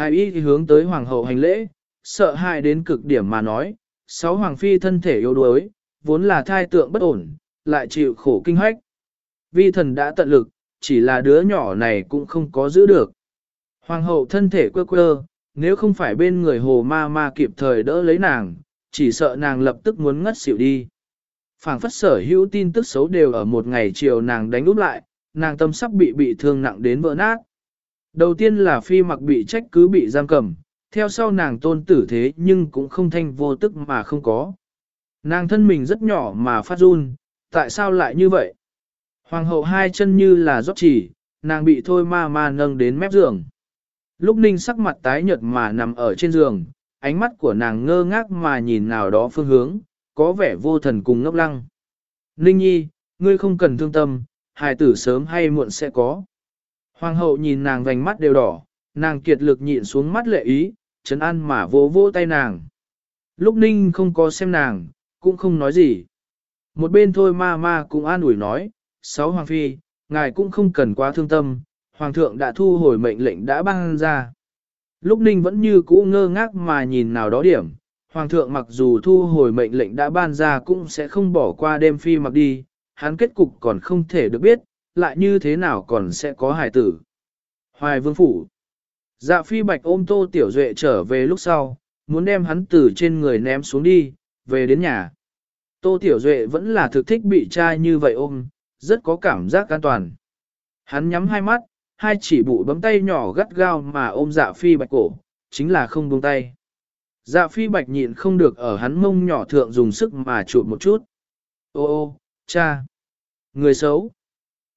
Thái y thì hướng tới hoàng hậu hành lễ, sợ hãi đến cực điểm mà nói, sáu hoàng phi thân thể yếu đuối, vốn là thai tượng bất ổn, lại chịu khổ kinh hoách. Vi thần đã tận lực, chỉ là đứa nhỏ này cũng không có giữ được. Hoàng hậu thân thể quơ quơ, nếu không phải bên người hồ ma ma kịp thời đỡ lấy nàng, chỉ sợ nàng lập tức muốn ngất xỉu đi. phảng phất sở hữu tin tức xấu đều ở một ngày chiều nàng đánh úp lại, nàng tâm sắp bị bị thương nặng đến vỡ nát. Đầu tiên là phi mặc bị trách cứ bị giam cầm, theo sau nàng tôn tử thế nhưng cũng không thanh vô tức mà không có. Nàng thân mình rất nhỏ mà phát run, tại sao lại như vậy? Hoàng hậu hai chân như là rót chỉ, nàng bị thôi ma ma nâng đến mép giường. Lúc ninh sắc mặt tái nhợt mà nằm ở trên giường, ánh mắt của nàng ngơ ngác mà nhìn nào đó phương hướng, có vẻ vô thần cùng ngốc lăng. Ninh nhi, ngươi không cần thương tâm, hài tử sớm hay muộn sẽ có. Hoàng hậu nhìn nàng vành mắt đều đỏ, nàng kiệt lực nhịn xuống mắt lệ ý, chấn an mà vỗ vỗ tay nàng. Lúc ninh không có xem nàng, cũng không nói gì. Một bên thôi ma ma cũng an ủi nói, sáu hoàng phi, ngài cũng không cần quá thương tâm, hoàng thượng đã thu hồi mệnh lệnh đã ban ra. Lúc ninh vẫn như cũ ngơ ngác mà nhìn nào đó điểm, hoàng thượng mặc dù thu hồi mệnh lệnh đã ban ra cũng sẽ không bỏ qua đêm phi mặc đi, hắn kết cục còn không thể được biết, lại như thế nào còn sẽ có hài tử. Hoài vương phủ Dạ phi bạch ôm tô tiểu duệ trở về lúc sau, muốn đem hắn từ trên người ném xuống đi, về đến nhà. Tô tiểu duệ vẫn là thực thích bị trai như vậy ôm, rất có cảm giác an toàn. Hắn nhắm hai mắt, hai chỉ bụ bấm tay nhỏ gắt gao mà ôm dạ phi bạch cổ, chính là không buông tay. Dạ phi bạch nhịn không được ở hắn mông nhỏ thượng dùng sức mà chụp một chút. Ô ô, cha, người xấu.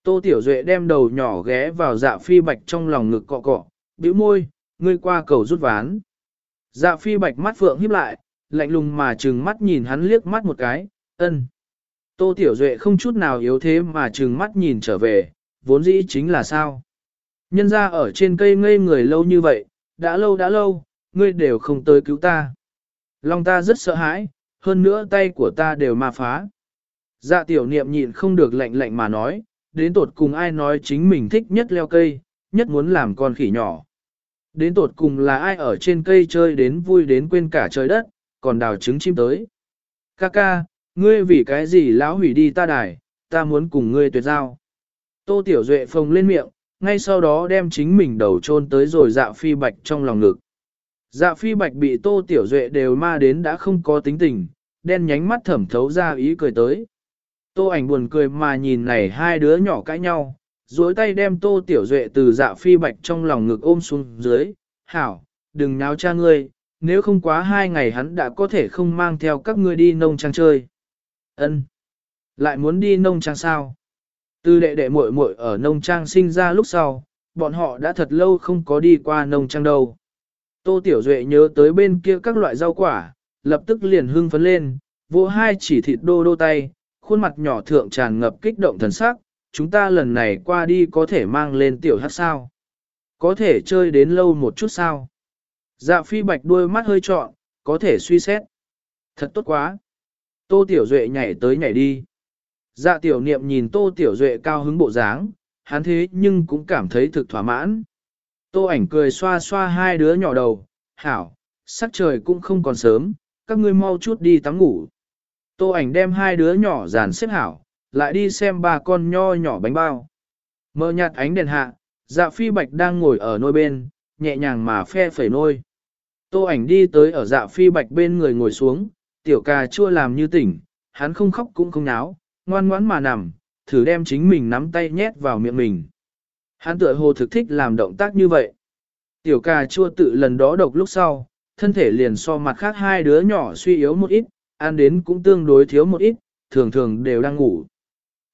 Tô Tiểu Duệ đem đầu nhỏ ghé vào dạ phi bạch trong lòng ngực cọ cọ, bĩu môi, ngươi qua cầu rút ván. Dạ phi bạch mắt phượng híp lại, lạnh lùng mà trừng mắt nhìn hắn liếc mắt một cái, ân. Tô Tiểu Duệ không chút nào yếu thế mà trừng mắt nhìn trở về, vốn dĩ chính là sao. Nhân ra ở trên cây ngây người lâu như vậy, đã lâu đã lâu, ngươi đều không tới cứu ta. Lòng ta rất sợ hãi, hơn nữa tay của ta đều ma phá. Dạ tiểu niệm nhịn không được lạnh lạnh mà nói, đến tột cùng ai nói chính mình thích nhất leo cây, nhất muốn làm con khỉ nhỏ. Đến tột cùng là ai ở trên cây chơi đến vui đến quên cả trời đất, còn đào trứng chim tới. Ca ca, ngươi vì cái gì lão hủy đi ta đài, ta muốn cùng ngươi tuyệt giao. Tô Tiểu Duệ phồng lên miệng, ngay sau đó đem chính mình đầu chôn tới rồi dạ phi bạch trong lòng ngực. Dạ phi bạch bị Tô Tiểu Duệ đều ma đến đã không có tính tình, đen nhánh mắt thẩm thấu ra ý cười tới. Tô ảnh buồn cười mà nhìn này hai đứa nhỏ cãi nhau, duỗi tay đem Tô Tiểu Duệ từ dạ phi bạch trong lòng ngực ôm xuống dưới. Hảo, đừng náo cha ngươi, nếu không quá hai ngày hắn đã có thể không mang theo các ngươi đi nông trang chơi. Ân, Lại muốn đi nông trang sao? Từ đệ đệ muội muội ở nông trang sinh ra lúc sau, bọn họ đã thật lâu không có đi qua nông trang đâu. Tô Tiểu Duệ nhớ tới bên kia các loại rau quả, lập tức liền hưng phấn lên, vỗ hai chỉ thịt đô đô tay, khuôn mặt nhỏ thượng tràn ngập kích động thần sắc, chúng ta lần này qua đi có thể mang lên tiểu hát sao? Có thể chơi đến lâu một chút sao? Dạ phi bạch đuôi mắt hơi trọn, có thể suy xét. Thật tốt quá. Tô Tiểu Duệ nhảy tới nhảy đi. Dạ tiểu niệm nhìn Tô Tiểu Duệ cao hứng bộ dáng, hắn thế nhưng cũng cảm thấy thực thỏa mãn. Tô ảnh cười xoa xoa hai đứa nhỏ đầu, hảo, sắc trời cũng không còn sớm, các ngươi mau chút đi tắm ngủ. Tô ảnh đem hai đứa nhỏ dàn xếp hảo, lại đi xem ba con nho nhỏ bánh bao. Mơ nhạt ánh đèn hạ, dạ phi bạch đang ngồi ở nôi bên, nhẹ nhàng mà phe phẩy nôi. Tô ảnh đi tới ở dạ phi bạch bên người ngồi xuống, tiểu cà chua làm như tỉnh, hắn không khóc cũng không náo, ngoan ngoãn mà nằm, thử đem chính mình nắm tay nhét vào miệng mình. Hắn tựa hồ thực thích làm động tác như vậy. Tiểu cà chua tự lần đó độc lúc sau, thân thể liền so mặt khác hai đứa nhỏ suy yếu một ít, ăn đến cũng tương đối thiếu một ít, thường thường đều đang ngủ.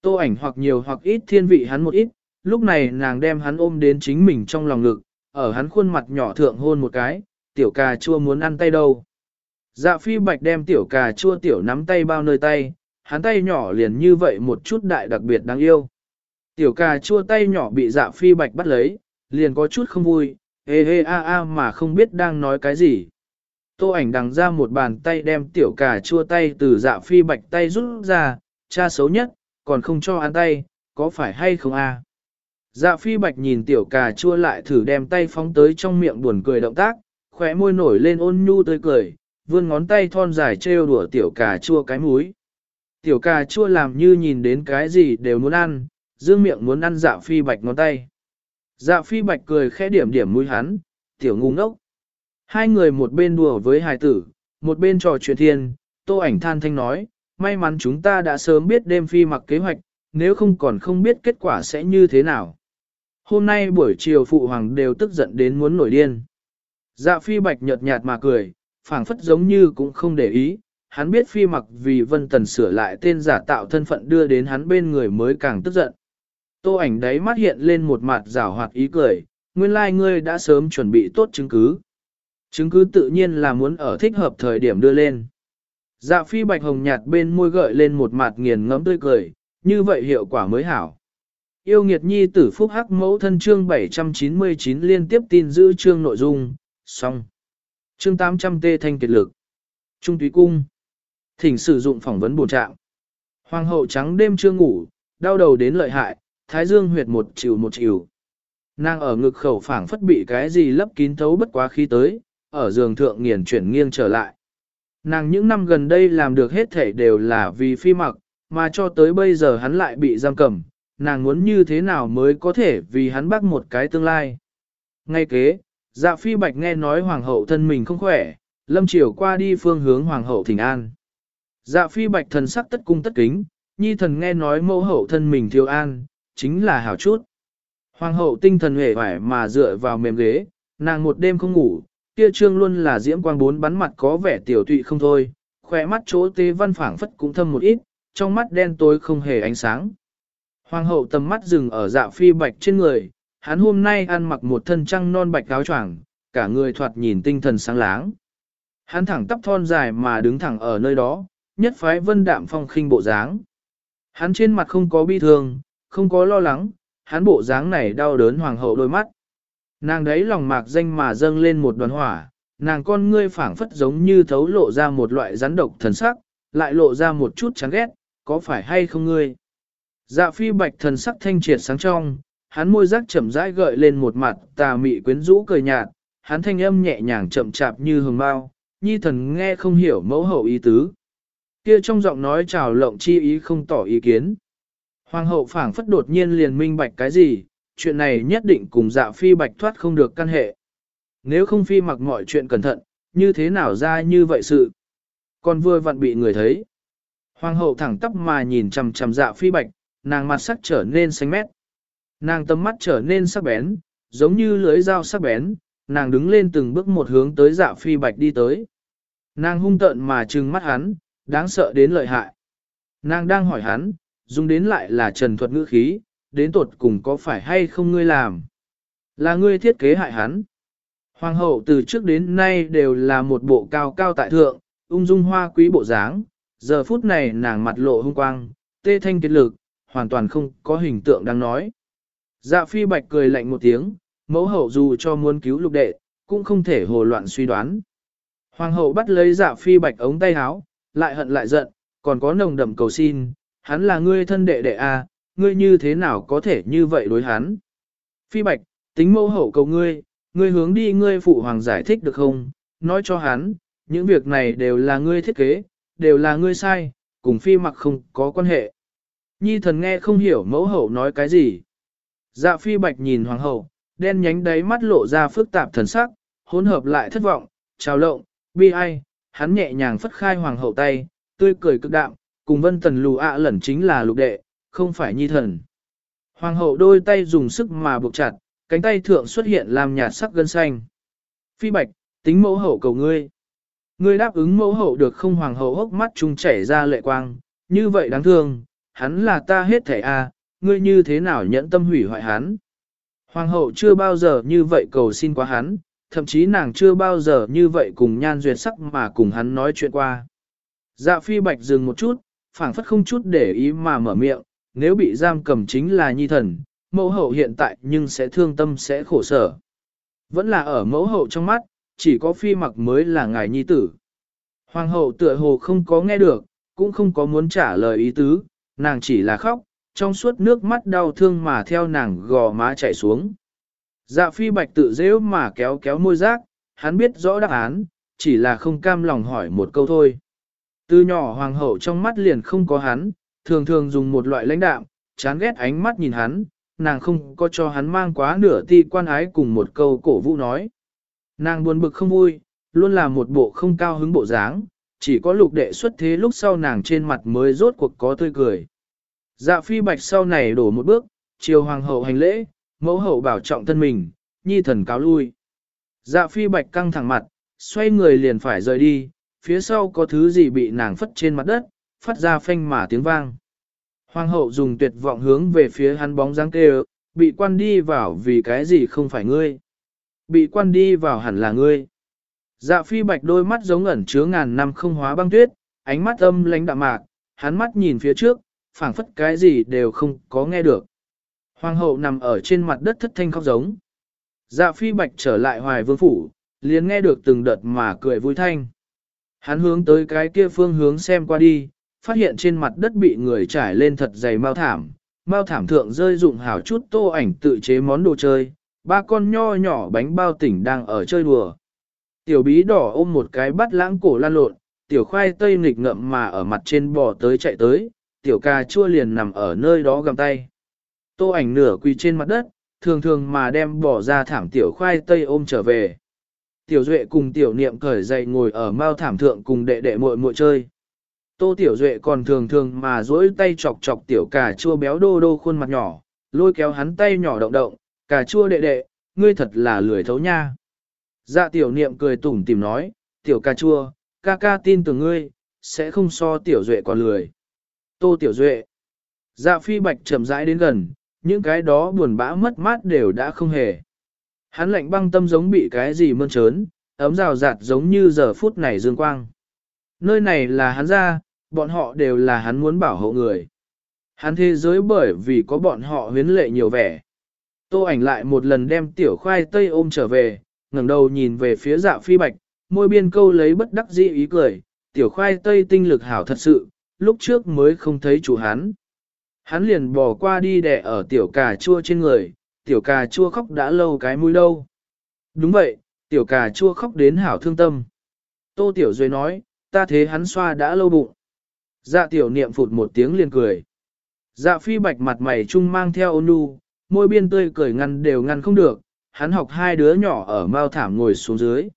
Tô ảnh hoặc nhiều hoặc ít thiên vị hắn một ít, lúc này nàng đem hắn ôm đến chính mình trong lòng ngực, ở hắn khuôn mặt nhỏ thượng hôn một cái, tiểu cà chua muốn ăn tay đâu. Dạ phi bạch đem tiểu cà chua tiểu nắm tay bao nơi tay, hắn tay nhỏ liền như vậy một chút đại đặc biệt đáng yêu. Tiểu cà chua tay nhỏ bị dạ phi bạch bắt lấy, liền có chút không vui, hê hê a a mà không biết đang nói cái gì. Tô ảnh đằng ra một bàn tay đem tiểu cà chua tay từ dạ phi bạch tay rút ra, cha xấu nhất, còn không cho ăn tay, có phải hay không a? Dạ phi bạch nhìn tiểu cà chua lại thử đem tay phóng tới trong miệng buồn cười động tác, khóe môi nổi lên ôn nhu tươi cười, vươn ngón tay thon dài trêu đùa tiểu cà chua cái múi. Tiểu cà chua làm như nhìn đến cái gì đều muốn ăn, dương miệng muốn ăn dạ phi bạch ngón tay. Dạ phi bạch cười khẽ điểm điểm mũi hắn, tiểu ngu ngốc. Hai người một bên đùa với hài tử, một bên trò chuyện thiên, tô ảnh than thanh nói, may mắn chúng ta đã sớm biết đêm phi mặc kế hoạch, nếu không còn không biết kết quả sẽ như thế nào. Hôm nay buổi chiều phụ hoàng đều tức giận đến muốn nổi điên. Dạ phi bạch nhợt nhạt mà cười, phảng phất giống như cũng không để ý, hắn biết phi mặc vì vân tần sửa lại tên giả tạo thân phận đưa đến hắn bên người mới càng tức giận. Tô ảnh đấy mắt hiện lên một mặt rào hoạt ý cười, nguyên lai like ngươi đã sớm chuẩn bị tốt chứng cứ. Chứng cứ tự nhiên là muốn ở thích hợp thời điểm đưa lên. Dạ phi bạch hồng nhạt bên môi gợi lên một mặt nghiền ngẫm tươi cười, như vậy hiệu quả mới hảo. Yêu nghiệt nhi tử phúc hắc mẫu thân chương 799 liên tiếp tin giữ chương nội dung, xong. Chương 800 tê thanh kiệt lực. Trung túy cung. Thỉnh sử dụng phỏng vấn bổ trạng. Hoàng hậu trắng đêm chưa ngủ, đau đầu đến lợi hại, thái dương huyệt một chịu một chịu. Nàng ở ngực khẩu phảng phất bị cái gì lấp kín thấu bất quá khí tới, ở giường thượng nghiền chuyển nghiêng trở lại. Nàng những năm gần đây làm được hết thể đều là vì phi mặc, mà cho tới bây giờ hắn lại bị giam cầm, nàng muốn như thế nào mới có thể vì hắn bắt một cái tương lai. Ngay kế, dạ phi bạch nghe nói hoàng hậu thân mình không khỏe, lâm chiều qua đi phương hướng hoàng hậu thỉnh an. Dạ phi bạch thần sắc tất cung tất kính, nhi thần nghe nói mẫu hậu thân mình thiếu an, chính là hảo chút. Hoàng hậu tinh thần hề vải mà dựa vào mềm ghế, nàng một đêm không ngủ, kia trương luôn là diễm quang bốn bắn mặt có vẻ tiểu tụy không thôi, khỏe mắt chỗ tế văn phảng phất cũng thâm một ít, trong mắt đen tối không hề ánh sáng. Hoàng hậu tầm mắt dừng ở dạ phi bạch trên người, hắn hôm nay ăn mặc một thân trăng non bạch áo choàng, cả người thoạt nhìn tinh thần sáng láng. Hắn thẳng tắp thon dài mà đứng thẳng ở nơi đó, nhất phái vân đạm phong khinh bộ dáng. Hắn trên mặt không có bi thương, không có lo lắng, hắn bộ dáng này đau đớn hoàng hậu đôi mắt. Nàng đấy lòng mạc danh mà dâng lên một đoàn hỏa, nàng con ngươi phảng phất giống như thấu lộ ra một loại rắn độc thần sắc, lại lộ ra một chút chán ghét, có phải hay không ngươi? Dạ phi bạch thần sắc thanh triệt sáng trong, hắn môi rắc chậm rãi gợi lên một mặt tà mị quyến rũ cười nhạt, hắn thanh âm nhẹ nhàng chậm chạp như hồng bao, nhi thần nghe không hiểu mẫu hậu ý tứ. Kia trong giọng nói trào lộng chi ý không tỏ ý kiến. Hoàng hậu phảng phất đột nhiên liền minh bạch cái gì, chuyện này nhất định cùng dạ phi bạch thoát không được căn hệ. Nếu không phi mặc mọi chuyện cẩn thận, như thế nào ra như vậy sự? Còn vừa vặn bị người thấy. Hoàng hậu thẳng tắp mà nhìn chằm chằm dạ phi bạch, nàng mặt sắc trở nên xanh mét. Nàng tâm mắt trở nên sắc bén, giống như lưới dao sắc bén, nàng đứng lên từng bước một hướng tới dạ phi bạch đi tới. Nàng hung tợn mà trừng mắt hắn, đáng sợ đến lợi hại. Nàng đang hỏi hắn, dùng đến lại là trần thuật ngữ khí, đến tột cùng có phải hay không ngươi làm. Là ngươi thiết kế hại hắn. Hoàng hậu từ trước đến nay đều là một bộ cao cao tại thượng, ung dung hoa quý bộ dáng, giờ phút này nàng mặt lộ hung quang, tê thanh kết lực, hoàn toàn không có hình tượng đang nói. Dạ phi bạch cười lạnh một tiếng, mẫu hậu dù cho muốn cứu lục đệ, cũng không thể hồ loạn suy đoán. Hoàng hậu bắt lấy dạ phi bạch ống tay áo, lại hận lại giận, còn có nồng đậm cầu xin, hắn là ngươi thân đệ đệ a, à, ngươi như thế nào có thể như vậy đối hắn. Phi bạch, tính mẫu hậu cầu ngươi, ngươi hướng đi ngươi phụ hoàng giải thích được không, nói cho hắn, những việc này đều là ngươi thiết kế, đều là ngươi sai, cùng phi mặc không có quan hệ. Nhi thần nghe không hiểu mẫu hậu nói cái gì. Dạ phi bạch nhìn hoàng hậu, đen nhánh đáy mắt lộ ra phức tạp thần sắc, hỗn hợp lại thất vọng, trào lộng, bi ai, hắn nhẹ nhàng phất khai hoàng hậu tay, tươi cười cực đạm, cùng vân tần lù ạ lẩn chính là lục đệ, không phải nhi thần. Hoàng hậu đôi tay dùng sức mà buộc chặt, cánh tay thượng xuất hiện làm nhạt sắc gân xanh. Phi bạch, tính mẫu hậu cầu ngươi. Ngươi đáp ứng mẫu hậu được không hoàng hậu hốc mắt trung chảy ra lệ quang, như vậy đáng thương, hắn là ta hết thể a, à, ngươi như thế nào nhẫn tâm hủy hoại hắn. Hoàng hậu chưa bao giờ như vậy cầu xin qua hắn, thậm chí nàng chưa bao giờ như vậy cùng nhan duyệt sắc mà cùng hắn nói chuyện qua. Dạ phi bạch dừng một chút, phảng phất không chút để ý mà mở miệng, nếu bị giam cầm chính là nhi thần, mẫu hậu hiện tại nhưng sẽ thương tâm sẽ khổ sở. Vẫn là ở mẫu hậu trong mắt, chỉ có phi mặc mới là ngài nhi tử. Hoàng hậu tựa hồ không có nghe được, cũng không có muốn trả lời ý tứ, nàng chỉ là khóc, trong suốt nước mắt đau thương mà theo nàng gò má chảy xuống. Dạ phi bạch tự dễ mà kéo kéo môi rác, hắn biết rõ đáp án, chỉ là không cam lòng hỏi một câu thôi. Từ nhỏ hoàng hậu trong mắt liền không có hắn, thường thường dùng một loại lãnh đạm, chán ghét ánh mắt nhìn hắn, nàng không có cho hắn mang quá nửa ti quan ái cùng một câu cổ vũ nói. Nàng buồn bực không vui, luôn là một bộ không cao hứng bộ dáng, chỉ có lục đệ xuất thế lúc sau nàng trên mặt mới rốt cuộc có tươi cười. Dạ phi bạch sau này đổ một bước, chiều hoàng hậu hành lễ, mẫu hậu bảo trọng thân mình, nhi thần cáo lui. Dạ phi bạch căng thẳng mặt, xoay người liền phải rời đi, phía sau có thứ gì bị nàng phất trên mặt đất, phát ra phanh mà tiếng vang. Hoàng hậu dùng tuyệt vọng hướng về phía hắn bóng dáng kêu, bị quan đi vào vì cái gì không phải ngươi. Bị quan đi vào hẳn là ngươi. Dạ phi bạch đôi mắt giống ẩn chứa ngàn năm không hóa băng tuyết, ánh mắt âm lãnh đạm mạc, hắn mắt nhìn phía trước, phảng phất cái gì đều không có nghe được. Hoàng hậu nằm ở trên mặt đất thất thanh khóc giống. Dạ phi bạch trở lại hoài vương phủ, liền nghe được từng đợt mà cười vui thanh. Hắn hướng tới cái kia phương hướng xem qua đi, phát hiện trên mặt đất bị người trải lên thật dày mau thảm, mau thảm thượng rơi dụng hảo chút tô ảnh tự chế món đồ chơi, ba con nho nhỏ bánh bao tỉnh đang ở chơi đùa. Tiểu bí đỏ ôm một cái bắt lãng cổ lan lộn, tiểu khoai tây nghịch ngậm mà ở mặt trên bò tới chạy tới, tiểu cà chua liền nằm ở nơi đó gầm tay. Tô ảnh nửa quỳ trên mặt đất, thường thường mà đem bỏ ra thảm tiểu khoai tây ôm trở về. Tiểu Duệ cùng tiểu niệm cởi dậy ngồi ở mao thảm thượng cùng đệ đệ muội muội chơi. Tô Tiểu Duệ còn thường thường mà duỗi tay chọc chọc tiểu cà chua béo đô đô khuôn mặt nhỏ, lôi kéo hắn tay nhỏ động động, cà chua đệ đệ, ngươi thật là lười thấu nha. Dạ tiểu niệm cười tủm tìm nói, tiểu cà chua, ca ca tin tưởng ngươi, sẽ không so tiểu Duệ còn lười. Tô Tiểu Duệ. Dạ phi bạch chậm rãi đến gần, những cái đó buồn bã mất mát đều đã không hề. Hắn lạnh băng tâm giống bị cái gì mơn trớn, ấm rào rạt giống như giờ phút này dương quang. Nơi này là hắn ra, bọn họ đều là hắn muốn bảo hộ người. Hắn thế giới bởi vì có bọn họ huyến lệ nhiều vẻ. Tô ảnh lại một lần đem tiểu khoai tây ôm trở về, ngẩng đầu nhìn về phía dạ phi bạch, môi biên câu lấy bất đắc dĩ ý cười, tiểu khoai tây tinh lực hảo thật sự, lúc trước mới không thấy chủ hắn. Hắn liền bỏ qua đi đè ở tiểu cà chua trên người, tiểu cà chua khóc đã lâu cái mũi đâu. Đúng vậy, tiểu cà chua khóc đến hảo thương tâm. Tô tiểu duy nói, ta thế hắn xoa đã lâu bụng. Dạ tiểu niệm phụt một tiếng liền cười. Dạ phi bạch mặt mày trung mang theo ôn nhu, môi biên tươi cười ngăn đều ngăn không được, hắn học hai đứa nhỏ ở mao thảm ngồi xuống dưới.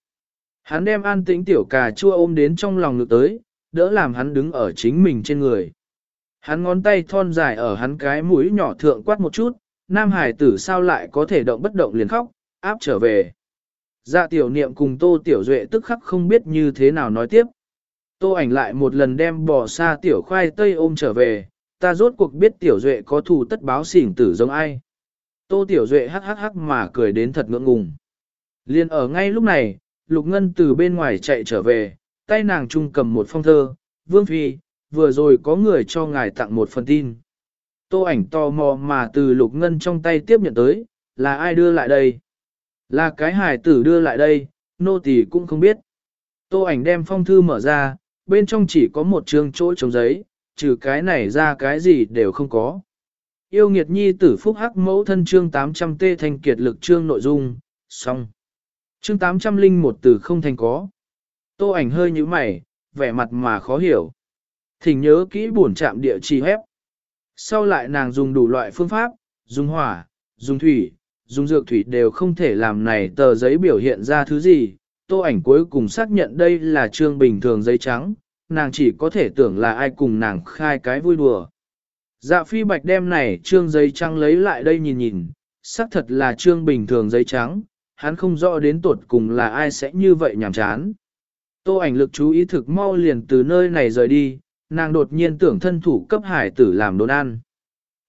Hắn đem an tĩnh tiểu cà chua ôm đến trong lòng ngực tới, đỡ làm hắn đứng ở chính mình trên người. Hắn ngón tay thon dài ở hắn cái mũi nhỏ thượng quát một chút, nam hải tử sao lại có thể động bất động liền khóc, áp trở về. Dạ tiểu niệm cùng tô tiểu duệ tức khắc không biết như thế nào nói tiếp. Tô ảnh lại một lần đem bò xa tiểu khoai tây ôm trở về, ta rốt cuộc biết tiểu duệ có thù tất báo xỉn tử giống ai. Tô tiểu duệ hắc hắc hắc mà cười đến thật ngượng ngùng. Liên ở ngay lúc này, Lục Ngân từ bên ngoài chạy trở về, tay nàng trung cầm một phong thơ, Vương Phi, vừa rồi có người cho ngài tặng một phần tin. Tô ảnh tò mò mà từ Lục Ngân trong tay tiếp nhận tới, là ai đưa lại đây? Là cái hải tử đưa lại đây, nô tỳ cũng không biết. Tô ảnh đem phong thư mở ra, bên trong chỉ có một chương chỗ trống giấy, trừ cái này ra cái gì đều không có. Yêu nghiệt nhi tử phúc hắc mẫu thân chương 800 tê thành kiệt lực chương nội dung, xong. Chương 800 linh một từ không thành có. Tô ảnh hơi như mày, vẻ mặt mà khó hiểu. Thỉnh nhớ kỹ buồn chạm địa chỉ hép. Sau lại nàng dùng đủ loại phương pháp, dùng hỏa, dùng thủy, dùng dược thủy đều không thể làm này tờ giấy biểu hiện ra thứ gì, tô ảnh cuối cùng xác nhận đây là trương bình thường giấy trắng, nàng chỉ có thể tưởng là ai cùng nàng khai cái vui đùa. Dạ phi bạch đem này trương giấy trắng lấy lại đây nhìn nhìn, xác thật là trương bình thường giấy trắng, hắn không rõ đến tuột cùng là ai sẽ như vậy nhảm chán. Tô ảnh lực chú ý thực mau liền từ nơi này rời đi, nàng đột nhiên tưởng thân thủ cấp hải tử làm đồ ăn.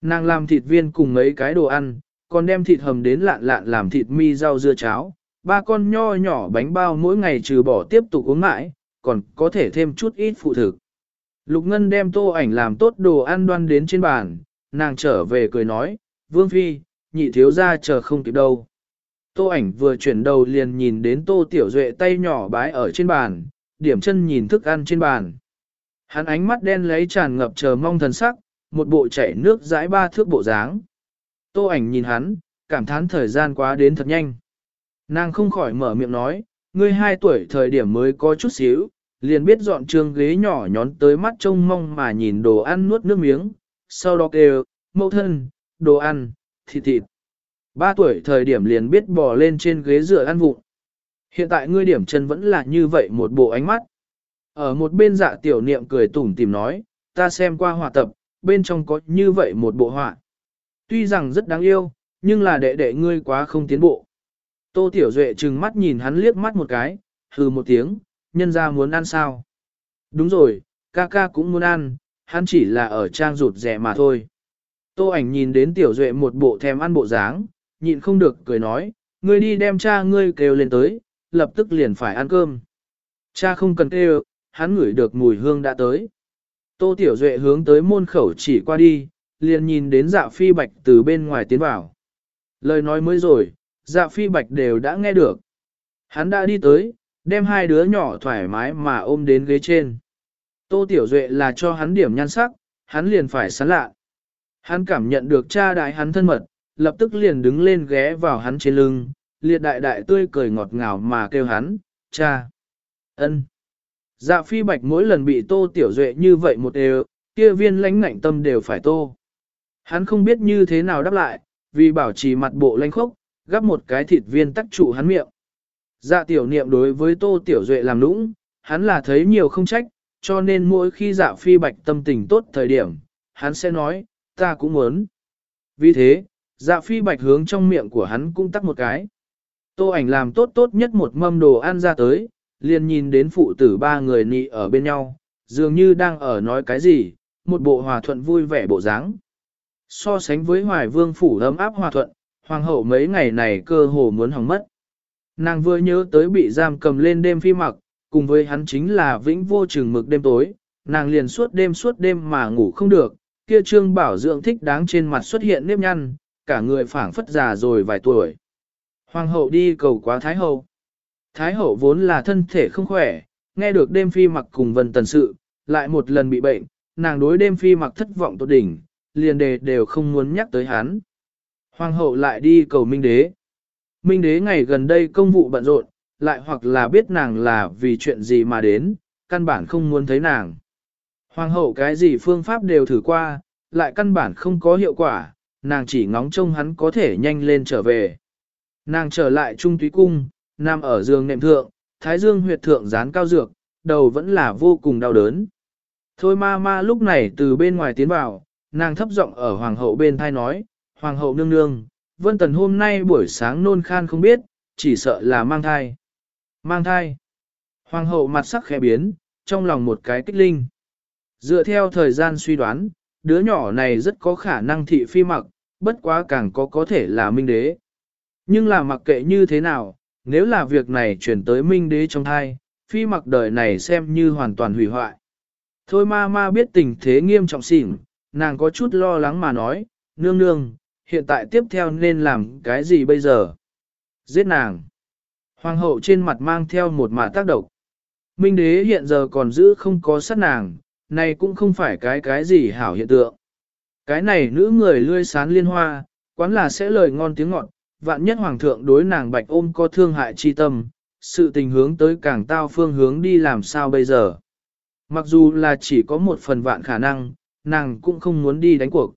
Nàng làm thịt viên cùng mấy cái đồ ăn, còn đem thịt hầm đến lạn lạn làm thịt mi rau dưa cháo, ba con nho nhỏ bánh bao mỗi ngày trừ bỏ tiếp tục uống mãi, còn có thể thêm chút ít phụ thực. Lục Ngân đem tô ảnh làm tốt đồ ăn đoan đến trên bàn, nàng trở về cười nói, Vương Phi, nhị thiếu gia chờ không kịp đâu. Tô ảnh vừa chuyển đầu liền nhìn đến tô tiểu duệ tay nhỏ bái ở trên bàn, điểm chân nhìn thức ăn trên bàn. Hắn ánh mắt đen lấy tràn ngập chờ mong thần sắc, một bộ chảy nước dãi ba thước bộ dáng. Tô ảnh nhìn hắn, cảm thán thời gian quá đến thật nhanh. Nàng không khỏi mở miệng nói, ngươi hai tuổi thời điểm mới có chút xíu, liền biết dọn trường ghế nhỏ nhón tới mắt trông mong mà nhìn đồ ăn nuốt nước miếng, sau đó kêu, mẫu thân, đồ ăn, thịt thịt. Ba tuổi thời điểm liền biết bò lên trên ghế dựa ăn vụng. Hiện tại ngươi điểm chân vẫn là như vậy một bộ ánh mắt. Ở một bên dạ tiểu niệm cười tủm tìm nói, ta xem qua họa tập, bên trong có như vậy một bộ họa. Tuy rằng rất đáng yêu, nhưng là đệ đệ ngươi quá không tiến bộ. Tô Tiểu Duệ trừng mắt nhìn hắn liếc mắt một cái, hừ một tiếng, nhân ra muốn ăn sao. Đúng rồi, ca ca cũng muốn ăn, hắn chỉ là ở trang rụt rẻ mà thôi. Tô ảnh nhìn đến Tiểu Duệ một bộ thèm ăn bộ dáng, nhịn không được cười nói, ngươi đi đem cha ngươi kêu lên tới, lập tức liền phải ăn cơm. Cha không cần kêu, hắn ngửi được mùi hương đã tới. Tô Tiểu Duệ hướng tới môn khẩu chỉ qua đi, liền nhìn đến dạ phi bạch từ bên ngoài tiến vào. Lời nói mới rồi, dạ phi bạch đều đã nghe được. Hắn đã đi tới, đem hai đứa nhỏ thoải mái mà ôm đến ghế trên. Tô Tiểu Duệ là cho hắn điểm nhan sắc, hắn liền phải sán lạ. Hắn cảm nhận được cha đại hắn thân mật, lập tức liền đứng lên ghé vào hắn trên lưng, liệt đại đại tươi cười ngọt ngào mà kêu hắn, cha. ân. Dạ phi bạch mỗi lần bị tô tiểu duệ như vậy một đều, kia viên lãnh ngạnh tâm đều phải tô. Hắn không biết như thế nào đáp lại, vì bảo trì mặt bộ lãnh khốc, gắp một cái thịt viên tắc trụ hắn miệng. Dạ tiểu niệm đối với tô tiểu duệ làm lũng, hắn là thấy nhiều không trách, cho nên mỗi khi dạ phi bạch tâm tình tốt thời điểm, hắn sẽ nói, ta cũng muốn. Vì thế, dạ phi bạch hướng trong miệng của hắn cũng tắc một cái. Tô ảnh làm tốt tốt nhất một mâm đồ ăn ra tới, liền nhìn đến phụ tử ba người nị ở bên nhau, dường như đang ở nói cái gì, một bộ hòa thuận vui vẻ bộ dáng. So sánh với hoài vương phủ ấm áp hòa thuận, hoàng hậu mấy ngày này cơ hồ muốn hỏng mất. Nàng vừa nhớ tới bị giam cầm lên đêm phi mặc, cùng với hắn chính là vĩnh vô chừng mực đêm tối, nàng liền suốt đêm suốt đêm mà ngủ không được, kia trương bảo dưỡng thích đáng trên mặt xuất hiện nếp nhăn, cả người phảng phất già rồi vài tuổi. Hoàng hậu đi cầu quá Thái hậu. Thái hậu vốn là thân thể không khỏe, nghe được đêm phi mặc cùng vân tần sự, lại một lần bị bệnh, nàng đối đêm phi mặc thất vọng tột đỉnh, liền đề đều không muốn nhắc tới hắn. Hoàng hậu lại đi cầu Minh Đế. Minh Đế ngày gần đây công vụ bận rộn, lại hoặc là biết nàng là vì chuyện gì mà đến, căn bản không muốn thấy nàng. Hoàng hậu cái gì phương pháp đều thử qua, lại căn bản không có hiệu quả, nàng chỉ ngóng trông hắn có thể nhanh lên trở về. Nàng trở lại trung túy cung, nằm ở giường nệm thượng, thái dương huyệt thượng dán cao dược, đầu vẫn là vô cùng đau đớn. Thôi ma ma lúc này từ bên ngoài tiến vào, nàng thấp giọng ở hoàng hậu bên thai nói, hoàng hậu nương nương, vân tần hôm nay buổi sáng nôn khan không biết, chỉ sợ là mang thai. Mang thai. Hoàng hậu mặt sắc khẽ biến, trong lòng một cái kích linh. Dựa theo thời gian suy đoán, đứa nhỏ này rất có khả năng thị phi mặc, bất quá càng có có thể là minh đế. Nhưng là mặc kệ như thế nào, nếu là việc này chuyển tới minh đế trong thai, phi mặc đời này xem như hoàn toàn hủy hoại. Thôi ma ma biết tình thế nghiêm trọng xỉn, nàng có chút lo lắng mà nói, nương nương, hiện tại tiếp theo nên làm cái gì bây giờ? Giết nàng. Hoàng hậu trên mặt mang theo một mạ tác độc. Minh đế hiện giờ còn giữ không có sát nàng, này cũng không phải cái cái gì hảo hiện tượng. Cái này nữ người lươi sán liên hoa, quán là sẽ lời ngon tiếng ngọt, vạn nhất hoàng thượng đối nàng bạch ôm có thương hại chi tâm, sự tình hướng tới càng tao phương hướng đi làm sao bây giờ. Mặc dù là chỉ có một phần vạn khả năng, nàng cũng không muốn đi đánh cuộc.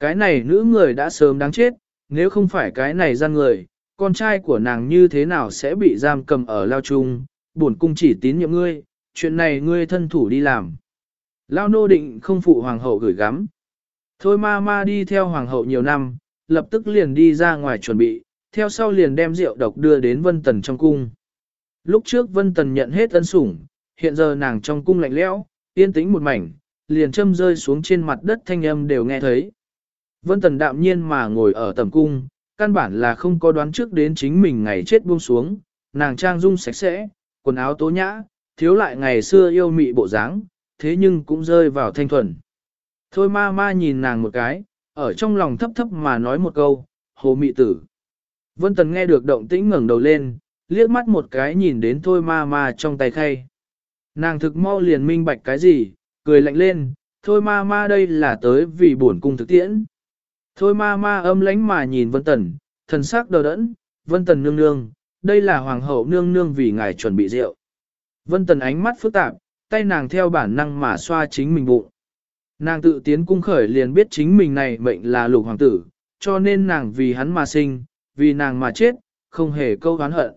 Cái này nữ người đã sớm đáng chết, nếu không phải cái này gian người, con trai của nàng như thế nào sẽ bị giam cầm ở lao trung, bổn cung chỉ tín nhiệm ngươi, chuyện này ngươi thân thủ đi làm. Lao nô định không phụ hoàng hậu gửi gắm. Thôi ma ma đi theo hoàng hậu nhiều năm, lập tức liền đi ra ngoài chuẩn bị, theo sau liền đem rượu độc đưa đến Vân Tần trong cung. Lúc trước Vân Tần nhận hết ân sủng, hiện giờ nàng trong cung lạnh lẽo, yên tĩnh một mảnh, liền châm rơi xuống trên mặt đất thanh âm đều nghe thấy. Vân Tần đạm nhiên mà ngồi ở tầm cung, căn bản là không có đoán trước đến chính mình ngày chết buông xuống, nàng trang dung sạch sẽ, quần áo tố nhã, thiếu lại ngày xưa yêu mị bộ dáng, thế nhưng cũng rơi vào thanh thuần. Thôi ma ma nhìn nàng một cái, ở trong lòng thấp thấp mà nói một câu, hồ mị tử. Vân Tần nghe được động tĩnh ngẩng đầu lên, liếc mắt một cái nhìn đến thôi ma ma trong tay khay. Nàng thực mau liền minh bạch cái gì, cười lạnh lên, thôi ma ma đây là tới vì buồn cung thực tiễn. Thôi ma ma âm lánh mà nhìn Vân Tần, thần sắc đờ đẫn, Vân Tần nương nương, đây là hoàng hậu nương nương vì ngài chuẩn bị rượu. Vân Tần ánh mắt phức tạp, tay nàng theo bản năng mà xoa chính mình bụng. Nàng tự tiến cung khởi liền biết chính mình này mệnh là lục hoàng tử, cho nên nàng vì hắn mà sinh, vì nàng mà chết, không hề câu oán hận.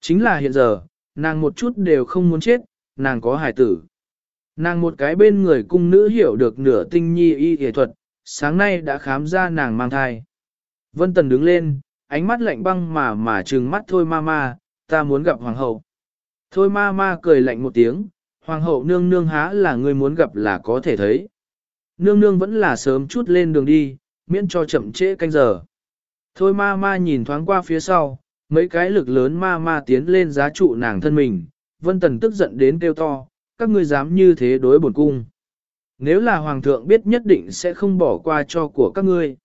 Chính là hiện giờ, nàng một chút đều không muốn chết, nàng có hài tử. Nàng một cái bên người cung nữ hiểu được nửa tinh nhi y y thuật, sáng nay đã khám ra nàng mang thai. Vân Tần đứng lên, ánh mắt lạnh băng mà mà trừng mắt thôi ma ma, ta muốn gặp hoàng hậu. Thôi ma ma cười lạnh một tiếng, hoàng hậu nương nương há là người muốn gặp là có thể thấy. Nương nương vẫn là sớm chút lên đường đi, miễn cho chậm trễ canh giờ. Thôi ma ma nhìn thoáng qua phía sau, mấy cái lực lớn ma ma tiến lên giá trụ nàng thân mình, vân tần tức giận đến kêu to, các ngươi dám như thế đối bổn cung. Nếu là hoàng thượng biết nhất định sẽ không bỏ qua cho của các ngươi.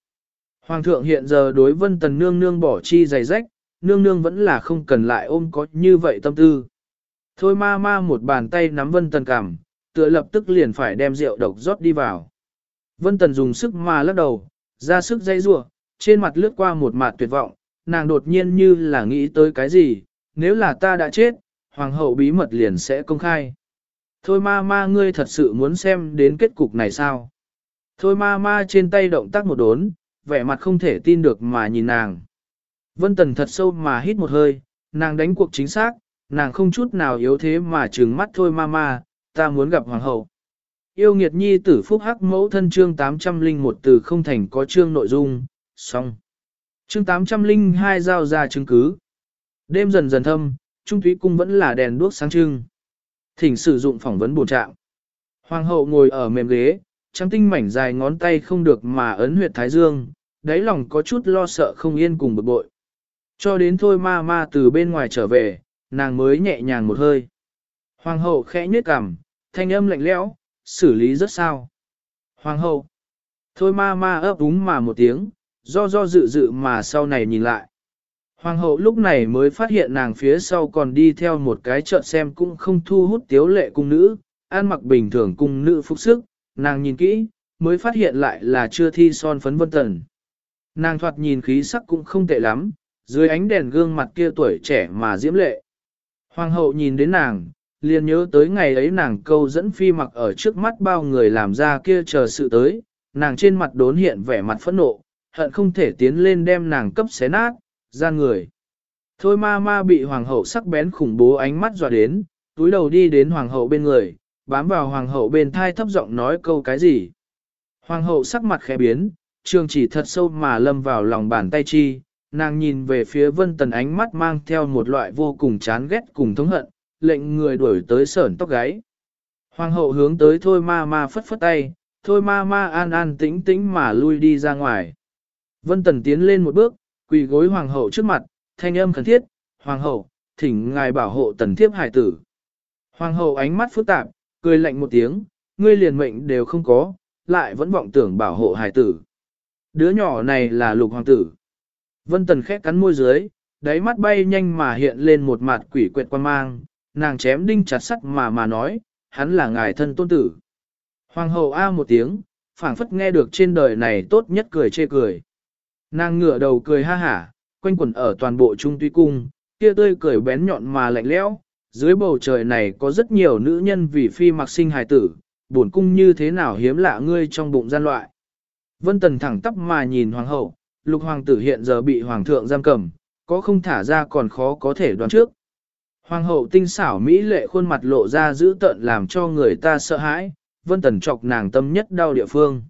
Hoàng thượng hiện giờ đối vân tần nương nương bỏ chi giày rách, nương nương vẫn là không cần lại ôm có như vậy tâm tư. Thôi ma ma một bàn tay nắm vân tần cằm, tựa lập tức liền phải đem rượu độc rót đi vào. Vân tần dùng sức ma lắc đầu, ra sức dây rủa trên mặt lướt qua một mặt tuyệt vọng, nàng đột nhiên như là nghĩ tới cái gì, nếu là ta đã chết, hoàng hậu bí mật liền sẽ công khai. Thôi ma ma ngươi thật sự muốn xem đến kết cục này sao? Thôi ma ma trên tay động tác một đốn, vẻ mặt không thể tin được mà nhìn nàng. Vân Tần thật sâu mà hít một hơi, nàng đánh cuộc chính xác, nàng không chút nào yếu thế mà trừng mắt thôi ma ma, ta muốn gặp hoàng hậu. Yêu nghiệt nhi tử phúc hắc mẫu thân chương 801 từ không thành có chương nội dung, xong. Chương 802 giao ra chứng cứ. Đêm dần dần thâm, trung thúy cung vẫn là đèn đuốc sáng trưng. Thỉnh sử dụng phỏng vấn bổ trạng. Hoàng hậu ngồi ở mềm ghế, trắng tinh mảnh dài ngón tay không được mà ấn huyệt thái dương, đáy lòng có chút lo sợ không yên cùng bực bội. Cho đến thôi ma ma từ bên ngoài trở về, nàng mới nhẹ nhàng một hơi. Hoàng hậu khẽ nhếch cằm, thanh âm lạnh lẽo, xử lý rất sao. Hoàng hậu. Thôi ma ma ấp úng mà một tiếng, do do dự dự mà sau này nhìn lại. Hoàng hậu lúc này mới phát hiện nàng phía sau còn đi theo một cái trợn xem cũng không thu hút tiếu lệ cung nữ, ăn mặc bình thường cung nữ phục sức, nàng nhìn kỹ, mới phát hiện lại là chưa thi son phấn vân tần. Nàng thoạt nhìn khí sắc cũng không tệ lắm, dưới ánh đèn gương mặt kia tuổi trẻ mà diễm lệ. Hoàng hậu nhìn đến nàng, liền nhớ tới ngày ấy nàng câu dẫn phi mặc ở trước mắt bao người làm ra kia chờ sự tới, nàng trên mặt đốn hiện vẻ mặt phẫn nộ, hận không thể tiến lên đem nàng cấp xé nát, gian người. Thôi ma ma bị hoàng hậu sắc bén khủng bố ánh mắt dọa đến, túi đầu đi đến hoàng hậu bên người, bám vào hoàng hậu bên thai thấp giọng nói câu cái gì. Hoàng hậu sắc mặt khẽ biến, trường chỉ thật sâu mà lâm vào lòng bàn tay chi, nàng nhìn về phía vân tần ánh mắt mang theo một loại vô cùng chán ghét cùng thống hận, lệnh người đuổi tới sởn tóc gáy. Hoàng hậu hướng tới thôi ma ma phất phất tay, thôi ma ma an an tĩnh tĩnh mà lui đi ra ngoài. Vân tần tiến lên một bước, quỳ gối hoàng hậu trước mặt, thanh âm khẩn thiết, hoàng hậu, thỉnh ngài bảo hộ tần thiếp hải tử. Hoàng hậu ánh mắt phức tạp, cười lạnh một tiếng, ngươi liền mệnh đều không có, lại vẫn vọng tưởng bảo hộ hải tử. Đứa nhỏ này là lục hoàng tử. Vân tần khét cắn môi dưới, đáy mắt bay nhanh mà hiện lên một mặt quỷ quyệt quan mang, nàng chém đinh chặt sắt mà mà nói, hắn là ngài thân tôn tử. Hoàng hậu A một tiếng, phảng phất nghe được trên đời này tốt nhất cười chê cười. Nàng ngửa đầu cười ha hả, quanh quẩn ở toàn bộ trung tuy cung, kia tươi cười bén nhọn mà lạnh lẽo. Dưới bầu trời này có rất nhiều nữ nhân vì phi mặc sinh hài tử, buồn cung như thế nào hiếm lạ ngươi trong bụng gian loại. Vân Tần thẳng tắp mà nhìn hoàng hậu, lục hoàng tử hiện giờ bị hoàng thượng giam cầm, có không thả ra còn khó có thể đoán trước. Hoàng hậu tinh xảo mỹ lệ khuôn mặt lộ ra dữ tợn làm cho người ta sợ hãi, Vân Tần chọc nàng tâm nhất đau địa phương.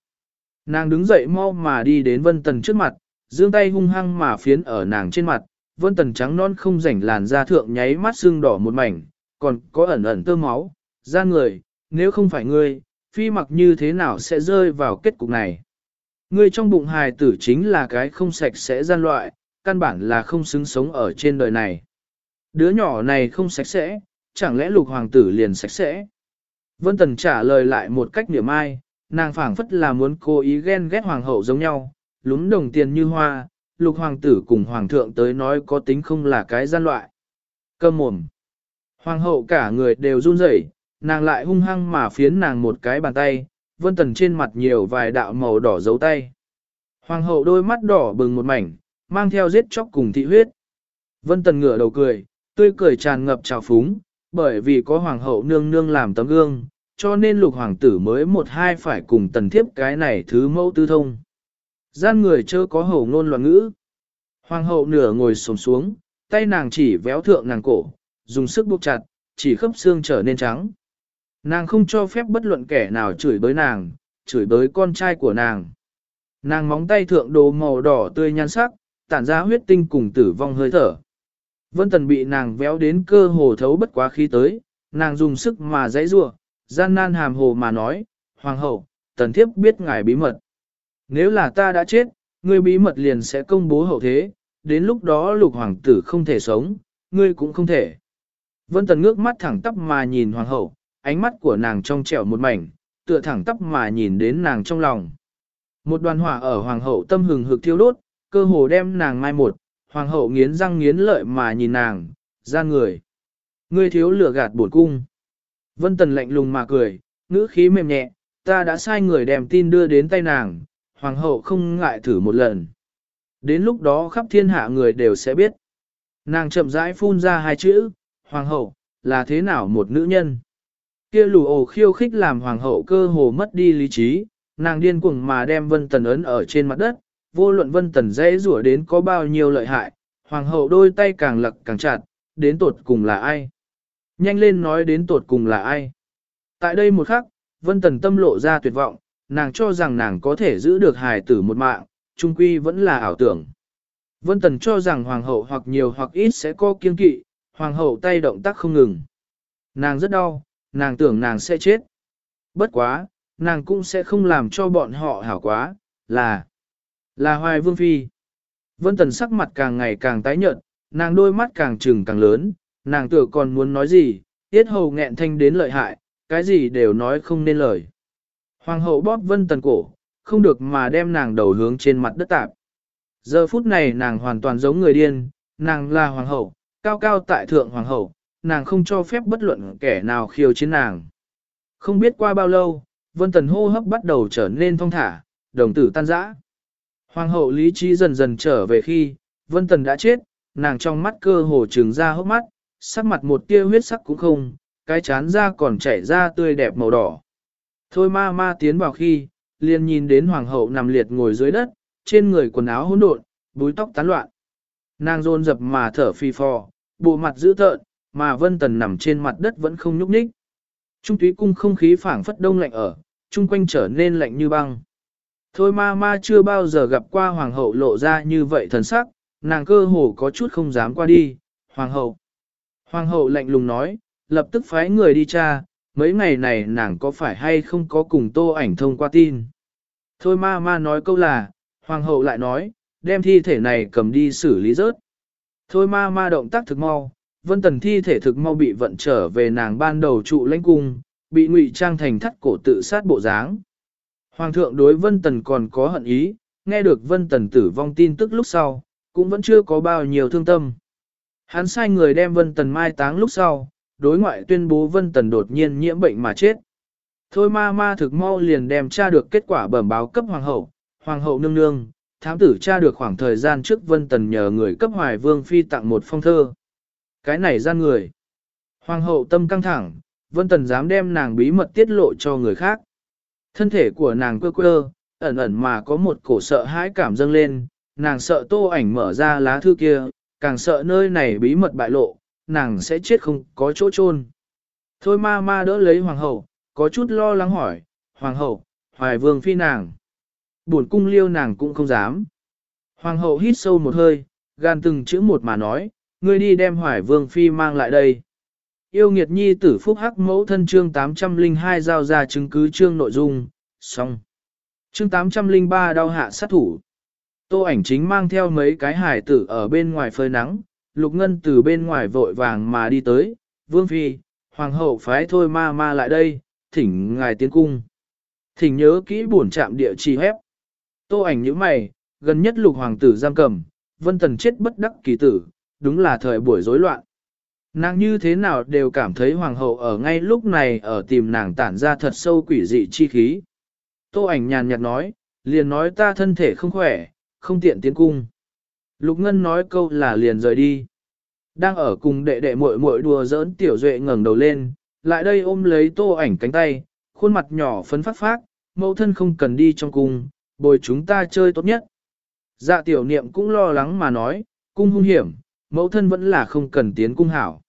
Nàng đứng dậy mau mà đi đến Vân Tần trước mặt, dương tay hung hăng mà phiến ở nàng trên mặt, vân tần trắng non không rảnh làn da thượng nháy mắt sưng đỏ một mảnh, còn có ẩn ẩn tơ máu, gian người, nếu không phải ngươi, phi mặc như thế nào sẽ rơi vào kết cục này. Ngươi trong bụng hài tử chính là cái không sạch sẽ gian loại, căn bản là không xứng sống ở trên đời này. Đứa nhỏ này không sạch sẽ, chẳng lẽ lục hoàng tử liền sạch sẽ? Vân Tần trả lời lại một cách niệm ai, nàng phảng phất là muốn cố ý ghen ghét hoàng hậu giống nhau, lúm đồng tiền như hoa, lục hoàng tử cùng hoàng thượng tới nói có tính không là cái gian loại. Câm mồm. Hoàng hậu cả người đều run rẩy, nàng lại hung hăng mà phiến nàng một cái bàn tay, vân tần trên mặt nhiều vài đạo màu đỏ dấu tay. Hoàng hậu đôi mắt đỏ bừng một mảnh, mang theo giết chóc cùng thị huyết. Vân tần ngửa đầu cười, tươi cười tràn ngập trào phúng, bởi vì có hoàng hậu nương nương làm tấm gương, cho nên lục hoàng tử mới một hai phải cùng tần thiếp cái này thứ mẫu tư thông. Gian người chớ có hổ ngôn loạn ngữ. Hoàng hậu nửa ngồi sồm xuống, tay nàng chỉ véo thượng nàng cổ, dùng sức buộc chặt, chỉ khớp xương trở nên trắng. Nàng không cho phép bất luận kẻ nào chửi bới nàng, chửi bới con trai của nàng. Nàng móng tay thượng đồ màu đỏ tươi nhan sắc, tản ra huyết tinh cùng tử vong hơi thở. Vân Tần bị nàng véo đến cơ hồ thấu bất quá khí tới, nàng dùng sức mà dãy rủa, gian nan hàm hồ mà nói, Hoàng hậu, Tần Thiếp biết ngài bí mật. Nếu là ta đã chết, ngươi bí mật liền sẽ công bố hậu thế, đến lúc đó lục hoàng tử không thể sống, ngươi cũng không thể. Vân Tần ngước mắt thẳng tắp mà nhìn Hoàng hậu, ánh mắt của nàng trong trẻo một mảnh, tựa thẳng tắp mà nhìn đến nàng trong lòng. Một đoàn hỏa ở Hoàng hậu tâm hừng hực thiêu đốt, cơ hồ đem nàng mai một, hoàng hậu nghiến răng nghiến lợi mà nhìn nàng, ra người. Ngươi thiếu lửa gạt bổn cung. Vân Tần lạnh lùng mà cười, ngữ khí mềm nhẹ, ta đã sai người đem tin đưa đến tay nàng, hoàng hậu không ngại thử một lần. Đến lúc đó khắp thiên hạ người đều sẽ biết. Nàng chậm rãi phun ra hai chữ, hoàng hậu, là thế nào một nữ nhân. Kia lù ồ khiêu khích làm hoàng hậu cơ hồ mất đi lý trí, nàng điên cuồng mà đem vân tần ấn ở trên mặt đất, vô luận vân tần dễ rủa đến có bao nhiêu lợi hại, hoàng hậu đôi tay càng lật càng chặt, đến tột cùng là ai? Nhanh lên nói đến tột cùng là ai? Tại đây một khắc, vân tần tâm lộ ra tuyệt vọng, nàng cho rằng nàng có thể giữ được hài tử một mạng, trung quy vẫn là ảo tưởng. Vân tần cho rằng hoàng hậu hoặc nhiều hoặc ít sẽ có kiên kỵ, hoàng hậu tay động tác không ngừng. Nàng rất đau, nàng tưởng nàng sẽ chết. Bất quá, nàng cũng sẽ không làm cho bọn họ hảo quá, là là hoài vương phi. Vân tần sắc mặt càng ngày càng tái nhợt, nàng đôi mắt càng trừng càng lớn, nàng tựa còn muốn nói gì, tiết hầu nghẹn thanh đến lợi hại, cái gì đều nói không nên lời. Hoàng hậu bóp vân tần cổ, không được mà đem nàng đầu hướng trên mặt đất tạp. Giờ phút này nàng hoàn toàn giống người điên, nàng là hoàng hậu, cao cao tại thượng hoàng hậu, nàng không cho phép bất luận kẻ nào khiêu chiến nàng. Không biết qua bao lâu, vân tần hô hấp bắt đầu trở nên thong thả, đồng tử tan rã. Hoàng hậu lý trí dần dần trở về khi, Vân Tần đã chết, nàng trong mắt cơ hồ trừng ra hốc mắt, sắc mặt một tia huyết sắc cũng không, cái chán ra còn chảy ra tươi đẹp màu đỏ. Thôi ma ma tiến vào khi, liền nhìn đến hoàng hậu nằm liệt ngồi dưới đất, trên người quần áo hỗn độn, búi tóc tán loạn. Nàng rôn dập mà thở phi phò, bộ mặt dữ tợn, mà Vân Tần nằm trên mặt đất vẫn không nhúc nhích. Trung túy cung không khí phảng phất đông lạnh ở, chung quanh trở nên lạnh như băng. Thôi ma ma chưa bao giờ gặp qua hoàng hậu lộ ra như vậy thần sắc, nàng cơ hồ có chút không dám qua đi, hoàng hậu. Hoàng hậu lạnh lùng nói, lập tức phái người đi tra, mấy ngày này nàng có phải hay không có cùng tô ảnh thông qua tin. Thôi ma ma nói câu là, hoàng hậu lại nói, đem thi thể này cầm đi xử lý rớt. Thôi ma ma động tác thực mau, vân tần thi thể thực mau bị vận trở về nàng ban đầu trụ lãnh cung, bị ngụy trang thành thắt cổ tự sát bộ dáng. Hoàng thượng đối Vân Tần còn có hận ý, nghe được Vân Tần tử vong tin tức lúc sau, cũng vẫn chưa có bao nhiêu thương tâm. Hắn sai người đem Vân Tần mai táng lúc sau, đối ngoại tuyên bố Vân Tần đột nhiên nhiễm bệnh mà chết. Thôi ma ma thực mau liền đem tra được kết quả bẩm báo cấp hoàng hậu, hoàng hậu nương nương, thám tử tra được khoảng thời gian trước Vân Tần nhờ người cấp hoài vương phi tặng một phong thơ. Cái này gian người. Hoàng hậu tâm căng thẳng, Vân Tần dám đem nàng bí mật tiết lộ cho người khác. Thân thể của nàng quơ quơ, ẩn ẩn mà có một cổ sợ hãi cảm dâng lên, nàng sợ tô ảnh mở ra lá thư kia, càng sợ nơi này bí mật bại lộ, nàng sẽ chết không có chỗ chôn. Thôi ma ma đỡ lấy hoàng hậu, có chút lo lắng hỏi, hoàng hậu, hoài vương phi nàng. Buồn cung liêu nàng cũng không dám. Hoàng hậu hít sâu một hơi, gan từng chữ một mà nói, ngươi đi đem hoài vương phi mang lại đây yêu nghiệt nhi tử phúc hắc mẫu thân chương 802 giao ra chứng cứ chương nội dung, xong. Chương 803 đau hạ sát thủ. Tô ảnh chính mang theo mấy cái hải tử ở bên ngoài phơi nắng, lục ngân từ bên ngoài vội vàng mà đi tới, vương phi, hoàng hậu phái thôi ma ma lại đây, thỉnh ngài tiến cung. Thỉnh nhớ kỹ buồn chạm địa chỉ hép. Tô ảnh như mày, gần nhất lục hoàng tử giam cầm, vân tần chết bất đắc kỳ tử, đúng là thời buổi rối loạn. Nàng như thế nào đều cảm thấy hoàng hậu ở ngay lúc này ở tìm nàng tản ra thật sâu quỷ dị chi khí. Tô ảnh nhàn nhạt nói, liền nói ta thân thể không khỏe, không tiện tiến cung. Lục Ngân nói câu là liền rời đi. Đang ở cùng đệ đệ muội muội đùa giỡn tiểu duệ ngẩng đầu lên, lại đây ôm lấy tô ảnh cánh tay, khuôn mặt nhỏ phấn phát phát, mẫu thân không cần đi trong cung, bồi chúng ta chơi tốt nhất. Dạ tiểu niệm cũng lo lắng mà nói, cung hung hiểm, mẫu thân vẫn là không cần tiến cung hảo.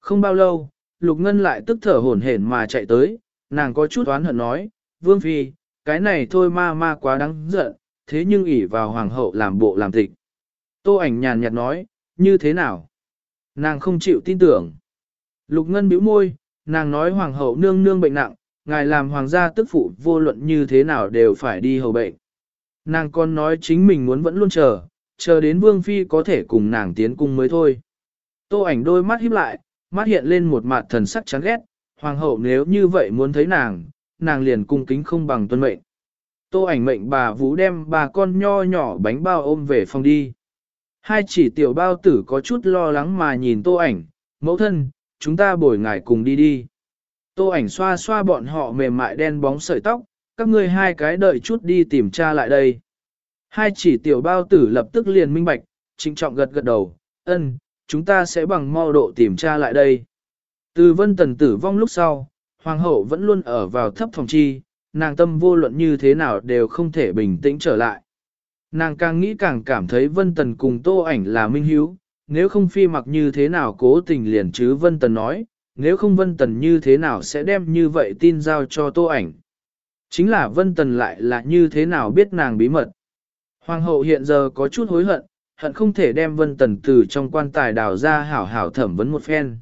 Không bao lâu, Lục Ngân lại tức thở hổn hển mà chạy tới, nàng có chút oán hận nói, Vương Phi, cái này thôi ma ma quá đáng giận, thế nhưng ỷ vào hoàng hậu làm bộ làm tịch. Tô ảnh nhàn nhạt nói, như thế nào? Nàng không chịu tin tưởng. Lục Ngân bĩu môi, nàng nói hoàng hậu nương nương bệnh nặng, ngài làm hoàng gia tức phụ vô luận như thế nào đều phải đi hầu bệnh. Nàng còn nói chính mình muốn vẫn luôn chờ, chờ đến vương phi có thể cùng nàng tiến cung mới thôi. Tô ảnh đôi mắt híp lại, mắt hiện lên một mặt thần sắc chán ghét, hoàng hậu nếu như vậy muốn thấy nàng, nàng liền cung kính không bằng tuân mệnh. Tô ảnh mệnh bà Vũ đem bà con nho nhỏ bánh bao ôm về phòng đi. Hai chỉ tiểu bao tử có chút lo lắng mà nhìn tô ảnh, mẫu thân, chúng ta bồi ngài cùng đi đi. Tô ảnh xoa xoa bọn họ mềm mại đen bóng sợi tóc, các ngươi hai cái đợi chút đi tìm cha lại đây. Hai chỉ tiểu bao tử lập tức liền minh bạch, trịnh trọng gật gật đầu, ân, chúng ta sẽ bằng mau độ tìm cha lại đây. Từ vân tần tử vong lúc sau, hoàng hậu vẫn luôn ở vào thấp phòng chi, nàng tâm vô luận như thế nào đều không thể bình tĩnh trở lại. Nàng càng nghĩ càng cảm thấy vân tần cùng tô ảnh là minh hiếu, nếu không phi mặc như thế nào cố tình liền chứ vân tần nói, nếu không vân tần như thế nào sẽ đem như vậy tin giao cho tô ảnh. Chính là vân tần lại là như thế nào biết nàng bí mật. Hoàng hậu hiện giờ có chút hối hận, hận không thể đem vân tần từ trong quan tài đào ra hảo hảo thẩm vấn một phen.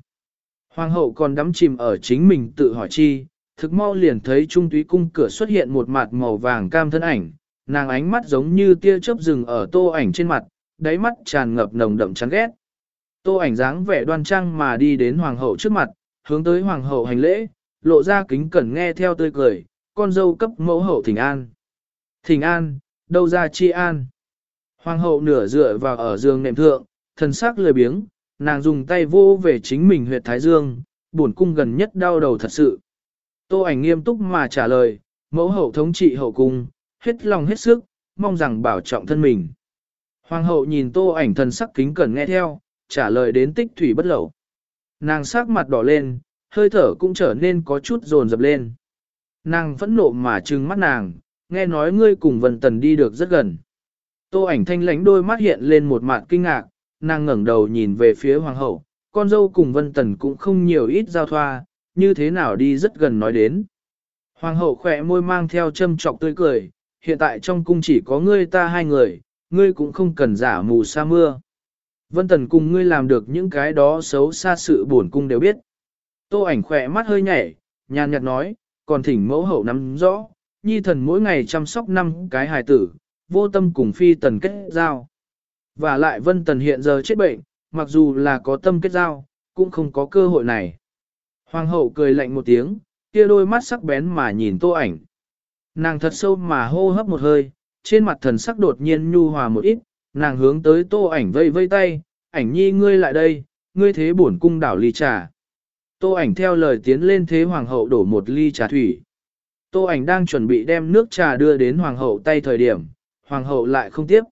Hoàng hậu còn đắm chìm ở chính mình tự hỏi chi, thực mau liền thấy trung túy cung cửa xuất hiện một mặt màu vàng cam thân ảnh, nàng ánh mắt giống như tia chớp rừng ở tô ảnh trên mặt, đáy mắt tràn ngập nồng đậm chán ghét. Tô ảnh dáng vẻ đoan trang mà đi đến hoàng hậu trước mặt, hướng tới hoàng hậu hành lễ, lộ ra kính cẩn nghe theo tươi cười, con dâu cấp mẫu hậu thỉnh an. Thỉnh an, đâu ra chi an. Hoàng hậu nửa dựa vào ở giường nệm thượng, thần sắc lười biếng, nàng dùng tay vô về chính mình huyệt thái dương, buồn cung gần nhất đau đầu thật sự. Tô ảnh nghiêm túc mà trả lời, mẫu hậu thống trị hậu cung, hết lòng hết sức, mong rằng bảo trọng thân mình. Hoàng hậu nhìn tô ảnh thần sắc kính cẩn nghe theo, trả lời đến tích thủy bất lậu. Nàng sắc mặt đỏ lên, hơi thở cũng trở nên có chút dồn dập lên. Nàng phẫn nộ mà trừng mắt nàng, nghe nói ngươi cùng Vân Tần đi được rất gần. Tô ảnh thanh lãnh đôi mắt hiện lên một mặt kinh ngạc, nàng ngẩng đầu nhìn về phía hoàng hậu, con dâu cùng Vân Tần cũng không nhiều ít giao thoa, như thế nào đi rất gần nói đến. Hoàng hậu khẽ môi mang theo châm trọc tươi cười, hiện tại trong cung chỉ có ngươi ta hai người, ngươi cũng không cần giả mù sa mưa. Vân Tần cùng ngươi làm được những cái đó xấu xa sự buồn cung đều biết. Tô ảnh khỏe mắt hơi nhảy, nhàn nhạt nói, còn thỉnh mẫu hậu nắm rõ, nhi thần mỗi ngày chăm sóc năm cái hài tử, vô tâm cùng phi tần kết giao. Và lại Vân Tần hiện giờ chết bệnh, mặc dù là có tâm kết giao, cũng không có cơ hội này. Hoàng hậu cười lạnh một tiếng, kia đôi mắt sắc bén mà nhìn tô ảnh. Nàng thật sâu mà hô hấp một hơi, trên mặt thần sắc đột nhiên nhu hòa một ít, nàng hướng tới tô ảnh vây vây tay, ảnh nhi ngươi lại đây, ngươi thế bổn cung đảo ly trà. Tô ảnh theo lời tiến lên thế hoàng hậu đổ một ly trà thủy. Tô ảnh đang chuẩn bị đem nước trà đưa đến hoàng hậu tay thời điểm, hoàng hậu lại không tiếp.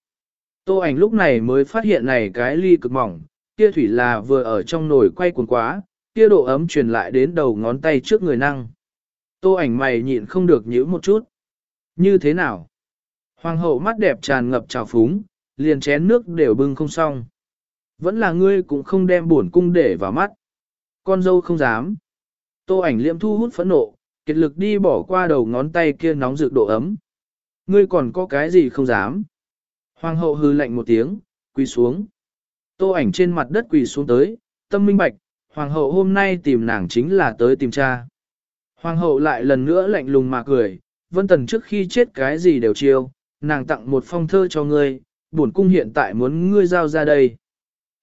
Tô ảnh lúc này mới phát hiện này cái ly cực mỏng, kia thủy là vừa ở trong nồi quay cuồng quá, kia độ ấm truyền lại đến đầu ngón tay trước người năng. Tô ảnh mày nhịn không được nhíu một chút. Như thế nào? Hoàng hậu mắt đẹp tràn ngập trào phúng, liền chén nước đều bưng không xong. Vẫn là ngươi cũng không đem buồn cung để vào mắt. Con dâu không dám. Tô ảnh liệm thu hút phẫn nộ, kiệt lực đi bỏ qua đầu ngón tay kia nóng rực độ ấm. Ngươi còn có cái gì không dám? Hoàng hậu hư lạnh một tiếng, quỳ xuống. Tô ảnh trên mặt đất quỳ xuống tới, tâm minh bạch, hoàng hậu hôm nay tìm nàng chính là tới tìm cha. Hoàng hậu lại lần nữa lạnh lùng mà cười, vân tần trước khi chết cái gì đều chiêu, nàng tặng một phong thơ cho ngươi, bổn cung hiện tại muốn ngươi giao ra đây.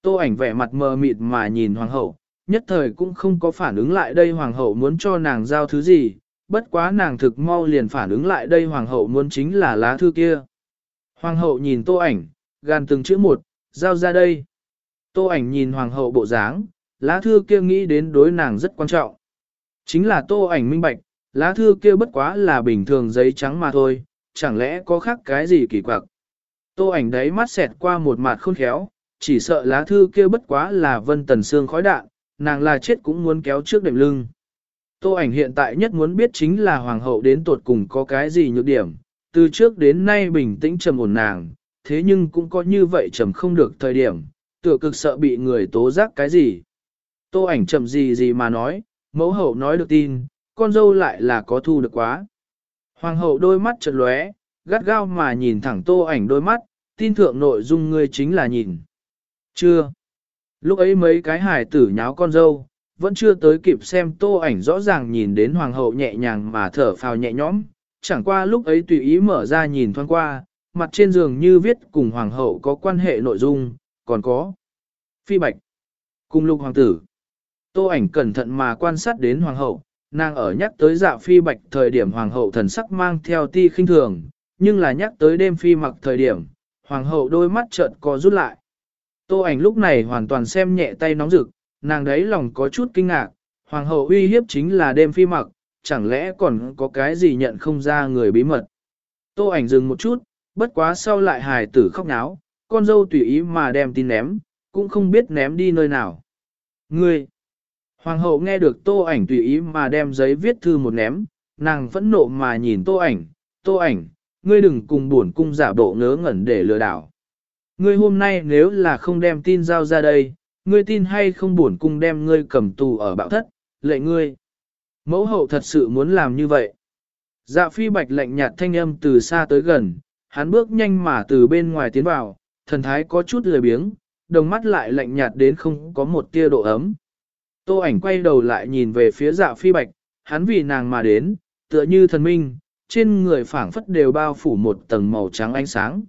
Tô ảnh vẻ mặt mờ mịt mà nhìn hoàng hậu, nhất thời cũng không có phản ứng lại đây hoàng hậu muốn cho nàng giao thứ gì, bất quá nàng thực mau liền phản ứng lại đây hoàng hậu muốn chính là lá thư kia. Hoàng hậu nhìn tô ảnh, gan từng chữ một, giao ra đây. Tô ảnh nhìn hoàng hậu bộ dáng, lá thư kia nghĩ đến đối nàng rất quan trọng. Chính là tô ảnh minh bạch, lá thư kia bất quá là bình thường giấy trắng mà thôi, chẳng lẽ có khác cái gì kỳ quặc. Tô ảnh đấy mắt xẹt qua một mặt khôn khéo, chỉ sợ lá thư kia bất quá là vân tần xương khói đạn, nàng là chết cũng muốn kéo trước đệm lưng. Tô ảnh hiện tại nhất muốn biết chính là hoàng hậu đến tuột cùng có cái gì nhược điểm, từ trước đến nay bình tĩnh trầm ổn nàng, thế nhưng cũng có như vậy trầm không được thời điểm, tựa cực sợ bị người tố giác cái gì. Tô ảnh chậm gì gì mà nói, mẫu hậu nói được tin, con dâu lại là có thu được quá. Hoàng hậu đôi mắt chợt lóe, gắt gao mà nhìn thẳng tô ảnh đôi mắt, tin thượng nội dung ngươi chính là nhìn. Chưa. Lúc ấy mấy cái hài tử nháo con dâu, vẫn chưa tới kịp xem tô ảnh rõ ràng nhìn đến hoàng hậu nhẹ nhàng mà thở phào nhẹ nhõm, chẳng qua lúc ấy tùy ý mở ra nhìn thoáng qua, mặt trên giường như viết cùng hoàng hậu có quan hệ nội dung, còn có phi bạch, cùng lục hoàng tử. Tô ảnh cẩn thận mà quan sát đến hoàng hậu, nàng ở nhắc tới dạ phi bạch thời điểm hoàng hậu thần sắc mang theo ti khinh thường, nhưng là nhắc tới đêm phi mặc thời điểm, hoàng hậu đôi mắt chợt co rút lại. Tô ảnh lúc này hoàn toàn xem nhẹ tay nóng rực, nàng đấy lòng có chút kinh ngạc, hoàng hậu uy hiếp chính là đêm phi mặc, chẳng lẽ còn có cái gì nhận không ra người bí mật. Tô ảnh dừng một chút, bất quá sau lại hài tử khóc náo, con dâu tùy ý mà đem tin ném, cũng không biết ném đi nơi nào. Ngươi! Hoàng hậu nghe được tô ảnh tùy ý mà đem giấy viết thư một ném, nàng phẫn nộ mà nhìn tô ảnh, tô ảnh, ngươi đừng cùng buồn cung giả bộ ngớ ngẩn để lừa đảo. Ngươi hôm nay nếu là không đem tin giao ra đây, ngươi tin hay không buồn cung đem ngươi cầm tù ở bạo thất, lệ ngươi. Mẫu hậu thật sự muốn làm như vậy. Dạ phi bạch lạnh nhạt thanh âm từ xa tới gần, hắn bước nhanh mà từ bên ngoài tiến vào, thần thái có chút lười biếng, đồng mắt lại lạnh nhạt đến không có một tia độ ấm. Tô ảnh quay đầu lại nhìn về phía dạ phi bạch, hắn vì nàng mà đến, tựa như thần minh, trên người phảng phất đều bao phủ một tầng màu trắng ánh sáng.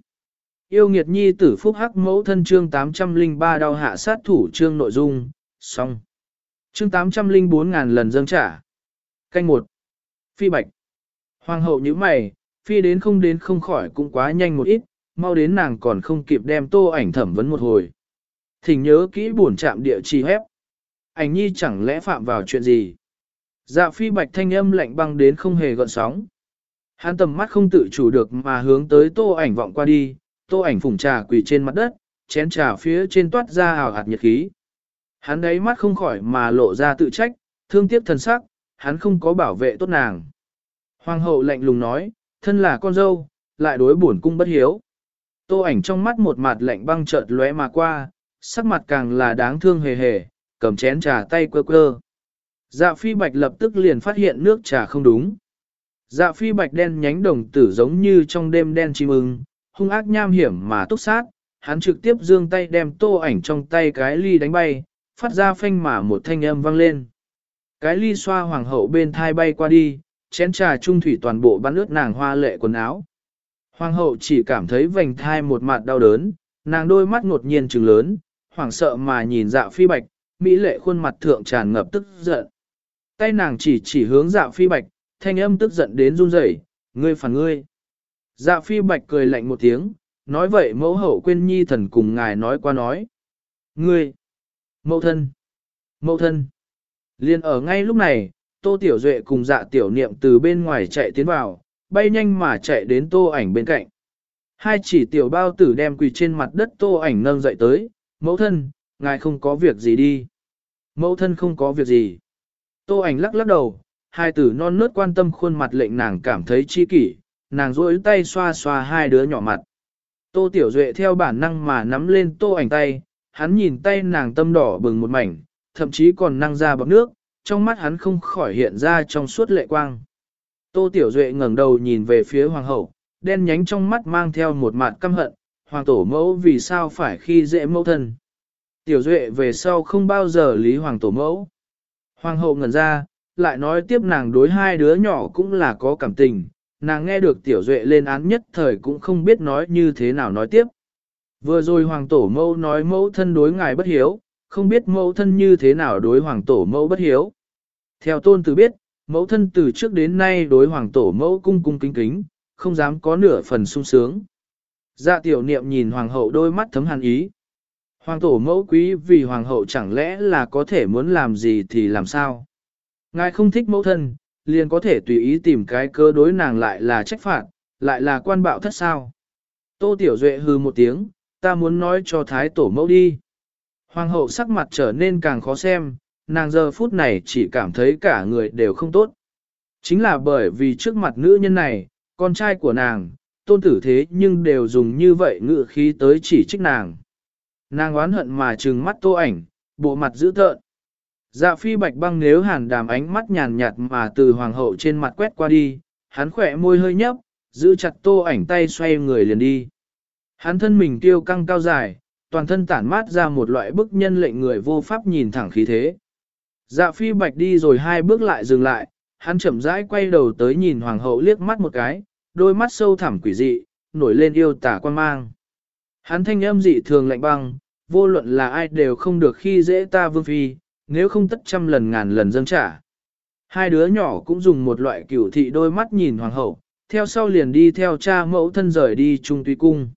Yêu nghiệt nhi tử phúc hắc mẫu thân chương 803 đau hạ sát thủ chương nội dung, xong. Chương 804 ngàn lần dâng trả. Canh một Phi bạch. Hoàng hậu như mày, phi đến không đến không khỏi cũng quá nhanh một ít, mau đến nàng còn không kịp đem tô ảnh thẩm vấn một hồi. Thỉnh nhớ kỹ buồn chạm địa chỉ hép. Ảnh nhi chẳng lẽ phạm vào chuyện gì? Dạ phi bạch thanh âm lạnh băng đến không hề gợn sóng. Hắn tầm mắt không tự chủ được mà hướng tới tô ảnh vọng qua đi, tô ảnh phùng trà quỳ trên mặt đất, chén trà phía trên toát ra hào hạt nhiệt khí. Hắn đấy mắt không khỏi mà lộ ra tự trách, thương tiếc thần sắc, hắn không có bảo vệ tốt nàng. Hoàng hậu lạnh lùng nói, thân là con dâu, lại đối bổn cung bất hiếu. Tô ảnh trong mắt một mặt lạnh băng chợt lóe mà qua, sắc mặt càng là đáng thương hề hề, cầm chén trà tay quơ quơ. Dạ phi bạch lập tức liền phát hiện nước trà không đúng. Dạ phi bạch đen nhánh đồng tử giống như trong đêm đen chim ưng, hung ác nham hiểm mà túc sát, hắn trực tiếp giương tay đem tô ảnh trong tay cái ly đánh bay, phát ra phanh mà một thanh âm vang lên. Cái ly xoa hoàng hậu bên thai bay qua đi, chén trà trung thủy toàn bộ bắn ướt nàng hoa lệ quần áo. Hoàng hậu chỉ cảm thấy vành thai một mặt đau đớn, nàng đôi mắt ngột nhiên trừng lớn, hoảng sợ mà nhìn dạ phi bạch, mỹ lệ khuôn mặt thượng tràn ngập tức giận. Tay nàng chỉ chỉ hướng dạ phi bạch, thanh âm tức giận đến run rẩy, ngươi phản ngươi. Dạ phi bạch cười lạnh một tiếng, nói vậy mẫu hậu quên nhi thần cùng ngài nói qua nói. Ngươi, mẫu thân, mẫu thân. Liên ở ngay lúc này, tô tiểu duệ cùng dạ tiểu niệm từ bên ngoài chạy tiến vào, bay nhanh mà chạy đến tô ảnh bên cạnh. Hai chỉ tiểu bao tử đem quỳ trên mặt đất tô ảnh nâng dậy tới, mẫu thân, ngài không có việc gì đi. Mẫu thân không có việc gì. Tô ảnh lắc lắc đầu, hai tử non nớt quan tâm khuôn mặt lệnh nàng cảm thấy chi kỷ, nàng duỗi tay xoa xoa hai đứa nhỏ mặt. Tô Tiểu Duệ theo bản năng mà nắm lên tô ảnh tay, hắn nhìn tay nàng tâm đỏ bừng một mảnh, thậm chí còn năng ra bọt nước, trong mắt hắn không khỏi hiện ra trong suốt lệ quang. Tô Tiểu Duệ ngẩng đầu nhìn về phía hoàng hậu, đen nhánh trong mắt mang theo một mặt căm hận, hoàng tổ mẫu vì sao phải khi dễ mẫu thân. Tiểu Duệ về sau không bao giờ lý hoàng tổ mẫu. Hoàng hậu ngẩn ra, lại nói tiếp nàng đối hai đứa nhỏ cũng là có cảm tình, nàng nghe được Tiểu Duệ lên án nhất thời cũng không biết nói như thế nào nói tiếp. Vừa rồi hoàng tổ mẫu nói mẫu thân đối ngài bất hiếu, không biết mẫu thân như thế nào đối hoàng tổ mẫu bất hiếu. Theo tôn tử biết, mẫu thân từ trước đến nay đối hoàng tổ mẫu cung cung kính kính, không dám có nửa phần sung sướng. Dạ tiểu niệm nhìn hoàng hậu đôi mắt thấm hàn ý. Hoàng tổ mẫu quý vì hoàng hậu chẳng lẽ là có thể muốn làm gì thì làm sao? Ngài không thích mẫu thân, liền có thể tùy ý tìm cái cơ đối nàng lại là trách phạt, lại là quan bạo thất sao. Tô Tiểu Duệ hư một tiếng, ta muốn nói cho Thái Tổ mẫu đi. Hoàng hậu sắc mặt trở nên càng khó xem, nàng giờ phút này chỉ cảm thấy cả người đều không tốt. Chính là bởi vì trước mặt nữ nhân này, con trai của nàng, tôn tử thế nhưng đều dùng như vậy ngự khí tới chỉ trích nàng. Nàng oán hận mà trừng mắt tô ảnh, bộ mặt dữ tợn. Dạ phi bạch băng nếu hàn đàm ánh mắt nhàn nhạt mà từ hoàng hậu trên mặt quét qua đi, hắn khỏe môi hơi nhấp, giữ chặt tô ảnh tay xoay người liền đi. Hắn thân mình tiêu căng cao dài, toàn thân tản mát ra một loại bức nhân lệnh người vô pháp nhìn thẳng khí thế. Dạ phi bạch đi rồi hai bước lại dừng lại, hắn chậm rãi quay đầu tới nhìn hoàng hậu liếc mắt một cái, đôi mắt sâu thẳm quỷ dị, nổi lên yêu tả quan mang. Hắn thanh âm dị thường lạnh băng, vô luận là ai đều không được khi dễ ta vương phi, nếu không tất trăm lần ngàn lần dâng trả. Hai đứa nhỏ cũng dùng một loại cửu thị đôi mắt nhìn hoàng hậu, theo sau liền đi theo cha mẫu thân rời đi trung tuy cung.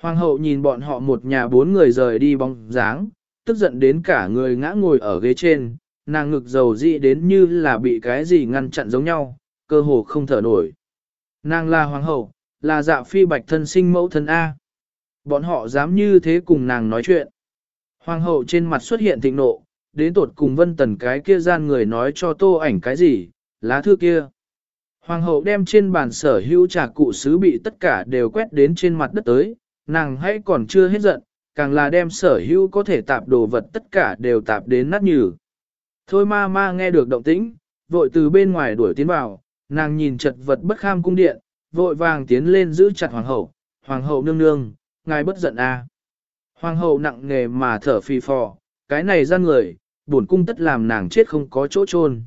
Hoàng hậu nhìn bọn họ một nhà bốn người rời đi bóng dáng, tức giận đến cả người ngã ngồi ở ghế trên, nàng ngực dầu dị đến như là bị cái gì ngăn chặn giống nhau, cơ hồ không thở nổi. Nàng là hoàng hậu, là dạ phi bạch thân sinh mẫu thân A. Bọn họ dám như thế cùng nàng nói chuyện. Hoàng hậu trên mặt xuất hiện thịnh nộ, đến tột cùng vân tần cái kia gian người nói cho tô ảnh cái gì, lá thư kia. Hoàng hậu đem trên bàn sở hữu trà cụ sứ bị tất cả đều quét đến trên mặt đất tới, nàng hãy còn chưa hết giận, càng là đem sở hữu có thể tạp đồ vật tất cả đều tạp đến nát nhừ. Thôi ma ma nghe được động tĩnh, vội từ bên ngoài đuổi tiến vào, nàng nhìn chật vật bất kham cung điện, vội vàng tiến lên giữ chặt hoàng hậu, hoàng hậu nương nương, ngài bất giận a. À. Hoàng hậu nặng nề mà thở phì phò, cái này ra người, bổn cung tất làm nàng chết không có chỗ chôn.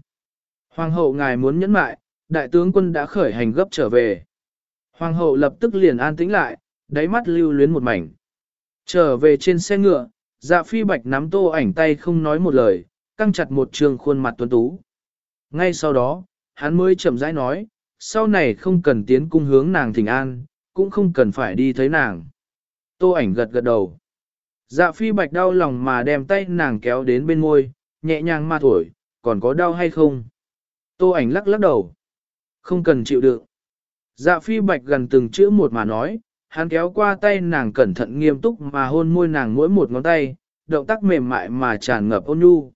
Hoàng hậu ngài muốn nhẫn mại, đại tướng quân đã khởi hành gấp trở về. Hoàng hậu lập tức liền an tĩnh lại, đáy mắt lưu luyến một mảnh. Trở về trên xe ngựa, dạ phi bạch nắm tô ảnh tay không nói một lời, căng chặt một trường khuôn mặt tuấn tú. Ngay sau đó, hắn mới chậm rãi nói, sau này không cần tiến cung hướng nàng thỉnh an, cũng không cần phải đi thấy nàng. Tô ảnh gật gật đầu. Dạ phi bạch đau lòng mà đem tay nàng kéo đến bên môi, nhẹ nhàng mà thổi, còn có đau hay không? Tô ảnh lắc lắc đầu. Không cần chịu đựng. Dạ phi bạch gần từng chữ một mà nói, hắn kéo qua tay nàng cẩn thận nghiêm túc mà hôn môi nàng mỗi một ngón tay, động tác mềm mại mà tràn ngập ôn nhu.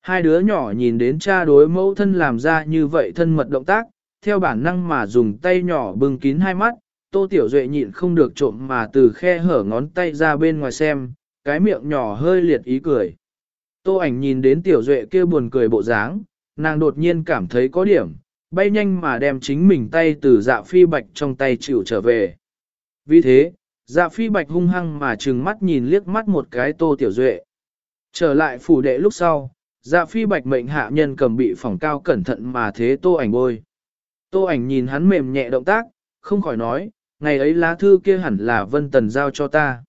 Hai đứa nhỏ nhìn đến cha đối mẫu thân làm ra như vậy thân mật động tác, theo bản năng mà dùng tay nhỏ bưng kín hai mắt, Tô Tiểu Duệ nhịn không được trộm mà từ khe hở ngón tay ra bên ngoài xem, cái miệng nhỏ hơi liệt ý cười. Tô ảnh nhìn đến Tiểu Duệ kia buồn cười bộ dáng, nàng đột nhiên cảm thấy có điểm, bay nhanh mà đem chính mình tay từ dạ phi bạch trong tay chịu trở về. Vì thế, dạ phi bạch hung hăng mà trừng mắt nhìn liếc mắt một cái Tô Tiểu Duệ. Trở lại phủ đệ lúc sau, dạ phi bạch mệnh hạ nhân cầm bị phòng cao cẩn thận mà thế Tô ảnh bôi. Tô ảnh nhìn hắn mềm nhẹ động tác, không khỏi nói, ngày ấy lá thư kia hẳn là Vân Tần giao cho ta.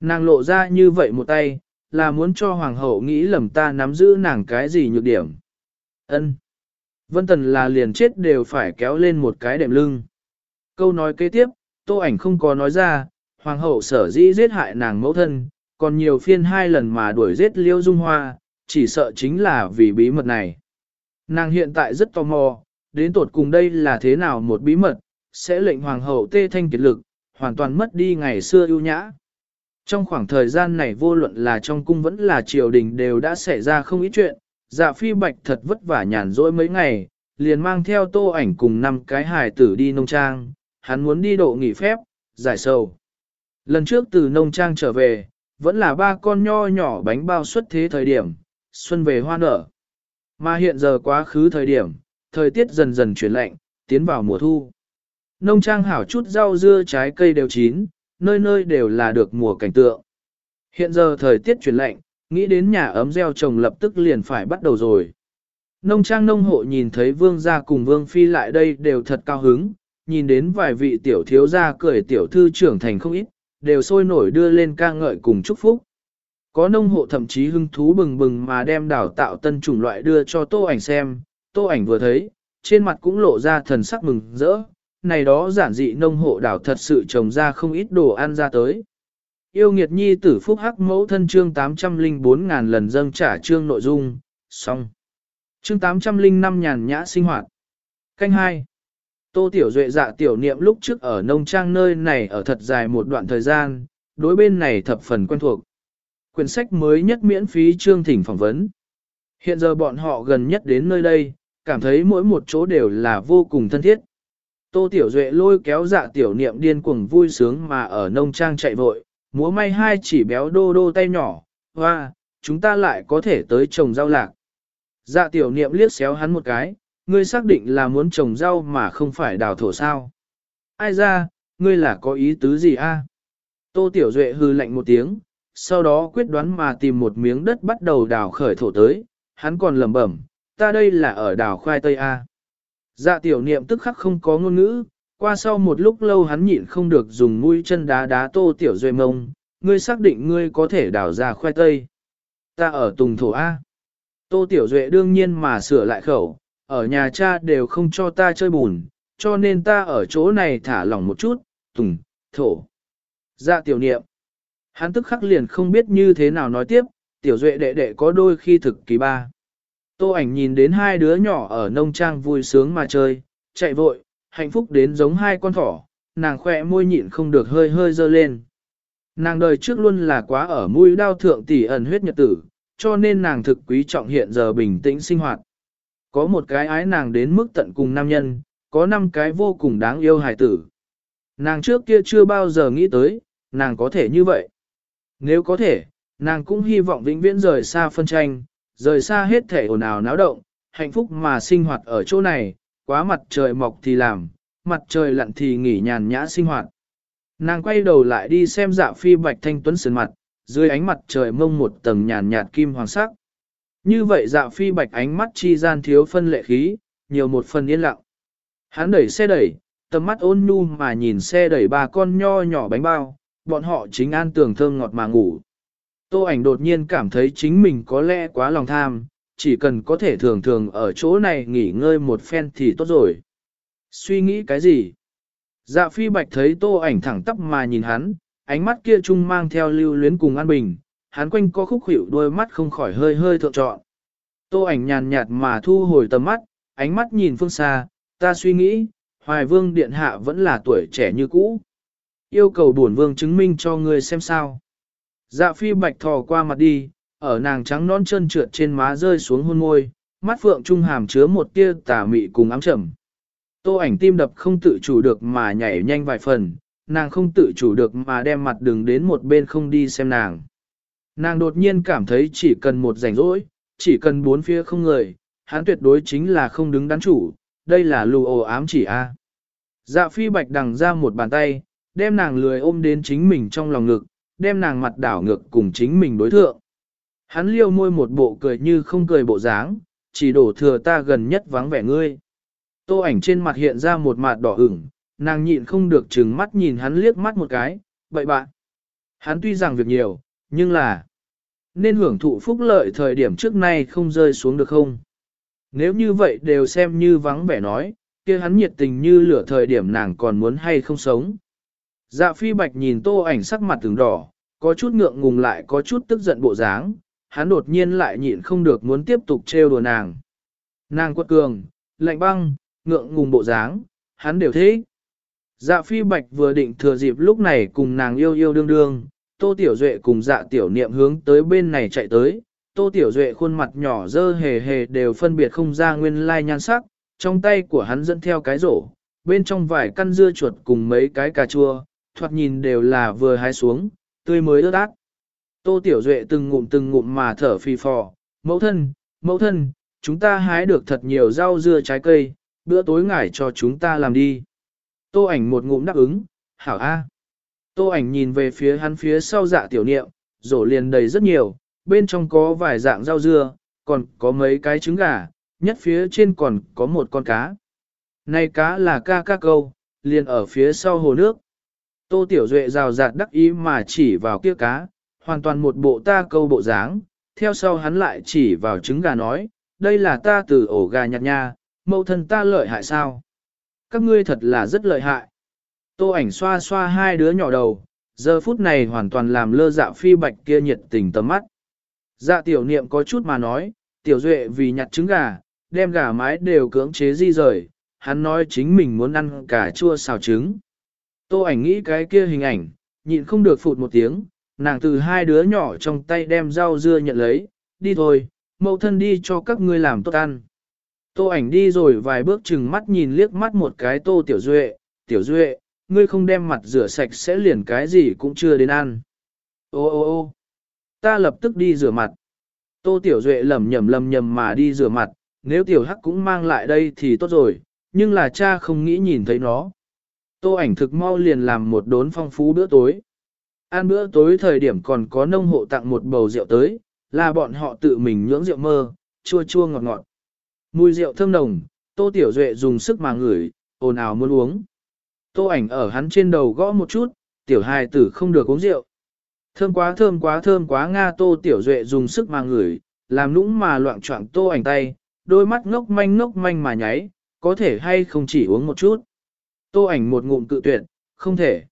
Nàng lộ ra như vậy một tay, là muốn cho hoàng hậu nghĩ lầm ta nắm giữ nàng cái gì nhược điểm. Ân. Vân Tần là liền chết đều phải kéo lên một cái đệm lưng. Câu nói kế tiếp, tô ảnh không có nói ra, hoàng hậu sở dĩ giết hại nàng mẫu thân, còn nhiều phiên hai lần mà đuổi giết liêu dung hoa, chỉ sợ chính là vì bí mật này. Nàng hiện tại rất tò mò, đến tột cùng đây là thế nào một bí mật, sẽ lệnh hoàng hậu tê thanh kiệt lực, hoàn toàn mất đi ngày xưa ưu nhã. Trong khoảng thời gian này vô luận là trong cung vẫn là triều đình đều đã xảy ra không ít chuyện, dạ phi bạch thật vất vả nhàn rỗi mấy ngày, liền mang theo tô ảnh cùng năm cái hài tử đi nông trang, hắn muốn đi độ nghỉ phép, giải sầu. Lần trước từ nông trang trở về, vẫn là ba con nho nhỏ bánh bao xuất thế thời điểm, xuân về hoa nở. Mà hiện giờ quá khứ thời điểm, thời tiết dần dần chuyển lạnh, tiến vào mùa thu. Nông trang hảo chút rau dưa trái cây đều chín, nơi nơi đều là được mùa cảnh tượng. Hiện giờ thời tiết chuyển lạnh, nghĩ đến nhà ấm gieo trồng lập tức liền phải bắt đầu rồi. Nông trang nông hộ nhìn thấy vương gia cùng vương phi lại đây đều thật cao hứng, nhìn đến vài vị tiểu thiếu gia cười tiểu thư trưởng thành không ít, đều sôi nổi đưa lên ca ngợi cùng chúc phúc. Có nông hộ thậm chí hưng thú bừng bừng mà đem đào tạo tân chủng loại đưa cho tô ảnh xem, tô ảnh vừa thấy, trên mặt cũng lộ ra thần sắc mừng rỡ, này đó giản dị nông hộ đảo thật sự trồng ra không ít đồ ăn ra tới. Yêu nghiệt nhi tử phúc hắc mẫu thân chương 804 ngàn lần dâng trả chương nội dung, xong. chương 805 nhàn nhã sinh hoạt. Canh 2. Tô Tiểu Duệ dạ tiểu niệm lúc trước ở nông trang nơi này ở thật dài một đoạn thời gian, đối bên này thập phần quen thuộc. Quyển sách mới nhất miễn phí chương thỉnh phỏng vấn. Hiện giờ bọn họ gần nhất đến nơi đây, cảm thấy mỗi một chỗ đều là vô cùng thân thiết. Tô Tiểu Duệ lôi kéo dạ tiểu niệm điên cuồng vui sướng mà ở nông trang chạy vội, múa may hai chỉ béo đô đô tay nhỏ, hoa, chúng ta lại có thể tới trồng rau lạc. Dạ tiểu niệm liếc xéo hắn một cái, ngươi xác định là muốn trồng rau mà không phải đào thổ sao. Ai ra, ngươi là có ý tứ gì a? Tô Tiểu Duệ hư lạnh một tiếng, sau đó quyết đoán mà tìm một miếng đất bắt đầu đào khởi thổ tới, hắn còn lẩm bẩm, ta đây là ở đào khoai tây a. Dạ tiểu niệm tức khắc không có ngôn ngữ, qua sau một lúc lâu hắn nhịn không được dùng mũi chân đá đá Tô Tiểu Duệ mông, ngươi xác định ngươi có thể đào ra khoai tây. Ta ở tùng thổ A. Tô Tiểu Duệ đương nhiên mà sửa lại khẩu, ở nhà cha đều không cho ta chơi bùn, cho nên ta ở chỗ này thả lỏng một chút, tùng, thổ. Dạ tiểu niệm. Hắn tức khắc liền không biết như thế nào nói tiếp, tiểu duệ đệ đệ có đôi khi thực kỳ ba. Tô ảnh nhìn đến hai đứa nhỏ ở nông trang vui sướng mà chơi, chạy vội, hạnh phúc đến giống hai con thỏ, nàng khỏe môi nhịn không được hơi hơi dơ lên. Nàng đời trước luôn là quá ở mũi đao thượng tỷ ẩn huyết nhật tử, cho nên nàng thực quý trọng hiện giờ bình tĩnh sinh hoạt. Có một cái ái nàng đến mức tận cùng nam nhân, có năm cái vô cùng đáng yêu hài tử. Nàng trước kia chưa bao giờ nghĩ tới, nàng có thể như vậy. Nếu có thể, nàng cũng hy vọng vĩnh viễn rời xa phân tranh, rời xa hết thể ồn ào náo động, hạnh phúc mà sinh hoạt ở chỗ này, quá mặt trời mọc thì làm, mặt trời lặn thì nghỉ nhàn nhã sinh hoạt. Nàng quay đầu lại đi xem dạ phi bạch thanh tuấn sườn mặt, dưới ánh mặt trời mông một tầng nhàn nhạt kim hoàng sắc. Như vậy dạ phi bạch ánh mắt chi gian thiếu phân lệ khí, nhiều một phần yên lặng. Hắn đẩy xe đẩy, tầm mắt ôn nhu mà nhìn xe đẩy ba con nho nhỏ bánh bao, bọn họ chính an tường thơm ngọt mà ngủ. Tô ảnh đột nhiên cảm thấy chính mình có lẽ quá lòng tham, chỉ cần có thể thường thường ở chỗ này nghỉ ngơi một phen thì tốt rồi. Suy nghĩ cái gì? Dạ phi bạch thấy tô ảnh thẳng tắp mà nhìn hắn, ánh mắt kia trung mang theo lưu luyến cùng an bình, hắn quanh co khúc hiểu đôi mắt không khỏi hơi hơi thượng trọn. Tô ảnh nhàn nhạt mà thu hồi tầm mắt, ánh mắt nhìn phương xa, ta suy nghĩ, hoài vương điện hạ vẫn là tuổi trẻ như cũ. Yêu cầu bổn vương chứng minh cho ngươi xem sao. Dạ phi bạch thò qua mặt đi, ở nàng trắng non chân trượt trên má rơi xuống hôn môi, mắt phượng trung hàm chứa một tia tà mị cùng ám trầm. Tô ảnh tim đập không tự chủ được mà nhảy nhanh vài phần, nàng không tự chủ được mà đem mặt đường đến một bên không đi xem nàng. Nàng đột nhiên cảm thấy chỉ cần một rảnh rỗi, chỉ cần bốn phía không người, hắn tuyệt đối chính là không đứng đắn chủ, đây là lù ồ ám chỉ a. Dạ phi bạch đằng ra một bàn tay, đem nàng lười ôm đến chính mình trong lòng ngực, đem nàng mặt đảo ngược cùng chính mình đối thượng. Hắn liêu môi một bộ cười như không cười bộ dáng, chỉ đổ thừa ta gần nhất vắng vẻ ngươi. Tô ảnh trên mặt hiện ra một mặt đỏ ửng, nàng nhịn không được trừng mắt nhìn hắn liếc mắt một cái, vậy bạn. Hắn tuy rằng việc nhiều, nhưng là nên hưởng thụ phúc lợi thời điểm trước nay không rơi xuống được không. Nếu như vậy đều xem như vắng vẻ nói, kia hắn nhiệt tình như lửa thời điểm nàng còn muốn hay không sống. Dạ phi bạch nhìn tô ảnh sắc mặt từng đỏ, có chút ngượng ngùng lại có chút tức giận bộ dáng, hắn đột nhiên lại nhịn không được muốn tiếp tục trêu đùa nàng. Nàng quật cường, lạnh băng, ngượng ngùng bộ dáng, hắn đều thế. Dạ phi bạch vừa định thừa dịp lúc này cùng nàng yêu yêu đương đương, tô tiểu duệ cùng dạ tiểu niệm hướng tới bên này chạy tới, tô tiểu duệ khuôn mặt nhỏ dơ hề hề đều phân biệt không ra nguyên lai nhan sắc, trong tay của hắn dẫn theo cái rổ, bên trong vài căn dưa chuột cùng mấy cái cà chua, thoạt nhìn đều là vừa hái xuống, tươi mới ướt át. Tô Tiểu Duệ từng ngụm từng ngụm mà thở phì phò, mẫu thân, mẫu thân, chúng ta hái được thật nhiều rau dưa trái cây, bữa tối ngải cho chúng ta làm đi. Tô ảnh một ngụm đáp ứng, hảo a. Tô ảnh nhìn về phía hắn phía sau dạ tiểu niệm, rổ liền đầy rất nhiều, bên trong có vài dạng rau dưa, còn có mấy cái trứng gà, nhất phía trên còn có một con cá. Này cá là ca ca câu, liền ở phía sau hồ nước. Tô Tiểu Duệ rào rạt đắc ý mà chỉ vào kia cá, hoàn toàn một bộ ta câu bộ dáng, theo sau hắn lại chỉ vào trứng gà nói, đây là ta từ ổ gà nhặt nha, mẫu thân ta lợi hại sao? Các ngươi thật là rất lợi hại. Tô ảnh xoa xoa hai đứa nhỏ đầu, giờ phút này hoàn toàn làm lơ dạ phi bạch kia nhiệt tình tầm mắt. Dạ tiểu niệm có chút mà nói, tiểu duệ vì nhặt trứng gà, đem gà mái đều cưỡng chế di rời, hắn nói chính mình muốn ăn cả chua xào trứng. Tô ảnh nghĩ cái kia hình ảnh, nhịn không được phụt một tiếng, nàng từ hai đứa nhỏ trong tay đem rau dưa nhận lấy, đi thôi, mẫu thân đi cho các ngươi làm tốt ăn. Tô ảnh đi rồi vài bước chừng mắt nhìn liếc mắt một cái tô tiểu duệ, tiểu duệ, ngươi không đem mặt rửa sạch sẽ liền cái gì cũng chưa đến ăn. Ô ô ô ta lập tức đi rửa mặt. Tô tiểu duệ lầm nhầm lầm nhầm mà đi rửa mặt, nếu tiểu hắc cũng mang lại đây thì tốt rồi, nhưng là cha không nghĩ nhìn thấy nó. Tô ảnh thực mau liền làm một đốn phong phú bữa tối. Ăn bữa tối thời điểm còn có nông hộ tặng một bầu rượu tới, là bọn họ tự mình nhưỡng rượu mơ, chua chua ngọt ngọt. Mùi rượu thơm nồng, Tô Tiểu Duệ dùng sức mà ngửi, ồn ào muốn uống. Tô ảnh ở hắn trên đầu gõ một chút, tiểu hài tử không được uống rượu. Thơm quá thơm quá thơm quá Nga Tô Tiểu Duệ dùng sức mà ngửi, làm nũng mà loạn choạng Tô ảnh tay, đôi mắt ngốc manh ngốc manh mà nháy, có thể hay không chỉ uống một chút. Tô ảnh một ngụm cự tuyệt, không thể.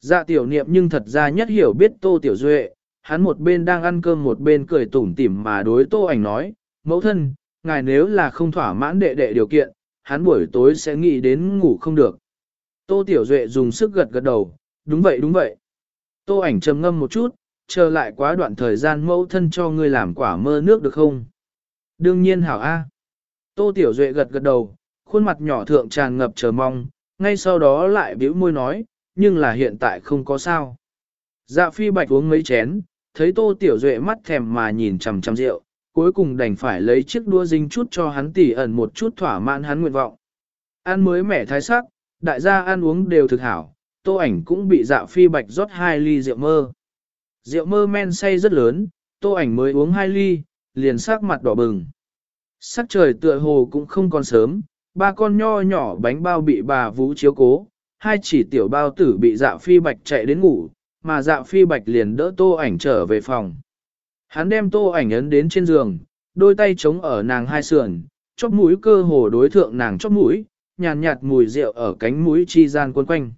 Dạ tiểu niệm nhưng thật ra nhất hiểu biết Tô Tiểu Duệ, hắn một bên đang ăn cơm một bên cười tủm tỉm mà đối Tô ảnh nói, mẫu thân, ngài nếu là không thỏa mãn đệ đệ điều kiện, hắn buổi tối sẽ nghĩ đến ngủ không được. Tô Tiểu Duệ dùng sức gật gật đầu, đúng vậy đúng vậy. Tô ảnh trầm ngâm một chút, chờ lại quá đoạn thời gian mẫu thân cho ngươi làm quả mơ nước được không? Đương nhiên hảo A. Tô Tiểu Duệ gật gật đầu, khuôn mặt nhỏ thượng tràn ngập chờ mong, ngay sau đó lại bĩu môi nói, nhưng là hiện tại không có sao. Dạ phi bạch uống mấy chén, thấy Tô Tiểu Duệ mắt thèm mà nhìn chằm chằm rượu, cuối cùng đành phải lấy chiếc đua dinh chút cho hắn tỉ ẩn một chút thỏa mãn hắn nguyện vọng. Ăn mới mẻ thái sắc, đại gia ăn uống đều thực hảo, tô ảnh cũng bị dạ phi bạch rót hai ly rượu mơ. Rượu mơ men say rất lớn, tô ảnh mới uống hai ly, liền sắc mặt đỏ bừng. Sắc trời tựa hồ cũng không còn sớm, ba con nho nhỏ bánh bao bị bà vũ chiếu cố, hai chỉ tiểu bao tử bị dạ phi bạch chạy đến ngủ, mà dạ phi bạch liền đỡ tô ảnh trở về phòng. Hắn đem tô ảnh ấn đến trên giường, đôi tay chống ở nàng hai sườn, chóp mũi cơ hồ đối thượng nàng chóp mũi, nhàn nhạt, nhạt mùi rượu ở cánh mũi chi gian quấn quanh.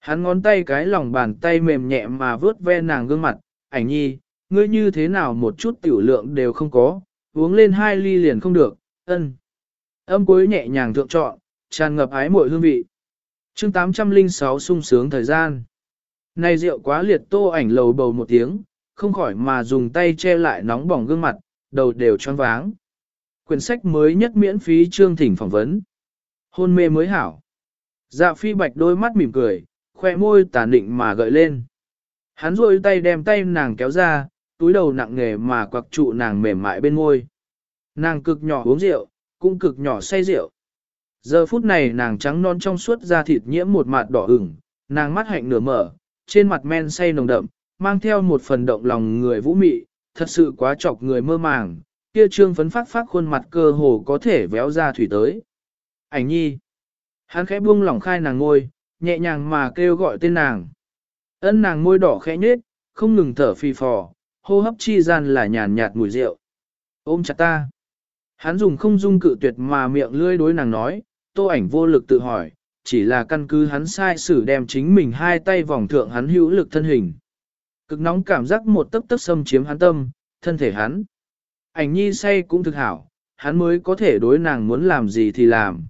Hắn ngón tay cái lòng bàn tay mềm nhẹ mà vướt ve nàng gương mặt, ảnh nhi, ngươi như thế nào một chút tiểu lượng đều không có, uống lên hai ly liền không được, ân. Âm cuối nhẹ nhàng thượng trọn, tràn ngập ái muội hương vị. chương 806 sung sướng thời gian. Này rượu quá liệt tô ảnh lầu bầu một tiếng, không khỏi mà dùng tay che lại nóng bỏng gương mặt, đầu đều choáng váng. Quyển sách mới nhất miễn phí chương thỉnh phỏng vấn. Hôn mê mới hảo. Dạ phi bạch đôi mắt mỉm cười, khoe môi tàn định mà gợi lên. Hắn rôi tay đem tay nàng kéo ra, túi đầu nặng nghề mà quặc trụ nàng mềm mại bên môi. Nàng cực nhỏ uống rượu, cũng cực nhỏ say rượu. Giờ phút này nàng trắng non trong suốt da thịt nhiễm một mạt đỏ ửng, nàng mắt hạnh nửa mở, trên mặt men say nồng đậm, mang theo một phần động lòng người vũ mị, thật sự quá chọc người mơ màng, kia trương phấn phát phát khuôn mặt cơ hồ có thể véo ra thủy tới. Ảnh nhi. Hắn khẽ buông lỏng khai nàng ngôi, nhẹ nhàng mà kêu gọi tên nàng. Ân nàng môi đỏ khẽ nhếch, không ngừng thở phì phò, hô hấp chi gian là nhàn nhạt mùi rượu. Ôm chặt ta. Hắn dùng không dung cự tuyệt mà miệng lươi đối nàng nói, tô ảnh vô lực tự hỏi, chỉ là căn cứ hắn sai sử đem chính mình hai tay vòng thượng hắn hữu lực thân hình. Cực nóng cảm giác một tấp tấp xâm chiếm hắn tâm, thân thể hắn. Ảnh nhi say cũng thực hảo, hắn mới có thể đối nàng muốn làm gì thì làm.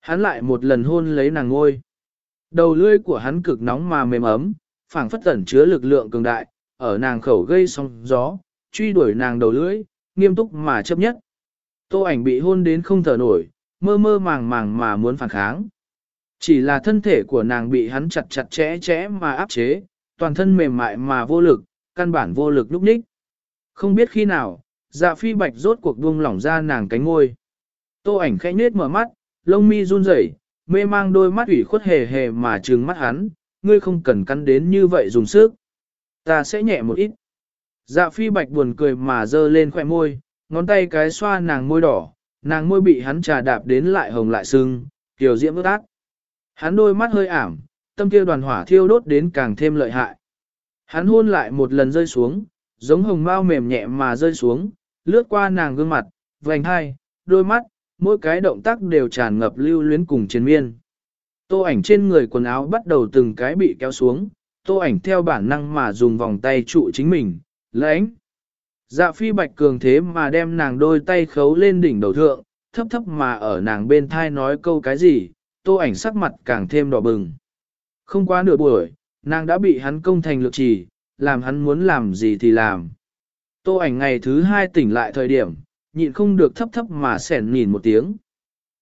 Hắn lại một lần hôn lấy nàng ngôi. Đầu lưỡi của hắn cực nóng mà mềm ấm, phảng phất tẩn chứa lực lượng cường đại, ở nàng khẩu gây sóng gió, truy đuổi nàng đầu lưỡi, nghiêm túc mà chấp nhất. Tô ảnh bị hôn đến không thở nổi, mơ mơ màng màng mà muốn phản kháng. Chỉ là thân thể của nàng bị hắn chặt chặt chẽ chẽ mà áp chế, toàn thân mềm mại mà vô lực, căn bản vô lực lúc ních. Không biết khi nào, dạ phi bạch rốt cuộc buông lỏng ra nàng cánh ngôi. Tô ảnh khẽ nết mở mắt, lông mi run rẩy, mê mang đôi mắt ủy khuất hề hề mà trừng mắt hắn, ngươi không cần cắn đến như vậy dùng sức. Ta sẽ nhẹ một ít. Dạ phi bạch buồn cười mà dơ lên khỏe môi, ngón tay cái xoa nàng môi đỏ, nàng môi bị hắn trà đạp đến lại hồng lại sưng, tiểu diễm ước ác. Hắn đôi mắt hơi ảm, tâm kia đoàn hỏa thiêu đốt đến càng thêm lợi hại. Hắn hôn lại một lần rơi xuống, giống hồng mau mềm nhẹ mà rơi xuống, lướt qua nàng gương mặt, vành hai, đôi mắt, mỗi cái động tác đều tràn ngập lưu luyến cùng chiến miên. Tô ảnh trên người quần áo bắt đầu từng cái bị kéo xuống, tô ảnh theo bản năng mà dùng vòng tay trụ chính mình, lãnh. Dạ phi bạch cường thế mà đem nàng đôi tay khấu lên đỉnh đầu thượng, thấp thấp mà ở nàng bên thai nói câu cái gì, tô ảnh sắc mặt càng thêm đỏ bừng. Không quá nửa buổi, nàng đã bị hắn công thành lược trì, làm hắn muốn làm gì thì làm. Tô ảnh ngày thứ hai tỉnh lại thời điểm, nhịn không được thấp thấp mà sẻn nhìn một tiếng.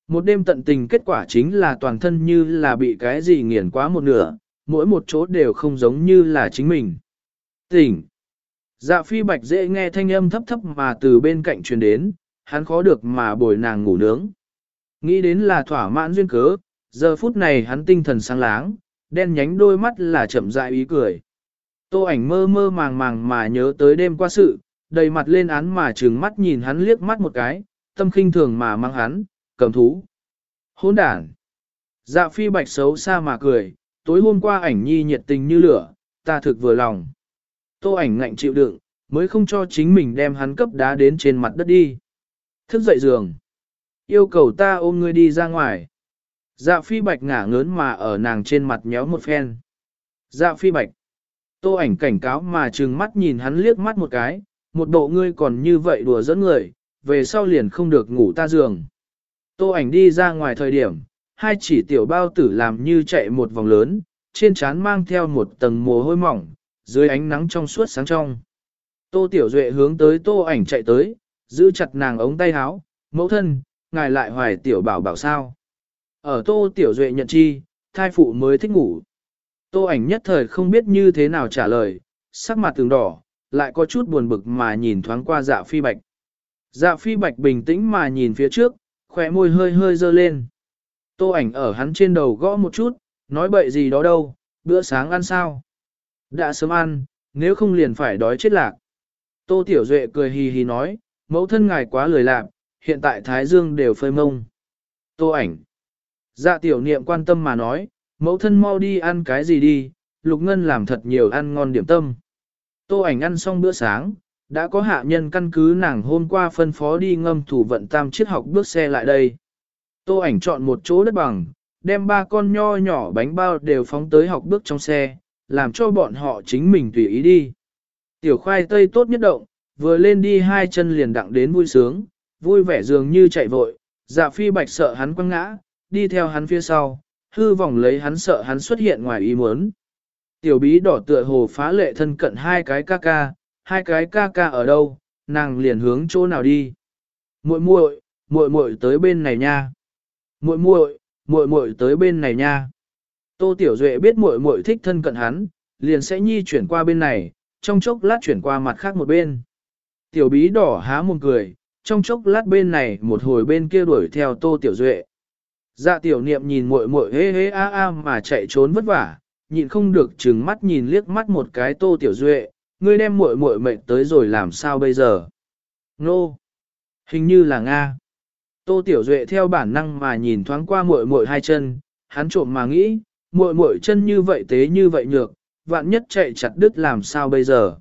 Một đêm tận tình kết quả chính là toàn thân như là bị cái gì nghiền quá một nửa, mỗi một chỗ đều không giống như là chính mình. Tỉnh. Dạ phi bạch dễ nghe thanh âm thấp thấp mà từ bên cạnh truyền đến, hắn khó được mà bồi nàng ngủ nướng. Nghĩ đến là thỏa mãn duyên cớ, giờ phút này hắn tinh thần sáng láng, đen nhánh đôi mắt là chậm rãi ý cười. Tô ảnh mơ mơ màng màng mà nhớ tới đêm qua sự, đầy mặt lên án mà trừng mắt nhìn hắn liếc mắt một cái, tâm khinh thường mà mang hắn, cầm thú. Hỗn đản. Dạ phi bạch xấu xa mà cười, tối hôm qua ảnh nhi nhiệt tình như lửa, ta thực vừa lòng. Tô ảnh ngạnh chịu đựng, mới không cho chính mình đem hắn cấp đá đến trên mặt đất đi. Thức dậy giường. Yêu cầu ta ôm ngươi đi ra ngoài. Dạ phi bạch ngả ngớn mà ở nàng trên mặt nhéo một phen. Dạ phi bạch. Tô ảnh cảnh cáo mà trừng mắt nhìn hắn liếc mắt một cái, một bộ ngươi còn như vậy đùa dẫn người, về sau liền không được ngủ ta giường. Tô ảnh đi ra ngoài thời điểm, hai chỉ tiểu bao tử làm như chạy một vòng lớn, trên trán mang theo một tầng mồ hôi mỏng, dưới ánh nắng trong suốt sáng trong. Tô Tiểu Duệ hướng tới Tô ảnh chạy tới, giữ chặt nàng ống tay áo, mẫu thân, ngài lại hoài tiểu bảo bảo sao. Ở Tô Tiểu Duệ nhận chi, thai phụ mới thích ngủ. Tô ảnh nhất thời không biết như thế nào trả lời, sắc mặt từng đỏ, lại có chút buồn bực mà nhìn thoáng qua dạ phi bạch. Dạ phi bạch bình tĩnh mà nhìn phía trước, khỏe môi hơi hơi dơ lên. Tô ảnh ở hắn trên đầu gõ một chút, nói bậy gì đó đâu, bữa sáng ăn sao? Đã sớm ăn, nếu không liền phải đói chết lạc. Tô Tiểu Duệ cười hì hì nói, mẫu thân ngài quá lười lạc, hiện tại Thái Dương đều phơi mông. Tô ảnh. Dạ tiểu niệm quan tâm mà nói, mẫu thân mau đi ăn cái gì đi, Lục Ngân làm thật nhiều ăn ngon điểm tâm. Tô ảnh ăn xong bữa sáng, đã có hạ nhân căn cứ nàng hôm qua phân phó đi ngâm thủ vận tam chiếc học bước xe lại đây. Tô ảnh chọn một chỗ đất bằng, đem ba con nho nhỏ bánh bao đều phóng tới học bước trong xe, làm cho bọn họ chính mình tùy ý đi. Tiểu khoai tây tốt nhất động, vừa lên đi hai chân liền đặng đến vui sướng, vui vẻ dường như chạy vội, dạ phi bạch sợ hắn quăng ngã, đi theo hắn phía sau, hư vòng lấy hắn sợ hắn xuất hiện ngoài ý muốn. Tiểu bí đỏ tựa hồ phá lệ thân cận hai cái ca ca, hai cái ca ca ở đâu, nàng liền hướng chỗ nào đi. Muội muội, muội muội tới bên này nha. Muội muội, muội muội tới bên này nha. Tô Tiểu Duệ biết muội muội thích thân cận hắn, liền sẽ nhi chuyển qua bên này, trong chốc lát chuyển qua mặt khác một bên. Tiểu bí đỏ há mồm cười, trong chốc lát bên này một hồi bên kia đuổi theo Tô Tiểu Duệ. Dạ tiểu niệm nhìn muội muội hê hê a a mà chạy trốn vất vả, nhịn không được chừng mắt nhìn liếc mắt một cái Tô Tiểu Duệ, ngươi đem muội muội mệnh tới rồi làm sao bây giờ? Nô! Hình như là Nga. Tô Tiểu Duệ theo bản năng mà nhìn thoáng qua muội muội hai chân, hắn trộm mà nghĩ, muội muội chân như vậy tế như vậy nhược, vạn nhất chạy chặt đứt làm sao bây giờ?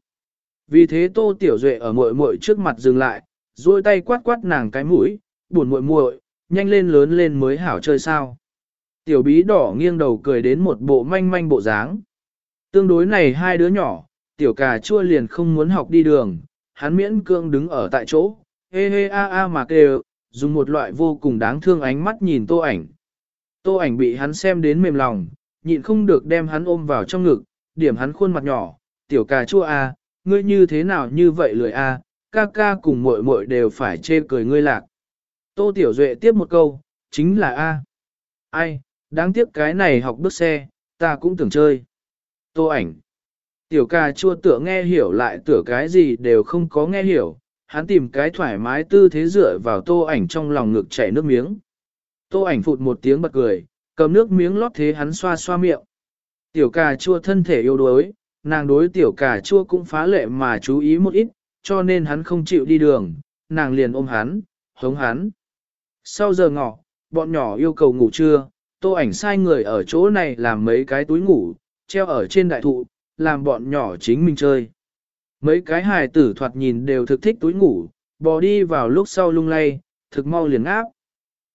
Vì thế Tô Tiểu Duệ ở muội muội trước mặt dừng lại, duỗi tay quát quát nàng cái mũi, buồn muội muội, nhanh lên lớn lên mới hảo chơi sao? Tiểu bí đỏ nghiêng đầu cười đến một bộ manh manh bộ dáng. Tương đối này hai đứa nhỏ, tiểu cà chua liền không muốn học đi đường, hắn miễn cương đứng ở tại chỗ, hê hê a a mà kêu, dùng một loại vô cùng đáng thương ánh mắt nhìn tô ảnh. Tô ảnh bị hắn xem đến mềm lòng, nhịn không được đem hắn ôm vào trong ngực, điểm hắn khuôn mặt nhỏ, tiểu cà chua a, ngươi như thế nào như vậy lười a, ca ca cùng muội muội đều phải chê cười ngươi lạc. Tô tiểu duệ tiếp một câu, chính là a. Ai, đáng tiếc cái này học bước xe, ta cũng tưởng chơi. Tô ảnh. Tiểu ca chua tựa nghe hiểu lại tựa cái gì đều không có nghe hiểu, hắn tìm cái thoải mái tư thế dựa vào tô ảnh trong lòng ngực chảy nước miếng. Tô ảnh phụt một tiếng bật cười, cầm nước miếng lót thế hắn xoa xoa miệng. Tiểu cà chua thân thể yếu đuối, nàng đối tiểu cà chua cũng phá lệ mà chú ý một ít, cho nên hắn không chịu đi đường, nàng liền ôm hắn, hống hắn. Sau giờ ngọ, bọn nhỏ yêu cầu ngủ trưa, tô ảnh sai người ở chỗ này làm mấy cái túi ngủ, treo ở trên đại thụ, làm bọn nhỏ chính mình chơi. Mấy cái hài tử thoạt nhìn đều thực thích túi ngủ, bò đi vào lúc sau lung lay, thực mau liền áp.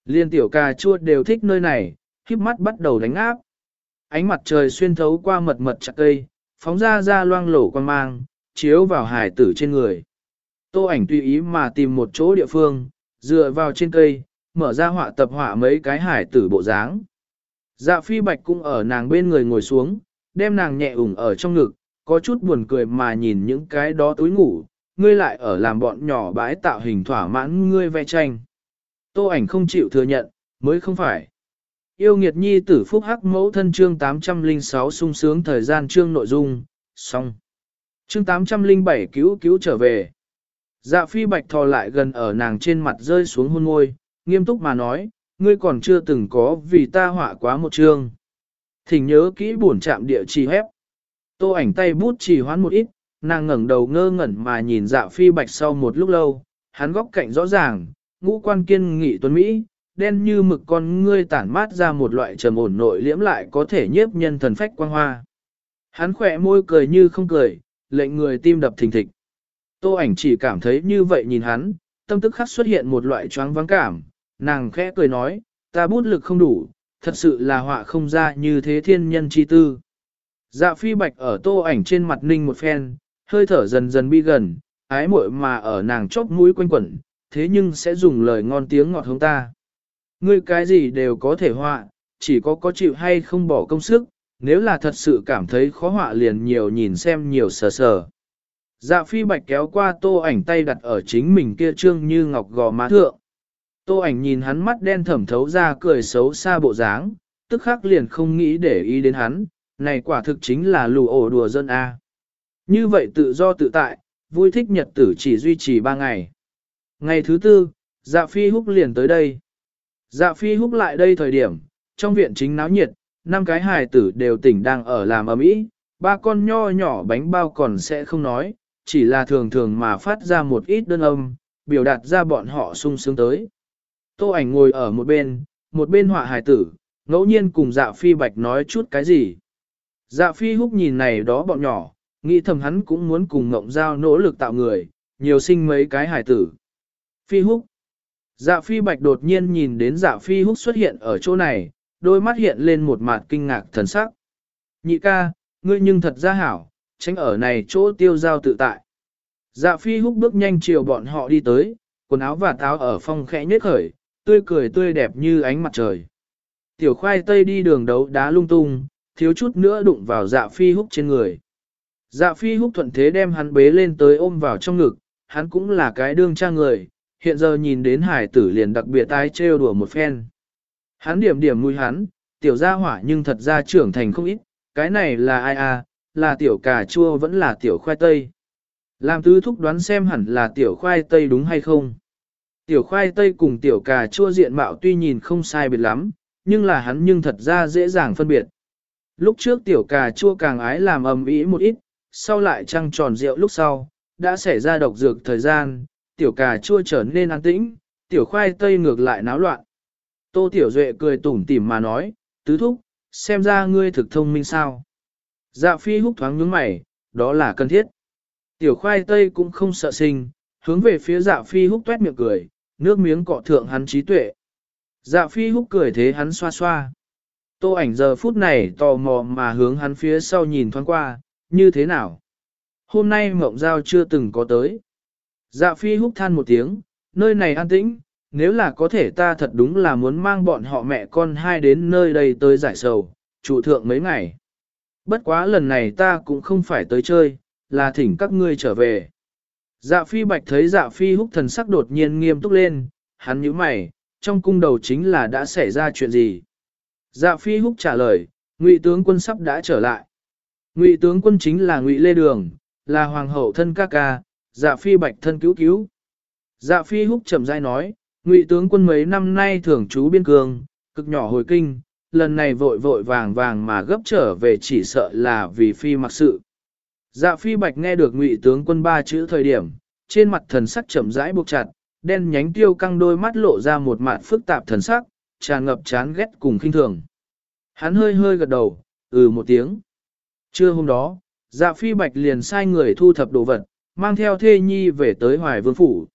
Liên tiểu cà chua đều thích nơi này, khiếp mắt bắt đầu đánh áp. Ánh mặt trời xuyên thấu qua mật mật chặt cây, phóng ra ra loang lổ quan mang, chiếu vào hải tử trên người. Tô ảnh tùy ý mà tìm một chỗ địa phương, dựa vào trên cây, mở ra họa tập họa mấy cái hải tử bộ dáng. Dạ phi bạch cũng ở nàng bên người ngồi xuống, đem nàng nhẹ ủng ở trong ngực, có chút buồn cười mà nhìn những cái đó túi ngủ, ngươi lại ở làm bọn nhỏ bãi tạo hình thỏa mãn ngươi vẽ tranh. Tô ảnh không chịu thừa nhận, mới không phải. Yêu nghiệt nhi tử phúc hắc mẫu thân chương 806 sung sướng thời gian chương nội dung, xong. Chương 807 cứu cứu trở về. Dạ phi bạch thò lại gần ở nàng trên mặt rơi xuống hôn môi, nghiêm túc mà nói, ngươi còn chưa từng có vì ta họa quá một chương. Thỉnh nhớ kỹ buồn chạm địa chỉ hép. Tô ảnh tay bút chỉ hoán một ít, nàng ngẩng đầu ngơ ngẩn mà nhìn dạ phi bạch sau một lúc lâu, hắn góc cạnh rõ ràng, ngũ quan kiên nghị tuấn Mỹ, đen như mực con ngươi tản mát ra một loại trầm ổn nội liễm lại có thể nhiếp nhân thần phách quang hoa. Hắn khỏe môi cười như không cười, lệnh người tim đập thình thịch. Tô ảnh chỉ cảm thấy như vậy nhìn hắn, tâm tức khắc xuất hiện một loại choáng vắng cảm, nàng khẽ cười nói, ta bút lực không đủ, thật sự là họa không ra như thế thiên nhân chi tư. Dạ phi bạch ở tô ảnh trên mặt ninh một phen, hơi thở dần dần bi gần, ái muội mà ở nàng chóp mũi quanh quẩn, thế nhưng sẽ dùng lời ngon tiếng ngọt hướng ta. Ngươi cái gì đều có thể họa, chỉ có có chịu hay không bỏ công sức, nếu là thật sự cảm thấy khó họa liền nhiều nhìn xem nhiều sờ sờ. Dạ phi bạch kéo qua tô ảnh tay đặt ở chính mình kia trương như ngọc gò má thượng. Tô ảnh nhìn hắn mắt đen thẩm thấu ra cười xấu xa bộ dáng, tức khắc liền không nghĩ để ý đến hắn, này quả thực chính là lù ổ đùa dân A. Như vậy tự do tự tại, vui thích nhật tử chỉ duy trì ba ngày. Ngày thứ tư, dạ phi húc liền tới đây. Dạ phi húc lại đây thời điểm, trong viện chính náo nhiệt, năm cái hài tử đều tỉnh đang ở làm ở mỹ, ba con nho nhỏ bánh bao còn sẽ không nói, chỉ là thường thường mà phát ra một ít đơn âm, biểu đạt ra bọn họ sung sướng tới. Tô ảnh ngồi ở một bên, một bên họa hài tử, ngẫu nhiên cùng dạ phi bạch nói chút cái gì. Dạ phi húc nhìn này đó bọn nhỏ, nghĩ thầm hắn cũng muốn cùng ngộng giao nỗ lực tạo người, nhiều sinh mấy cái hài tử. Phi húc. Dạ phi bạch đột nhiên nhìn đến dạ phi húc xuất hiện ở chỗ này, đôi mắt hiện lên một mặt kinh ngạc thần sắc. Nhị ca, ngươi nhưng thật ra hảo, tránh ở này chỗ tiêu giao tự tại. Dạ phi húc bước nhanh chiều bọn họ đi tới, quần áo và táo ở phong khẽ nhếch khởi, tươi cười tươi đẹp như ánh mặt trời. Tiểu khoai tây đi đường đấu đá lung tung, thiếu chút nữa đụng vào dạ phi húc trên người. Dạ phi húc thuận thế đem hắn bế lên tới ôm vào trong ngực, hắn cũng là cái đương cha người, hiện giờ nhìn đến hải tử liền đặc biệt tái trêu đùa một phen. Hắn điểm điểm nuôi hắn, tiểu gia hỏa nhưng thật ra trưởng thành không ít, cái này là ai à, là tiểu cà chua vẫn là tiểu khoai tây. Làm tứ thúc đoán xem hẳn là tiểu khoai tây đúng hay không. Tiểu khoai tây cùng tiểu cà chua diện mạo tuy nhìn không sai biệt lắm, nhưng là hắn nhưng thật ra dễ dàng phân biệt. Lúc trước tiểu cà chua càng ái làm ầm ĩ một ít, sau lại trăng tròn rượu lúc sau, đã xảy ra độc dược thời gian, tiểu cà chua trở nên an tĩnh, tiểu khoai tây ngược lại náo loạn. Tô Tiểu Duệ cười tủm tỉm mà nói, tứ thúc, xem ra ngươi thực thông minh sao. Dạ phi húc thoáng nhướng mày, đó là cần thiết. Tiểu khoai tây cũng không sợ sinh, hướng về phía dạ phi húc tuét miệng cười, nước miếng cọ thượng hắn trí tuệ. Dạ phi húc cười thế hắn xoa xoa. Tô ảnh giờ phút này tò mò mà hướng hắn phía sau nhìn thoáng qua, như thế nào? Hôm nay mộng giao chưa từng có tới. Dạ phi húc than một tiếng, nơi này an tĩnh, nếu là có thể ta thật đúng là muốn mang bọn họ mẹ con hai đến nơi đây tới giải sầu, trụ thượng mấy ngày. Bất quá lần này ta cũng không phải tới chơi, là thỉnh các ngươi trở về. Dạ phi bạch thấy dạ phi húc thần sắc đột nhiên nghiêm túc lên, hắn nhíu mày, trong cung đầu chính là đã xảy ra chuyện gì. Dạ phi húc trả lời, ngụy tướng quân sắp đã trở lại. Ngụy tướng quân chính là ngụy lê đường, là hoàng hậu thân ca ca, dạ phi bạch thân cứu cứu. Dạ phi húc chậm rãi nói, ngụy tướng quân mấy năm nay thường trú biên cương, cực nhỏ hồi kinh, lần này vội vội vàng vàng mà gấp trở về chỉ sợ là vì phi mặc sự. Dạ phi bạch nghe được ngụy tướng quân ba chữ thời điểm, trên mặt thần sắc chậm rãi buộc chặt, đen nhánh tiêu căng đôi mắt lộ ra một mặt phức tạp thần sắc, tràn ngập chán ghét cùng khinh thường. Hắn hơi hơi gật đầu, ừ một tiếng. Trưa hôm đó, dạ phi bạch liền sai người thu thập đồ vật, mang theo thê nhi về tới hoài vương phủ.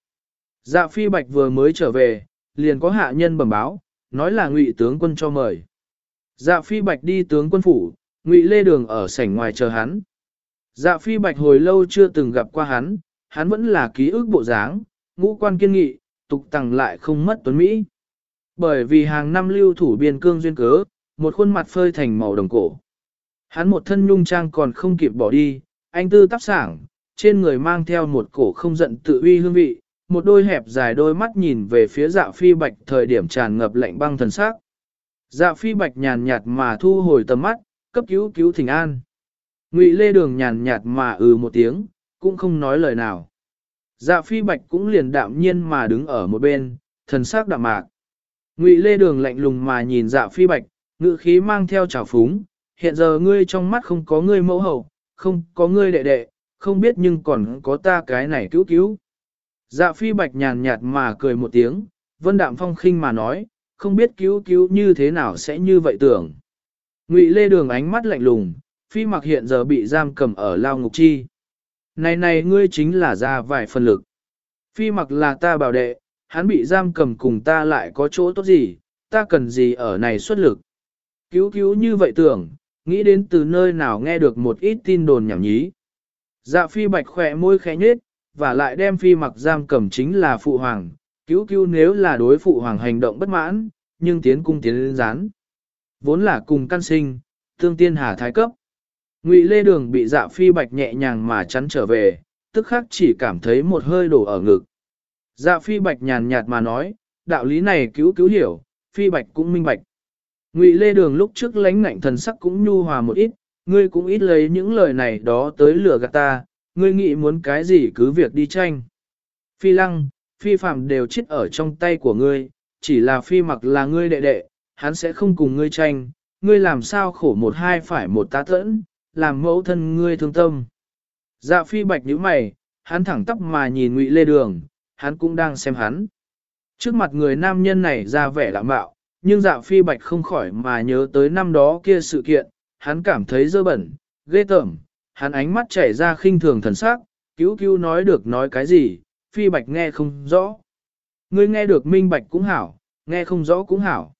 Dạ phi bạch vừa mới trở về, liền có hạ nhân bẩm báo, nói là ngụy tướng quân cho mời. Dạ phi bạch đi tướng quân phủ, ngụy lê đường ở sảnh ngoài chờ hắn. Dạ phi bạch hồi lâu chưa từng gặp qua hắn, hắn vẫn là ký ức bộ dáng, ngũ quan kiên nghị, tục tằng lại không mất tuấn Mỹ. Bởi vì hàng năm lưu thủ biên cương duyên cớ, một khuôn mặt phơi thành màu đồng cổ. Hắn một thân nhung trang còn không kịp bỏ đi, anh tư tắp sảng, trên người mang theo một cổ không giận tự uy hương vị, một đôi hẹp dài đôi mắt nhìn về phía dạ phi bạch thời điểm tràn ngập lạnh băng thần sắc. Dạ phi bạch nhàn nhạt mà thu hồi tầm mắt, cấp cứu cứu thỉnh an. Ngụy lê đường nhàn nhạt mà ừ một tiếng, cũng không nói lời nào. Dạ phi bạch cũng liền đạm nhiên mà đứng ở một bên, thần sắc đạm mạc. Ngụy lê đường lạnh lùng mà nhìn dạ phi bạch, ngự khí mang theo trào phúng, hiện giờ ngươi trong mắt không có ngươi mẫu hậu, không có ngươi đệ đệ, không biết nhưng còn có ta cái này cứu cứu. Dạ phi bạch nhàn nhạt mà cười một tiếng, vân đạm phong khinh mà nói, không biết cứu cứu như thế nào sẽ như vậy tưởng. Ngụy lê đường ánh mắt lạnh lùng, phi mặc hiện giờ bị giam cầm ở lao ngục chi. Này này ngươi chính là ra vài phần lực. Phi mặc là ta bảo đệ, hắn bị giam cầm cùng ta lại có chỗ tốt gì, ta cần gì ở này xuất lực. Cứu cứu như vậy tưởng, nghĩ đến từ nơi nào nghe được một ít tin đồn nhảm nhí. Dạ phi bạch khỏe môi khẽ nhết, và lại đem phi mặc giam cầm chính là phụ hoàng, cứu cứu nếu là đối phụ hoàng hành động bất mãn, nhưng tiến cung tiến lên gián. Vốn là cùng căn sinh, tương tiên hà thái cấp. Ngụy Lê Đường bị dạ phi bạch nhẹ nhàng mà chắn trở về, tức khắc chỉ cảm thấy một hơi đổ ở ngực. Dạ phi bạch nhàn nhạt mà nói, đạo lý này cứu cứu hiểu, phi bạch cũng minh bạch. Ngụy Lê Đường lúc trước lánh ngạnh thần sắc cũng nhu hòa một ít, ngươi cũng ít lấy những lời này đó tới lừa gạt ta, ngươi nghĩ muốn cái gì cứ việc đi tranh. Phi lăng, phi phạm đều chết ở trong tay của ngươi, chỉ là phi mặc là ngươi đệ đệ, hắn sẽ không cùng ngươi tranh, ngươi làm sao khổ một hai phải một tá tẫn, làm mẫu thân ngươi thương tâm. Dạ phi bạch nhíu mày, hắn thẳng tóc mà nhìn ngụy lê đường, hắn cũng đang xem hắn. Trước mặt người nam nhân này ra vẻ lạm bạo, nhưng dạ phi bạch không khỏi mà nhớ tới năm đó kia sự kiện, hắn cảm thấy dơ bẩn, ghê tởm, hắn ánh mắt chảy ra khinh thường thần sắc, cứu cứu nói được nói cái gì, phi bạch nghe không rõ. Ngươi nghe được minh bạch cũng hảo, nghe không rõ cũng hảo.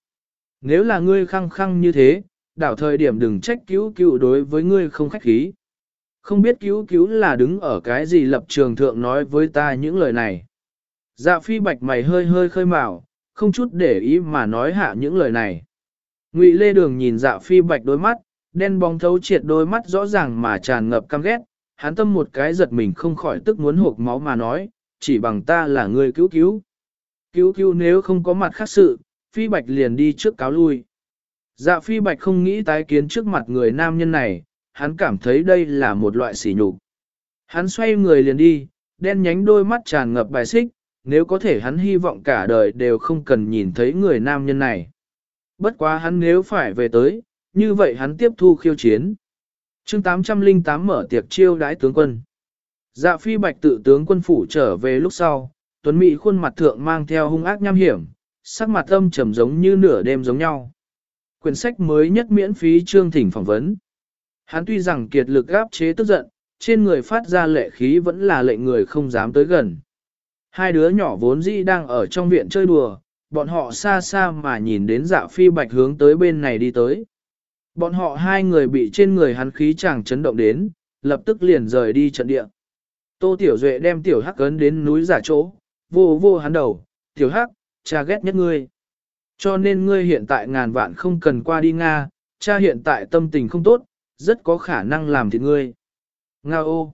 Nếu là ngươi khăng khăng như thế, đảo thời điểm đừng trách cứu cứu đối với ngươi không khách khí. Không biết cứu cứu là đứng ở cái gì lập trường thượng nói với ta những lời này. Dạ phi bạch mày hơi hơi khơi mào, không chút để ý mà nói hạ những lời này. Ngụy Lê Đường nhìn dạ phi bạch đôi mắt, đen bóng thấu triệt đôi mắt rõ ràng mà tràn ngập căm ghét, hắn tâm một cái giật mình không khỏi tức muốn hộp máu mà nói, chỉ bằng ta là người cứu cứu. Cứu cứu nếu không có mặt khác sự, phi bạch liền đi trước cáo lui. Dạ phi bạch không nghĩ tái kiến trước mặt người nam nhân này, hắn cảm thấy đây là một loại sỉ nhục. Hắn xoay người liền đi, đen nhánh đôi mắt tràn ngập bài xích, nếu có thể hắn hy vọng cả đời đều không cần nhìn thấy người nam nhân này. Bất quá hắn nếu phải về tới, như vậy hắn tiếp thu khiêu chiến. chương 808 mở tiệc chiêu đái tướng quân. Dạ phi bạch tự tướng quân phủ trở về lúc sau, tuấn mỹ khuôn mặt thượng mang theo hung ác nham hiểm, sắc mặt âm trầm giống như nửa đêm giống nhau. Quyển sách mới nhất miễn phí chương thỉnh phỏng vấn. Hắn tuy rằng kiệt lực gáp chế tức giận, trên người phát ra lệ khí vẫn là lệnh người không dám tới gần. Hai đứa nhỏ vốn dĩ đang ở trong viện chơi đùa, bọn họ xa xa mà nhìn đến dạ phi bạch hướng tới bên này đi tới. Bọn họ hai người bị trên người hắn khí chàng chấn động đến, lập tức liền rời đi trận địa. Tô Tiểu Duệ đem Tiểu Hắc cấn đến núi giả chỗ, vô vô hắn đầu, Tiểu Hắc, cha ghét nhất ngươi. Cho nên ngươi hiện tại ngàn vạn không cần qua đi Nga, cha hiện tại tâm tình không tốt, rất có khả năng làm thịt ngươi. Nga ô!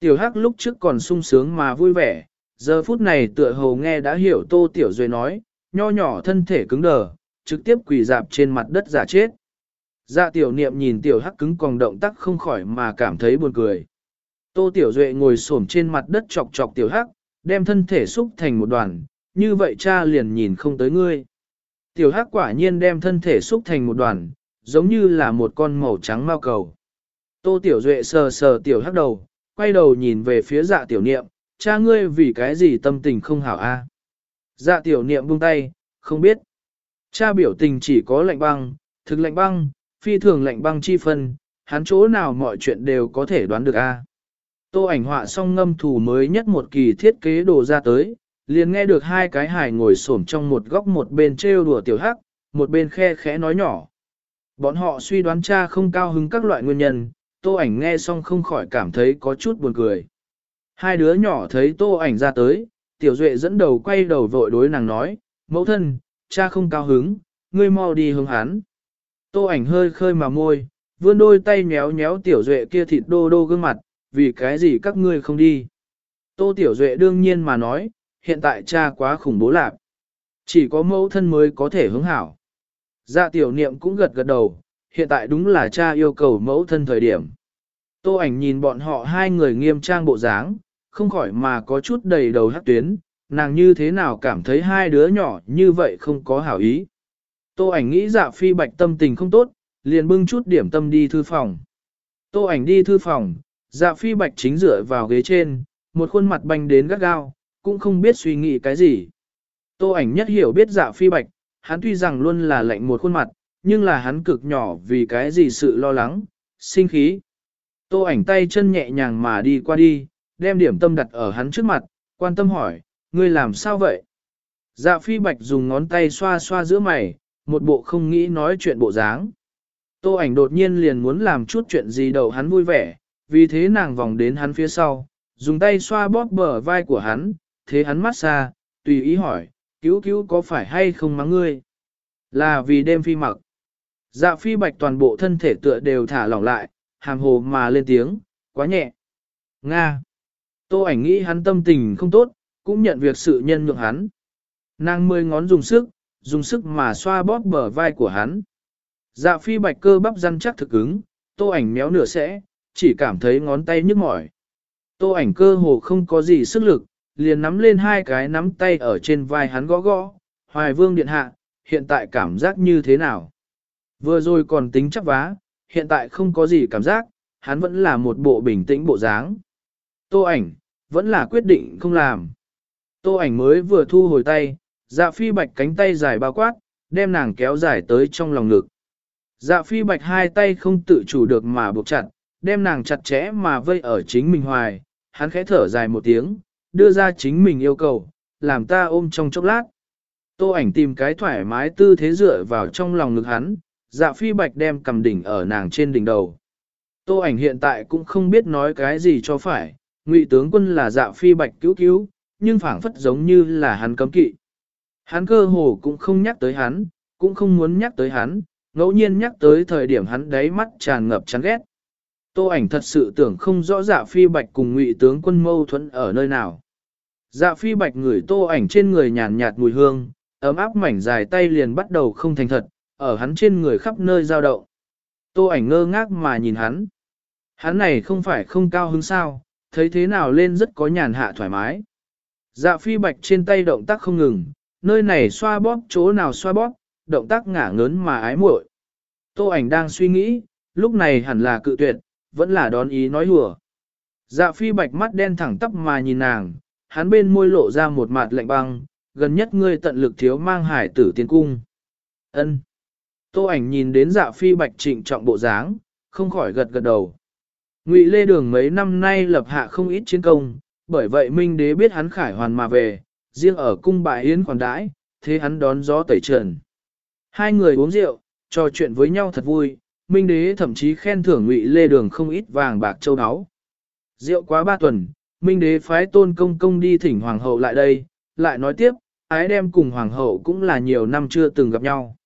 Tiểu Hắc lúc trước còn sung sướng mà vui vẻ, giờ phút này tựa hồ nghe đã hiểu Tô Tiểu Duệ nói, nho nhỏ thân thể cứng đờ, trực tiếp quỳ dạp trên mặt đất giả chết. Dạ tiểu niệm nhìn tiểu hắc cứng còn động tác không khỏi mà cảm thấy buồn cười. Tô tiểu duệ ngồi xổm trên mặt đất chọc chọc tiểu hắc, đem thân thể xúc thành một đoàn, như vậy cha liền nhìn không tới ngươi. Tiểu hắc quả nhiên đem thân thể xúc thành một đoàn, giống như là một con màu trắng mao cầu. Tô tiểu duệ sờ sờ tiểu hắc đầu, quay đầu nhìn về phía dạ tiểu niệm, cha ngươi vì cái gì tâm tình không hảo a? Dạ tiểu niệm buông tay, không biết. Cha biểu tình chỉ có lạnh băng, thực lạnh băng, phi thường lạnh băng chi phân, hắn chỗ nào mọi chuyện đều có thể đoán được a. À? Tô ảnh họa xong ngâm thủ mới nhất một kỳ thiết kế đồ ra tới, liền nghe được hai cái hài ngồi xổm trong một góc một bên trêu đùa tiểu hắc, một bên khe khẽ nói nhỏ. Bọn họ suy đoán cha không cao hứng các loại nguyên nhân, tô ảnh nghe xong không khỏi cảm thấy có chút buồn cười. Hai đứa nhỏ thấy tô ảnh ra tới, tiểu duệ dẫn đầu quay đầu vội đối nàng nói, mẫu thân, cha không cao hứng, ngươi mau đi hướng hắn. Tô ảnh hơi khơi mà môi, vươn đôi tay nhéo nhéo tiểu duệ kia thịt đô đô gương mặt, vì cái gì các ngươi không đi. Tô tiểu duệ đương nhiên mà nói, hiện tại cha quá khủng bố lạc. Chỉ có mẫu thân mới có thể hướng hảo. Dạ tiểu niệm cũng gật gật đầu, hiện tại đúng là cha yêu cầu mẫu thân thời điểm. Tô ảnh nhìn bọn họ hai người nghiêm trang bộ dáng, không khỏi mà có chút đầy đầu hắc tuyến, nàng như thế nào cảm thấy hai đứa nhỏ như vậy không có hảo ý. Tô ảnh nghĩ dạ phi bạch tâm tình không tốt, liền bưng chút điểm tâm đi thư phòng. Tô ảnh đi thư phòng, dạ phi bạch chính dựa vào ghế trên, một khuôn mặt banh đến gắt gao, cũng không biết suy nghĩ cái gì. Tô ảnh nhất hiểu biết dạ phi bạch, hắn tuy rằng luôn là lạnh một khuôn mặt, nhưng là hắn cực nhỏ vì cái gì sự lo lắng, sinh khí. Tô ảnh tay chân nhẹ nhàng mà đi qua đi, đem điểm tâm đặt ở hắn trước mặt, quan tâm hỏi, ngươi làm sao vậy? Dạ phi bạch dùng ngón tay xoa xoa giữa mày, một bộ không nghĩ nói chuyện bộ dáng. Tô ảnh đột nhiên liền muốn làm chút chuyện gì đầu hắn vui vẻ, vì thế nàng vòng đến hắn phía sau, dùng tay xoa bóp bờ vai của hắn, thế hắn mát xa, tùy ý hỏi, cứu cứu có phải hay không mắng ngươi? Là vì đêm phi mặc. Dạ phi bạch toàn bộ thân thể tựa đều thả lỏng lại, hàm hồ mà lên tiếng, quá nhẹ. Nga. Tô ảnh nghĩ hắn tâm tình không tốt, cũng nhận việc sự nhân nhượng hắn. Nàng mười ngón dùng sức, dùng sức mà xoa bóp bờ vai của hắn. Dạ phi bạch cơ bắp răn chắc thực ứng, tô ảnh méo nửa sẽ, chỉ cảm thấy ngón tay nhức mỏi. Tô ảnh cơ hồ không có gì sức lực, liền nắm lên hai cái nắm tay ở trên vai hắn gõ gõ. Hoài vương điện hạ, hiện tại cảm giác như thế nào? Vừa rồi còn tính chắc vá, hiện tại không có gì cảm giác, hắn vẫn là một bộ bình tĩnh bộ dáng. Tô ảnh, vẫn là quyết định không làm. Tô ảnh mới vừa thu hồi tay, dạ phi bạch cánh tay dài bao quát, đem nàng kéo dài tới trong lòng ngực. Dạ phi bạch hai tay không tự chủ được mà buộc chặt, đem nàng chặt chẽ mà vây ở chính mình hoài, hắn khẽ thở dài một tiếng, đưa ra chính mình yêu cầu, làm ta ôm trong chốc lát. Tô ảnh tìm cái thoải mái tư thế dựa vào trong lòng ngực hắn, dạ phi bạch đem cầm đỉnh ở nàng trên đỉnh đầu. Tô ảnh hiện tại cũng không biết nói cái gì cho phải, ngụy tướng quân là dạ phi bạch cứu cứu, nhưng phảng phất giống như là hắn cấm kỵ. Hắn cơ hồ cũng không nhắc tới hắn, cũng không muốn nhắc tới hắn, ngẫu nhiên nhắc tới thời điểm hắn đáy mắt tràn ngập chán ghét. Tô ảnh thật sự tưởng không rõ dạ phi bạch cùng ngụy tướng quân mâu thuẫn ở nơi nào. Dạ phi bạch ngửi tô ảnh trên người nhàn nhạt mùi hương, ấm áp mảnh dài tay liền bắt đầu không thành thật, ở hắn trên người khắp nơi giao động. Tô ảnh ngơ ngác mà nhìn hắn. Hắn này không phải không cao hứng sao, thấy thế nào lên rất có nhàn hạ thoải mái. Dạ phi bạch trên tay động tác không ngừng, nơi này xoa bóp chỗ nào xoa bóp, động tác ngả ngớn mà ái muội. Tô ảnh đang suy nghĩ, lúc này hẳn là cự tuyệt, vẫn là đón ý nói hùa. Dạ phi bạch mắt đen thẳng tắp mà nhìn nàng, hắn bên môi lộ ra một mặt lạnh băng, gần nhất ngươi tận lực thiếu mang hải tử tiến cung. Ân. Tô ảnh nhìn đến dạ phi bạch trịnh trọng bộ dáng, không khỏi gật gật đầu. Ngụy Lê Đường mấy năm nay lập hạ không ít chiến công, bởi vậy Minh Đế biết hắn khải hoàn mà về, riêng ở cung bại yến khoản đãi, thế hắn đón gió tẩy trần. Hai người uống rượu, trò chuyện với nhau thật vui, Minh Đế thậm chí khen thưởng Ngụy Lê Đường không ít vàng bạc châu áo. Rượu quá ba tuần, Minh Đế phái tôn công công đi thỉnh Hoàng hậu lại đây, lại nói tiếp, ái đem cùng Hoàng hậu cũng là nhiều năm chưa từng gặp nhau.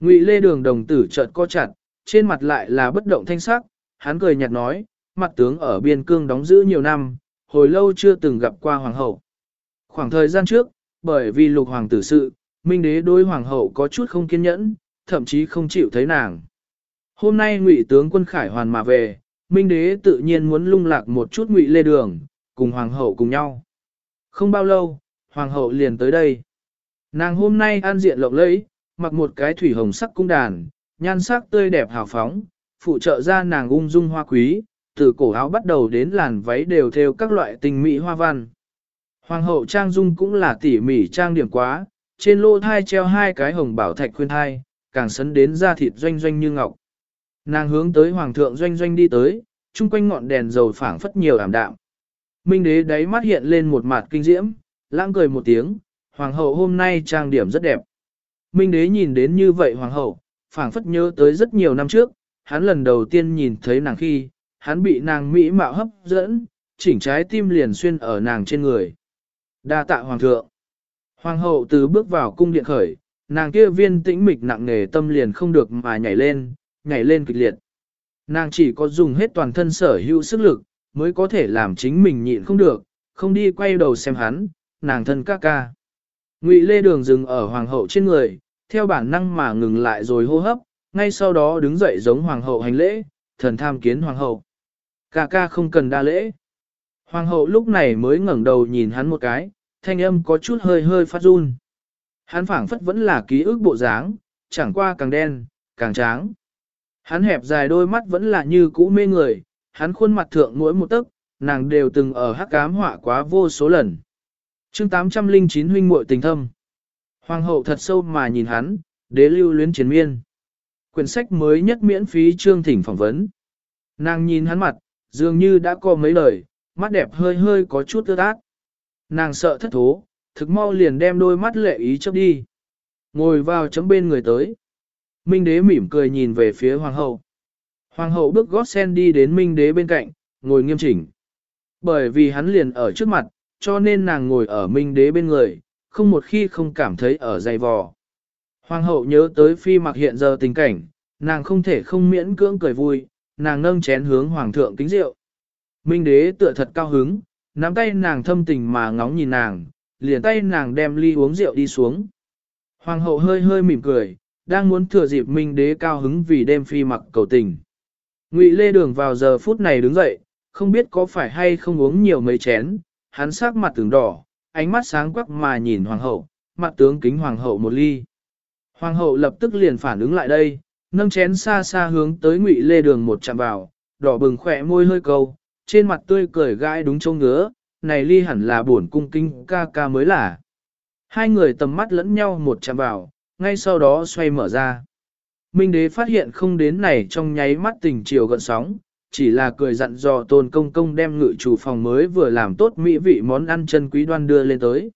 Ngụy Lê Đường đồng tử chợt co chặt, trên mặt lại là bất động thanh sắc, hắn cười nhạt nói, mặt tướng ở biên cương đóng giữ nhiều năm, hồi lâu chưa từng gặp qua hoàng hậu. Khoảng thời gian trước, bởi vì lục hoàng tử sự, minh đế đối hoàng hậu có chút không kiên nhẫn, thậm chí không chịu thấy nàng. Hôm nay ngụy tướng quân khải hoàn mà về, minh đế tự nhiên muốn lung lạc một chút ngụy lê đường, cùng hoàng hậu cùng nhau. Không bao lâu, hoàng hậu liền tới đây. Nàng hôm nay an diện lộng lẫy, mặc một cái thủy hồng sắc cung đàn, nhan sắc tươi đẹp hào phóng, phụ trợ ra nàng ung dung hoa quý, từ cổ áo bắt đầu đến làn váy đều theo các loại tình mỹ hoa văn. Hoàng hậu trang dung cũng là tỉ mỉ trang điểm quá, trên lô thai treo hai cái hồng bảo thạch khuyên thai, càng sấn đến da thịt doanh doanh như ngọc. Nàng hướng tới hoàng thượng doanh doanh đi tới, chung quanh ngọn đèn dầu phảng phất nhiều ảm đạm. Minh đế đáy mắt hiện lên một mặt kinh diễm, lãng cười một tiếng, hoàng hậu hôm nay trang điểm rất đẹp. Minh đế nhìn đến như vậy hoàng hậu, phảng phất nhớ tới rất nhiều năm trước, hắn lần đầu tiên nhìn thấy nàng khi, hắn bị nàng mỹ mạo hấp dẫn, chỉnh trái tim liền xuyên ở nàng trên người. Đa tạ hoàng thượng. Hoàng hậu từ bước vào cung điện khởi, nàng kia viên tĩnh mịch nặng nề tâm liền không được mà nhảy lên, nhảy lên kịch liệt. Nàng chỉ có dùng hết toàn thân sở hữu sức lực, mới có thể làm chính mình nhịn không được, không đi quay đầu xem hắn, nàng thân ca ca. Ngụy Lê Đường dừng ở hoàng hậu trên người, theo bản năng mà ngừng lại rồi hô hấp, ngay sau đó đứng dậy giống hoàng hậu hành lễ, thần tham kiến hoàng hậu. Ca ca không cần đa lễ. Hoàng hậu lúc này mới ngẩng đầu nhìn hắn một cái, thanh âm có chút hơi hơi phát run. Hắn phảng phất vẫn là ký ức bộ dáng, chẳng qua càng đen, càng tráng. Hắn hẹp dài đôi mắt vẫn là như cũ mê người, hắn khuôn mặt thượng mỗi một tấc, nàng đều từng ở hắc cám họa quá vô số lần. chương 809 huynh muội tình thâm. Hoàng hậu thật sâu mà nhìn hắn, đế lưu luyến chiến miên. Quyển sách mới nhất miễn phí chương thỉnh phỏng vấn. Nàng nhìn hắn mặt, dường như đã có mấy lời, mắt đẹp hơi hơi có chút ướt át. Nàng sợ thất thố, thực mau liền đem đôi mắt lệ ý chấp đi. Ngồi vào chấm bên người tới. Minh đế mỉm cười nhìn về phía hoàng hậu. Hoàng hậu bước gót sen đi đến minh đế bên cạnh, ngồi nghiêm chỉnh. Bởi vì hắn liền ở trước mặt, cho nên nàng ngồi ở minh đế bên người, không một khi không cảm thấy ở dày vò. Hoàng hậu nhớ tới phi mặc hiện giờ tình cảnh, nàng không thể không miễn cưỡng cười vui, nàng nâng chén hướng hoàng thượng kính rượu. Minh đế tựa thật cao hứng, nắm tay nàng thâm tình mà ngóng nhìn nàng, liền tay nàng đem ly uống rượu đi xuống. Hoàng hậu hơi hơi mỉm cười, đang muốn thừa dịp Minh đế cao hứng vì đêm phi mặc cầu tình. Ngụy Lê Đường vào giờ phút này đứng dậy, không biết có phải hay không uống nhiều mấy chén, hắn sắc mặt tưởng đỏ, ánh mắt sáng quắc mà nhìn hoàng hậu, mặt tướng kính hoàng hậu một ly. Hoàng hậu lập tức liền phản ứng lại đây, nâng chén xa xa hướng tới Ngụy Lê Đường một chạm vào, đỏ bừng khỏe môi hơi câu, trên mặt tươi cười gãi đúng châu ngứa, này ly hẳn là buồn cung kinh ca ca mới là. Hai người tầm mắt lẫn nhau một chạm vào, ngay sau đó xoay mở ra. Minh đế phát hiện không đến này trong nháy mắt tình chiều gần sóng, chỉ là cười dặn dò tôn công công đem ngự chủ phòng mới vừa làm tốt mỹ vị món ăn chân quý đoan đưa lên tới.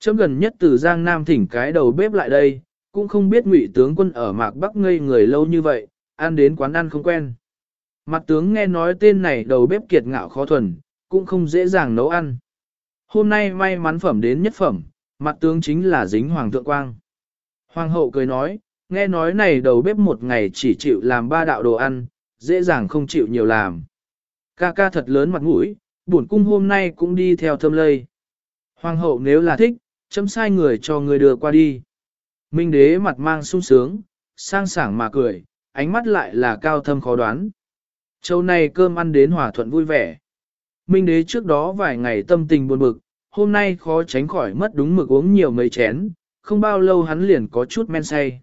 Chấm gần nhất từ Giang Nam thỉnh cái đầu bếp lại đây, cũng không biết ngụy tướng quân ở Mạc Bắc ngây người lâu như vậy, ăn đến quán ăn không quen. Mặt tướng nghe nói tên này đầu bếp kiệt ngạo khó thuần, cũng không dễ dàng nấu ăn. Hôm nay may mắn phẩm đến nhất phẩm, mặt tướng chính là dính hoàng thượng quang. Hoàng hậu cười nói, nghe nói này đầu bếp một ngày chỉ chịu làm ba đạo đồ ăn, dễ dàng không chịu nhiều làm. Ca ca thật lớn mặt mũi, bổn cung hôm nay cũng đi theo thơm lây. Hoàng hậu nếu là thích, chấm sai người cho người đưa qua đi. Minh đế mặt mang sung sướng, sang sảng mà cười, ánh mắt lại là cao thâm khó đoán. Châu này cơm ăn đến hòa thuận vui vẻ. Minh đế trước đó vài ngày tâm tình buồn bực, hôm nay khó tránh khỏi mất đúng mực uống nhiều mấy chén, không bao lâu hắn liền có chút men say.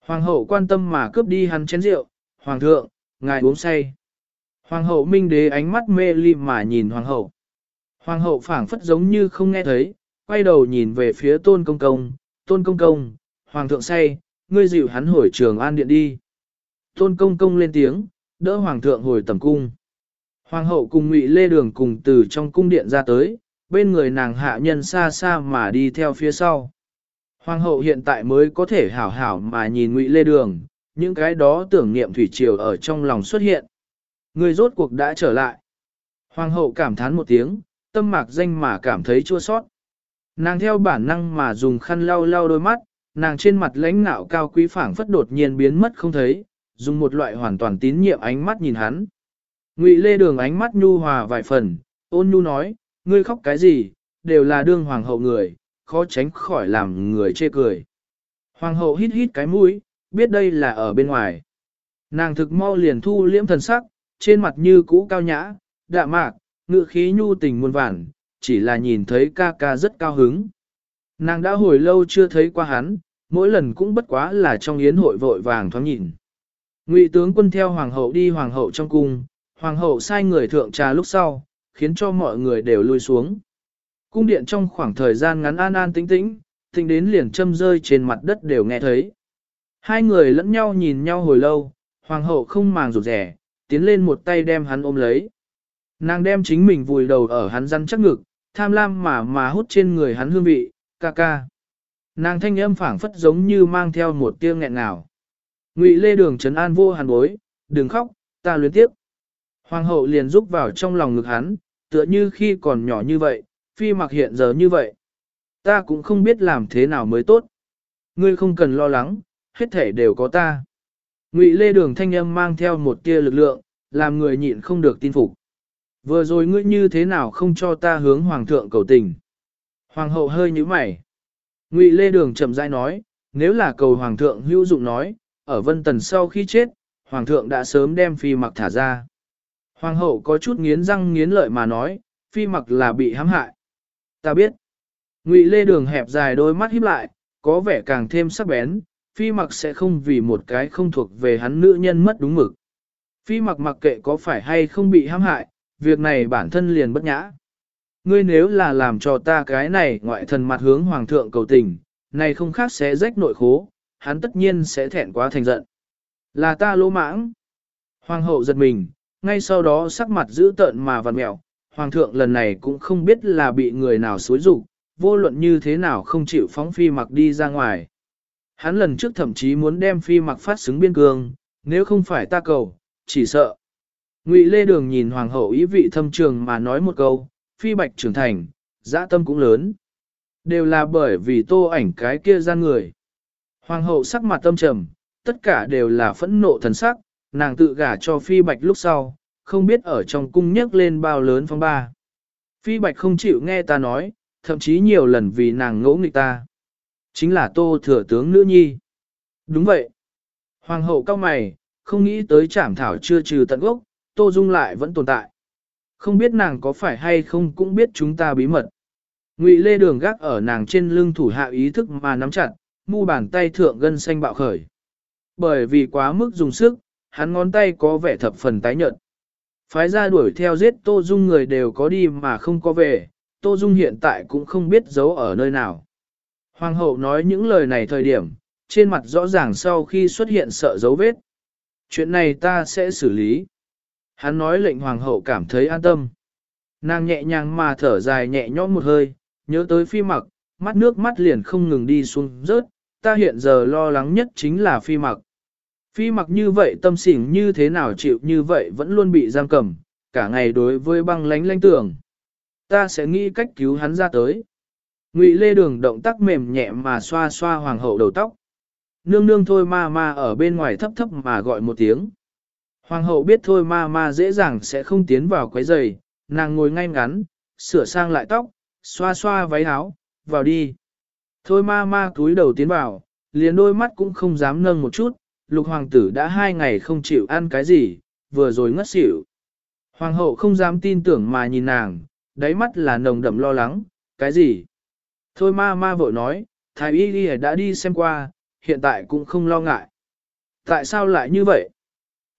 Hoàng hậu quan tâm mà cướp đi hắn chén rượu, Hoàng thượng, ngài uống say. Hoàng hậu minh đế ánh mắt mê ly mà nhìn hoàng hậu. Hoàng hậu phảng phất giống như không nghe thấy, quay đầu nhìn về phía tôn công công, tôn công công, hoàng thượng say, ngươi dịu hắn hồi trường an điện đi. Tôn công công lên tiếng, đỡ hoàng thượng hồi tầm cung. Hoàng hậu cùng ngụy lê đường cùng từ trong cung điện ra tới, bên người nàng hạ nhân xa xa mà đi theo phía sau. Hoàng hậu hiện tại mới có thể hảo hảo mà nhìn ngụy lê đường, những cái đó tưởng niệm thủy triều ở trong lòng xuất hiện. Người rốt cuộc đã trở lại. Hoàng hậu cảm thán một tiếng, tâm mạc danh mà cảm thấy chua sót. Nàng theo bản năng mà dùng khăn lau lau đôi mắt, nàng trên mặt lãnh nạo cao quý phảng phất đột nhiên biến mất không thấy, dùng một loại hoàn toàn tín nhiệm ánh mắt nhìn hắn. Ngụy Lê Đường ánh mắt nhu hòa vài phần, ôn nhu nói, ngươi khóc cái gì, đều là đương hoàng hậu người, khó tránh khỏi làm người chê cười. Hoàng hậu hít hít cái mũi, biết đây là ở bên ngoài. Nàng thực mau liền thu liễm thần sắc, trên mặt như cũ cao nhã, đạ mạc, ngự khí nhu tình muôn vản, chỉ là nhìn thấy ca ca rất cao hứng. Nàng đã hồi lâu chưa thấy qua hắn, mỗi lần cũng bất quá là trong yến hội vội vàng thoáng nhìn. Ngụy tướng quân theo hoàng hậu đi hoàng hậu trong cung, hoàng hậu sai người thượng trà lúc sau, khiến cho mọi người đều lui xuống. Cung điện trong khoảng thời gian ngắn an an tĩnh tĩnh, tĩnh đến liền châm rơi trên mặt đất đều nghe thấy. Hai người lẫn nhau nhìn nhau hồi lâu, hoàng hậu không màng rụt rẻ, tiến lên một tay đem hắn ôm lấy. Nàng đem chính mình vùi đầu ở hắn răn chắc ngực, tham lam mà mà hút trên người hắn hương vị, ca ca. Nàng thanh âm phảng phất giống như mang theo một tiếng nghẹn ngào. Ngụy lê đường trấn an vô hàn bối, đừng khóc, ta luyến tiếp. Hoàng hậu liền rúc vào trong lòng ngực hắn, tựa như khi còn nhỏ như vậy, phi mặc hiện giờ như vậy. Ta cũng không biết làm thế nào mới tốt. Ngươi không cần lo lắng, hết thể đều có ta. Ngụy Lê Đường thanh âm mang theo một tia lực lượng, làm người nhịn không được tin phục. Vừa rồi ngươi như thế nào không cho ta hướng hoàng thượng cầu tình? Hoàng hậu hơi nhíu mày. Ngụy Lê Đường chậm rãi nói, nếu là cầu hoàng thượng hữu dụng nói, ở Vân Tần sau khi chết, hoàng thượng đã sớm đem phi mặc thả ra. Hoàng hậu có chút nghiến răng nghiến lợi mà nói, phi mặc là bị hãm hại. Ta biết. Ngụy Lê Đường hẹp dài đôi mắt híp lại, có vẻ càng thêm sắc bén, phi mặc sẽ không vì một cái không thuộc về hắn nữ nhân mất đúng mực. Phi mặc mặc kệ có phải hay không bị hãm hại, việc này bản thân liền bất nhã. Ngươi nếu là làm cho ta cái này ngoại thần mặt hướng hoàng thượng cầu tình, này không khác sẽ rách nội khố, hắn tất nhiên sẽ thẹn quá thành giận. Là ta lỗ mãng. Hoàng hậu giật mình, ngay sau đó sắc mặt giữ tợn mà vằn mẹo, hoàng thượng lần này cũng không biết là bị người nào xối rụng, vô luận như thế nào không chịu phóng phi mặc đi ra ngoài. Hắn lần trước thậm chí muốn đem phi mặc phát xứng biên cương, nếu không phải ta cầu, chỉ sợ. Ngụy Lê Đường nhìn hoàng hậu ý vị thâm trường mà nói một câu, phi bạch trưởng thành, dã tâm cũng lớn. Đều là bởi vì tô ảnh cái kia gian người. Hoàng hậu sắc mặt tâm trầm, tất cả đều là phẫn nộ thần sắc, nàng tự gả cho phi bạch lúc sau, không biết ở trong cung nhấc lên bao lớn phong ba. Phi bạch không chịu nghe ta nói, thậm chí nhiều lần vì nàng ngỗ nghịch ta. Chính là tô thừa tướng nữ nhi. Đúng vậy. Hoàng hậu cao mày, không nghĩ tới trảm thảo chưa trừ tận gốc, tô dung lại vẫn tồn tại. Không biết nàng có phải hay không cũng biết chúng ta bí mật. Ngụy lê đường gác ở nàng trên lưng thủ hạ ý thức mà nắm chặt, mu bàn tay thượng gân xanh bạo khởi. Bởi vì quá mức dùng sức, hắn ngón tay có vẻ thập phần tái nhợt. Phái ra đuổi theo giết Tô Dung người đều có đi mà không có về, Tô Dung hiện tại cũng không biết giấu ở nơi nào. Hoàng hậu nói những lời này thời điểm, trên mặt rõ ràng sau khi xuất hiện sợ dấu vết. Chuyện này ta sẽ xử lý. Hắn nói lệnh hoàng hậu cảm thấy an tâm. Nàng nhẹ nhàng mà thở dài nhẹ nhõm một hơi, nhớ tới phi mặc, mắt nước mắt liền không ngừng đi xuống rớt, ta hiện giờ lo lắng nhất chính là phi mặc. Phi mặc như vậy tâm xỉn như thế nào chịu như vậy vẫn luôn bị giam cầm, cả ngày đối với băng lánh lánh tưởng. Ta sẽ nghĩ cách cứu hắn ra tới. Ngụy Lê Đường động tác mềm nhẹ mà xoa xoa hoàng hậu đầu tóc. Nương nương thôi ma ma ở bên ngoài thấp thấp mà gọi một tiếng. Hoàng hậu biết thôi ma ma dễ dàng sẽ không tiến vào quấy giày, nàng ngồi ngay ngắn, sửa sang lại tóc, xoa xoa váy áo, vào đi. Thôi ma ma túi đầu tiến vào, liền đôi mắt cũng không dám nâng một chút, lục hoàng tử đã hai ngày không chịu ăn cái gì, vừa rồi ngất xỉu. Hoàng hậu không dám tin tưởng mà nhìn nàng, đáy mắt là nồng đậm lo lắng, cái gì? Thôi ma ma vội nói, thái y y đã đi xem qua, hiện tại cũng không lo ngại. Tại sao lại như vậy?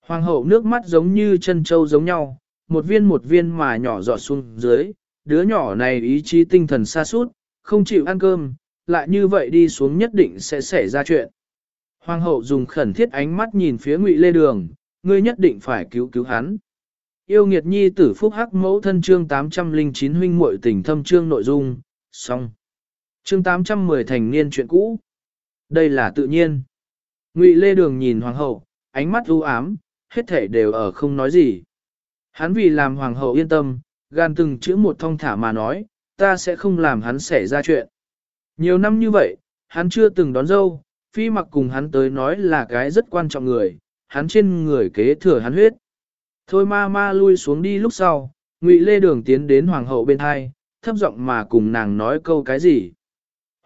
Hoàng hậu nước mắt giống như chân trâu giống nhau, một viên một viên mà nhỏ giọt xuống dưới, đứa nhỏ này ý chí tinh thần xa suốt, không chịu ăn cơm, lại như vậy đi xuống nhất định sẽ xảy ra chuyện. Hoàng hậu dùng khẩn thiết ánh mắt nhìn phía ngụy lê đường, ngươi nhất định phải cứu cứu hắn. Yêu nghiệt nhi tử phúc hắc mẫu thân chương 809 huynh muội tình thâm chương nội dung, xong. Chương 810 thành niên chuyện cũ. Đây là tự nhiên. Ngụy lê đường nhìn hoàng hậu, ánh mắt u ám, hết thể đều ở không nói gì. Hắn vì làm hoàng hậu yên tâm, gan từng chữ một thông thả mà nói, ta sẽ không làm hắn xảy ra chuyện. Nhiều năm như vậy, hắn chưa từng đón dâu, phi mặc cùng hắn tới nói là cái rất quan trọng người, hắn trên người kế thừa hắn huyết. Thôi ma ma lui xuống đi lúc sau, ngụy lê đường tiến đến hoàng hậu bên hai, thấp giọng mà cùng nàng nói câu cái gì.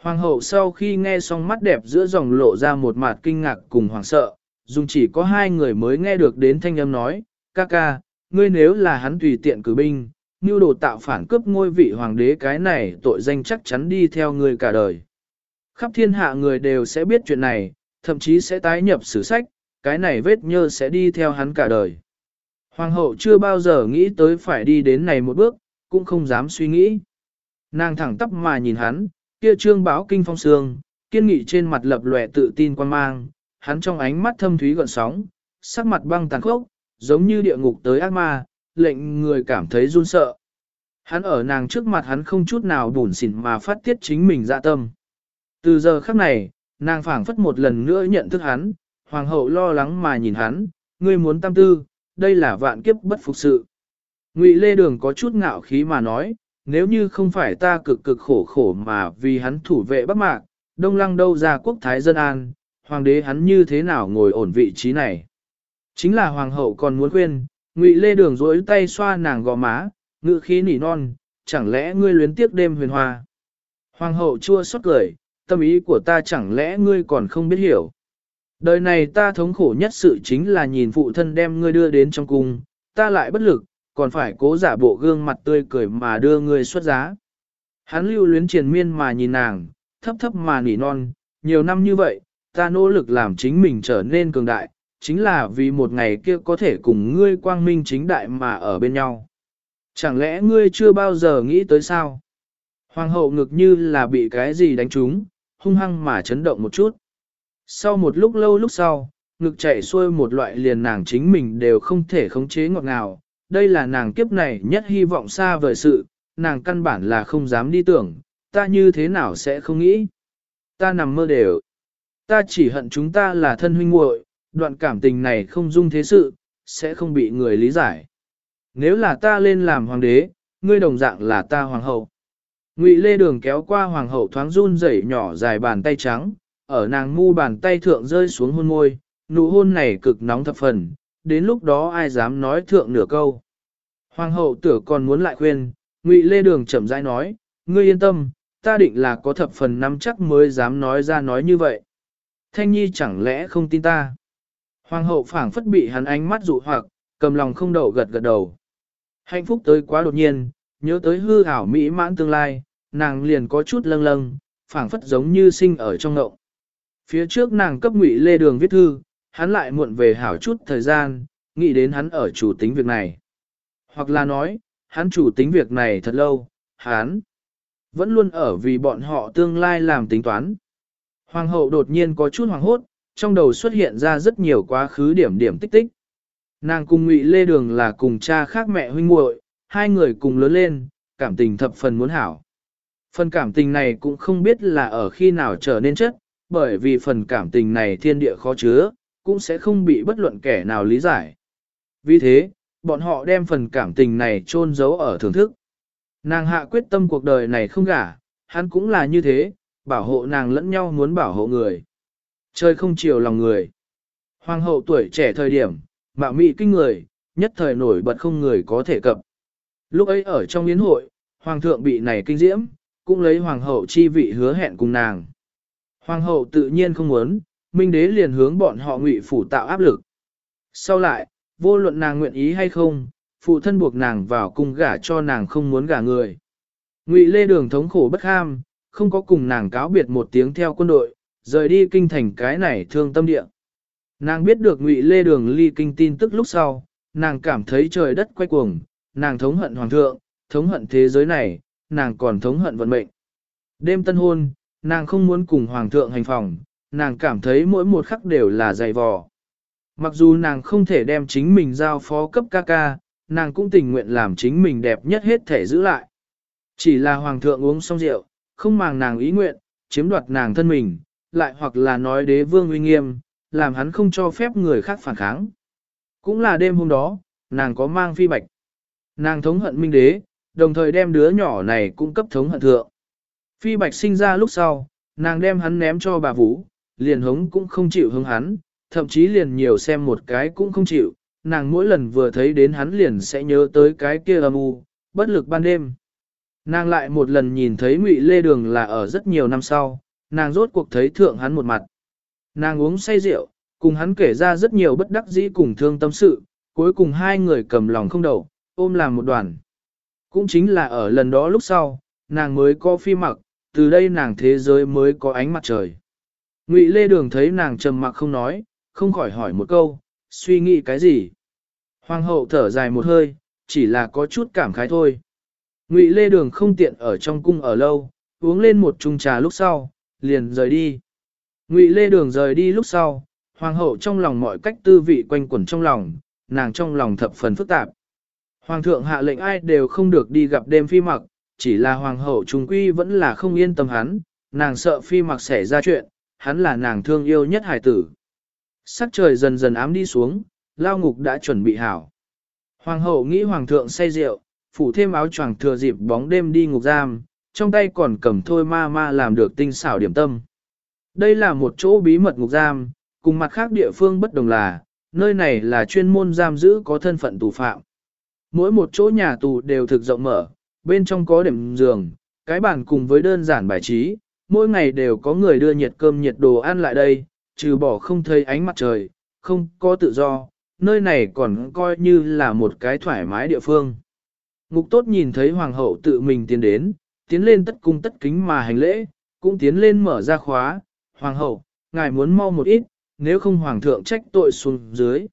Hoàng hậu sau khi nghe xong mắt đẹp giữa dòng lộ ra một mặt kinh ngạc cùng hoàng sợ, dùng chỉ có hai người mới nghe được đến thanh âm nói, ca ca, ngươi nếu là hắn tùy tiện cử binh, như đồ tạo phản cướp ngôi vị hoàng đế cái này tội danh chắc chắn đi theo người cả đời. Khắp thiên hạ người đều sẽ biết chuyện này, thậm chí sẽ tái nhập sử sách, cái này vết nhơ sẽ đi theo hắn cả đời. Hoàng hậu chưa bao giờ nghĩ tới phải đi đến này một bước, cũng không dám suy nghĩ. Nàng thẳng tắp mà nhìn hắn, kia trương báo kinh phong sương, kiên nghị trên mặt lập lòe tự tin quan mang, hắn trong ánh mắt thâm thúy gợn sóng, sắc mặt băng tàn khốc, giống như địa ngục tới ác ma, lệnh người cảm thấy run sợ. Hắn ở nàng trước mặt hắn không chút nào bùn xỉn mà phát tiết chính mình dạ tâm. Từ giờ khắc này, nàng phảng phất một lần nữa nhận thức hắn, hoàng hậu lo lắng mà nhìn hắn, ngươi muốn tam tư, đây là vạn kiếp bất phục sự. Ngụy Lê Đường có chút ngạo khí mà nói, nếu như không phải ta cực cực khổ khổ mà vì hắn thủ vệ Bắc Mạc, đông lăng đâu ra quốc thái dân an, hoàng đế hắn như thế nào ngồi ổn vị trí này. Chính là hoàng hậu còn muốn khuyên, ngụy lê đường rỗi tay xoa nàng gò má, ngự khí nỉ non, chẳng lẽ ngươi luyến tiếc đêm huyền hoa. Hoàng hậu chua xót cười, tâm ý của ta chẳng lẽ ngươi còn không biết hiểu. Đời này ta thống khổ nhất sự chính là nhìn phụ thân đem ngươi đưa đến trong cung, ta lại bất lực, còn phải cố giả bộ gương mặt tươi cười mà đưa ngươi xuất giá. Hắn lưu luyến triền miên mà nhìn nàng, thấp thấp mà nỉ non, nhiều năm như vậy, ta nỗ lực làm chính mình trở nên cường đại, chính là vì một ngày kia có thể cùng ngươi quang minh chính đại mà ở bên nhau. Chẳng lẽ ngươi chưa bao giờ nghĩ tới sao? Hoàng hậu ngực như là bị cái gì đánh trúng, hung hăng mà chấn động một chút. Sau một lúc lâu lúc sau, ngực chạy xuôi một loại liền nàng chính mình đều không thể khống chế ngọt ngào. Đây là nàng kiếp này nhất hy vọng xa vời sự, nàng căn bản là không dám đi tưởng, ta như thế nào sẽ không nghĩ. Ta nằm mơ đều. Ta chỉ hận chúng ta là thân huynh muội, đoạn cảm tình này không dung thế sự, sẽ không bị người lý giải. Nếu là ta lên làm hoàng đế, ngươi đồng dạng là ta hoàng hậu. Ngụy Lê Đường kéo qua hoàng hậu thoáng run rẩy nhỏ dài bàn tay trắng, ở nàng mu bàn tay thượng rơi xuống hôn môi, nụ hôn này cực nóng thập phần, đến lúc đó ai dám nói thượng nửa câu. Hoàng hậu tử còn muốn lại khuyên, Ngụy Lê Đường chậm rãi nói, ngươi yên tâm, ta định là có thập phần nắm chắc mới dám nói ra nói như vậy. Thanh Nhi chẳng lẽ không tin ta? Hoàng hậu phảng phất bị hắn ánh mắt dụ hoặc, cầm lòng không đậu gật gật đầu. Hạnh phúc tới quá đột nhiên, nhớ tới hư ảo mỹ mãn tương lai, nàng liền có chút lâng lâng, phảng phất giống như sinh ở trong ngộng. Phía trước nàng cấp ngụy lê đường viết thư, hắn lại muộn về hảo chút thời gian, nghĩ đến hắn ở chủ tính việc này. Hoặc là nói, hắn chủ tính việc này thật lâu, hắn vẫn luôn ở vì bọn họ tương lai làm tính toán. Hoàng hậu đột nhiên có chút hoàng hốt, trong đầu xuất hiện ra rất nhiều quá khứ điểm điểm tích tích. Nàng cùng Ngụy Lê Đường là cùng cha khác mẹ huynh muội, hai người cùng lớn lên, cảm tình thập phần muốn hảo. Phần cảm tình này cũng không biết là ở khi nào trở nên chất, bởi vì phần cảm tình này thiên địa khó chứa, cũng sẽ không bị bất luận kẻ nào lý giải. Vì thế, bọn họ đem phần cảm tình này chôn giấu ở thưởng thức. Nàng hạ quyết tâm cuộc đời này không gả, hắn cũng là như thế, bảo hộ nàng lẫn nhau muốn bảo hộ người. Chơi không chiều lòng người. Hoàng hậu tuổi trẻ thời điểm, mạo mị kinh người, nhất thời nổi bật không người có thể cập. Lúc ấy ở trong yến hội, hoàng thượng bị này kinh diễm, cũng lấy hoàng hậu chi vị hứa hẹn cùng nàng. Hoàng hậu tự nhiên không muốn, minh đế liền hướng bọn họ ngụy phủ tạo áp lực. Sau lại, vô luận nàng nguyện ý hay không, phụ thân buộc nàng vào cung gả cho nàng không muốn gả người. Ngụy lê đường thống khổ bất ham, không có cùng nàng cáo biệt một tiếng theo quân đội, rời đi kinh thành cái này thương tâm địa. Nàng biết được ngụy lê đường ly kinh tin tức lúc sau, nàng cảm thấy trời đất quay cuồng, nàng thống hận hoàng thượng, thống hận thế giới này, nàng còn thống hận vận mệnh. Đêm tân hôn, nàng không muốn cùng hoàng thượng hành phòng, nàng cảm thấy mỗi một khắc đều là dày vò. Mặc dù nàng không thể đem chính mình giao phó cấp ca ca, nàng cũng tình nguyện làm chính mình đẹp nhất hết thể giữ lại. Chỉ là hoàng thượng uống xong rượu, không màng nàng ý nguyện, chiếm đoạt nàng thân mình, lại hoặc là nói đế vương uy nghiêm, làm hắn không cho phép người khác phản kháng. Cũng là đêm hôm đó, nàng có mang phi bạch. Nàng thống hận minh đế, đồng thời đem đứa nhỏ này cung cấp thống hận thượng. Phi bạch sinh ra lúc sau, nàng đem hắn ném cho bà Vũ, liền hống cũng không chịu hứng hắn, thậm chí liền nhiều xem một cái cũng không chịu, nàng mỗi lần vừa thấy đến hắn liền sẽ nhớ tới cái kia âm u, bất lực ban đêm. Nàng lại một lần nhìn thấy Ngụy Lê Đường là ở rất nhiều năm sau, nàng rốt cuộc thấy thượng hắn một mặt. Nàng uống say rượu, cùng hắn kể ra rất nhiều bất đắc dĩ cùng thương tâm sự, cuối cùng hai người cầm lòng không đầu, ôm làm một đoàn. Cũng chính là ở lần đó lúc sau, nàng mới có phi mặc, từ đây nàng thế giới mới có ánh mặt trời. Ngụy Lê Đường thấy nàng trầm mặc không nói, không khỏi hỏi một câu, suy nghĩ cái gì? Hoàng hậu thở dài một hơi, chỉ là có chút cảm khái thôi. Ngụy Lê Đường không tiện ở trong cung ở lâu, uống lên một chung trà lúc sau, liền rời đi. Ngụy Lê Đường rời đi lúc sau, hoàng hậu trong lòng mọi cách tư vị quanh quẩn trong lòng, nàng trong lòng thập phần phức tạp. Hoàng thượng hạ lệnh ai đều không được đi gặp đêm phi mặc, chỉ là hoàng hậu trung quy vẫn là không yên tâm hắn, nàng sợ phi mặc xảy ra chuyện, hắn là nàng thương yêu nhất hải tử. Sắc trời dần dần ám đi xuống, lao ngục đã chuẩn bị hảo. Hoàng hậu nghĩ hoàng thượng say rượu, phủ thêm áo choàng thừa dịp bóng đêm đi ngục giam, trong tay còn cầm thôi ma ma làm được tinh xảo điểm tâm. Đây là một chỗ bí mật ngục giam, cùng mặt khác địa phương bất đồng là, nơi này là chuyên môn giam giữ có thân phận tù phạm. Mỗi một chỗ nhà tù đều thực rộng mở, bên trong có điểm giường, cái bàn cùng với đơn giản bài trí, mỗi ngày đều có người đưa nhiệt cơm nhiệt đồ ăn lại đây, trừ bỏ không thấy ánh mặt trời, không có tự do, nơi này còn coi như là một cái thoải mái địa phương. Ngục tốt nhìn thấy hoàng hậu tự mình tiến đến, tiến lên tất cung tất kính mà hành lễ, cũng tiến lên mở ra khóa, hoàng hậu, ngài muốn mau một ít, nếu không hoàng thượng trách tội xuống dưới.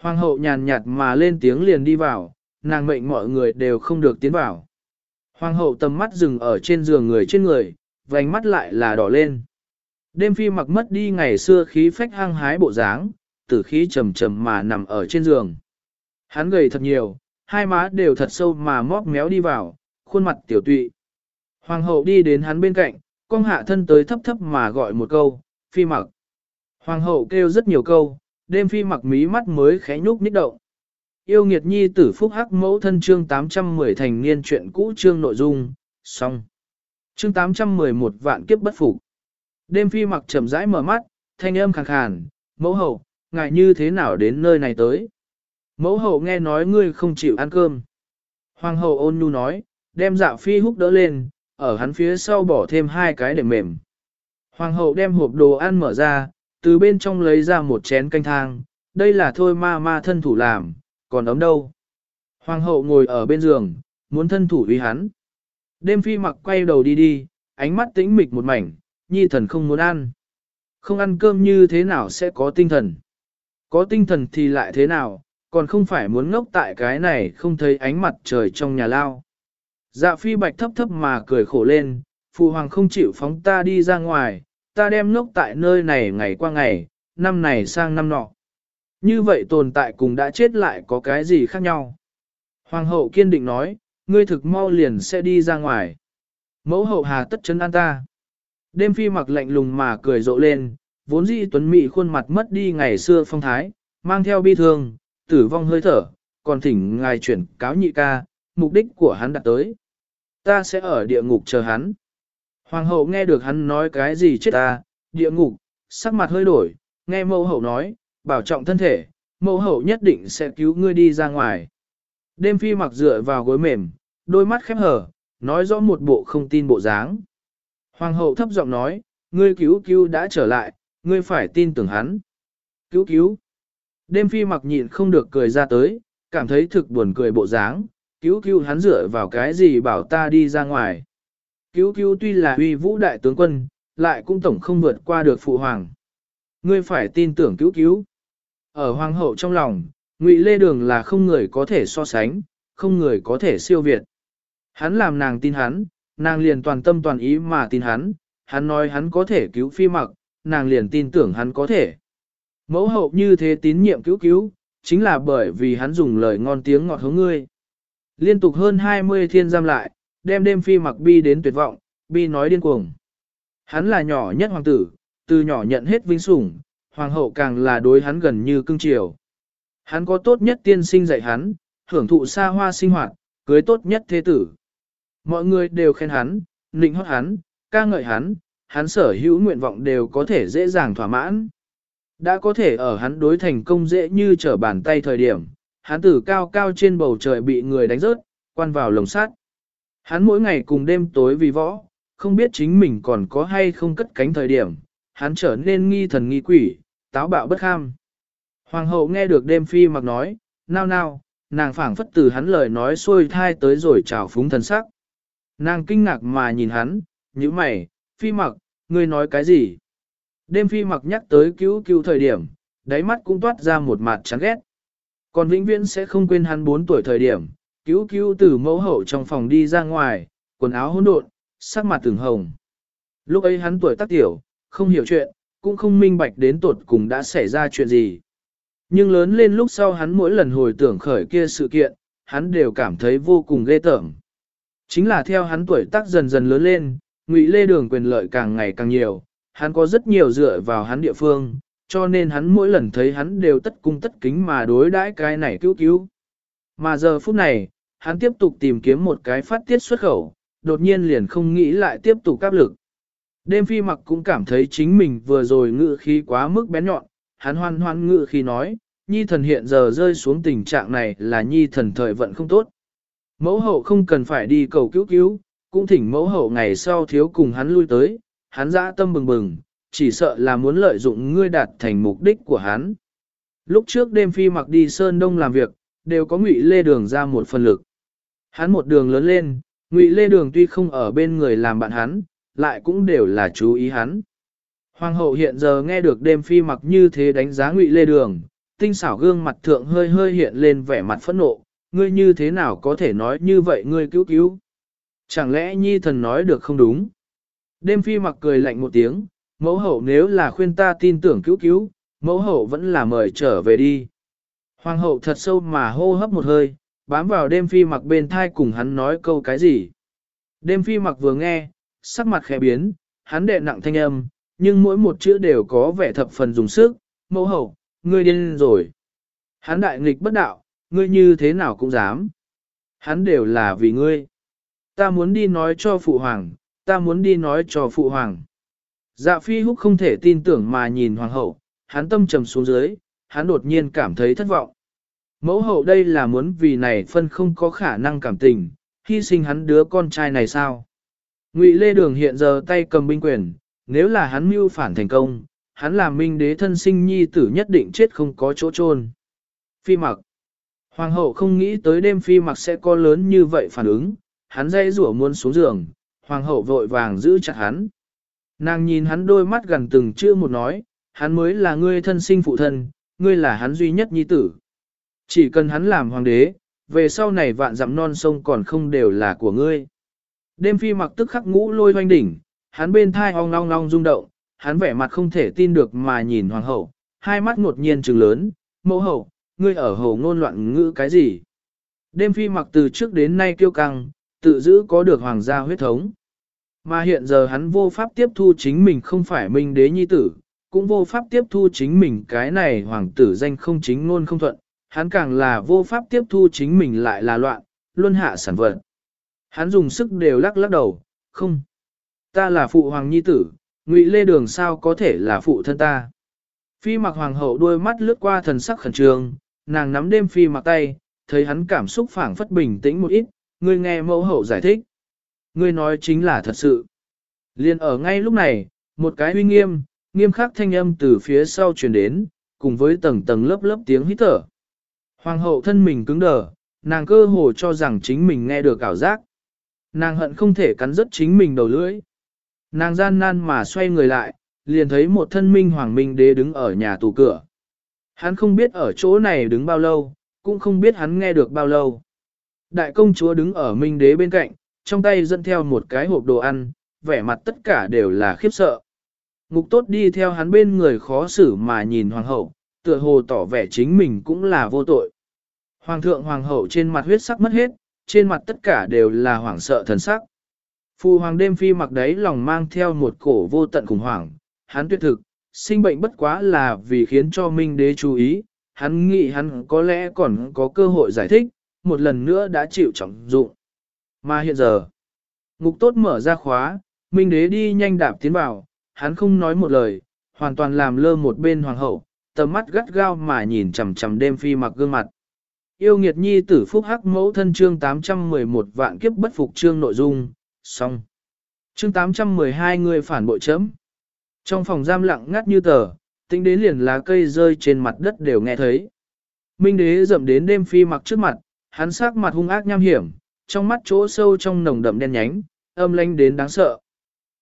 Hoàng hậu nhàn nhạt mà lên tiếng liền đi vào, nàng mệnh mọi người đều không được tiến vào. Hoàng hậu tầm mắt dừng ở trên giường người trên người, vành mắt lại là đỏ lên. Đêm phi mặc mất đi ngày xưa khí phách hăng hái bộ dáng, tử khí trầm trầm mà nằm ở trên giường. Hắn gầy thật nhiều, hai má đều thật sâu mà móc méo đi vào, khuôn mặt tiểu tụy. Hoàng hậu đi đến hắn bên cạnh, con hạ thân tới thấp thấp mà gọi một câu, phi mặc. Hoàng hậu kêu rất nhiều câu, đêm phi mặc mí mắt mới khẽ nhúc nhích động. Yêu nghiệt nhi tử phúc hắc mẫu thân chương 810 thành niên chuyện cũ chương nội dung, xong. Chương 811 vạn kiếp bất phục. Đêm phi mặc chậm rãi mở mắt, thanh âm khàn khàn, mẫu hậu, ngài như thế nào đến nơi này tới? Mẫu hậu nghe nói ngươi không chịu ăn cơm. Hoàng hậu ôn nhu nói, đem dạ phi húc đỡ lên, ở hắn phía sau bỏ thêm hai cái để mềm. Hoàng hậu đem hộp đồ ăn mở ra, từ bên trong lấy ra một chén canh thang, đây là thôi ma ma thân thủ làm, còn ấm đâu. Hoàng hậu ngồi ở bên giường, muốn thân thủ vì hắn. Đêm phi mặc quay đầu đi đi, ánh mắt tĩnh mịch một mảnh, nhi thần không muốn ăn. Không ăn cơm như thế nào sẽ có tinh thần. Có tinh thần thì lại thế nào, còn không phải muốn ngốc tại cái này không thấy ánh mặt trời trong nhà lao. Dạ phi bạch thấp thấp mà cười khổ lên, phụ hoàng không chịu phóng ta đi ra ngoài, ta đem ngốc tại nơi này ngày qua ngày, năm này sang năm nọ. Như vậy tồn tại cùng đã chết lại có cái gì khác nhau? Hoàng hậu kiên định nói, ngươi thực mau liền sẽ đi ra ngoài. Mẫu hậu hà tất chân an ta. Đêm phi mặc lạnh lùng mà cười rộ lên, vốn dĩ tuấn mỹ khuôn mặt mất đi ngày xưa phong thái, mang theo bi thương, tử vong hơi thở, còn thỉnh ngài chuyển cáo nhị ca, mục đích của hắn đã tới. Ta sẽ ở địa ngục chờ hắn. Hoàng hậu nghe được hắn nói cái gì chết ta, địa ngục, sắc mặt hơi đổi, nghe mẫu hậu nói, bảo trọng thân thể, mẫu hậu nhất định sẽ cứu ngươi đi ra ngoài. Đêm phi mặc dựa vào gối mềm, đôi mắt khép hở, nói rõ một bộ không tin bộ dáng. Hoàng hậu thấp giọng nói, ngươi cứu cứu đã trở lại, ngươi phải tin tưởng hắn. Cứu cứu. Đêm phi mặc nhịn không được cười ra tới, cảm thấy thực buồn cười bộ dáng, cứu cứu hắn dựa vào cái gì bảo ta đi ra ngoài. Cứu cứu tuy là uy vũ đại tướng quân, lại cũng tổng không vượt qua được phụ hoàng. Ngươi phải tin tưởng cứu cứu. Ở hoàng hậu trong lòng, ngụy lê đường là không người có thể so sánh, không người có thể siêu việt. Hắn làm nàng tin hắn, nàng liền toàn tâm toàn ý mà tin hắn, hắn nói hắn có thể cứu phi mặc, nàng liền tin tưởng hắn có thể. Mẫu hậu như thế tín nhiệm cứu cứu, chính là bởi vì hắn dùng lời ngon tiếng ngọt hướng ngươi. Liên tục hơn 20 thiên giam lại, đem đêm phi mặc bi đến tuyệt vọng, bi nói điên cuồng. Hắn là nhỏ nhất hoàng tử, từ nhỏ nhận hết vinh sủng, hoàng hậu càng là đối hắn gần như cưng chiều. Hắn có tốt nhất tiên sinh dạy hắn, hưởng thụ xa hoa sinh hoạt, cưới tốt nhất thế tử. Mọi người đều khen hắn, nịnh hót hắn, ca ngợi hắn, hắn sở hữu nguyện vọng đều có thể dễ dàng thỏa mãn. Đã có thể ở hắn đối thành công dễ như trở bàn tay thời điểm, hắn tử cao cao trên bầu trời bị người đánh rớt, quan vào lồng sắt. Hắn mỗi ngày cùng đêm tối vì võ, không biết chính mình còn có hay không cất cánh thời điểm, hắn trở nên nghi thần nghi quỷ, táo bạo bất kham. Hoàng hậu nghe được đêm phi mặc nói, nao nao, nàng phảng phất từ hắn lời nói xuôi thai tới rồi trào phúng thần sắc. Nàng kinh ngạc mà nhìn hắn, như mày, phi mặc, ngươi nói cái gì? Đêm phi mặc nhắc tới cứu cứu thời điểm, đáy mắt cũng toát ra một mặt chán ghét. Còn vĩnh viễn sẽ không quên hắn 4 tuổi thời điểm, cứu cứu từ mẫu hậu trong phòng đi ra ngoài, quần áo hỗn độn, sắc mặt từng hồng. Lúc ấy hắn tuổi tác tiểu, không hiểu chuyện, cũng không minh bạch đến tột cùng đã xảy ra chuyện gì. Nhưng lớn lên lúc sau hắn mỗi lần hồi tưởng khởi kia sự kiện, hắn đều cảm thấy vô cùng ghê tởm. Chính là theo hắn tuổi tác dần dần lớn lên, ngụy lê đường quyền lợi càng ngày càng nhiều, hắn có rất nhiều dựa vào hắn địa phương, cho nên hắn mỗi lần thấy hắn đều tất cung tất kính mà đối đãi cái này cứu cứu. Mà giờ phút này, hắn tiếp tục tìm kiếm một cái phát tiết xuất khẩu, đột nhiên liền không nghĩ lại tiếp tục áp lực. Đêm phi mặc cũng cảm thấy chính mình vừa rồi ngự khí quá mức bén nhọn, hắn hoan hoan ngự khí nói, nhi thần hiện giờ rơi xuống tình trạng này là nhi thần thời vận không tốt. Mẫu hậu không cần phải đi cầu cứu cứu, cũng thỉnh mẫu hậu ngày sau thiếu cùng hắn lui tới, hắn dã tâm bừng bừng, chỉ sợ là muốn lợi dụng ngươi đạt thành mục đích của hắn. Lúc trước đêm phi mặc đi Sơn Đông làm việc, đều có ngụy lê đường ra một phần lực. Hắn một đường lớn lên, ngụy lê đường tuy không ở bên người làm bạn hắn, lại cũng đều là chú ý hắn. Hoàng hậu hiện giờ nghe được đêm phi mặc như thế đánh giá ngụy lê đường, tinh xảo gương mặt thượng hơi hơi hiện lên vẻ mặt phẫn nộ, ngươi như thế nào có thể nói như vậy ngươi cứu cứu. Chẳng lẽ nhi thần nói được không đúng? Đêm phi mặc cười lạnh một tiếng, mẫu hậu nếu là khuyên ta tin tưởng cứu cứu, mẫu hậu vẫn là mời trở về đi. Hoàng hậu thật sâu mà hô hấp một hơi, bám vào đêm phi mặc bên thai cùng hắn nói câu cái gì. Đêm phi mặc vừa nghe, sắc mặt khẽ biến, hắn đệ nặng thanh âm, nhưng mỗi một chữ đều có vẻ thập phần dùng sức, mẫu hậu, ngươi điên rồi. Hắn đại nghịch bất đạo, ngươi như thế nào cũng dám. Hắn đều là vì ngươi. Ta muốn đi nói cho phụ hoàng, ta muốn đi nói cho phụ hoàng. Dạ phi húc không thể tin tưởng mà nhìn hoàng hậu, hắn tâm trầm xuống dưới, hắn đột nhiên cảm thấy thất vọng. Mẫu hậu đây là muốn vì này phân không có khả năng cảm tình, hy sinh hắn đứa con trai này sao? Ngụy Lê Đường hiện giờ tay cầm binh quyền, nếu là hắn mưu phản thành công, hắn là minh đế thân sinh nhi tử nhất định chết không có chỗ chôn. Phi mặc. Hoàng hậu không nghĩ tới đêm phi mặc sẽ có lớn như vậy phản ứng, hắn dây rủa muốn xuống giường, hoàng hậu vội vàng giữ chặt hắn. Nàng nhìn hắn đôi mắt gần từng chữ một nói, hắn mới là ngươi thân sinh phụ thân, ngươi là hắn duy nhất nhi tử. Chỉ cần hắn làm hoàng đế, về sau này vạn dặm non sông còn không đều là của ngươi. Đêm phi mặc tức khắc ngũ lôi hoanh đỉnh, hắn bên thai ong long long rung động, hắn vẻ mặt không thể tin được mà nhìn hoàng hậu, hai mắt ngột nhiên trừng lớn, mẫu hậu, ngươi ở hầu ngôn loạn ngữ cái gì? Đêm phi mặc từ trước đến nay kiêu căng, tự giữ có được hoàng gia huyết thống. Mà hiện giờ hắn vô pháp tiếp thu chính mình không phải minh đế nhi tử, cũng vô pháp tiếp thu chính mình cái này hoàng tử danh không chính ngôn không thuận, hắn càng là vô pháp tiếp thu chính mình lại là loạn, luân hạ sản vật. Hắn dùng sức đều lắc lắc đầu, không. Ta là phụ hoàng nhi tử, ngụy lê đường sao có thể là phụ thân ta. Phi mặc hoàng hậu đôi mắt lướt qua thần sắc khẩn trương, nàng nắm đêm phi mặc tay, thấy hắn cảm xúc phảng phất bình tĩnh một ít, người nghe mẫu hậu giải thích. Ngươi nói chính là thật sự. Liên ở ngay lúc này, một cái uy nghiêm, nghiêm khắc thanh âm từ phía sau truyền đến, cùng với tầng tầng lớp lớp tiếng hít thở. Hoàng hậu thân mình cứng đờ, nàng cơ hồ cho rằng chính mình nghe được ảo giác. Nàng hận không thể cắn rứt chính mình đầu lưỡi. Nàng gian nan mà xoay người lại, liền thấy một thân minh hoàng minh đế đứng ở nhà tù cửa. Hắn không biết ở chỗ này đứng bao lâu, cũng không biết hắn nghe được bao lâu. Đại công chúa đứng ở minh đế bên cạnh, trong tay dẫn theo một cái hộp đồ ăn, vẻ mặt tất cả đều là khiếp sợ. Ngục tốt đi theo hắn bên người khó xử mà nhìn hoàng hậu, tựa hồ tỏ vẻ chính mình cũng là vô tội. Hoàng thượng hoàng hậu trên mặt huyết sắc mất hết, trên mặt tất cả đều là hoảng sợ thần sắc. Phu hoàng đêm phi mặc đấy lòng mang theo một cổ vô tận khủng hoảng, hắn tuyệt thực, sinh bệnh bất quá là vì khiến cho Minh đế chú ý, hắn nghĩ hắn có lẽ còn có cơ hội giải thích, một lần nữa đã chịu trọng dụng. Mà hiện giờ, ngục tốt mở ra khóa, Minh đế đi nhanh đạp tiến vào, hắn không nói một lời, hoàn toàn làm lơ một bên hoàng hậu, tầm mắt gắt gao mà nhìn chằm chằm đêm phi mặc gương mặt. Yêu nghiệt nhi tử phúc hắc mẫu thân chương 811 vạn kiếp bất phục chương nội dung, xong. Chương 812 người phản bội chấm. Trong phòng giam lặng ngắt như tờ, tính đến liền lá cây rơi trên mặt đất đều nghe thấy. Minh đế dậm đến đêm phi mặc trước mặt, hắn sắc mặt hung ác nham hiểm, trong mắt chỗ sâu trong nồng đậm đen nhánh, âm lanh đến đáng sợ.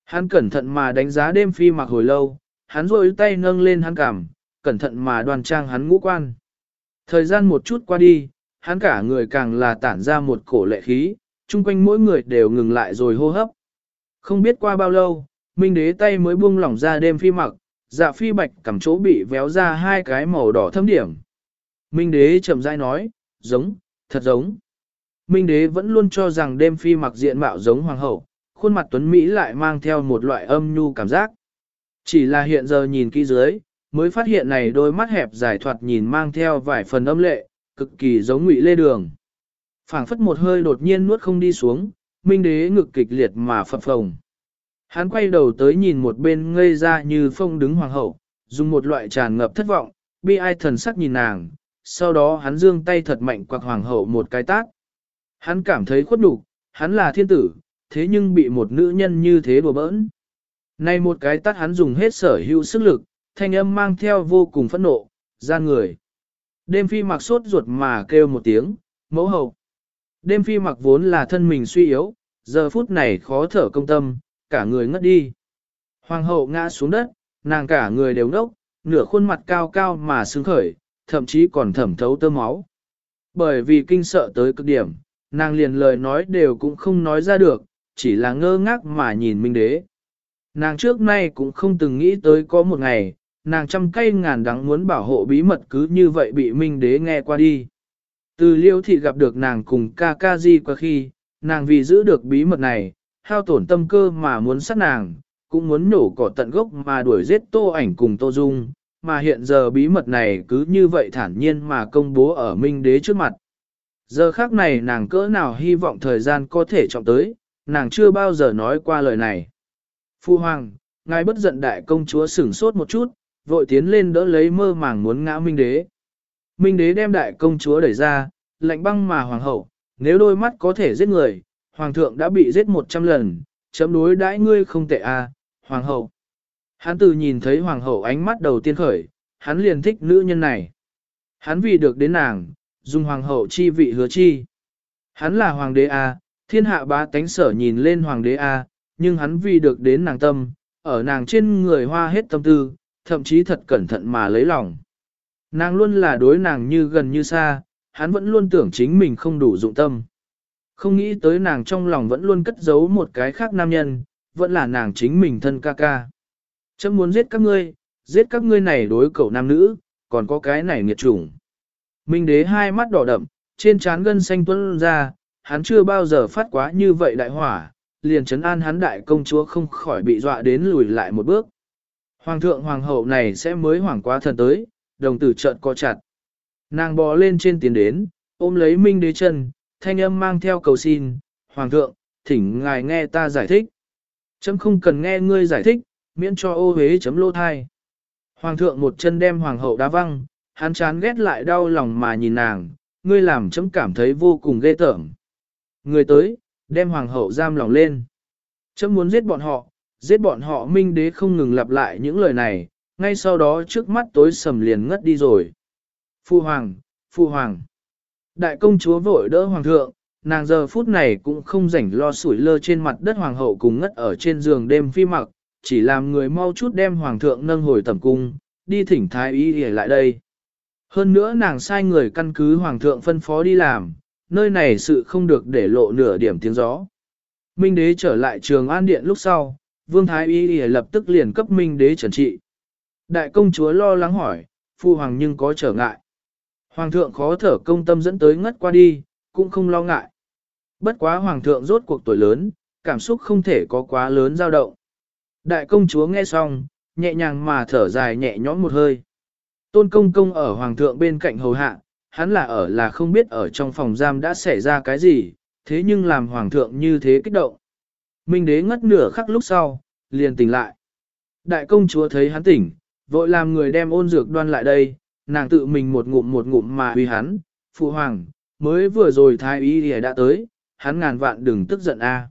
Hắn cẩn thận mà đánh giá đêm phi mặc hồi lâu, hắn rôi tay nâng lên hắn cảm, cẩn thận mà đoan trang hắn ngũ quan. Thời gian một chút qua đi, hắn cả người càng là tản ra một cổ lệ khí, chung quanh mỗi người đều ngừng lại rồi hô hấp. Không biết qua bao lâu, Minh đế tay mới buông lỏng ra đêm phi mặc, dạ phi bạch cầm chỗ bị véo ra hai cái màu đỏ thâm điểm. Minh đế chậm rãi nói, giống, thật giống. Minh đế vẫn luôn cho rằng đêm phi mặc diện mạo giống hoàng hậu, khuôn mặt tuấn Mỹ lại mang theo một loại âm nhu cảm giác. Chỉ là hiện giờ nhìn kỹ dưới, mới phát hiện này đôi mắt hẹp dài thoạt nhìn mang theo vài phần âm lệ, cực kỳ giống ngụy lê đường. phảng phất một hơi đột nhiên nuốt không đi xuống, minh đế ngực kịch liệt mà phập phồng. Hắn quay đầu tới nhìn một bên ngây ra như phong đứng hoàng hậu, dùng một loại tràn ngập thất vọng, bi ai thần sắc nhìn nàng, sau đó hắn dương tay thật mạnh quạt hoàng hậu một cái tát. Hắn cảm thấy khuất nhục, hắn là thiên tử, thế nhưng bị một nữ nhân như thế đùa bỡn. Này một cái tắt hắn dùng hết sở hữu sức lực, thanh âm mang theo vô cùng phẫn nộ, gian người. Đêm phi mặc sốt ruột mà kêu một tiếng, mẫu hậu. Đêm phi mặc vốn là thân mình suy yếu, giờ phút này khó thở công tâm, cả người ngất đi. Hoàng hậu ngã xuống đất, nàng cả người đều nốc, nửa khuôn mặt cao cao mà sướng khởi, thậm chí còn thẩm thấu tơ máu. Bởi vì kinh sợ tới cực điểm, nàng liền lời nói đều cũng không nói ra được, chỉ là ngơ ngác mà nhìn Minh Đế. Nàng trước nay cũng không từng nghĩ tới có một ngày, nàng trăm cây ngàn đắng muốn bảo hộ bí mật cứ như vậy bị Minh Đế nghe qua đi. Từ liêu thị gặp được nàng cùng ca ca di qua khi, nàng vì giữ được bí mật này, hao tổn tâm cơ mà muốn sát nàng, cũng muốn nổ cỏ tận gốc mà đuổi giết tô ảnh cùng tô dung, mà hiện giờ bí mật này cứ như vậy thản nhiên mà công bố ở Minh Đế trước mặt. Giờ khác này nàng cỡ nào hy vọng thời gian có thể trọng tới, nàng chưa bao giờ nói qua lời này. Phu Hoàng, ngài bất giận đại công chúa sửng sốt một chút, vội tiến lên đỡ lấy mơ màng muốn ngã Minh Đế. Minh Đế đem đại công chúa đẩy ra, lạnh băng mà Hoàng hậu, nếu đôi mắt có thể giết người, Hoàng thượng đã bị giết một trăm lần, chấm đối đãi ngươi không tệ à, Hoàng hậu. Hắn từ nhìn thấy Hoàng hậu ánh mắt đầu tiên khởi, hắn liền thích nữ nhân này. Hắn vì được đến nàng, dùng Hoàng hậu chi vị hứa chi. Hắn là Hoàng đế A, thiên hạ ba tánh sở nhìn lên Hoàng đế A, nhưng hắn vì được đến nàng tâm, ở nàng trên người hoa hết tâm tư, thậm chí thật cẩn thận mà lấy lòng. Nàng luôn là đối nàng như gần như xa, hắn vẫn luôn tưởng chính mình không đủ dụng tâm. Không nghĩ tới nàng trong lòng vẫn luôn cất giấu một cái khác nam nhân, vẫn là nàng chính mình thân ca ca. Chấm muốn giết các ngươi, giết các ngươi này đối cậu nam nữ, còn có cái này nghiệt chủng. Minh đế hai mắt đỏ đậm, trên trán gân xanh tuôn ra, hắn chưa bao giờ phát quá như vậy đại hỏa, liền chấn an hắn đại công chúa không khỏi bị dọa đến lùi lại một bước. Hoàng thượng hoàng hậu này sẽ mới hoảng quá thần tới, đồng tử trợn co chặt. Nàng bò lên trên tiến đến, ôm lấy Minh đế chân, thanh âm mang theo cầu xin, Hoàng thượng, thỉnh ngài nghe ta giải thích. Chấm không cần nghe ngươi giải thích, miễn cho ô hế chấm lô thai. Hoàng thượng một chân đem hoàng hậu đá văng, hắn chán ghét lại đau lòng mà nhìn nàng, ngươi làm chấm cảm thấy vô cùng ghê tởm. Người tới, đem hoàng hậu giam lòng lên. Chấm muốn giết bọn họ, giết bọn họ minh đế không ngừng lặp lại những lời này, ngay sau đó trước mắt tối sầm liền ngất đi rồi. Phu hoàng, phu hoàng. Đại công chúa vội đỡ hoàng thượng, nàng giờ phút này cũng không rảnh lo sủi lơ trên mặt đất hoàng hậu cùng ngất ở trên giường đêm phi mặc, chỉ làm người mau chút đem hoàng thượng nâng hồi tẩm cung, đi thỉnh thái y để lại đây. Hơn nữa nàng sai người căn cứ hoàng thượng phân phó đi làm, nơi này sự không được để lộ nửa điểm tiếng gió. Minh đế trở lại trường an điện lúc sau, vương thái y lập tức liền cấp minh đế trần trị. Đại công chúa lo lắng hỏi, phu hoàng nhưng có trở ngại. Hoàng thượng khó thở công tâm dẫn tới ngất qua đi, cũng không lo ngại. Bất quá hoàng thượng rốt cuộc tuổi lớn, cảm xúc không thể có quá lớn dao động. Đại công chúa nghe xong, nhẹ nhàng mà thở dài nhẹ nhõm một hơi. Tôn công công ở hoàng thượng bên cạnh hầu hạ, hắn là ở là không biết ở trong phòng giam đã xảy ra cái gì, thế nhưng làm hoàng thượng như thế kích động. Minh đế ngất nửa khắc lúc sau, liền tỉnh lại. Đại công chúa thấy hắn tỉnh, vội làm người đem ôn dược đoan lại đây, nàng tự mình một ngụm một ngụm mà huy hắn, phụ hoàng, mới vừa rồi thái y đã tới, hắn ngàn vạn đừng tức giận a.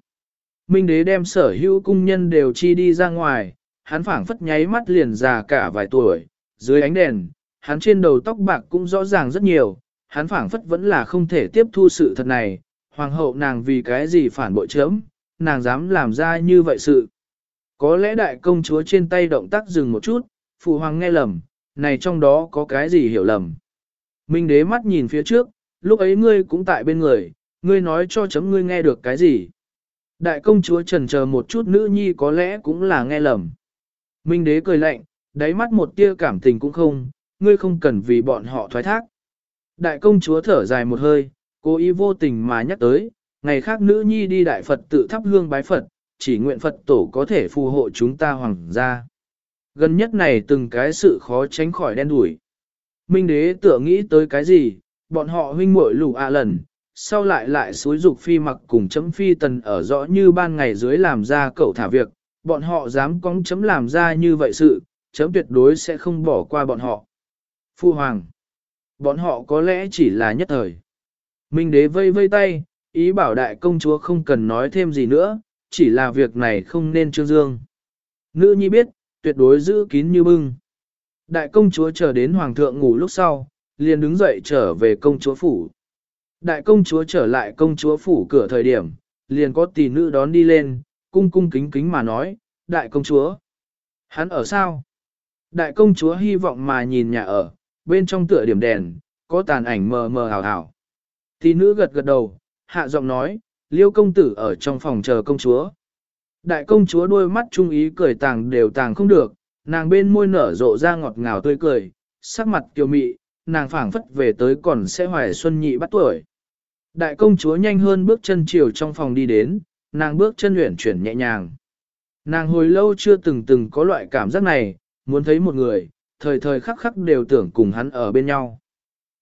Minh đế đem sở hữu cung nhân đều chi đi ra ngoài, hắn phảng phất nháy mắt liền già cả vài tuổi, dưới ánh đèn, hắn trên đầu tóc bạc cũng rõ ràng rất nhiều, hắn phảng phất vẫn là không thể tiếp thu sự thật này, hoàng hậu nàng vì cái gì phản bội chấm, nàng dám làm ra như vậy sự. Có lẽ đại công chúa trên tay động tác dừng một chút, phụ hoàng nghe lầm, này trong đó có cái gì hiểu lầm. Minh đế mắt nhìn phía trước, lúc ấy ngươi cũng tại bên người, ngươi nói cho chấm ngươi nghe được cái gì. Đại công chúa trần chờ một chút nữ nhi có lẽ cũng là nghe lầm. Minh đế cười lạnh, đáy mắt một tia cảm tình cũng không, ngươi không cần vì bọn họ thoái thác. Đại công chúa thở dài một hơi, cố ý vô tình mà nhắc tới, ngày khác nữ nhi đi đại Phật tự thắp hương bái Phật, chỉ nguyện Phật tổ có thể phù hộ chúng ta hoàng gia. Gần nhất này từng cái sự khó tránh khỏi đen đủi. Minh đế tựa nghĩ tới cái gì, bọn họ huynh muội lù ạ lần, sau lại lại xúi dục phi mặc cùng chấm phi tần ở rõ như ban ngày dưới làm ra cậu thả việc, bọn họ dám cóng chấm làm ra như vậy sự, chấm tuyệt đối sẽ không bỏ qua bọn họ. Phu Hoàng, bọn họ có lẽ chỉ là nhất thời. Minh đế vây vây tay, ý bảo đại công chúa không cần nói thêm gì nữa, chỉ là việc này không nên trương dương. Nữ nhi biết, tuyệt đối giữ kín như bưng. Đại công chúa chờ đến hoàng thượng ngủ lúc sau, liền đứng dậy trở về công chúa phủ. Đại công chúa trở lại công chúa phủ cửa thời điểm, liền có tỷ nữ đón đi lên, cung cung kính kính mà nói, đại công chúa. Hắn ở sao? Đại công chúa hy vọng mà nhìn nhà ở, bên trong tựa điểm đèn, có tàn ảnh mờ mờ hào hào. thì nữ gật gật đầu, hạ giọng nói, liêu công tử ở trong phòng chờ công chúa. Đại công chúa đôi mắt trung ý cười tàng đều tàng không được, nàng bên môi nở rộ ra ngọt ngào tươi cười, sắc mặt kiều mị, nàng phảng phất về tới còn sẽ hoài xuân nhị bắt tuổi. Đại công chúa nhanh hơn bước chân chiều trong phòng đi đến, nàng bước chân luyện chuyển nhẹ nhàng. Nàng hồi lâu chưa từng từng có loại cảm giác này, muốn thấy một người, thời thời khắc khắc đều tưởng cùng hắn ở bên nhau.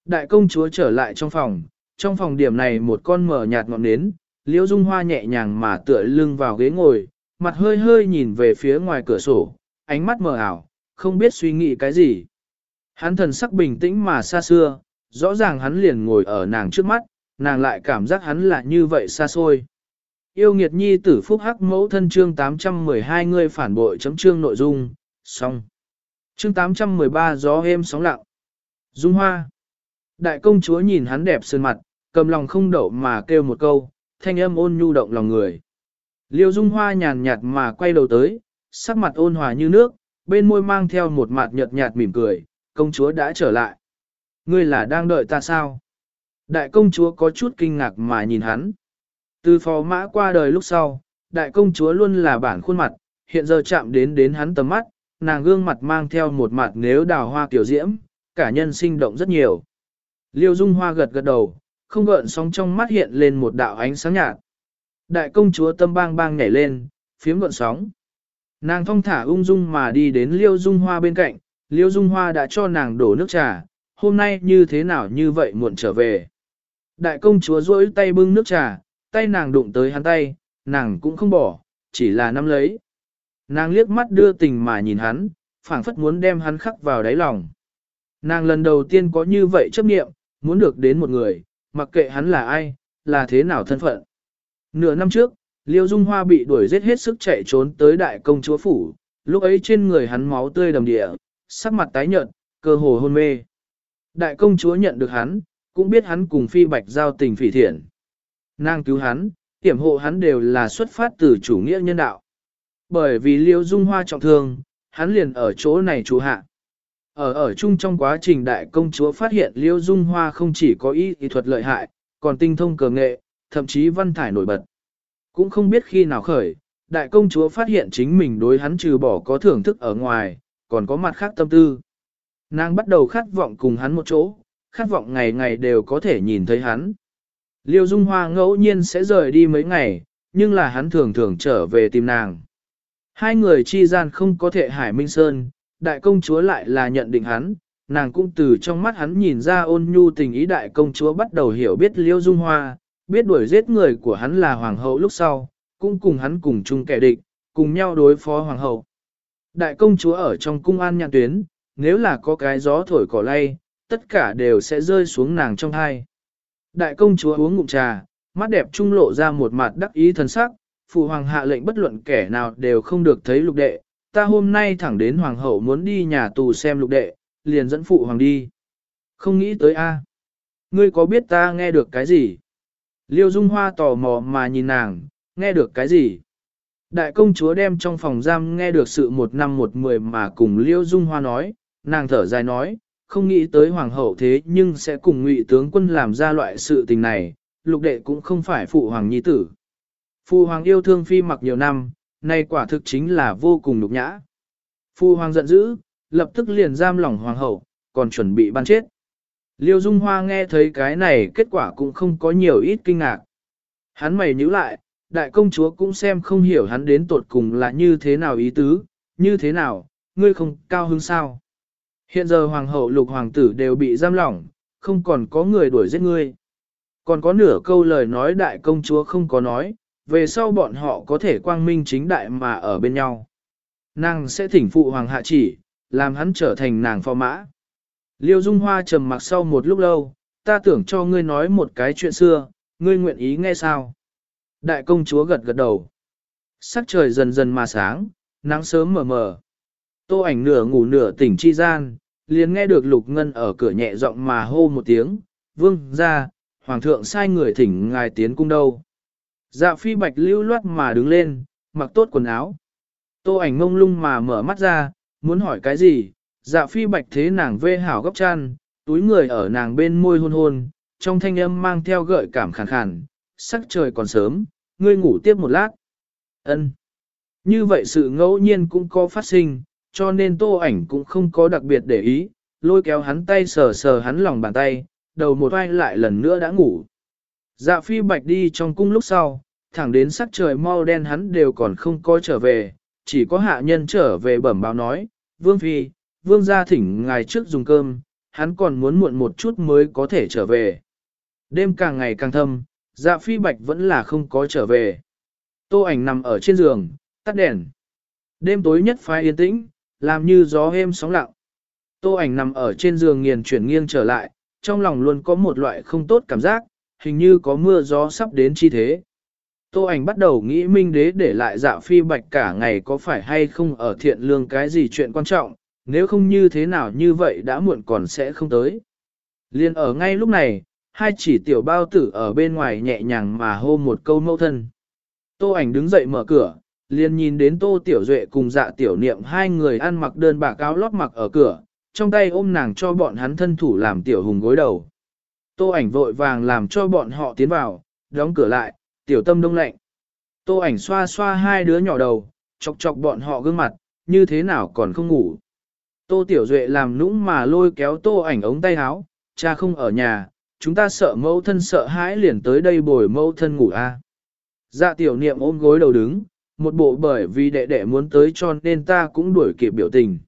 Đại công chúa trở lại trong phòng, trong phòng điểm này một con mở nhạt ngọn nến, liễu dung hoa nhẹ nhàng mà tựa lưng vào ghế ngồi, mặt hơi hơi nhìn về phía ngoài cửa sổ, ánh mắt mờ ảo, không biết suy nghĩ cái gì. Hắn thần sắc bình tĩnh mà xa xưa, rõ ràng hắn liền ngồi ở nàng trước mắt, nàng lại cảm giác hắn là như vậy xa xôi. Yêu nghiệt nhi tử phúc hắc mẫu thân chương 812 người phản bội chấm chương nội dung, xong. Chương 813 gió êm sóng lặng. Dung hoa. Đại công chúa nhìn hắn đẹp sơn mặt, cầm lòng không đậu mà kêu một câu, thanh âm ôn nhu động lòng người. Liêu dung hoa nhàn nhạt mà quay đầu tới, sắc mặt ôn hòa như nước, bên môi mang theo một mặt nhợt nhạt mỉm cười, công chúa đã trở lại. Ngươi là đang đợi ta sao? Đại công chúa có chút kinh ngạc mà nhìn hắn. Từ phò mã qua đời lúc sau, đại công chúa luôn là bản khuôn mặt, hiện giờ chạm đến đến hắn tầm mắt, nàng gương mặt mang theo một mặt nếu đào hoa tiểu diễm, cả nhân sinh động rất nhiều. Liêu Dung Hoa gật gật đầu, không gợn sóng trong mắt hiện lên một đạo ánh sáng nhạt. Đại công chúa tâm bang bang nhảy lên, phiếm gợn sóng. Nàng thong thả ung dung mà đi đến Liêu Dung Hoa bên cạnh, Liêu Dung Hoa đã cho nàng đổ nước trà, hôm nay như thế nào như vậy muộn trở về. Đại công chúa duỗi tay bưng nước trà, tay nàng đụng tới hắn tay, nàng cũng không bỏ, chỉ là nắm lấy. Nàng liếc mắt đưa tình mà nhìn hắn, phảng phất muốn đem hắn khắc vào đáy lòng. Nàng lần đầu tiên có như vậy chấp niệm, muốn được đến một người, mặc kệ hắn là ai, là thế nào thân phận. Nửa năm trước, Liêu Dung Hoa bị đuổi giết hết sức chạy trốn tới đại công chúa phủ, lúc ấy trên người hắn máu tươi đầm địa, sắc mặt tái nhợt, cơ hồ hôn mê. Đại công chúa nhận được hắn, cũng biết hắn cùng phi bạch giao tình phỉ thiện. Nàng cứu hắn, tiểm hộ hắn đều là xuất phát từ chủ nghĩa nhân đạo. Bởi vì Liêu Dung Hoa trọng thương, hắn liền ở chỗ này trú hạ. Ở ở chung trong quá trình đại công chúa phát hiện Liêu Dung Hoa không chỉ có ý y thuật lợi hại, còn tinh thông cờ nghệ, thậm chí văn thải nổi bật. Cũng không biết khi nào khởi, đại công chúa phát hiện chính mình đối hắn trừ bỏ có thưởng thức ở ngoài, còn có mặt khác tâm tư. Nàng bắt đầu khát vọng cùng hắn một chỗ, khát vọng ngày ngày đều có thể nhìn thấy hắn. Liêu Dung Hoa ngẫu nhiên sẽ rời đi mấy ngày, nhưng là hắn thường thường trở về tìm nàng. Hai người chi gian không có thể hải minh sơn, đại công chúa lại là nhận định hắn, nàng cũng từ trong mắt hắn nhìn ra ôn nhu tình ý đại công chúa bắt đầu hiểu biết Liêu Dung Hoa, biết đuổi giết người của hắn là hoàng hậu lúc sau, cũng cùng hắn cùng chung kẻ địch, cùng nhau đối phó hoàng hậu. Đại công chúa ở trong cung an nhạn tuyến, nếu là có cái gió thổi cỏ lay, tất cả đều sẽ rơi xuống nàng trong hai. Đại công chúa uống ngụm trà, mắt đẹp trung lộ ra một mặt đắc ý thần sắc, phụ hoàng hạ lệnh bất luận kẻ nào đều không được thấy lục đệ, ta hôm nay thẳng đến hoàng hậu muốn đi nhà tù xem lục đệ, liền dẫn phụ hoàng đi. Không nghĩ tới a, Ngươi có biết ta nghe được cái gì? Liêu Dung Hoa tò mò mà nhìn nàng, nghe được cái gì? Đại công chúa đem trong phòng giam nghe được sự một năm một mười mà cùng Liêu Dung Hoa nói, nàng thở dài nói, không nghĩ tới hoàng hậu thế nhưng sẽ cùng ngụy tướng quân làm ra loại sự tình này, lục đệ cũng không phải phụ hoàng nhi tử. Phu hoàng yêu thương phi mặc nhiều năm, nay quả thực chính là vô cùng nhục nhã. Phu hoàng giận dữ, lập tức liền giam lỏng hoàng hậu, còn chuẩn bị ban chết. Liêu Dung Hoa nghe thấy cái này kết quả cũng không có nhiều ít kinh ngạc. Hắn mày nhíu lại, đại công chúa cũng xem không hiểu hắn đến tột cùng là như thế nào ý tứ, như thế nào, ngươi không cao hứng sao. Hiện giờ hoàng hậu lục hoàng tử đều bị giam lỏng, không còn có người đuổi giết ngươi. Còn có nửa câu lời nói đại công chúa không có nói, về sau bọn họ có thể quang minh chính đại mà ở bên nhau. Nàng sẽ thỉnh phụ hoàng hạ chỉ, làm hắn trở thành nàng phò mã. Liêu Dung Hoa trầm mặc sau một lúc lâu, ta tưởng cho ngươi nói một cái chuyện xưa, ngươi nguyện ý nghe sao? Đại công chúa gật gật đầu. Sắc trời dần dần mà sáng, nắng sớm mờ mờ. Tô ảnh nửa ngủ nửa tỉnh chi gian, liền nghe được Lục Ngân ở cửa nhẹ giọng mà hô một tiếng, vương gia, hoàng thượng sai người thỉnh ngài tiến cung đâu. Dạ phi bạch lưu loát mà đứng lên, mặc tốt quần áo. Tô ảnh ngông lung mà mở mắt ra, muốn hỏi cái gì, dạ phi bạch thế nàng vê hảo góc chăn, túi người ở nàng bên môi hôn hôn, trong thanh âm mang theo gợi cảm khàn khàn, sắc trời còn sớm, ngươi ngủ tiếp một lát. Ân. Như vậy sự ngẫu nhiên cũng có phát sinh, cho nên tô ảnh cũng không có đặc biệt để ý, lôi kéo hắn tay sờ sờ hắn lòng bàn tay, đầu một vai lại lần nữa đã ngủ. Dạ phi bạch đi trong cung lúc sau, thẳng đến sắc trời mau đen hắn đều còn không có trở về, chỉ có hạ nhân trở về bẩm báo nói, vương phi, vương gia thỉnh ngài trước dùng cơm, hắn còn muốn muộn một chút mới có thể trở về. Đêm càng ngày càng thâm, dạ phi bạch vẫn là không có trở về. Tô ảnh nằm ở trên giường, tắt đèn. Đêm tối nhất phái yên tĩnh, làm như gió êm sóng lặng. Tô ảnh nằm ở trên giường nghiền chuyển nghiêng trở lại, trong lòng luôn có một loại không tốt cảm giác, hình như có mưa gió sắp đến chi thế. Tô ảnh bắt đầu nghĩ minh đế để lại dạ phi bạch cả ngày có phải hay không ở thiện lương cái gì chuyện quan trọng, nếu không như thế nào như vậy đã muộn còn sẽ không tới. Liên ở ngay lúc này, hai chỉ tiểu bao tử ở bên ngoài nhẹ nhàng mà hô một câu mẫu thân. Tô ảnh đứng dậy mở cửa, liền nhìn đến Tô Tiểu Duệ cùng dạ tiểu niệm hai người ăn mặc đơn bạc áo lót mặc ở cửa, trong tay ôm nàng cho bọn hắn thân thủ làm tiểu hùng gối đầu. Tô ảnh vội vàng làm cho bọn họ tiến vào, đóng cửa lại, tiểu tâm đông lạnh. Tô ảnh xoa xoa hai đứa nhỏ đầu, chọc chọc bọn họ gương mặt, như thế nào còn không ngủ. Tô Tiểu Duệ làm nũng mà lôi kéo tô ảnh ống tay áo, cha không ở nhà, chúng ta sợ mẫu thân sợ hãi liền tới đây bồi mẫu thân ngủ a. Dạ tiểu niệm ôm gối đầu đứng, một bộ bởi vì đệ đệ muốn tới cho nên ta cũng đuổi kịp biểu tình.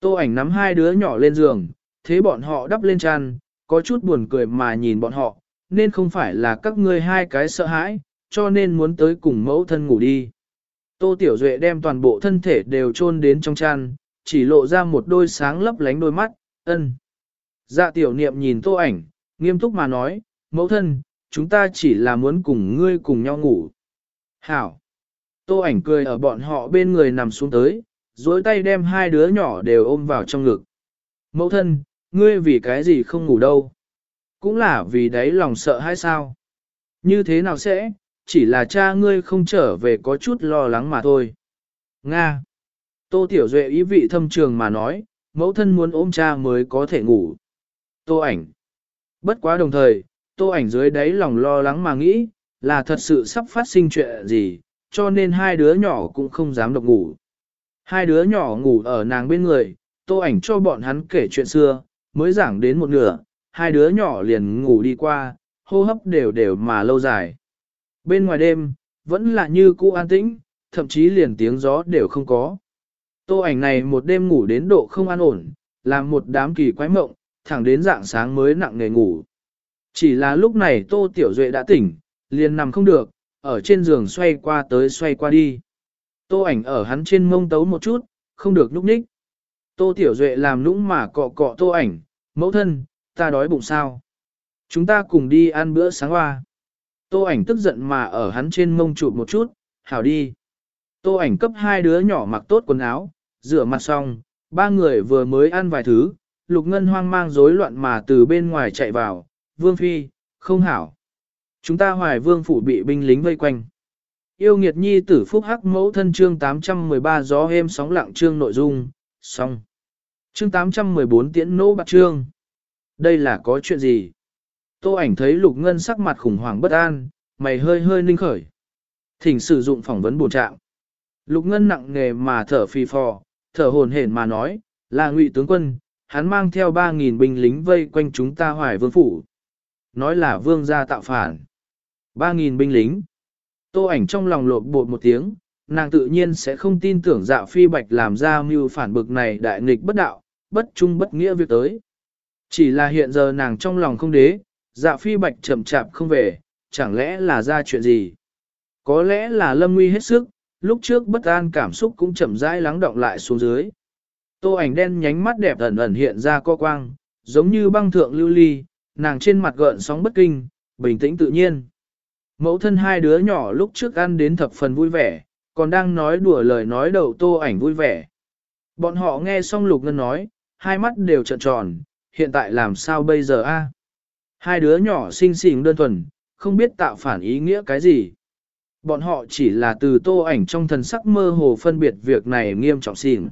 Tô ảnh nắm hai đứa nhỏ lên giường, thế bọn họ đắp lên chăn, có chút buồn cười mà nhìn bọn họ, nên không phải là các ngươi hai cái sợ hãi, cho nên muốn tới cùng mẫu thân ngủ đi. Tô Tiểu Duệ đem toàn bộ thân thể đều chôn đến trong chăn, chỉ lộ ra một đôi sáng lấp lánh đôi mắt, ân. Dạ tiểu niệm nhìn tô ảnh, nghiêm túc mà nói, mẫu thân, chúng ta chỉ là muốn cùng ngươi cùng nhau ngủ. Hảo. Tô ảnh cười ở bọn họ bên người nằm xuống tới, duỗi tay đem hai đứa nhỏ đều ôm vào trong ngực. Mẫu thân, ngươi vì cái gì không ngủ đâu? Cũng là vì đấy lòng sợ hay sao? Như thế nào sẽ, chỉ là cha ngươi không trở về có chút lo lắng mà thôi. Nga. Tô Tiểu Duệ ý vị thâm trường mà nói, mẫu thân muốn ôm cha mới có thể ngủ. Tô ảnh. Bất quá đồng thời, tô ảnh dưới đáy lòng lo lắng mà nghĩ, là thật sự sắp phát sinh chuyện gì, cho nên hai đứa nhỏ cũng không dám độc ngủ. Hai đứa nhỏ ngủ ở nàng bên người, tô ảnh cho bọn hắn kể chuyện xưa, mới giảng đến một nửa, hai đứa nhỏ liền ngủ đi qua, hô hấp đều đều mà lâu dài. Bên ngoài đêm, vẫn là như cũ an tĩnh, thậm chí liền tiếng gió đều không có. Tô ảnh này một đêm ngủ đến độ không an ổn, làm một đám kỳ quái mộng, thẳng đến dạng sáng mới nặng nề ngủ. Chỉ là lúc này Tô Tiểu Duệ đã tỉnh, liền nằm không được, ở trên giường xoay qua tới xoay qua đi. Tô ảnh ở hắn trên mông tấu một chút, không được núp ních. Tô Tiểu Duệ làm nũng mà cọ cọ tô ảnh, mẫu thân, ta đói bụng sao. Chúng ta cùng đi ăn bữa sáng hoa. Tô ảnh tức giận mà ở hắn trên mông chụp một chút, hảo đi. Tô ảnh cấp hai đứa nhỏ mặc tốt quần áo, rửa mặt xong, ba người vừa mới ăn vài thứ, Lục Ngân hoang mang rối loạn mà từ bên ngoài chạy vào, Vương Phi, không hảo. Chúng ta hoài vương phủ bị binh lính vây quanh. Yêu nghiệt nhi tử phúc hắc mẫu thân chương 813 gió êm sóng lặng chương nội dung, xong. Chương 814 tiễn nỗ bạc trương Đây là có chuyện gì? Tô ảnh thấy lục ngân sắc mặt khủng hoảng bất an, mày hơi hơi ninh khởi. Thỉnh sử dụng phỏng vấn bổ trạng. Lục ngân nặng nề mà thở phì phò, thở hồn hển mà nói, là ngụy tướng quân, hắn mang theo 3.000 binh lính vây quanh chúng ta hoài vương phủ. Nói là vương gia tạo phản. 3.000 binh lính. Tô ảnh trong lòng lột bột một tiếng, nàng tự nhiên sẽ không tin tưởng dạ phi bạch làm ra mưu phản bực này đại nghịch bất đạo, bất trung bất nghĩa việc tới. Chỉ là hiện giờ nàng trong lòng không đế, dạ phi bạch chậm chạp không về, chẳng lẽ là ra chuyện gì? Có lẽ là lâm nguy hết sức, lúc trước bất an cảm xúc cũng chậm rãi lắng động lại xuống dưới. Tô ảnh đen nhánh mắt đẹp ẩn ẩn hiện ra co quang, giống như băng thượng lưu ly, nàng trên mặt gợn sóng bất kinh, bình tĩnh tự nhiên. Mẫu thân hai đứa nhỏ lúc trước ăn đến thập phần vui vẻ, còn đang nói đùa lời nói đầu tô ảnh vui vẻ. Bọn họ nghe xong lục ngân nói, hai mắt đều trợn tròn, hiện tại làm sao bây giờ a? Hai đứa nhỏ xinh xỉn đơn thuần, không biết tạo phản ý nghĩa cái gì. Bọn họ chỉ là từ tô ảnh trong thần sắc mơ hồ phân biệt việc này nghiêm trọng xỉn.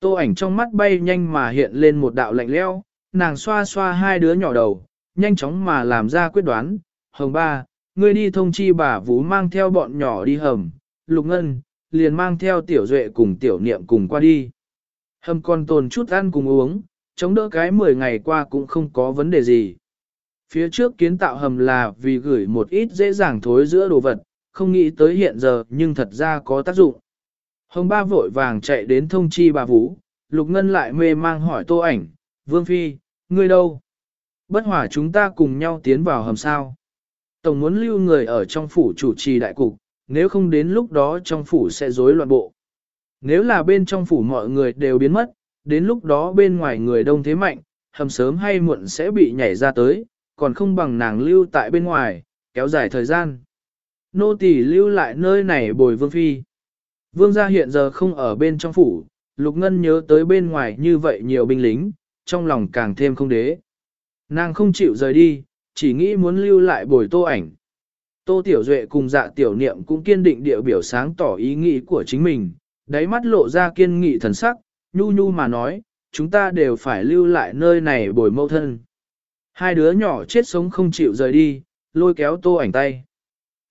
Tô ảnh trong mắt bay nhanh mà hiện lên một đạo lạnh lẽo, nàng xoa xoa hai đứa nhỏ đầu, nhanh chóng mà làm ra quyết đoán. Hồng ba, ngươi đi thông chi bà Vũ mang theo bọn nhỏ đi hầm, Lục Ngân, liền mang theo tiểu duệ cùng tiểu niệm cùng qua đi. Hầm còn tồn chút ăn cùng uống, chống đỡ cái 10 ngày qua cũng không có vấn đề gì. Phía trước kiến tạo hầm là vì gửi một ít dễ dàng thối giữa đồ vật, không nghĩ tới hiện giờ nhưng thật ra có tác dụng. Hồng ba vội vàng chạy đến thông chi bà Vũ, Lục Ngân lại mê mang hỏi tô ảnh, Vương Phi, ngươi đâu? Bất hỏa chúng ta cùng nhau tiến vào hầm sao. Tổng muốn lưu người ở trong phủ chủ trì đại cục, nếu không đến lúc đó trong phủ sẽ rối loạn bộ. Nếu là bên trong phủ mọi người đều biến mất, đến lúc đó bên ngoài người đông thế mạnh, hầm sớm hay muộn sẽ bị nhảy ra tới, còn không bằng nàng lưu tại bên ngoài, kéo dài thời gian. Nô tỳ lưu lại nơi này bồi vương phi. Vương gia hiện giờ không ở bên trong phủ, Lục Ngân nhớ tới bên ngoài như vậy nhiều binh lính, trong lòng càng thêm không đế. Nàng không chịu rời đi, chỉ nghĩ muốn lưu lại bồi tô ảnh. Tô Tiểu Duệ cùng dạ tiểu niệm cũng kiên định địa biểu sáng tỏ ý nghĩ của chính mình, đáy mắt lộ ra kiên nghị thần sắc, nhu nhu mà nói, chúng ta đều phải lưu lại nơi này bồi mâu thân. Hai đứa nhỏ chết sống không chịu rời đi, lôi kéo tô ảnh tay.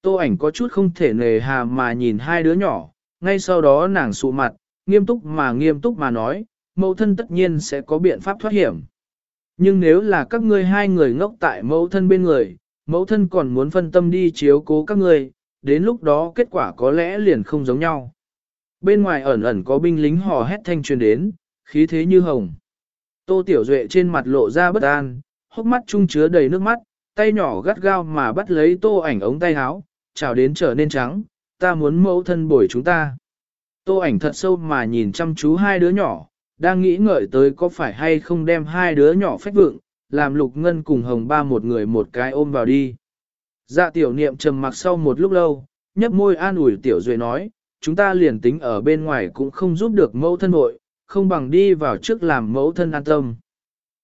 Tô ảnh có chút không thể nề hà mà nhìn hai đứa nhỏ, ngay sau đó nàng sụ mặt, nghiêm túc mà nghiêm túc mà nói, mẫu thân tất nhiên sẽ có biện pháp thoát hiểm. Nhưng nếu là các ngươi hai người ngốc tại mẫu thân bên người, mẫu thân còn muốn phân tâm đi chiếu cố các ngươi, đến lúc đó kết quả có lẽ liền không giống nhau. Bên ngoài ẩn ẩn có binh lính hò hét thanh truyền đến, khí thế như hồng. Tô Tiểu Duệ trên mặt lộ ra bất an, hốc mắt trung chứa đầy nước mắt, tay nhỏ gắt gao mà bắt lấy tô ảnh ống tay áo, chào đến trở nên trắng, ta muốn mẫu thân bồi chúng ta. Tô ảnh thật sâu mà nhìn chăm chú hai đứa nhỏ, đang nghĩ ngợi tới có phải hay không đem hai đứa nhỏ phách vượng, làm lục ngân cùng hồng ba một người một cái ôm vào đi. Dạ tiểu niệm trầm mặc sau một lúc lâu, nhấp môi an ủi tiểu duệ nói, chúng ta liền tính ở bên ngoài cũng không giúp được mẫu thân nội, không bằng đi vào trước làm mẫu thân an tâm.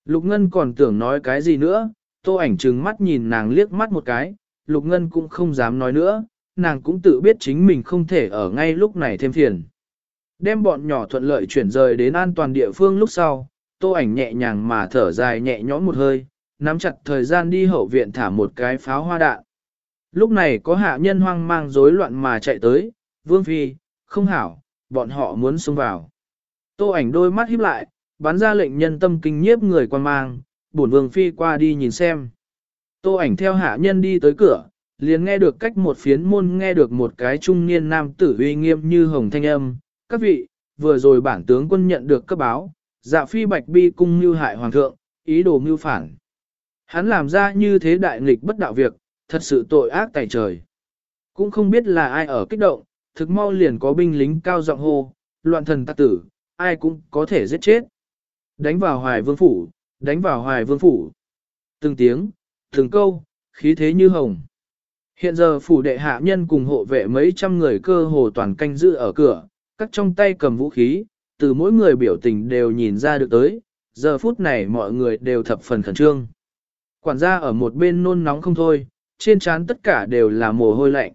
Lục ngân còn tưởng nói cái gì nữa, tô ảnh trừng mắt nhìn nàng liếc mắt một cái, lục ngân cũng không dám nói nữa, nàng cũng tự biết chính mình không thể ở ngay lúc này thêm phiền. Đem bọn nhỏ thuận lợi chuyển rời đến an toàn địa phương lúc sau, tô ảnh nhẹ nhàng mà thở dài nhẹ nhõm một hơi, nắm chặt thời gian đi hậu viện thả một cái pháo hoa đạn. Lúc này có hạ nhân hoang mang rối loạn mà chạy tới, vương phi, không hảo, bọn họ muốn xông vào. Tô ảnh đôi mắt híp lại, bắn ra lệnh nhân tâm kinh nhiếp người quan mang, bổn vương phi qua đi nhìn xem. Tô ảnh theo hạ nhân đi tới cửa, liền nghe được cách một phiến môn nghe được một cái trung niên nam tử uy nghiêm như hồng thanh âm. Các vị, vừa rồi bản tướng quân nhận được cấp báo, dạ phi bạch bi cung mưu hại hoàng thượng, ý đồ mưu phản. Hắn làm ra như thế đại nghịch bất đạo việc, thật sự tội ác tại trời. Cũng không biết là ai ở kích động, thực mau liền có binh lính cao giọng hô, loạn thần tạc tử, ai cũng có thể giết chết. Đánh vào hoài vương phủ, đánh vào hoài vương phủ. Từng tiếng, từng câu, khí thế như hồng. Hiện giờ phủ đệ hạ nhân cùng hộ vệ mấy trăm người cơ hồ toàn canh giữ ở cửa, các trong tay cầm vũ khí, từ mỗi người biểu tình đều nhìn ra được tới, giờ phút này mọi người đều thập phần khẩn trương. Quản gia ở một bên nôn nóng không thôi, trên trán tất cả đều là mồ hôi lạnh.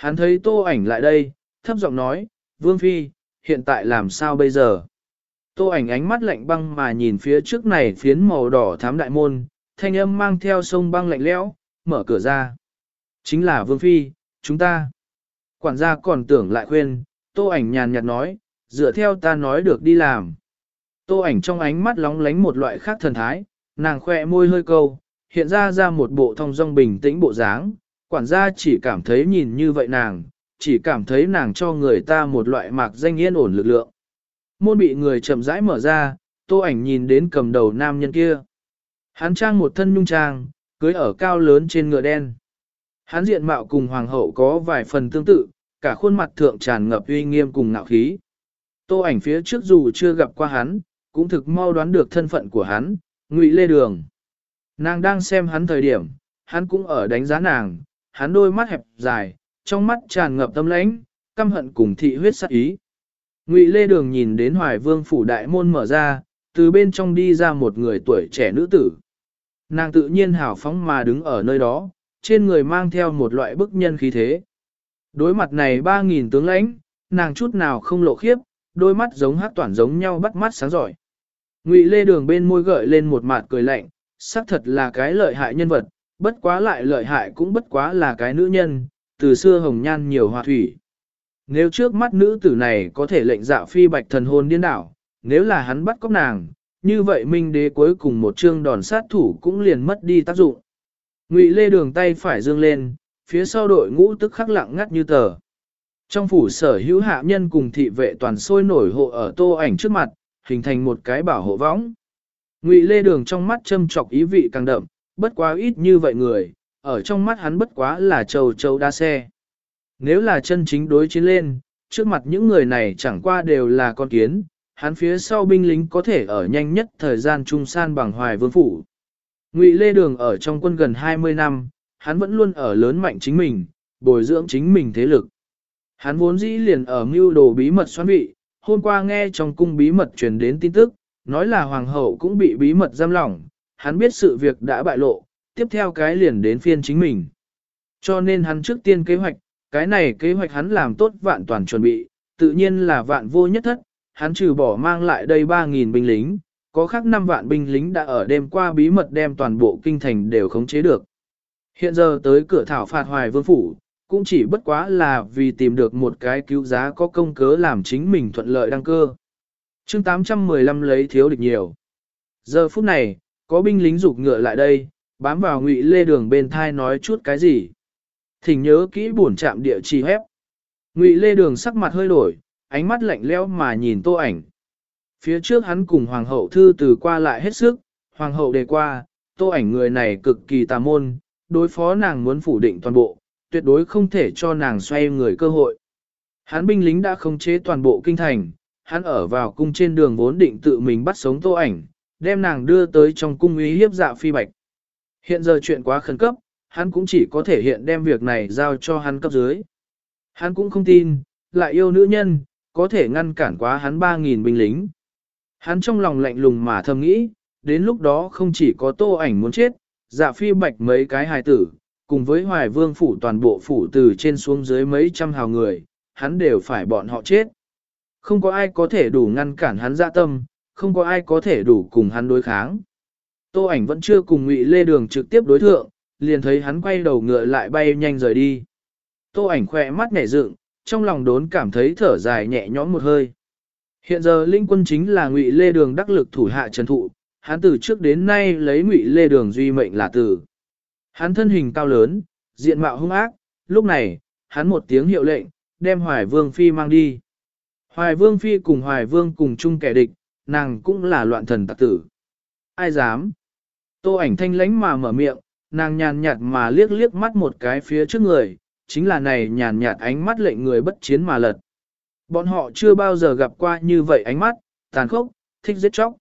Hắn thấy tô ảnh lại đây, thấp giọng nói, Vương Phi, hiện tại làm sao bây giờ? Tô ảnh ánh mắt lạnh băng mà nhìn phía trước này phiến màu đỏ thám đại môn, thanh âm mang theo sông băng lạnh lẽo, mở cửa ra. Chính là Vương Phi, chúng ta. Quản gia còn tưởng lại khuyên, tô ảnh nhàn nhạt nói, dựa theo ta nói được đi làm. Tô ảnh trong ánh mắt lóng lánh một loại khác thần thái, nàng khỏe môi hơi câu, hiện ra ra một bộ thông dong bình tĩnh bộ dáng, quản gia chỉ cảm thấy nhìn như vậy nàng, chỉ cảm thấy nàng cho người ta một loại mạc danh yên ổn lực lượng. Môn bị người chậm rãi mở ra, tô ảnh nhìn đến cầm đầu nam nhân kia. Hắn trang một thân nhung trang, cưới ở cao lớn trên ngựa đen. Hắn diện mạo cùng hoàng hậu có vài phần tương tự, cả khuôn mặt thượng tràn ngập uy nghiêm cùng ngạo khí. Tô ảnh phía trước dù chưa gặp qua hắn, cũng thực mau đoán được thân phận của hắn, Ngụy Lê Đường. Nàng đang xem hắn thời điểm, hắn cũng ở đánh giá nàng, hắn đôi mắt hẹp dài, trong mắt tràn ngập tâm lãnh, căm hận cùng thị huyết sát ý. Ngụy Lê Đường nhìn đến Hoài Vương phủ đại môn mở ra, từ bên trong đi ra một người tuổi trẻ nữ tử. Nàng tự nhiên hào phóng mà đứng ở nơi đó, trên người mang theo một loại bức nhân khí thế. Đối mặt này ba nghìn tướng lãnh, nàng chút nào không lộ khiếp, đôi mắt giống hát toàn giống nhau bắt mắt sáng giỏi. Ngụy Lê Đường bên môi gợi lên một mặt cười lạnh, xác thật là cái lợi hại nhân vật, bất quá lại lợi hại cũng bất quá là cái nữ nhân, từ xưa hồng nhan nhiều hòa thủy. Nếu trước mắt nữ tử này có thể lệnh dạ phi bạch thần hồn điên đảo, nếu là hắn bắt cóc nàng, như vậy minh đế cuối cùng một chương đòn sát thủ cũng liền mất đi tác dụng. Ngụy Lê Đường tay phải dương lên, phía sau đội ngũ tức khắc lặng ngắt như tờ. Trong phủ sở hữu hạ nhân cùng thị vệ toàn sôi nổi hộ ở tô ảnh trước mặt, hình thành một cái bảo hộ võng. Ngụy Lê Đường trong mắt châm chọc ý vị càng đậm, bất quá ít như vậy người, ở trong mắt hắn bất quá là trầu trầu đa xe. Nếu là chân chính đối chiến lên, trước mặt những người này chẳng qua đều là con kiến, hắn phía sau binh lính có thể ở nhanh nhất thời gian trung san bằng hoài vương phủ. Ngụy Lê Đường ở trong quân gần 20 năm, hắn vẫn luôn ở lớn mạnh chính mình, bồi dưỡng chính mình thế lực. Hắn vốn dĩ liền ở mưu đồ bí mật xoan vị, hôm qua nghe trong cung bí mật truyền đến tin tức, nói là hoàng hậu cũng bị bí mật giam lỏng, hắn biết sự việc đã bại lộ, tiếp theo cái liền đến phiên chính mình. Cho nên hắn trước tiên kế hoạch, cái này kế hoạch hắn làm tốt vạn toàn chuẩn bị, tự nhiên là vạn vô nhất thất, hắn trừ bỏ mang lại đây 3.000 binh lính, có khác 5 vạn binh lính đã ở đêm qua bí mật đem toàn bộ kinh thành đều khống chế được. Hiện giờ tới cửa thảo phạt hoài vương phủ, cũng chỉ bất quá là vì tìm được một cái cứu giá có công cớ làm chính mình thuận lợi đăng cơ. chương 815 lấy thiếu địch nhiều. Giờ phút này, có binh lính rục ngựa lại đây, bám vào ngụy lê đường bên thai nói chút cái gì. Thỉnh nhớ kỹ buồn chạm địa chỉ hép. Ngụy lê đường sắc mặt hơi đổi, ánh mắt lạnh lẽo mà nhìn tô ảnh. Phía trước hắn cùng hoàng hậu thư từ qua lại hết sức, hoàng hậu đề qua, tô ảnh người này cực kỳ tà môn, đối phó nàng muốn phủ định toàn bộ, tuyệt đối không thể cho nàng xoay người cơ hội. Hắn binh lính đã khống chế toàn bộ kinh thành, hắn ở vào cung trên đường vốn định tự mình bắt sống tô ảnh, đem nàng đưa tới trong cung ý hiếp dạ phi bạch. Hiện giờ chuyện quá khẩn cấp, hắn cũng chỉ có thể hiện đem việc này giao cho hắn cấp dưới. Hắn cũng không tin, lại yêu nữ nhân, có thể ngăn cản quá hắn 3.000 binh lính. Hắn trong lòng lạnh lùng mà thầm nghĩ, đến lúc đó không chỉ có tô ảnh muốn chết, dạ phi bạch mấy cái hài tử, cùng với hoài vương phủ toàn bộ phủ từ trên xuống dưới mấy trăm hào người, hắn đều phải bọn họ chết. Không có ai có thể đủ ngăn cản hắn dạ tâm, không có ai có thể đủ cùng hắn đối kháng. Tô ảnh vẫn chưa cùng Ngụy Lê Đường trực tiếp đối thượng, liền thấy hắn quay đầu ngựa lại bay nhanh rời đi. Tô ảnh khẽ mắt nhẹ dựng, trong lòng đốn cảm thấy thở dài nhẹ nhõm một hơi. Hiện giờ linh quân chính là Ngụy Lê Đường đắc lực thủ hạ trần thụ, hắn từ trước đến nay lấy Ngụy Lê Đường duy mệnh là tử. Hắn thân hình cao lớn, diện mạo hung ác, lúc này, hắn một tiếng hiệu lệnh, đem Hoài Vương Phi mang đi. Hoài Vương Phi cùng Hoài Vương cùng chung kẻ địch, nàng cũng là loạn thần tạc tử. Ai dám? Tô ảnh thanh lánh mà mở miệng, nàng nhàn nhạt mà liếc liếc mắt một cái phía trước người, chính là này nhàn nhạt ánh mắt lệnh người bất chiến mà lật. Bọn họ chưa bao giờ gặp qua như vậy ánh mắt, tàn khốc, thích giết chóc.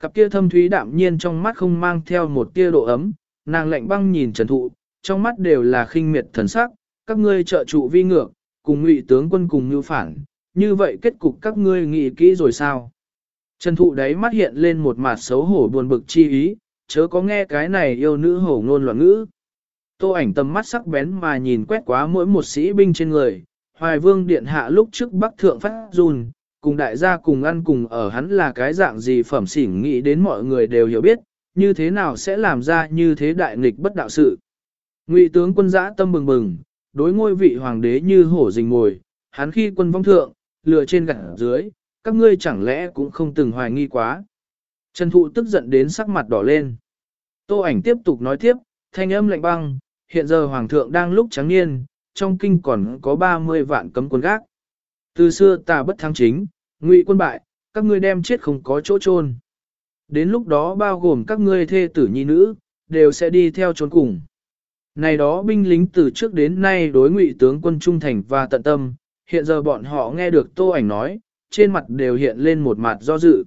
Cặp kia thâm thúy đạm nhiên trong mắt không mang theo một tia độ ấm, nàng lạnh băng nhìn Trần Thụ, trong mắt đều là khinh miệt thần sắc, các ngươi trợ trụ vi ngược, cùng ngụy tướng quân cùng như phản, như vậy kết cục các ngươi nghĩ kỹ rồi sao? Trần Thụ đấy mắt hiện lên một mặt xấu hổ buồn bực chi ý, chớ có nghe cái này yêu nữ hổ ngôn loạn ngữ. Tô ảnh tầm mắt sắc bén mà nhìn quét quá mỗi một sĩ binh trên người, Hoài Vương điện hạ lúc trước Bắc thượng phát run, cùng đại gia cùng ăn cùng ở hắn là cái dạng gì phẩm xỉn nghĩ đến mọi người đều hiểu biết, như thế nào sẽ làm ra như thế đại nghịch bất đạo sự. Ngụy tướng quân giã tâm bừng bừng, đối ngôi vị hoàng đế như hổ rình ngồi, hắn khi quân vong thượng, lừa trên gặt dưới, các ngươi chẳng lẽ cũng không từng hoài nghi quá. Trần Thụ tức giận đến sắc mặt đỏ lên. Tô ảnh tiếp tục nói tiếp, thanh âm lạnh băng, hiện giờ hoàng thượng đang lúc trắng niên, trong kinh còn có 30 vạn cấm quân gác. Từ xưa ta bất thắng chính, ngụy quân bại, các ngươi đem chết không có chỗ chôn. Đến lúc đó bao gồm các ngươi thê tử nhi nữ, đều sẽ đi theo trốn cùng. Này đó binh lính từ trước đến nay đối ngụy tướng quân trung thành và tận tâm, hiện giờ bọn họ nghe được tô ảnh nói, trên mặt đều hiện lên một mặt do dự.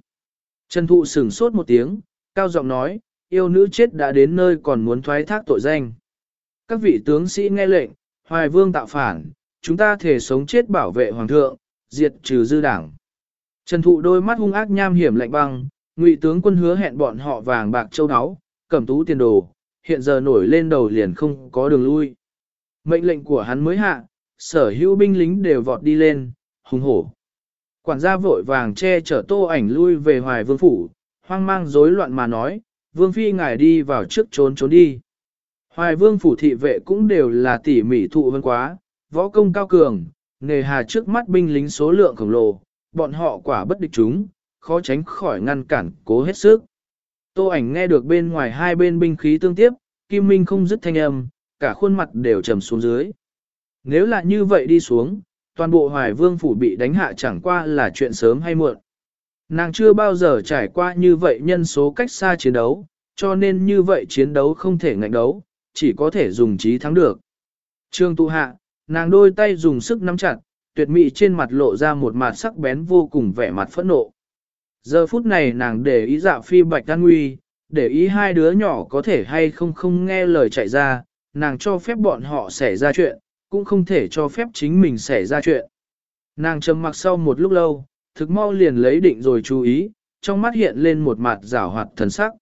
Trần Thụ sửng sốt một tiếng, cao giọng nói, yêu nữ chết đã đến nơi còn muốn thoái thác tội danh. Các vị tướng sĩ nghe lệnh, hoài vương tạo phản, chúng ta thể sống chết bảo vệ hoàng thượng, diệt trừ dư đảng. Trần Thụ đôi mắt hung ác nham hiểm lạnh băng, ngụy tướng quân hứa hẹn bọn họ vàng bạc châu áo, cẩm tú tiền đồ, hiện giờ nổi lên đầu liền không có đường lui. Mệnh lệnh của hắn mới hạ, sở hữu binh lính đều vọt đi lên, hùng hổ. Quản gia vội vàng che chở tô ảnh lui về hoài vương phủ, hoang mang rối loạn mà nói, vương phi ngài đi vào trước trốn trốn đi. Hoài vương phủ thị vệ cũng đều là tỉ mỉ thụ vân quá, võ công cao cường, nghề hà trước mắt binh lính số lượng khổng lồ, bọn họ quả bất địch chúng, khó tránh khỏi ngăn cản, cố hết sức. Tô ảnh nghe được bên ngoài hai bên binh khí tương tiếp, Kim Minh không dứt thanh âm, cả khuôn mặt đều trầm xuống dưới. Nếu là như vậy đi xuống, toàn bộ Hoài Vương phủ bị đánh hạ chẳng qua là chuyện sớm hay muộn. Nàng chưa bao giờ trải qua như vậy nhân số cách xa chiến đấu, cho nên như vậy chiến đấu không thể ngạnh đấu, chỉ có thể dùng trí thắng được. Trương tu hạ, nàng đôi tay dùng sức nắm chặt, tuyệt mỹ trên mặt lộ ra một mặt sắc bén vô cùng vẻ mặt phẫn nộ. Giờ phút này nàng để ý dạ phi bạch đan nguy, để ý hai đứa nhỏ có thể hay không không nghe lời chạy ra, nàng cho phép bọn họ xảy ra chuyện, cũng không thể cho phép chính mình xảy ra chuyện. Nàng trầm mặc sau một lúc lâu, thực mau liền lấy định rồi chú ý, trong mắt hiện lên một mặt rảo hoạt thần sắc.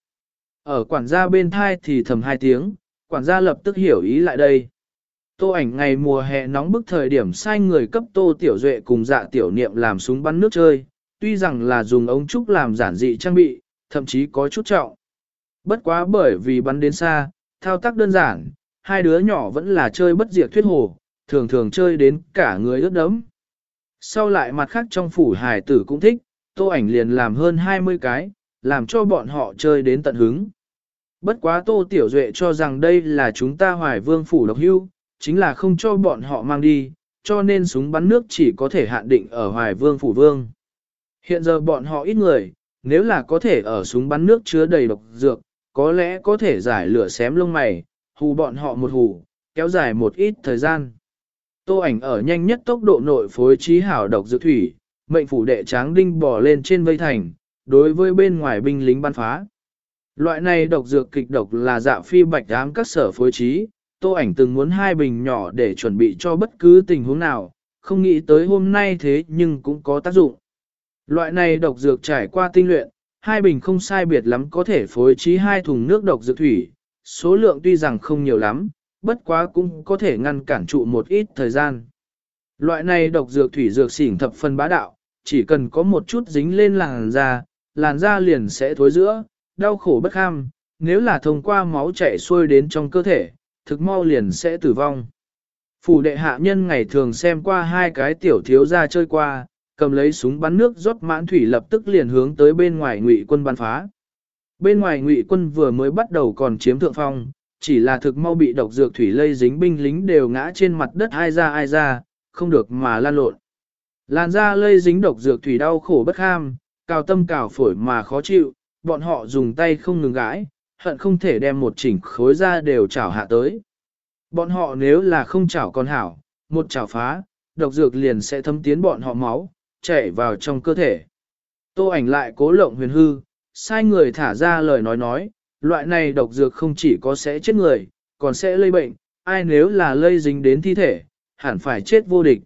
Ở quản gia bên thai thì thầm hai tiếng, quản gia lập tức hiểu ý lại đây. Tô ảnh ngày mùa hè nóng bức thời điểm sai người cấp tô tiểu duệ cùng dạ tiểu niệm làm súng bắn nước chơi, tuy rằng là dùng ống trúc làm giản dị trang bị, thậm chí có chút trọng. Bất quá bởi vì bắn đến xa, thao tác đơn giản, hai đứa nhỏ vẫn là chơi bất diệt thuyết hồ, thường thường chơi đến cả người ướt đẫm. Sau lại mặt khác trong phủ hải tử cũng thích, tô ảnh liền làm hơn 20 cái, làm cho bọn họ chơi đến tận hứng. Bất quá tô tiểu duệ cho rằng đây là chúng ta hoài vương phủ độc hưu, chính là không cho bọn họ mang đi, cho nên súng bắn nước chỉ có thể hạn định ở hoài vương phủ vương. Hiện giờ bọn họ ít người, nếu là có thể ở súng bắn nước chứa đầy độc dược, có lẽ có thể giải lửa xém lông mày, hù bọn họ một hù, kéo dài một ít thời gian. Tô ảnh ở nhanh nhất tốc độ nội phối trí hảo độc dược thủy, mệnh phủ đệ tráng đinh bò lên trên vây thành, đối với bên ngoài binh lính bắn phá. Loại này độc dược kịch độc là dạ phi bạch ám các sở phối trí, tô ảnh từng muốn hai bình nhỏ để chuẩn bị cho bất cứ tình huống nào, không nghĩ tới hôm nay thế nhưng cũng có tác dụng. Loại này độc dược trải qua tinh luyện, hai bình không sai biệt lắm có thể phối trí hai thùng nước độc dược thủy, số lượng tuy rằng không nhiều lắm, bất quá cũng có thể ngăn cản trụ một ít thời gian. Loại này độc dược thủy dược xỉn thập phân bá đạo, chỉ cần có một chút dính lên làn da, làn da liền sẽ thối giữa, đau khổ bất kham, nếu là thông qua máu chảy xuôi đến trong cơ thể, thực mau liền sẽ tử vong. Phủ đệ hạ nhân ngày thường xem qua hai cái tiểu thiếu gia chơi qua, cầm lấy súng bắn nước rót mãn thủy lập tức liền hướng tới bên ngoài ngụy quân bắn phá. Bên ngoài ngụy quân vừa mới bắt đầu còn chiếm thượng phong, chỉ là thực mau bị độc dược thủy lây dính binh lính đều ngã trên mặt đất ai ra ai ra, không được mà lan lộn. Làn da lây dính độc dược thủy đau khổ bất ham, cào tâm cào phổi mà khó chịu, bọn họ dùng tay không ngừng gãi, hận không thể đem một chỉnh khối da đều chảo hạ tới. Bọn họ nếu là không chảo con hảo, một chảo phá, độc dược liền sẽ thấm tiến bọn họ máu, chảy vào trong cơ thể. Tô ảnh lại cố lộng huyền hư, sai người thả ra lời nói nói, loại này độc dược không chỉ có sẽ chết người, còn sẽ lây bệnh, ai nếu là lây dính đến thi thể, hẳn phải chết vô địch.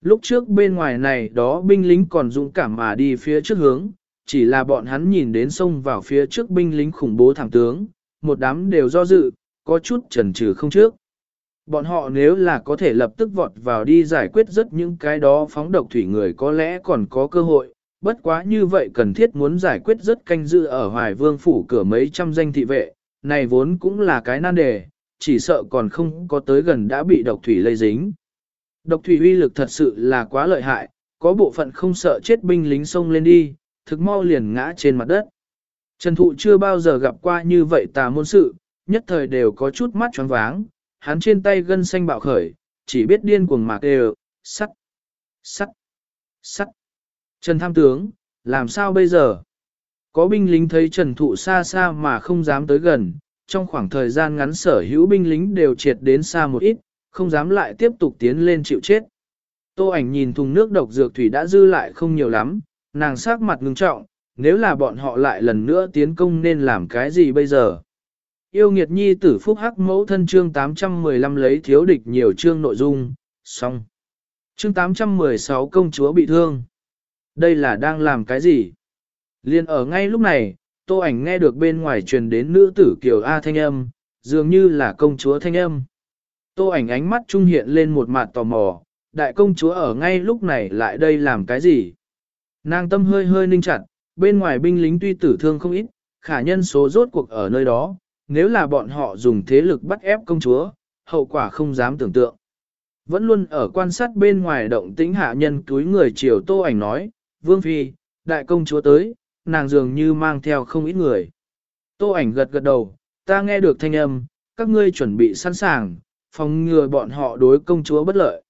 Lúc trước bên ngoài này đó binh lính còn dũng cảm mà đi phía trước hướng, chỉ là bọn hắn nhìn đến sông vào phía trước binh lính khủng bố thẳng tướng, một đám đều do dự, có chút chần chừ không trước. Bọn họ nếu là có thể lập tức vọt vào đi giải quyết rất những cái đó phóng độc thủy người có lẽ còn có cơ hội, bất quá như vậy cần thiết muốn giải quyết rất canh dự ở Hoài Vương phủ cửa mấy trăm danh thị vệ, này vốn cũng là cái nan đề, chỉ sợ còn không có tới gần đã bị độc thủy lây dính. Độc thủy uy lực thật sự là quá lợi hại, có bộ phận không sợ chết binh lính xông lên đi, thực mau liền ngã trên mặt đất. Trần Thụ chưa bao giờ gặp qua như vậy tà môn sự, nhất thời đều có chút mắt choáng váng, hắn trên tay gân xanh bạo khởi, chỉ biết điên cuồng mạc đều, sắt, sắt, sắt. Trần Tham Tướng, làm sao bây giờ? Có binh lính thấy Trần Thụ xa xa mà không dám tới gần, trong khoảng thời gian ngắn sở hữu binh lính đều triệt đến xa một ít, không dám lại tiếp tục tiến lên chịu chết. Tô ảnh nhìn thùng nước độc dược thủy đã dư lại không nhiều lắm, nàng sắc mặt ngưng trọng, nếu là bọn họ lại lần nữa tiến công nên làm cái gì bây giờ? Yêu nghiệt nhi tử phúc hắc mẫu thân chương 815 lấy thiếu địch nhiều chương nội dung, xong. Chương 816 công chúa bị thương. Đây là đang làm cái gì? Liên ở ngay lúc này, tô ảnh nghe được bên ngoài truyền đến nữ tử kiểu A thanh âm, dường như là công chúa thanh âm. Tô ảnh ánh mắt trung hiện lên một mặt tò mò, đại công chúa ở ngay lúc này lại đây làm cái gì? Nàng tâm hơi hơi ninh chặt, bên ngoài binh lính tuy tử thương không ít, khả nhân số rốt cuộc ở nơi đó, nếu là bọn họ dùng thế lực bắt ép công chúa, hậu quả không dám tưởng tượng. Vẫn luôn ở quan sát bên ngoài động tĩnh hạ nhân túi người chiều tô ảnh nói, Vương Phi, đại công chúa tới, nàng dường như mang theo không ít người. Tô ảnh gật gật đầu, ta nghe được thanh âm, các ngươi chuẩn bị sẵn sàng, phòng ngừa bọn họ đối công chúa bất lợi.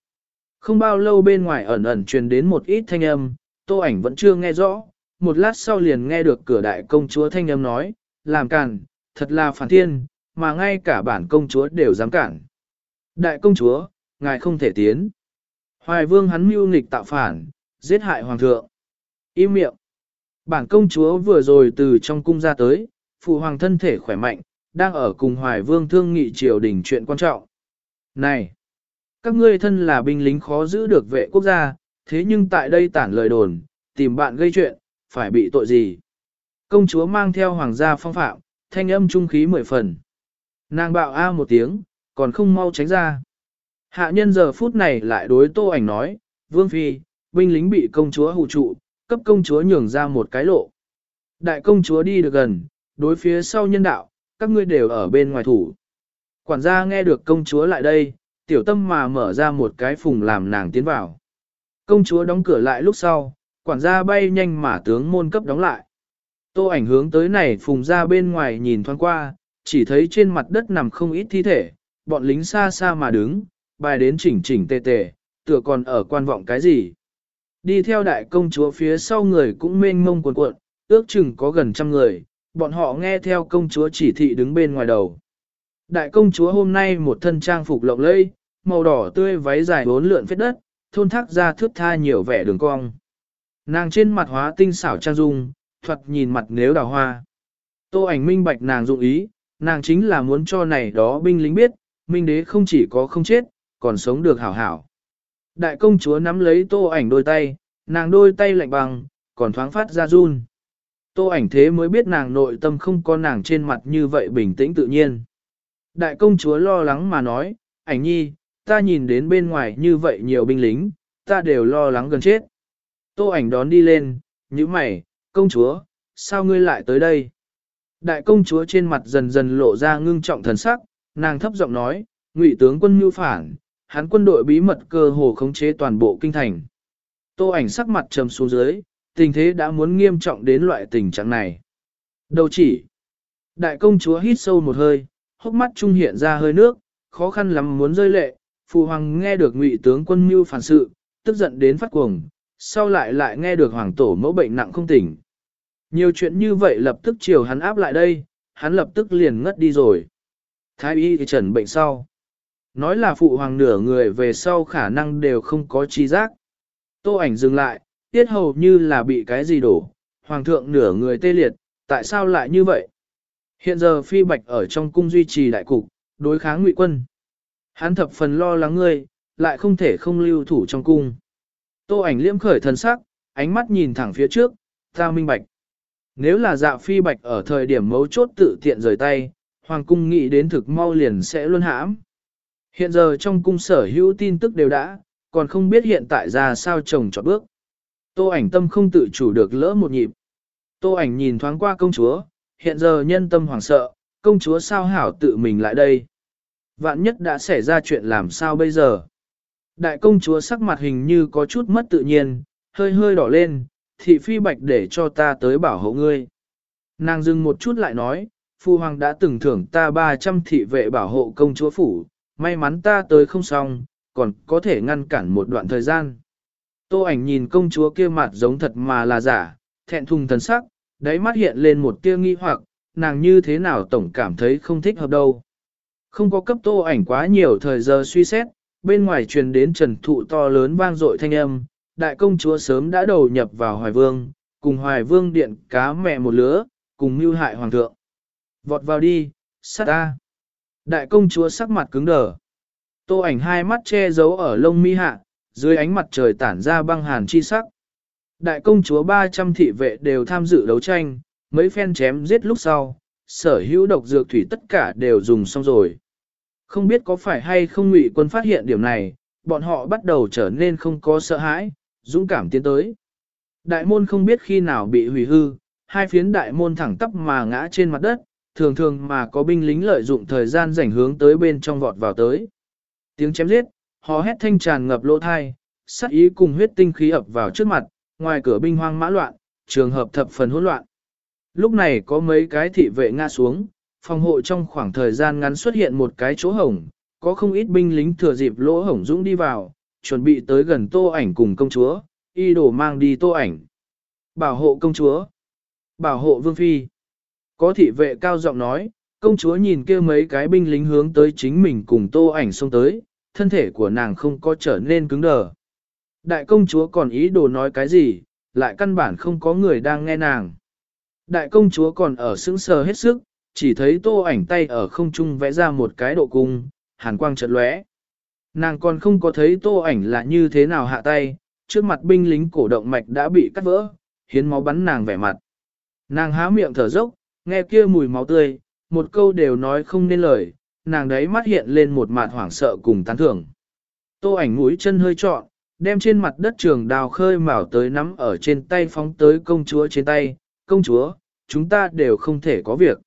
Không bao lâu bên ngoài ẩn ẩn truyền đến một ít thanh âm, tô ảnh vẫn chưa nghe rõ, một lát sau liền nghe được cửa đại công chúa thanh âm nói, làm cản, thật là phản thiên, mà ngay cả bản công chúa đều dám cản. Đại công chúa, ngài không thể tiến. Hoài vương hắn mưu nghịch tạo phản, giết hại hoàng thượng. Im miệng. Bản công chúa vừa rồi từ trong cung ra tới, phụ hoàng thân thể khỏe mạnh, đang ở cùng hoài vương thương nghị triều đình chuyện quan trọng. Này! Các ngươi thân là binh lính khó giữ được vệ quốc gia, thế nhưng tại đây tản lời đồn, tìm bạn gây chuyện, phải bị tội gì? Công chúa mang theo hoàng gia phong phạm, thanh âm trung khí mười phần. Nàng bạo a một tiếng, còn không mau tránh ra. Hạ nhân giờ phút này lại đối tô ảnh nói, Vương Phi, binh lính bị công chúa hù trụ, cấp công chúa nhường ra một cái lộ. Đại công chúa đi được gần, đối phía sau nhân đạo, các ngươi đều ở bên ngoài thủ. Quản gia nghe được công chúa lại đây, tiểu tâm mà mở ra một cái phùng làm nàng tiến vào. Công chúa đóng cửa lại lúc sau, quản gia bay nhanh mà tướng môn cấp đóng lại. Tô ảnh hướng tới này phùng ra bên ngoài nhìn thoáng qua, chỉ thấy trên mặt đất nằm không ít thi thể, bọn lính xa xa mà đứng, bài đến chỉnh chỉnh tề tề, tựa còn ở quan vọng cái gì. Đi theo đại công chúa phía sau người cũng mênh mông cuộn cuộn, ước chừng có gần trăm người, bọn họ nghe theo công chúa chỉ thị đứng bên ngoài đầu. Đại công chúa hôm nay một thân trang phục lộng lẫy, màu đỏ tươi váy dài bốn lượn phết đất, thôn thác ra thước tha nhiều vẻ đường cong. Nàng trên mặt hóa tinh xảo trang dung, thuật nhìn mặt nếu đào hoa. Tô ảnh minh bạch nàng dụng ý, nàng chính là muốn cho này đó binh lính biết, minh đế không chỉ có không chết, còn sống được hảo hảo. Đại công chúa nắm lấy tô ảnh đôi tay, nàng đôi tay lạnh băng, còn thoáng phát ra run. Tô ảnh thế mới biết nàng nội tâm không có nàng trên mặt như vậy bình tĩnh tự nhiên. Đại công chúa lo lắng mà nói, ảnh nhi, ta nhìn đến bên ngoài như vậy nhiều binh lính, ta đều lo lắng gần chết. Tô ảnh đón đi lên, như mày, công chúa, sao ngươi lại tới đây? Đại công chúa trên mặt dần dần lộ ra ngưng trọng thần sắc, nàng thấp giọng nói, ngụy tướng quân mưu phản, hắn quân đội bí mật cơ hồ khống chế toàn bộ kinh thành. Tô ảnh sắc mặt trầm xuống dưới, tình thế đã muốn nghiêm trọng đến loại tình trạng này. Đầu chỉ. Đại công chúa hít sâu một hơi, hốc mắt trung hiện ra hơi nước, khó khăn lắm muốn rơi lệ, phụ hoàng nghe được ngụy tướng quân mưu phản sự, tức giận đến phát cuồng, sau lại lại nghe được hoàng tổ mẫu bệnh nặng không tỉnh. Nhiều chuyện như vậy lập tức chiều hắn áp lại đây, hắn lập tức liền ngất đi rồi. Thái y thì trần bệnh sau. Nói là phụ hoàng nửa người về sau khả năng đều không có chi giác. Tô ảnh dừng lại, tiết hầu như là bị cái gì đổ, hoàng thượng nửa người tê liệt, tại sao lại như vậy? Hiện giờ phi bạch ở trong cung duy trì đại cục, đối kháng ngụy quân. Hắn thập phần lo lắng ngươi, lại không thể không lưu thủ trong cung. Tô ảnh liễm khởi thần sắc, ánh mắt nhìn thẳng phía trước, ta minh bạch. Nếu là dạ phi bạch ở thời điểm mấu chốt tự tiện rời tay, hoàng cung nghĩ đến thực mau liền sẽ luôn hãm. Hiện giờ trong cung sở hữu tin tức đều đã, còn không biết hiện tại ra sao chồng chọn bước. Tô ảnh tâm không tự chủ được lỡ một nhịp. Tô ảnh nhìn thoáng qua công chúa, hiện giờ nhân tâm hoảng sợ, công chúa sao hảo tự mình lại đây. Vạn nhất đã xảy ra chuyện làm sao bây giờ. Đại công chúa sắc mặt hình như có chút mất tự nhiên, hơi hơi đỏ lên, thị phi bạch để cho ta tới bảo hộ ngươi. Nàng dừng một chút lại nói, phu hoàng đã từng thưởng ta 300 thị vệ bảo hộ công chúa phủ, may mắn ta tới không xong, còn có thể ngăn cản một đoạn thời gian. Tô ảnh nhìn công chúa kia mặt giống thật mà là giả, thẹn thùng thần sắc, đáy mắt hiện lên một tia nghi hoặc, nàng như thế nào tổng cảm thấy không thích hợp đâu. Không có cấp tô ảnh quá nhiều thời giờ suy xét, bên ngoài truyền đến trần thụ to lớn vang dội thanh âm, đại công chúa sớm đã đầu nhập vào hoài vương, cùng hoài vương điện cá mẹ một lứa, cùng mưu hại hoàng thượng. Vọt vào đi, sát ta. Đại công chúa sắc mặt cứng đờ. Tô ảnh hai mắt che giấu ở lông mi hạ, dưới ánh mặt trời tản ra băng hàn chi sắc. Đại công chúa 300 thị vệ đều tham dự đấu tranh, mấy phen chém giết lúc sau, sở hữu độc dược thủy tất cả đều dùng xong rồi. Không biết có phải hay không ngụy quân phát hiện điểm này, bọn họ bắt đầu trở nên không có sợ hãi, dũng cảm tiến tới. Đại môn không biết khi nào bị hủy hư, hai phiến đại môn thẳng tắp mà ngã trên mặt đất, thường thường mà có binh lính lợi dụng thời gian rảnh hướng tới bên trong vọt vào tới. Tiếng chém giết, hò hét thanh tràn ngập lỗ thai, sát ý cùng huyết tinh khí ập vào trước mặt, ngoài cửa binh hoang mã loạn, trường hợp thập phần hỗn loạn. Lúc này có mấy cái thị vệ ngã xuống, phòng hộ trong khoảng thời gian ngắn xuất hiện một cái chỗ hổng, có không ít binh lính thừa dịp lỗ hổng dũng đi vào, chuẩn bị tới gần tô ảnh cùng công chúa, y đổ mang đi tô ảnh. Bảo hộ công chúa, bảo hộ vương phi. Có thị vệ cao giọng nói, công chúa nhìn kia mấy cái binh lính hướng tới chính mình cùng tô ảnh xông tới, thân thể của nàng không có trở nên cứng đờ. Đại công chúa còn ý đồ nói cái gì, lại căn bản không có người đang nghe nàng. Đại công chúa còn ở sững sờ hết sức, chỉ thấy tô ảnh tay ở không trung vẽ ra một cái độ cung, hàn quang chợt lóe. Nàng còn không có thấy tô ảnh là như thế nào hạ tay, trước mặt binh lính cổ động mạch đã bị cắt vỡ, hiến máu bắn nàng vẻ mặt. Nàng há miệng thở dốc, nghe kia mùi máu tươi, một câu đều nói không nên lời, nàng đấy mắt hiện lên một mặt hoảng sợ cùng tán thưởng. Tô ảnh mũi chân hơi trọn, đem trên mặt đất trường đào khơi mào tới nắm ở trên tay phóng tới công chúa trên tay, công chúa, chúng ta đều không thể có việc.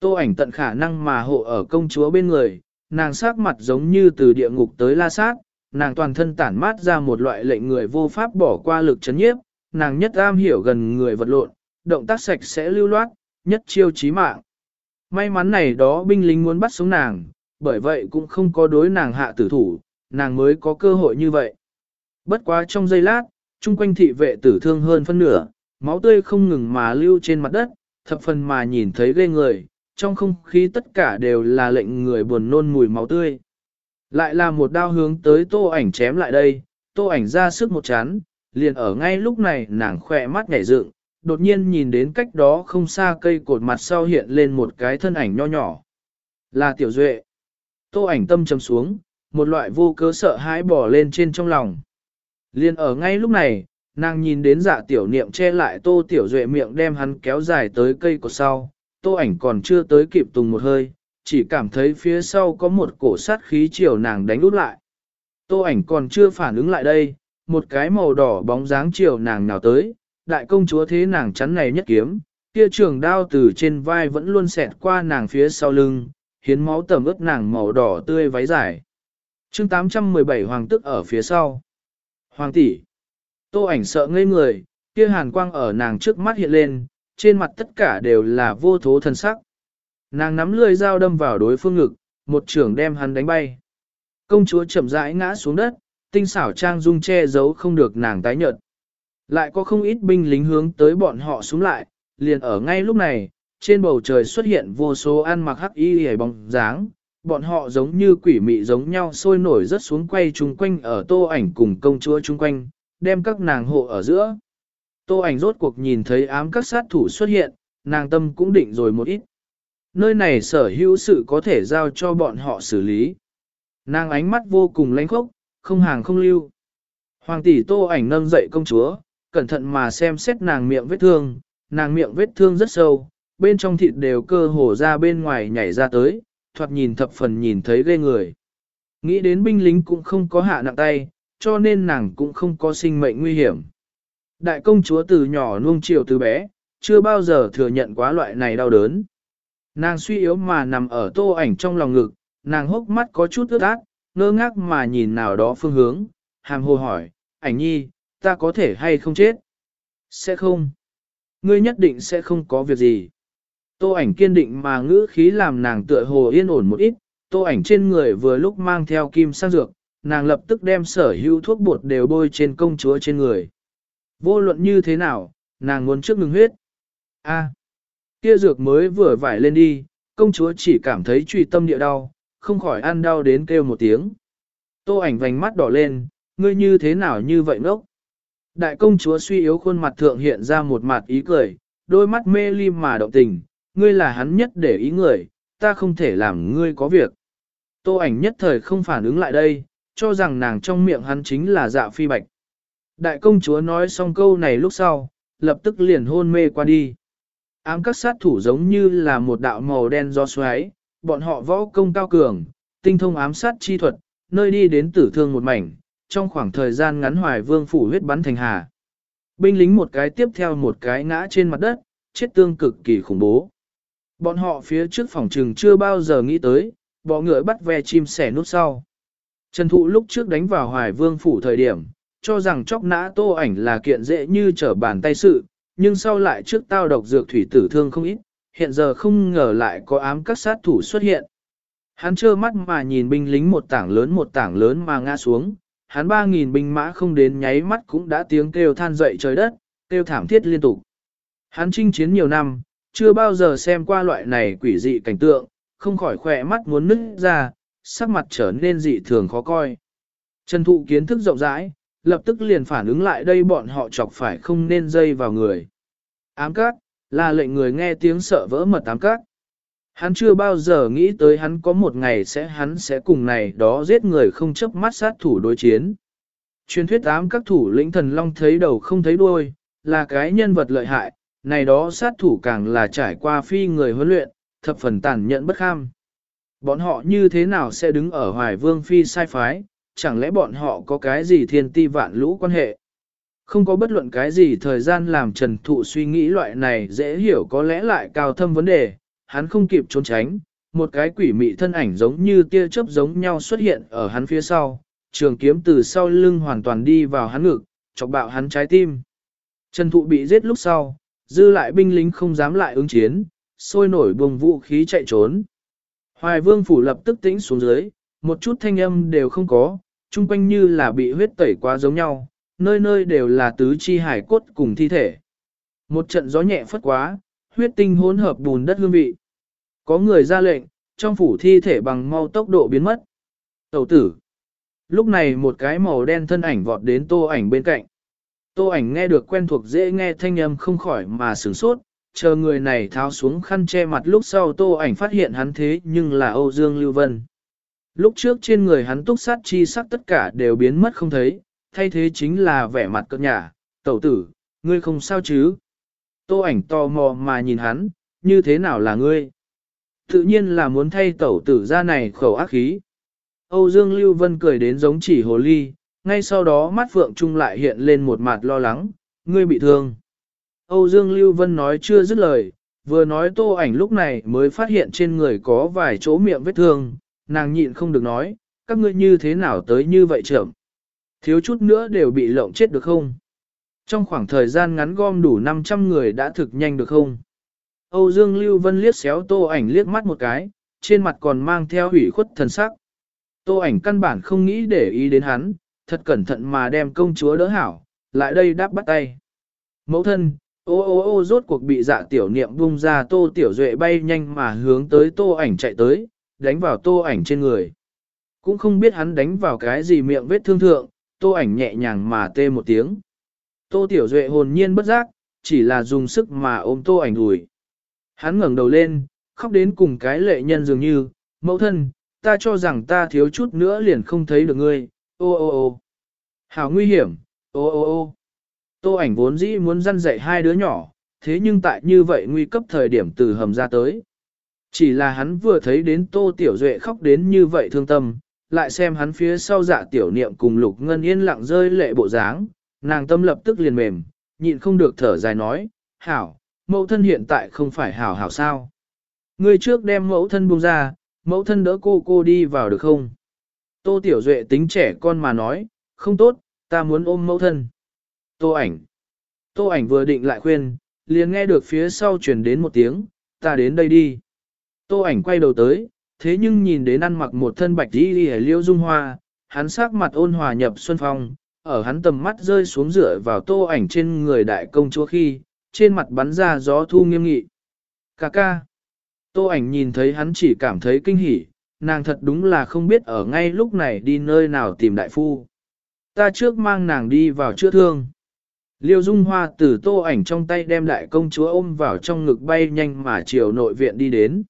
Tô ảnh tận khả năng mà hộ ở công chúa bên người, nàng sắc mặt giống như từ địa ngục tới la sát, nàng toàn thân tản mát ra một loại lệnh người vô pháp bỏ qua lực chấn nhiếp, nàng nhất am hiểu gần người vật lộn, động tác sạch sẽ lưu loát, nhất chiêu chí mạng. May mắn này đó binh lính muốn bắt sống nàng, bởi vậy cũng không có đối nàng hạ tử thủ, nàng mới có cơ hội như vậy. Bất quá trong giây lát, chung quanh thị vệ tử thương hơn phân nửa, máu tươi không ngừng mà lưu trên mặt đất, thập phần mà nhìn thấy ghê người, trong không khí tất cả đều là lệnh người buồn nôn mùi máu tươi. Lại là một đao hướng tới tô ảnh chém lại đây, tô ảnh ra sức một chán, liền ở ngay lúc này nàng khỏe mắt nhảy dựng, đột nhiên nhìn đến cách đó không xa cây cột mặt sau hiện lên một cái thân ảnh nho nhỏ. Là tiểu duệ. Tô ảnh tâm trầm xuống, một loại vô cớ sợ hãi bỏ lên trên trong lòng. Liên ở ngay lúc này, nàng nhìn đến dạ tiểu niệm che lại tô tiểu duệ miệng đem hắn kéo dài tới cây cột sau, tô ảnh còn chưa tới kịp tùng một hơi, chỉ cảm thấy phía sau có một cổ sát khí chiều nàng đánh út lại. Tô ảnh còn chưa phản ứng lại đây, một cái màu đỏ bóng dáng chiều nàng nào tới, đại công chúa thế nàng chắn này nhất kiếm, kia trường đao từ trên vai vẫn luôn xẹt qua nàng phía sau lưng, hiến máu tẩm ướt nàng màu đỏ tươi váy dài. Chương 817 Hoàng tức ở phía sau. Hoàng tỷ. Tô ảnh sợ ngây người, kia hàn quang ở nàng trước mắt hiện lên, trên mặt tất cả đều là vô thố thân sắc. Nàng nắm lưỡi dao đâm vào đối phương ngực, một trường đem hắn đánh bay. Công chúa chậm rãi ngã xuống đất, tinh xảo trang dung che giấu không được nàng tái nhợt. Lại có không ít binh lính hướng tới bọn họ xuống lại, liền ở ngay lúc này, trên bầu trời xuất hiện vô số ăn mặc hắc y hề bóng dáng, bọn họ giống như quỷ mị giống nhau sôi nổi rất xuống quay chung quanh ở tô ảnh cùng công chúa chung quanh, đem các nàng hộ ở giữa. Tô ảnh rốt cuộc nhìn thấy ám các sát thủ xuất hiện, nàng tâm cũng định rồi một ít. Nơi này sở hữu sự có thể giao cho bọn họ xử lý. Nàng ánh mắt vô cùng lánh khốc, không hàng không lưu. Hoàng tỷ tô ảnh nâng dậy công chúa, cẩn thận mà xem xét nàng miệng vết thương, nàng miệng vết thương rất sâu, bên trong thịt đều cơ hồ ra bên ngoài nhảy ra tới, thoạt nhìn thập phần nhìn thấy ghê người. Nghĩ đến binh lính cũng không có hạ nặng tay, cho nên nàng cũng không có sinh mệnh nguy hiểm. Đại công chúa từ nhỏ nuông chiều từ bé, chưa bao giờ thừa nhận quá loại này đau đớn. Nàng suy yếu mà nằm ở tô ảnh trong lòng ngực, nàng hốc mắt có chút ướt át, ngơ ngác mà nhìn nào đó phương hướng, hàm hồ hỏi, ảnh nhi, ta có thể hay không chết? Sẽ không. Ngươi nhất định sẽ không có việc gì. Tô ảnh kiên định mà ngữ khí làm nàng tựa hồ yên ổn một ít, tô ảnh trên người vừa lúc mang theo kim sang dược, nàng lập tức đem sở hữu thuốc bột đều bôi trên công chúa trên người. Vô luận như thế nào, nàng muốn trước ngừng huyết. A. Kia dược mới vừa vải lên đi, công chúa chỉ cảm thấy truy tâm địa đau, không khỏi ăn đau đến kêu một tiếng. Tô ảnh vành mắt đỏ lên, ngươi như thế nào như vậy ngốc? Đại công chúa suy yếu khuôn mặt thượng hiện ra một mặt ý cười, đôi mắt mê ly mà động tình, ngươi là hắn nhất để ý người, ta không thể làm ngươi có việc. Tô ảnh nhất thời không phản ứng lại đây, cho rằng nàng trong miệng hắn chính là dạ phi bạch. Đại công chúa nói xong câu này lúc sau, lập tức liền hôn mê qua đi. Ám các sát thủ giống như là một đạo màu đen do xoáy, bọn họ võ công cao cường, tinh thông ám sát chi thuật, nơi đi đến tử thương một mảnh, trong khoảng thời gian ngắn hoài vương phủ huyết bắn thành hà. Binh lính một cái tiếp theo một cái ngã trên mặt đất, chết tương cực kỳ khủng bố. Bọn họ phía trước phòng trừng chưa bao giờ nghĩ tới, bọ ngựa bắt ve chim sẻ nút sau. Trần Thụ lúc trước đánh vào hoài vương phủ thời điểm, cho rằng chóc nã tô ảnh là kiện dễ như trở bàn tay sự, nhưng sau lại trước tao độc dược thủy tử thương không ít, hiện giờ không ngờ lại có ám các sát thủ xuất hiện. Hắn trơ mắt mà nhìn binh lính một tảng lớn một tảng lớn mà ngã xuống, hắn ba nghìn binh mã không đến nháy mắt cũng đã tiếng kêu than dậy trời đất, kêu thảm thiết liên tục. Hắn chinh chiến nhiều năm, chưa bao giờ xem qua loại này quỷ dị cảnh tượng, không khỏi khỏe mắt muốn nứt ra, sắc mặt trở nên dị thường khó coi. Trần thụ kiến thức rộng rãi, lập tức liền phản ứng lại đây bọn họ chọc phải không nên dây vào người. Ám cát, là lệnh người nghe tiếng sợ vỡ mật ám cát. Hắn chưa bao giờ nghĩ tới hắn có một ngày sẽ hắn sẽ cùng này đó giết người không chấp mắt sát thủ đối chiến. Truyền thuyết ám các thủ lĩnh thần long thấy đầu không thấy đuôi, là cái nhân vật lợi hại, này đó sát thủ càng là trải qua phi người huấn luyện, thập phần tàn nhẫn bất kham. Bọn họ như thế nào sẽ đứng ở hoài vương phi sai phái, chẳng lẽ bọn họ có cái gì thiên ti vạn lũ quan hệ? Không có bất luận cái gì thời gian làm trần thụ suy nghĩ loại này dễ hiểu có lẽ lại cao thâm vấn đề, hắn không kịp trốn tránh, một cái quỷ mị thân ảnh giống như tia chớp giống nhau xuất hiện ở hắn phía sau, trường kiếm từ sau lưng hoàn toàn đi vào hắn ngực, chọc bạo hắn trái tim. Trần thụ bị giết lúc sau, dư lại binh lính không dám lại ứng chiến, sôi nổi bùng vũ khí chạy trốn. Hoài vương phủ lập tức tĩnh xuống dưới, một chút thanh âm đều không có, chung quanh như là bị huyết tẩy quá giống nhau, nơi nơi đều là tứ chi hải cốt cùng thi thể. Một trận gió nhẹ phất quá, huyết tinh hỗn hợp bùn đất hương vị. Có người ra lệnh, trong phủ thi thể bằng mau tốc độ biến mất. Tẩu tử. Lúc này một cái màu đen thân ảnh vọt đến tô ảnh bên cạnh. Tô ảnh nghe được quen thuộc dễ nghe thanh âm không khỏi mà sửng sốt, chờ người này tháo xuống khăn che mặt lúc sau tô ảnh phát hiện hắn thế nhưng là Âu Dương Lưu Vân. Lúc trước trên người hắn túc sát chi sắc tất cả đều biến mất không thấy, thay thế chính là vẻ mặt cợt nhả, tẩu tử, ngươi không sao chứ? Tô ảnh tò mò mà nhìn hắn, như thế nào là ngươi? Tự nhiên là muốn thay tẩu tử ra này khẩu ác khí. Âu Dương Lưu Vân cười đến giống chỉ hồ ly, ngay sau đó mắt phượng trung lại hiện lên một mặt lo lắng, ngươi bị thương. Âu Dương Lưu Vân nói chưa dứt lời, vừa nói tô ảnh lúc này mới phát hiện trên người có vài chỗ miệng vết thương, nàng nhịn không được nói, các ngươi như thế nào tới như vậy trưởng. Thiếu chút nữa đều bị lộng chết được không? Trong khoảng thời gian ngắn gom đủ 500 người đã thực nhanh được không? Âu Dương Lưu Vân liếc xéo tô ảnh liếc mắt một cái, trên mặt còn mang theo hủy khuất thần sắc. Tô ảnh căn bản không nghĩ để ý đến hắn, thật cẩn thận mà đem công chúa đỡ hảo, lại đây đáp bắt tay. Mẫu thân, ô ô ô rốt cuộc bị dạ tiểu niệm bung ra tô tiểu duệ bay nhanh mà hướng tới tô ảnh chạy tới, đánh vào tô ảnh trên người. Cũng không biết hắn đánh vào cái gì miệng vết thương thượng, tô ảnh nhẹ nhàng mà tê một tiếng. Tô tiểu duệ hồn nhiên bất giác, chỉ là dùng sức mà ôm tô ảnh đùi. Hắn ngẩng đầu lên, khóc đến cùng cái lệ nhân dường như, mẫu thân, ta cho rằng ta thiếu chút nữa liền không thấy được ngươi, ô ô ô. Hảo nguy hiểm, ô ô ô. Tô ảnh vốn dĩ muốn dăn dạy hai đứa nhỏ, thế nhưng tại như vậy nguy cấp thời điểm từ hầm ra tới. Chỉ là hắn vừa thấy đến Tô Tiểu Duệ khóc đến như vậy thương tâm, lại xem hắn phía sau dạ tiểu niệm cùng Lục Ngân yên lặng rơi lệ bộ dáng, nàng tâm lập tức liền mềm, nhịn không được thở dài nói, hảo, mẫu thân hiện tại không phải hảo hảo sao. Người trước đem mẫu thân buông ra, mẫu thân đỡ cô cô đi vào được không? Tô Tiểu Duệ tính trẻ con mà nói, không tốt, ta muốn ôm mẫu thân. Tô ảnh. Tô ảnh vừa định lại khuyên, liền nghe được phía sau truyền đến một tiếng, ta đến đây đi. Tô ảnh quay đầu tới, thế nhưng nhìn đến ăn mặc một thân bạch y liễu dung hoa, hắn sắc mặt ôn hòa nhập xuân phong, ở hắn tầm mắt rơi xuống rửa vào tô ảnh trên người đại công chúa khi, trên mặt bắn ra gió thu nghiêm nghị. Cà ca. Tô ảnh nhìn thấy hắn chỉ cảm thấy kinh hỉ, nàng thật đúng là không biết ở ngay lúc này đi nơi nào tìm đại phu. Ta trước mang nàng đi vào chữa thương. Liêu Dung Hoa từ tô ảnh trong tay đem đại công chúa ôm vào trong ngực bay nhanh mà chiều nội viện đi đến.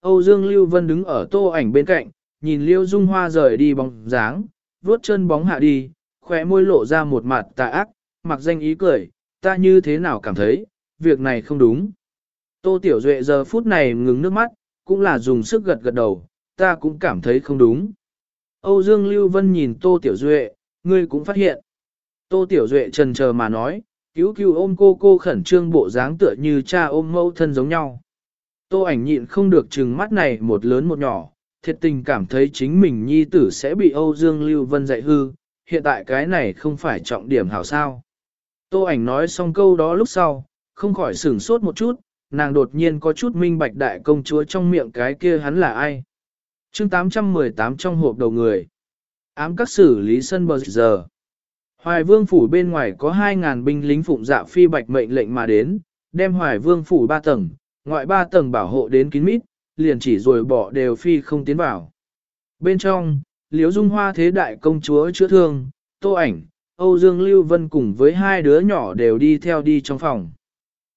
Âu Dương Lưu Vân đứng ở tô ảnh bên cạnh, nhìn Liêu Dung Hoa rời đi bóng dáng, vuốt chân bóng hạ đi, khóe môi lộ ra một mặt tà ác, mặc danh ý cười, ta như thế nào cảm thấy, việc này không đúng. Tô Tiểu Duệ giờ phút này ngừng nước mắt, cũng là dùng sức gật gật đầu, ta cũng cảm thấy không đúng. Âu Dương Lưu Vân nhìn Tô Tiểu Duệ, ngươi cũng phát hiện. Tô Tiểu Duệ trần chờ mà nói, cứu cứu ôm cô cô khẩn trương bộ dáng tựa như cha ôm mẫu thân giống nhau. Tô ảnh nhịn không được trừng mắt này một lớn một nhỏ, thiệt tình cảm thấy chính mình nhi tử sẽ bị Âu Dương Lưu Vân dạy hư, hiện tại cái này không phải trọng điểm hảo sao. Tô ảnh nói xong câu đó lúc sau, không khỏi sửng sốt một chút, nàng đột nhiên có chút minh bạch đại công chúa trong miệng cái kia hắn là ai. chương 818 trong hộp đầu người. Ám các xử lý sân bờ giờ. Hoài vương phủ bên ngoài có 2.000 binh lính phụng dạ phi bạch mệnh lệnh mà đến, đem hoài vương phủ 3 tầng, ngoại 3 tầng bảo hộ đến kín mít, liền chỉ rồi bỏ đều phi không tiến vào. Bên trong, liếu dung hoa thế đại công chúa chữa thương, tô ảnh, Âu Dương Lưu Vân cùng với hai đứa nhỏ đều đi theo đi trong phòng.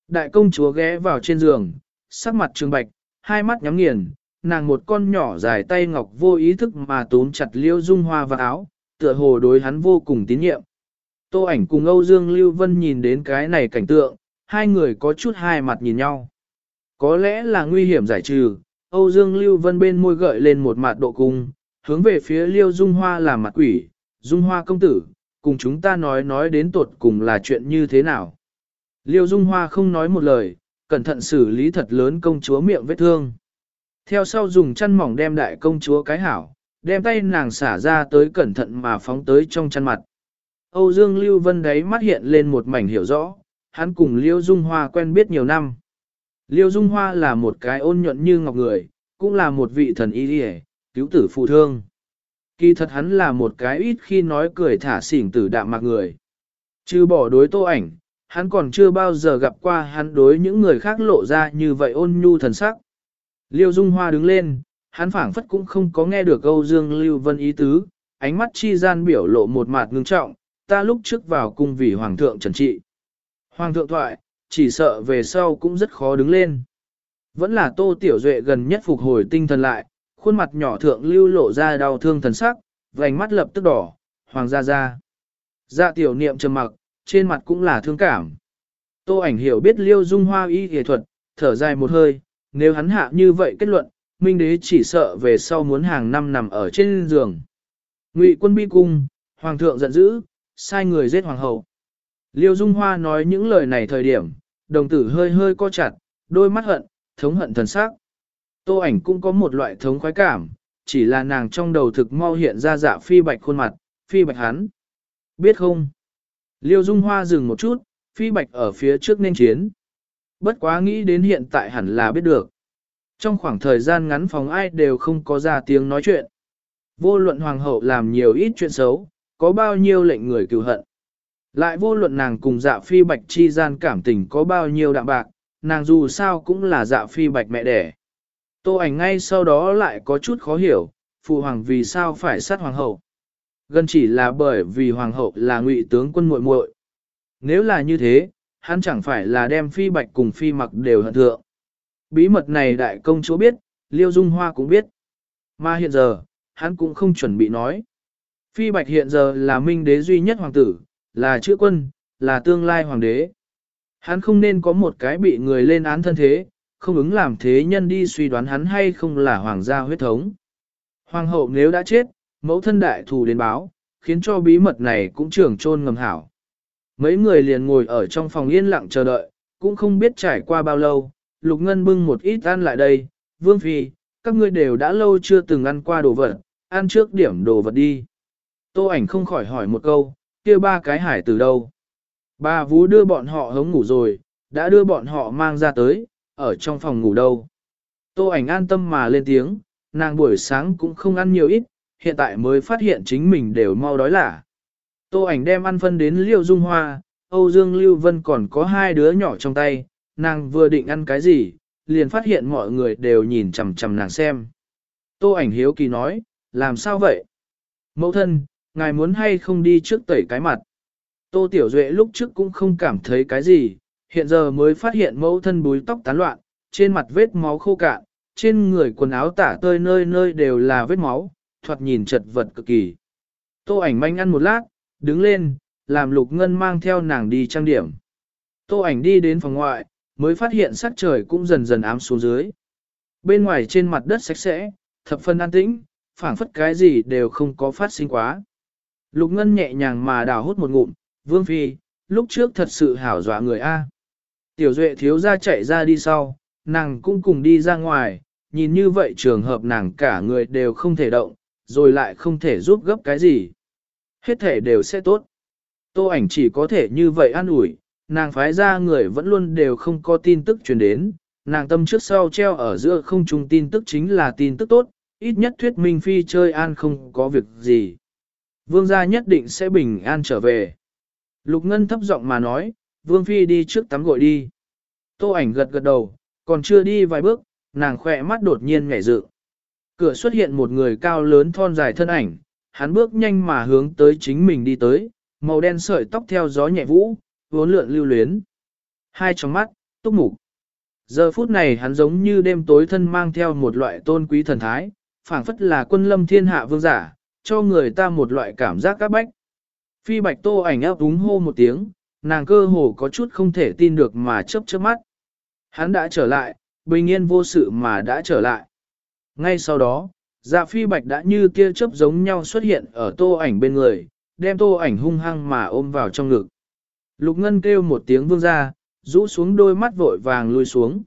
Đại công chúa ghé vào trên giường, sắc mặt trương bạch, hai mắt nhắm nghiền, nàng một con nhỏ dài tay ngọc vô ý thức mà túm chặt liêu dung hoa vào áo, tựa hồ đối hắn vô cùng tín nhiệm. Tô ảnh cùng Âu Dương Lưu Vân nhìn đến cái này cảnh tượng, hai người có chút hai mặt nhìn nhau. Có lẽ là nguy hiểm giải trừ, Âu Dương Lưu Vân bên môi gợi lên một mặt độ cung, hướng về phía Liêu Dung Hoa làm mặt quỷ, Dung Hoa công tử, cùng chúng ta nói nói đến tột cùng là chuyện như thế nào. Liêu Dung Hoa không nói một lời, cẩn thận xử lý thật lớn công chúa miệng vết thương. Theo sau dùng chăn mỏng đem đại công chúa cái hảo, đem tay nàng xả ra tới cẩn thận mà phóng tới trong chăn mặt. Âu Dương Lưu Vân đấy mắt hiện lên một mảnh hiểu rõ, hắn cùng Liêu Dung Hoa quen biết nhiều năm. Liêu Dung Hoa là một cái ôn nhuận như ngọc người, cũng là một vị thần y điề, cứu tử phụ thương. Kỳ thật hắn là một cái ít khi nói cười thả xỉn tử đạm mạc người. Chứ bỏ đối tô ảnh, hắn còn chưa bao giờ gặp qua hắn đối những người khác lộ ra như vậy ôn nhu thần sắc. Liêu Dung Hoa đứng lên, hắn phảng phất cũng không có nghe được Âu Dương Lưu Vân ý tứ, ánh mắt chi gian biểu lộ một mặt ngưng trọng, ta lúc trước vào cung vì Hoàng thượng trần trị. Hoàng thượng thoại, chỉ sợ về sau cũng rất khó đứng lên. Vẫn là Tô Tiểu Duệ gần nhất phục hồi tinh thần lại, khuôn mặt nhỏ thượng lưu lộ ra đau thương thần sắc, vành mắt lập tức đỏ, hoàng gia gia. Dạ tiểu niệm trầm mặc, trên mặt cũng là thương cảm. Tô ảnh hiểu biết liêu dung hoa y y thuật, thở dài một hơi, nếu hắn hạ như vậy kết luận, Minh đế chỉ sợ về sau muốn hàng năm nằm ở trên giường. Ngụy quân bi cung, hoàng thượng giận dữ, sai người giết hoàng hậu. Liêu Dung Hoa nói những lời này thời điểm, đồng tử hơi hơi co chặt, đôi mắt hận, thống hận thần sắc. Tô ảnh cũng có một loại thống khoái cảm, chỉ là nàng trong đầu thực mau hiện ra dạ phi bạch khuôn mặt, phi bạch hắn. Biết không? Liêu Dung Hoa dừng một chút, phi bạch ở phía trước nên chiến. Bất quá nghĩ đến hiện tại hẳn là biết được. Trong khoảng thời gian ngắn phòng ai đều không có ra tiếng nói chuyện. Vô luận hoàng hậu làm nhiều ít chuyện xấu, có bao nhiêu lệnh người cừu hận. Lại vô luận nàng cùng dạ phi bạch chi gian cảm tình có bao nhiêu đạm bạc, nàng dù sao cũng là dạ phi bạch mẹ đẻ. Tô ảnh ngay sau đó lại có chút khó hiểu, phụ hoàng vì sao phải sát hoàng hậu. Gần chỉ là bởi vì hoàng hậu là ngụy tướng quân muội muội. Nếu là như thế, hắn chẳng phải là đem phi bạch cùng phi mặc đều hận thượng. Bí mật này đại công chúa biết, Liêu Dung Hoa cũng biết. Mà hiện giờ, hắn cũng không chuẩn bị nói. Phi bạch hiện giờ là minh đế duy nhất hoàng tử, là chữ quân, là tương lai hoàng đế. Hắn không nên có một cái bị người lên án thân thế, không ứng làm thế nhân đi suy đoán hắn hay không là hoàng gia huyết thống. Hoàng hậu nếu đã chết, mẫu thân đại thù đến báo, khiến cho bí mật này cũng trưởng trôn ngầm hảo. Mấy người liền ngồi ở trong phòng yên lặng chờ đợi, cũng không biết trải qua bao lâu, Lục Ngân bưng một ít ăn lại đây, Vương Phi, các ngươi đều đã lâu chưa từng ăn qua đồ vật, ăn trước điểm đồ vật đi. Tô ảnh không khỏi hỏi một câu, kia ba cái hải từ đâu? Ba vú đưa bọn họ hống ngủ rồi, đã đưa bọn họ mang ra tới, ở trong phòng ngủ đâu. Tô ảnh an tâm mà lên tiếng, nàng buổi sáng cũng không ăn nhiều ít, hiện tại mới phát hiện chính mình đều mau đói lả. Tô ảnh đem ăn phân đến Liêu Dung Hoa, Âu Dương Lưu Vân còn có hai đứa nhỏ trong tay, nàng vừa định ăn cái gì, liền phát hiện mọi người đều nhìn chằm chằm nàng xem. Tô ảnh hiếu kỳ nói, làm sao vậy? Mẫu thân, ngài muốn hay không đi trước tẩy cái mặt? Tô Tiểu Duệ lúc trước cũng không cảm thấy cái gì, hiện giờ mới phát hiện mẫu thân búi tóc tán loạn, trên mặt vết máu khô cạn, trên người quần áo tả tơi nơi nơi đều là vết máu, thoạt nhìn chật vật cực kỳ. Tô ảnh manh ăn một lát, đứng lên, làm lục ngân mang theo nàng đi trang điểm. Tô ảnh đi đến phòng ngoại, mới phát hiện sắc trời cũng dần dần ám xuống dưới. Bên ngoài trên mặt đất sạch sẽ, thập phân an tĩnh, phảng phất cái gì đều không có phát sinh quá. Lục ngân nhẹ nhàng mà đào hút một ngụm, vương phi, lúc trước thật sự hảo dọa người A. Tiểu duệ thiếu ra chạy ra đi sau, nàng cũng cùng đi ra ngoài, nhìn như vậy trường hợp nàng cả người đều không thể động, rồi lại không thể giúp gấp cái gì. Hết thể đều sẽ tốt. Tô ảnh chỉ có thể như vậy an ủi, nàng phái ra người vẫn luôn đều không có tin tức truyền đến, nàng tâm trước sau treo ở giữa không trung tin tức chính là tin tức tốt, ít nhất thuyết minh phi chơi an không có việc gì. Vương gia nhất định sẽ bình an trở về. Lục Ngân thấp giọng mà nói, Vương phi đi trước tắm gội đi. Tô ảnh gật gật đầu, còn chưa đi vài bước, nàng khỏe mắt đột nhiên nhảy dựng. Cửa xuất hiện một người cao lớn thon dài thân ảnh, hắn bước nhanh mà hướng tới chính mình đi tới, màu đen sợi tóc theo gió nhẹ vũ, vốn lượn lưu luyến. Hai tròng mắt, túc mục. Giờ phút này hắn giống như đêm tối thân mang theo một loại tôn quý thần thái, phảng phất là quân lâm thiên hạ vương giả, cho người ta một loại cảm giác các bách. Phi bạch tô ảnh ấp úng hô một tiếng, nàng cơ hồ có chút không thể tin được mà chớp chớp mắt. Hắn đã trở lại, bình yên vô sự mà đã trở lại. Ngay sau đó, dạ phi bạch đã như tia chớp giống nhau xuất hiện ở tô ảnh bên người, đem tô ảnh hung hăng mà ôm vào trong ngực. Lục Ngân kêu một tiếng vương ra, rũ xuống đôi mắt vội vàng lui xuống.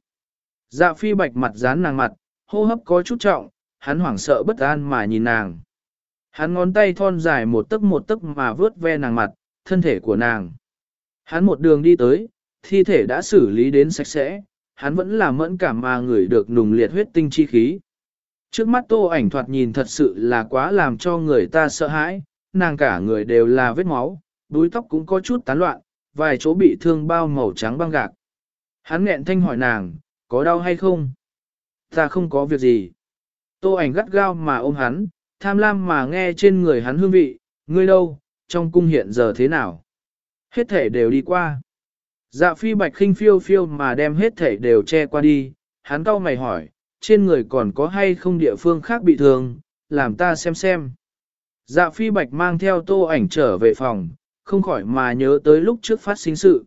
Dạ phi bạch mặt dán nàng mặt, hô hấp có chút trọng, hắn hoảng sợ bất an mà nhìn nàng. Hắn ngón tay thon dài một tấc một tấc mà vướt ve nàng mặt, thân thể của nàng. Hắn một đường đi tới, thi thể đã xử lý đến sạch sẽ, hắn vẫn là mẫn cảm mà người được nùng liệt huyết tinh chi khí. Trước mắt tô ảnh thoạt nhìn thật sự là quá làm cho người ta sợ hãi, nàng cả người đều là vết máu, đuôi tóc cũng có chút tán loạn, vài chỗ bị thương bao màu trắng băng gạc. Hắn nghẹn thanh hỏi nàng, có đau hay không? Ta không có việc gì. Tô ảnh gắt gao mà ôm hắn, tham lam mà nghe trên người hắn hương vị, ngươi đâu, trong cung hiện giờ thế nào? Hết thể đều đi qua. Dạ phi bạch khinh phiêu phiêu mà đem hết thể đều che qua đi, hắn cau mày hỏi, trên người còn có hay không địa phương khác bị thương, làm ta xem xem. Dạ phi bạch mang theo tô ảnh trở về phòng, không khỏi mà nhớ tới lúc trước phát sinh sự.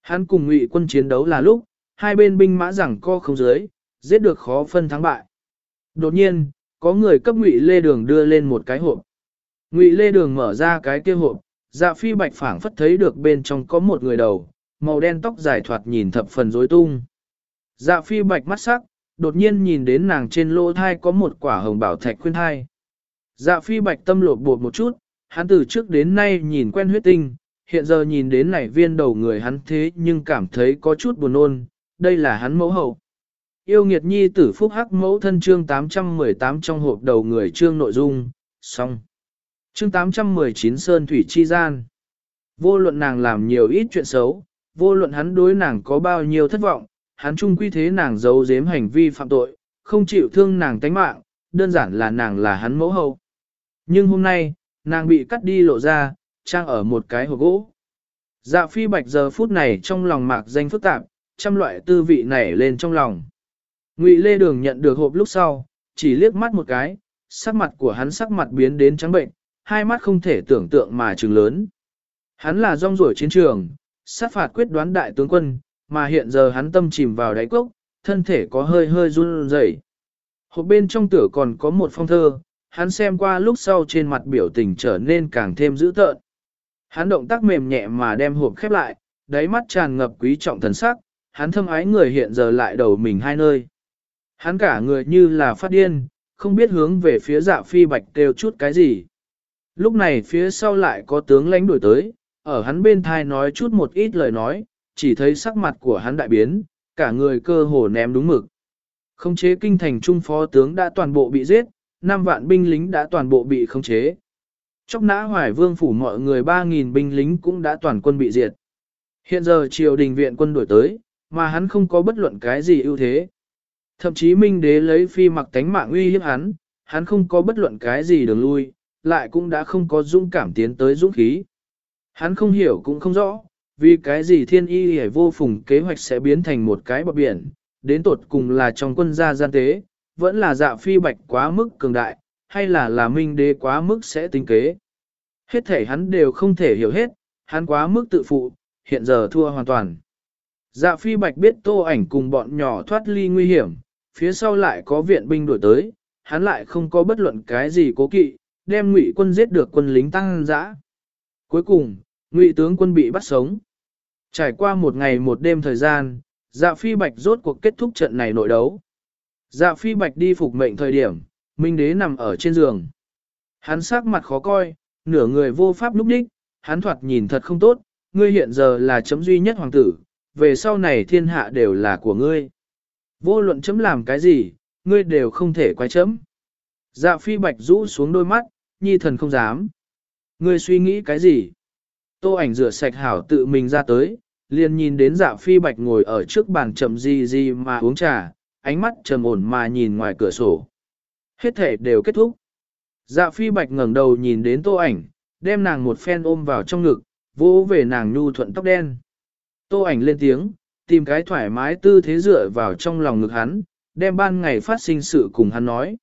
Hắn cùng ngụy quân chiến đấu là lúc, hai bên binh mã rằng co không dưới, giết được khó phân thắng bại. Đột nhiên, có người cấp ngụy lê đường đưa lên một cái hộp. Ngụy lê đường mở ra cái kia hộp, dạ phi bạch phảng phất thấy được bên trong có một người đầu, màu đen tóc dài thoạt nhìn thập phần rối tung. Dạ phi bạch mắt sắc, đột nhiên nhìn đến nàng trên lỗ thai có một quả hồng bảo thạch khuyên thai. Dạ phi bạch tâm lột bột một chút, hắn từ trước đến nay nhìn quen huyết tinh, hiện giờ nhìn đến này viên đầu người hắn thế nhưng cảm thấy có chút buồn ôn, đây là hắn mẫu hậu. Yêu nghiệt nhi tử phúc hắc mẫu thân chương 818 trong hộp đầu người chương nội dung, xong. Chương 819 Sơn Thủy Chi Gian. Vô luận nàng làm nhiều ít chuyện xấu, vô luận hắn đối nàng có bao nhiêu thất vọng, hắn chung quy thế nàng giấu giếm hành vi phạm tội, không chịu thương nàng tánh mạng, đơn giản là nàng là hắn mẫu hậu. Nhưng hôm nay, nàng bị cắt đi lộ ra, trang ở một cái hộp gỗ. Dạ phi bạch giờ phút này trong lòng mạc danh phức tạp, trăm loại tư vị nảy lên trong lòng. Ngụy Lê Đường nhận được hộp lúc sau, chỉ liếc mắt một cái, sắc mặt của hắn sắc mặt biến đến trắng bệnh, hai mắt không thể tưởng tượng mà trừng lớn. Hắn là rong ruổi chiến trường, sát phạt quyết đoán đại tướng quân, mà hiện giờ hắn tâm chìm vào đáy cốc, thân thể có hơi hơi run rẩy. Hộp bên trong tửa còn có một phong thơ, hắn xem qua lúc sau trên mặt biểu tình trở nên càng thêm dữ tợn. Hắn động tác mềm nhẹ mà đem hộp khép lại, đáy mắt tràn ngập quý trọng thần sắc, hắn thâm ái người hiện giờ lại đầu mình hai nơi. Hắn cả người như là phát điên, không biết hướng về phía dạ phi bạch kêu chút cái gì. Lúc này phía sau lại có tướng lãnh đuổi tới, ở hắn bên thai nói chút một ít lời nói, chỉ thấy sắc mặt của hắn đại biến, cả người cơ hồ ném đúng mực. Khống chế kinh thành trung phó tướng đã toàn bộ bị giết, 5 vạn binh lính đã toàn bộ bị khống chế. Chóc nã hoài vương phủ mọi người 3.000 binh lính cũng đã toàn quân bị diệt. Hiện giờ triều đình viện quân đuổi tới, mà hắn không có bất luận cái gì ưu thế. Thậm chí minh đế lấy phi mặc tánh mạng uy hiếp hắn, hắn không có bất luận cái gì đường lui, lại cũng đã không có dũng cảm tiến tới dũng khí. Hắn không hiểu cũng không rõ, vì cái gì thiên y hề vô phùng kế hoạch sẽ biến thành một cái bọc biển, đến tột cùng là trong quân gia gian tế, vẫn là dạ phi bạch quá mức cường đại, hay là là minh đế quá mức sẽ tính kế. Hết thể hắn đều không thể hiểu hết, hắn quá mức tự phụ, hiện giờ thua hoàn toàn. Dạ phi bạch biết tô ảnh cùng bọn nhỏ thoát ly nguy hiểm, phía sau lại có viện binh đuổi tới, hắn lại không có bất luận cái gì cố kỵ, đem ngụy quân giết được quân lính tăng dã. Cuối cùng, ngụy tướng quân bị bắt sống. Trải qua một ngày một đêm thời gian, dạ phi bạch rốt cuộc kết thúc trận này nội đấu. Dạ phi bạch đi phục mệnh thời điểm, minh đế nằm ở trên giường. Hắn sắc mặt khó coi, nửa người vô pháp lúc đích, hắn thoạt nhìn thật không tốt, ngươi hiện giờ là chấm duy nhất hoàng tử, về sau này thiên hạ đều là của ngươi. Vô luận chấm làm cái gì, ngươi đều không thể quay chấm. Dạ phi bạch rũ xuống đôi mắt, nhi thần không dám. Ngươi suy nghĩ cái gì? Tô ảnh rửa sạch hảo tự mình ra tới, liền nhìn đến dạ phi bạch ngồi ở trước bàn chậm gì gì mà uống trà, ánh mắt trầm ổn mà nhìn ngoài cửa sổ. Hết thể đều kết thúc. Dạ phi bạch ngẩng đầu nhìn đến tô ảnh, đem nàng một phen ôm vào trong ngực, vỗ về nàng nhu thuận tóc đen. Tô ảnh lên tiếng, tìm cái thoải mái tư thế dựa vào trong lòng ngực hắn, đem ban ngày phát sinh sự cùng hắn nói.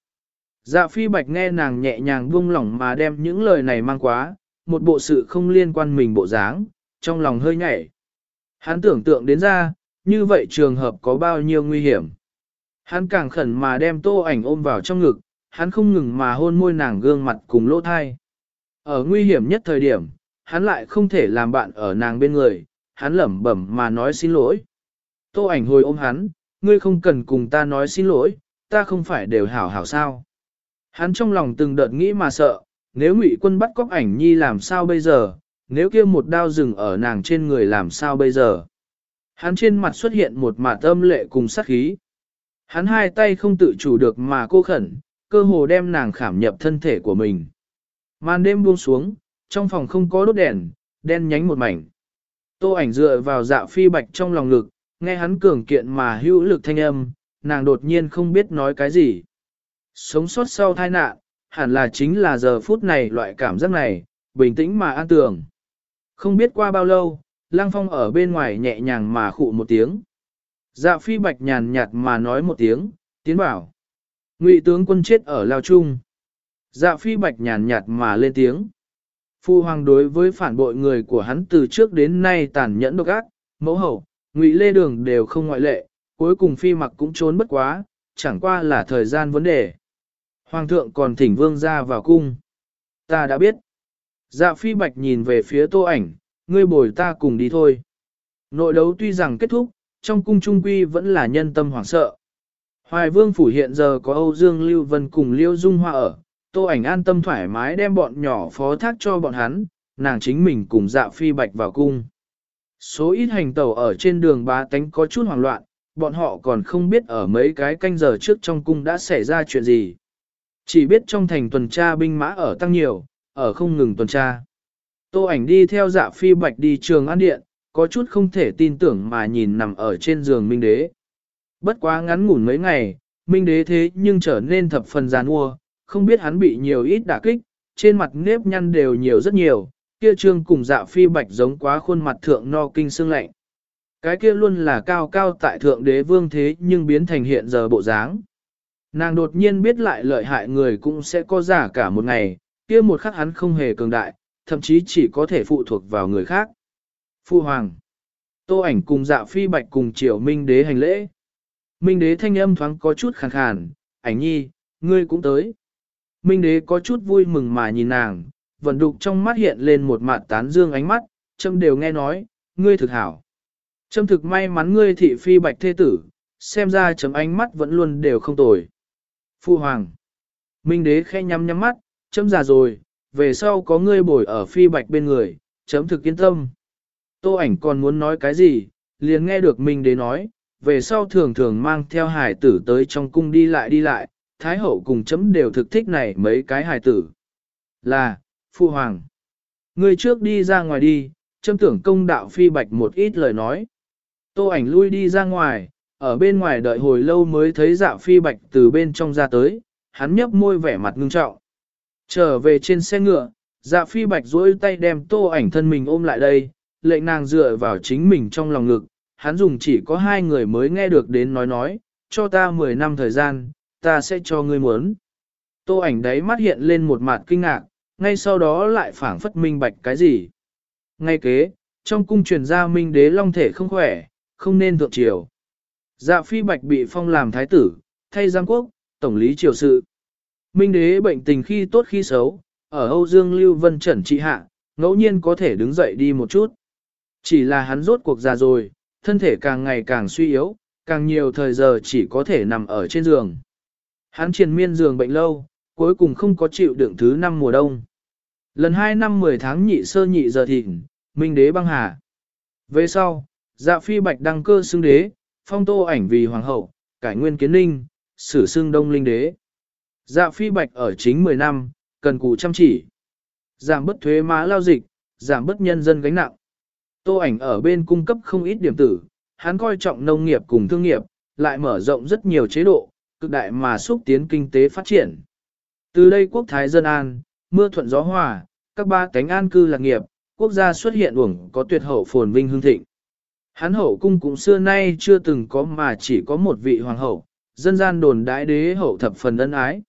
Dạ phi bạch nghe nàng nhẹ nhàng buông lỏng mà đem những lời này mang quá, một bộ sự không liên quan mình bộ dáng, trong lòng hơi nhảy. Hắn tưởng tượng đến ra, như vậy trường hợp có bao nhiêu nguy hiểm. Hắn càng khẩn mà đem tô ảnh ôm vào trong ngực, hắn không ngừng mà hôn môi nàng gương mặt cùng lỗ thai. Ở nguy hiểm nhất thời điểm, hắn lại không thể làm bạn ở nàng bên người, hắn lẩm bẩm mà nói xin lỗi. Tô ảnh hồi ôm hắn, ngươi không cần cùng ta nói xin lỗi, ta không phải đều hảo hảo sao. Hắn trong lòng từng đợt nghĩ mà sợ, nếu ngụy quân bắt cóc ảnh nhi làm sao bây giờ, nếu kia một đao rừng ở nàng trên người làm sao bây giờ. Hắn trên mặt xuất hiện một mả tâm lệ cùng sát khí. Hắn hai tay không tự chủ được mà cô khẩn, cơ hồ đem nàng khảm nhập thân thể của mình. Màn đêm buông xuống, trong phòng không có đốt đèn, đen nhánh một mảnh. Tô ảnh dựa vào dạ phi bạch trong lòng lực, nghe hắn cường kiện mà hữu lực thanh âm, nàng đột nhiên không biết nói cái gì. Sống sót sau tai nạn, hẳn là chính là giờ phút này loại cảm giác này, bình tĩnh mà an tường. Không biết qua bao lâu, Lăng Phong ở bên ngoài nhẹ nhàng mà khụ một tiếng. Dạ phi bạch nhàn nhạt mà nói một tiếng, tiến bảo. Ngụy tướng quân chết ở Lao Trung. Dạ phi bạch nhàn nhạt mà lên tiếng. Phu hoàng đối với phản bội người của hắn từ trước đến nay tàn nhẫn độc ác, mẫu hậu, ngụy lê đường đều không ngoại lệ, cuối cùng phi mặc cũng trốn bất quá, chẳng qua là thời gian vấn đề. Hoàng thượng còn thỉnh vương ra vào cung. Ta đã biết. Dạ phi bạch nhìn về phía tô ảnh, ngươi bồi ta cùng đi thôi. Nội đấu tuy rằng kết thúc, trong cung trung quy vẫn là nhân tâm hoảng sợ. Hoài vương phủ hiện giờ có Âu Dương Lưu Vân cùng Liêu Dung Hoa ở, tô ảnh an tâm thoải mái đem bọn nhỏ phó thác cho bọn hắn, nàng chính mình cùng dạ phi bạch vào cung. Số ít hành tẩu ở trên đường ba tánh có chút hoảng loạn, bọn họ còn không biết ở mấy cái canh giờ trước trong cung đã xảy ra chuyện gì. Chỉ biết trong thành tuần tra binh mã ở tăng nhiều, ở không ngừng tuần tra. Tô ảnh đi theo dạ phi bạch đi trường an điện, có chút không thể tin tưởng mà nhìn nằm ở trên giường Minh Đế. Bất quá ngắn ngủn mấy ngày, Minh Đế thế nhưng trở nên thập phần giàn ua, không biết hắn bị nhiều ít đả kích, trên mặt nếp nhăn đều nhiều rất nhiều, kia trương cùng dạ phi bạch giống quá khuôn mặt thượng no kinh xương lạnh. Cái kia luôn là cao cao tại thượng đế vương thế nhưng biến thành hiện giờ bộ dáng. Nàng đột nhiên biết lại lợi hại người cũng sẽ có giả cả một ngày, kia một khắc hắn không hề cường đại, thậm chí chỉ có thể phụ thuộc vào người khác. Phu Hoàng Tô ảnh cùng dạ phi bạch cùng triều minh đế hành lễ. Minh đế thanh âm thoáng có chút khàn khàn, ảnh nhi, ngươi cũng tới. Minh đế có chút vui mừng mà nhìn nàng, vận đục trong mắt hiện lên một mặt tán dương ánh mắt, châm đều nghe nói, ngươi thực hảo. Châm thực may mắn ngươi thị phi bạch thế tử, xem ra chấm ánh mắt vẫn luôn đều không tồi. Phu hoàng. Minh đế khẽ nhắm nhắm mắt, chấm già rồi, về sau có ngươi bồi ở phi bạch bên người, chấm thực yên tâm. Tô ảnh còn muốn nói cái gì, liền nghe được Minh đế nói, về sau thường thường mang theo hải tử tới trong cung đi lại đi lại, thái hậu cùng chấm đều thực thích này mấy cái hải tử. Là, phu hoàng. Ngươi trước đi ra ngoài đi, chấm tưởng công đạo phi bạch một ít lời nói. Tô ảnh lui đi ra ngoài, ở bên ngoài đợi hồi lâu mới thấy dạ phi bạch từ bên trong ra tới, hắn nhấp môi vẻ mặt ngưng trọng. Trở về trên xe ngựa, dạ phi bạch duỗi tay đem tô ảnh thân mình ôm lại đây, lệnh nàng dựa vào chính mình trong lòng ngực, hắn dùng chỉ có hai người mới nghe được đến nói nói, cho ta 10 năm thời gian, ta sẽ cho ngươi muốn. Tô ảnh đấy mắt hiện lên một mặt kinh ngạc, ngay sau đó lại phảng phất minh bạch cái gì. Ngay kế, trong cung truyền ra minh đế long thể không khỏe, không nên thượng triều. Dạ phi bạch bị phong làm thái tử, thay giang quốc, tổng lý triều sự. Minh đế bệnh tình khi tốt khi xấu, ở Âu Dương Lưu Vân Trần trị hạ, ngẫu nhiên có thể đứng dậy đi một chút. Chỉ là hắn rốt cuộc già rồi, thân thể càng ngày càng suy yếu, càng nhiều thời giờ chỉ có thể nằm ở trên giường. Hắn triền miên giường bệnh lâu, cuối cùng không có chịu đựng thứ năm mùa đông. Lần 2 năm 10 tháng nhị sơ nhị giờ thịnh, Minh đế băng hà. Về sau, dạ phi bạch đăng cơ xưng đế, phong tô ảnh vì hoàng hậu, cải nguyên kiến ninh, sử xưng đông linh đế. Dạ phi bạch ở chính 10 năm, cần cù chăm chỉ. Giảm bất thuế má lao dịch, giảm bất nhân dân gánh nặng. Tô ảnh ở bên cung cấp không ít điểm tử, hắn coi trọng nông nghiệp cùng thương nghiệp, lại mở rộng rất nhiều chế độ, cực đại mà xúc tiến kinh tế phát triển. Từ đây quốc thái dân an, mưa thuận gió hòa, các ba cánh an cư lạc nghiệp, quốc gia xuất hiện uổng có tuyệt hậu phồn vinh hương thịnh. Hắn hậu cung cũng xưa nay chưa từng có mà chỉ có một vị hoàng hậu, dân gian đồn đại đế hậu thập phần ân ái.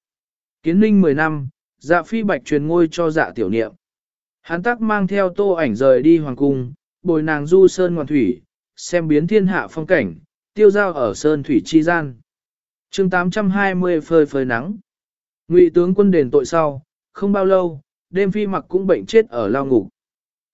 Kiến ninh 10 năm, dạ phi bạch truyền ngôi cho dạ tiểu niệm. Hắn tắc mang theo tô ảnh rời đi hoàng cung, bồi nàng du sơn ngoan thủy, xem biến thiên hạ phong cảnh, tiêu giao ở sơn thủy chi gian. chương 820 phơi phơi nắng. Ngụy tướng quân đền tội sau, không bao lâu, đêm phi mặc cũng bệnh chết ở lao ngục.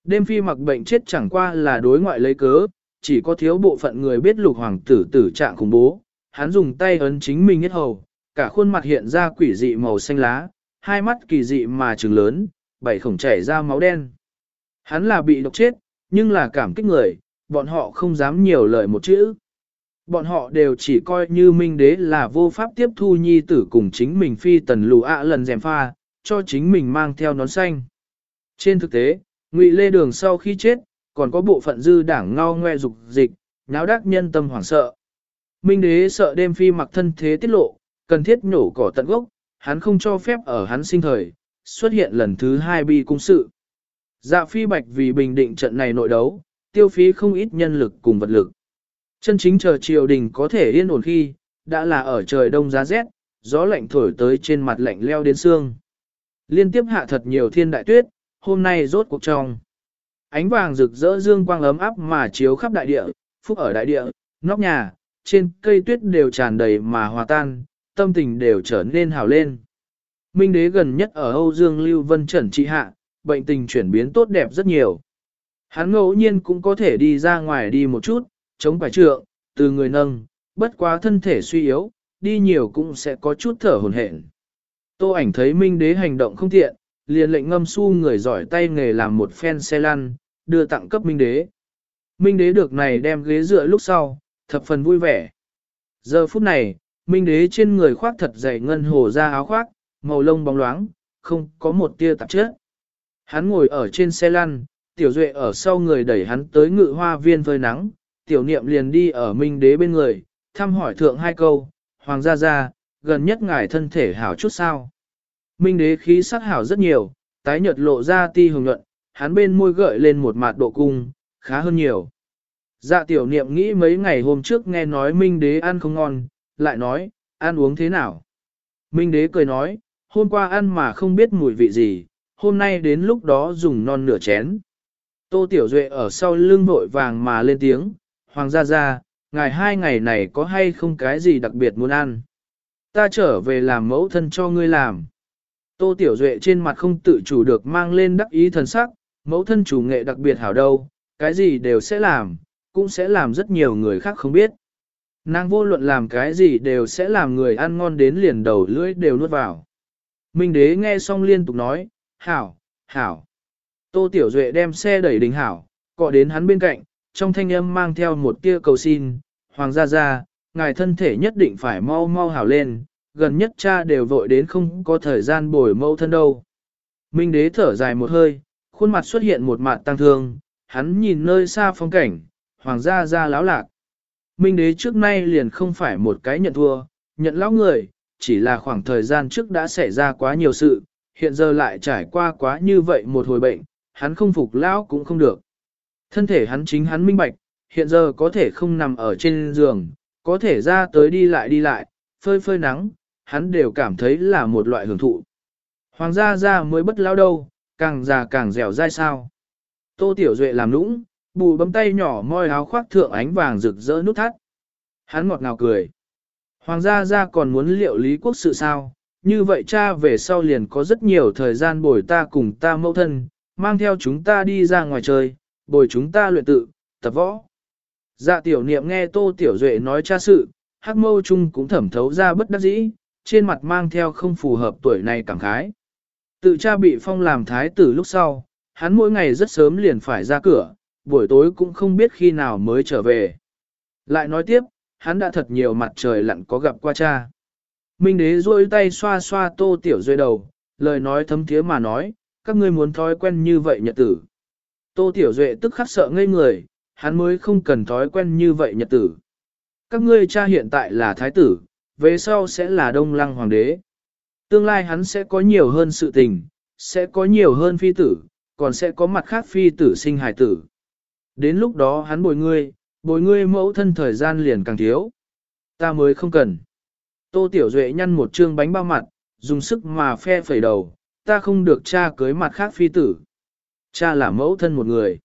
Đêm phi mặc bệnh chết chẳng qua là đối ngoại lấy cớ, chỉ có thiếu bộ phận người biết lục hoàng tử tử trạng khủng bố. Hắn dùng tay ấn chính mình hết hầu, cả khuôn mặt hiện ra quỷ dị màu xanh lá, hai mắt kỳ dị mà trừng lớn, bảy khổng chảy ra máu đen. Hắn là bị độc chết, nhưng là cảm kích người, bọn họ không dám nhiều lời một chữ. Bọn họ đều chỉ coi như minh đế là vô pháp tiếp thu nhi tử cùng chính mình phi tần lù ạ lần dèm pha, cho chính mình mang theo nón xanh. Trên thực tế, Ngụy Lê Đường sau khi chết, còn có bộ phận dư đảng ngao ngoe dục dịch, nháo đắc nhân tâm hoảng sợ. Minh đế sợ đêm phi mặc thân thế tiết lộ, cần thiết nhổ cỏ tận gốc, hắn không cho phép ở hắn sinh thời, xuất hiện lần thứ hai bi cung sự. Dạ phi bạch vì bình định trận này nội đấu, tiêu phí không ít nhân lực cùng vật lực. Chân chính chờ triều đình có thể yên ổn khi, đã là ở trời đông giá rét, gió lạnh thổi tới trên mặt lạnh leo đến xương. Liên tiếp hạ thật nhiều thiên đại tuyết, hôm nay rốt cuộc trong. Ánh vàng rực rỡ dương quang ấm áp mà chiếu khắp đại địa, phúc ở đại địa, nóc nhà, trên cây tuyết đều tràn đầy mà hòa tan, tâm tình đều trở nên hào lên. Minh đế gần nhất ở Âu Dương Lưu Vân Trần trị hạ, bệnh tình chuyển biến tốt đẹp rất nhiều. Hắn ngẫu nhiên cũng có thể đi ra ngoài đi một chút, chống phải trượng, từ người nâng, bất quá thân thể suy yếu, đi nhiều cũng sẽ có chút thở hồn hển. Tô ảnh thấy Minh đế hành động không tiện, liền lệnh ngâm su người giỏi tay nghề làm một phen xe lăn, đưa tặng cấp Minh đế. Minh đế được này đem ghế dựa lúc sau, thập phần vui vẻ. Giờ phút này, Minh đế trên người khoác thật dày ngân hồ ra áo khoác, màu lông bóng loáng, không có một tia tạp chất. Hắn ngồi ở trên xe lăn, tiểu duệ ở sau người đẩy hắn tới ngự hoa viên phơi nắng, tiểu niệm liền đi ở minh đế bên người, thăm hỏi thượng hai câu, hoàng gia gia, gần nhất ngài thân thể hảo chút sao. Minh đế khí sắc hảo rất nhiều, tái nhợt lộ ra ti hồng nhuận, hắn bên môi gợi lên một mạt độ cung, khá hơn nhiều. Dạ tiểu niệm nghĩ mấy ngày hôm trước nghe nói Minh đế ăn không ngon, lại nói, ăn uống thế nào. Minh đế cười nói, hôm qua ăn mà không biết mùi vị gì, hôm nay đến lúc đó dùng non nửa chén. Tô Tiểu Duệ ở sau lưng vội vàng mà lên tiếng, Hoàng gia gia, ngài hai ngày này có hay không cái gì đặc biệt muốn ăn? Ta trở về làm mẫu thân cho ngươi làm. Tô Tiểu Duệ trên mặt không tự chủ được mang lên đắc ý thần sắc, mẫu thân chủ nghệ đặc biệt hảo đâu, cái gì đều sẽ làm, cũng sẽ làm rất nhiều người khác không biết. Nàng vô luận làm cái gì đều sẽ làm người ăn ngon đến liền đầu lưỡi đều nuốt vào. Minh đế nghe xong liên tục nói, hảo, hảo. Tô Tiểu Duệ đem xe đẩy đình hảo, cọ đến hắn bên cạnh, trong thanh âm mang theo một tia cầu xin, hoàng gia gia, ngài thân thể nhất định phải mau mau hảo lên, gần nhất cha đều vội đến không có thời gian bồi mẫu thân đâu. Minh đế thở dài một hơi, khuôn mặt xuất hiện một mặt tăng thương, hắn nhìn nơi xa phong cảnh, hoàng gia gia láo lạc. Minh đế trước nay liền không phải một cái nhận thua, nhận lão người, chỉ là khoảng thời gian trước đã xảy ra quá nhiều sự, hiện giờ lại trải qua quá như vậy một hồi bệnh, hắn không phục lão cũng không được. Thân thể hắn chính hắn minh bạch, hiện giờ có thể không nằm ở trên giường, có thể ra tới đi lại đi lại, phơi phơi nắng, hắn đều cảm thấy là một loại hưởng thụ. Hoàng gia gia mới bất lão đâu, càng già càng dẻo dai sao. Tô Tiểu Duệ làm nũng, bù bấm tay nhỏ môi áo khoác thượng ánh vàng rực rỡ nút thắt. Hắn ngọt ngào cười. Hoàng gia gia còn muốn liệu lý quốc sự sao, như vậy cha về sau liền có rất nhiều thời gian bồi ta cùng ta mẫu thân, mang theo chúng ta đi ra ngoài chơi, bồi chúng ta luyện tự, tập võ. Dạ tiểu niệm nghe Tô Tiểu Duệ nói cha sự, hắc mâu chung cũng thẩm thấu ra bất đắc dĩ, trên mặt mang theo không phù hợp tuổi này cảm khái. Tự cha bị phong làm thái tử lúc sau, hắn mỗi ngày rất sớm liền phải ra cửa, buổi tối cũng không biết khi nào mới trở về. Lại nói tiếp, hắn đã thật nhiều mặt trời lặn có gặp qua cha. Minh đế duỗi tay xoa xoa tô tiểu duệ đầu, lời nói thấm thiế mà nói, các ngươi muốn thói quen như vậy nhật tử. Tô tiểu duệ tức khắc sợ ngây người, hắn mới không cần thói quen như vậy nhật tử. Các ngươi cha hiện tại là thái tử, về sau sẽ là đông lăng hoàng đế. Tương lai hắn sẽ có nhiều hơn sự tình, sẽ có nhiều hơn phi tử, còn sẽ có mặt khác phi tử sinh hài tử. Đến lúc đó hắn bồi ngươi, bồi ngươi mẫu thân thời gian liền càng thiếu. Ta mới không cần. Tô Tiểu Duệ nhăn một trương bánh bao mặt, dùng sức mà phe phẩy đầu, ta không được cha cưới mặt khác phi tử. Cha là mẫu thân một người.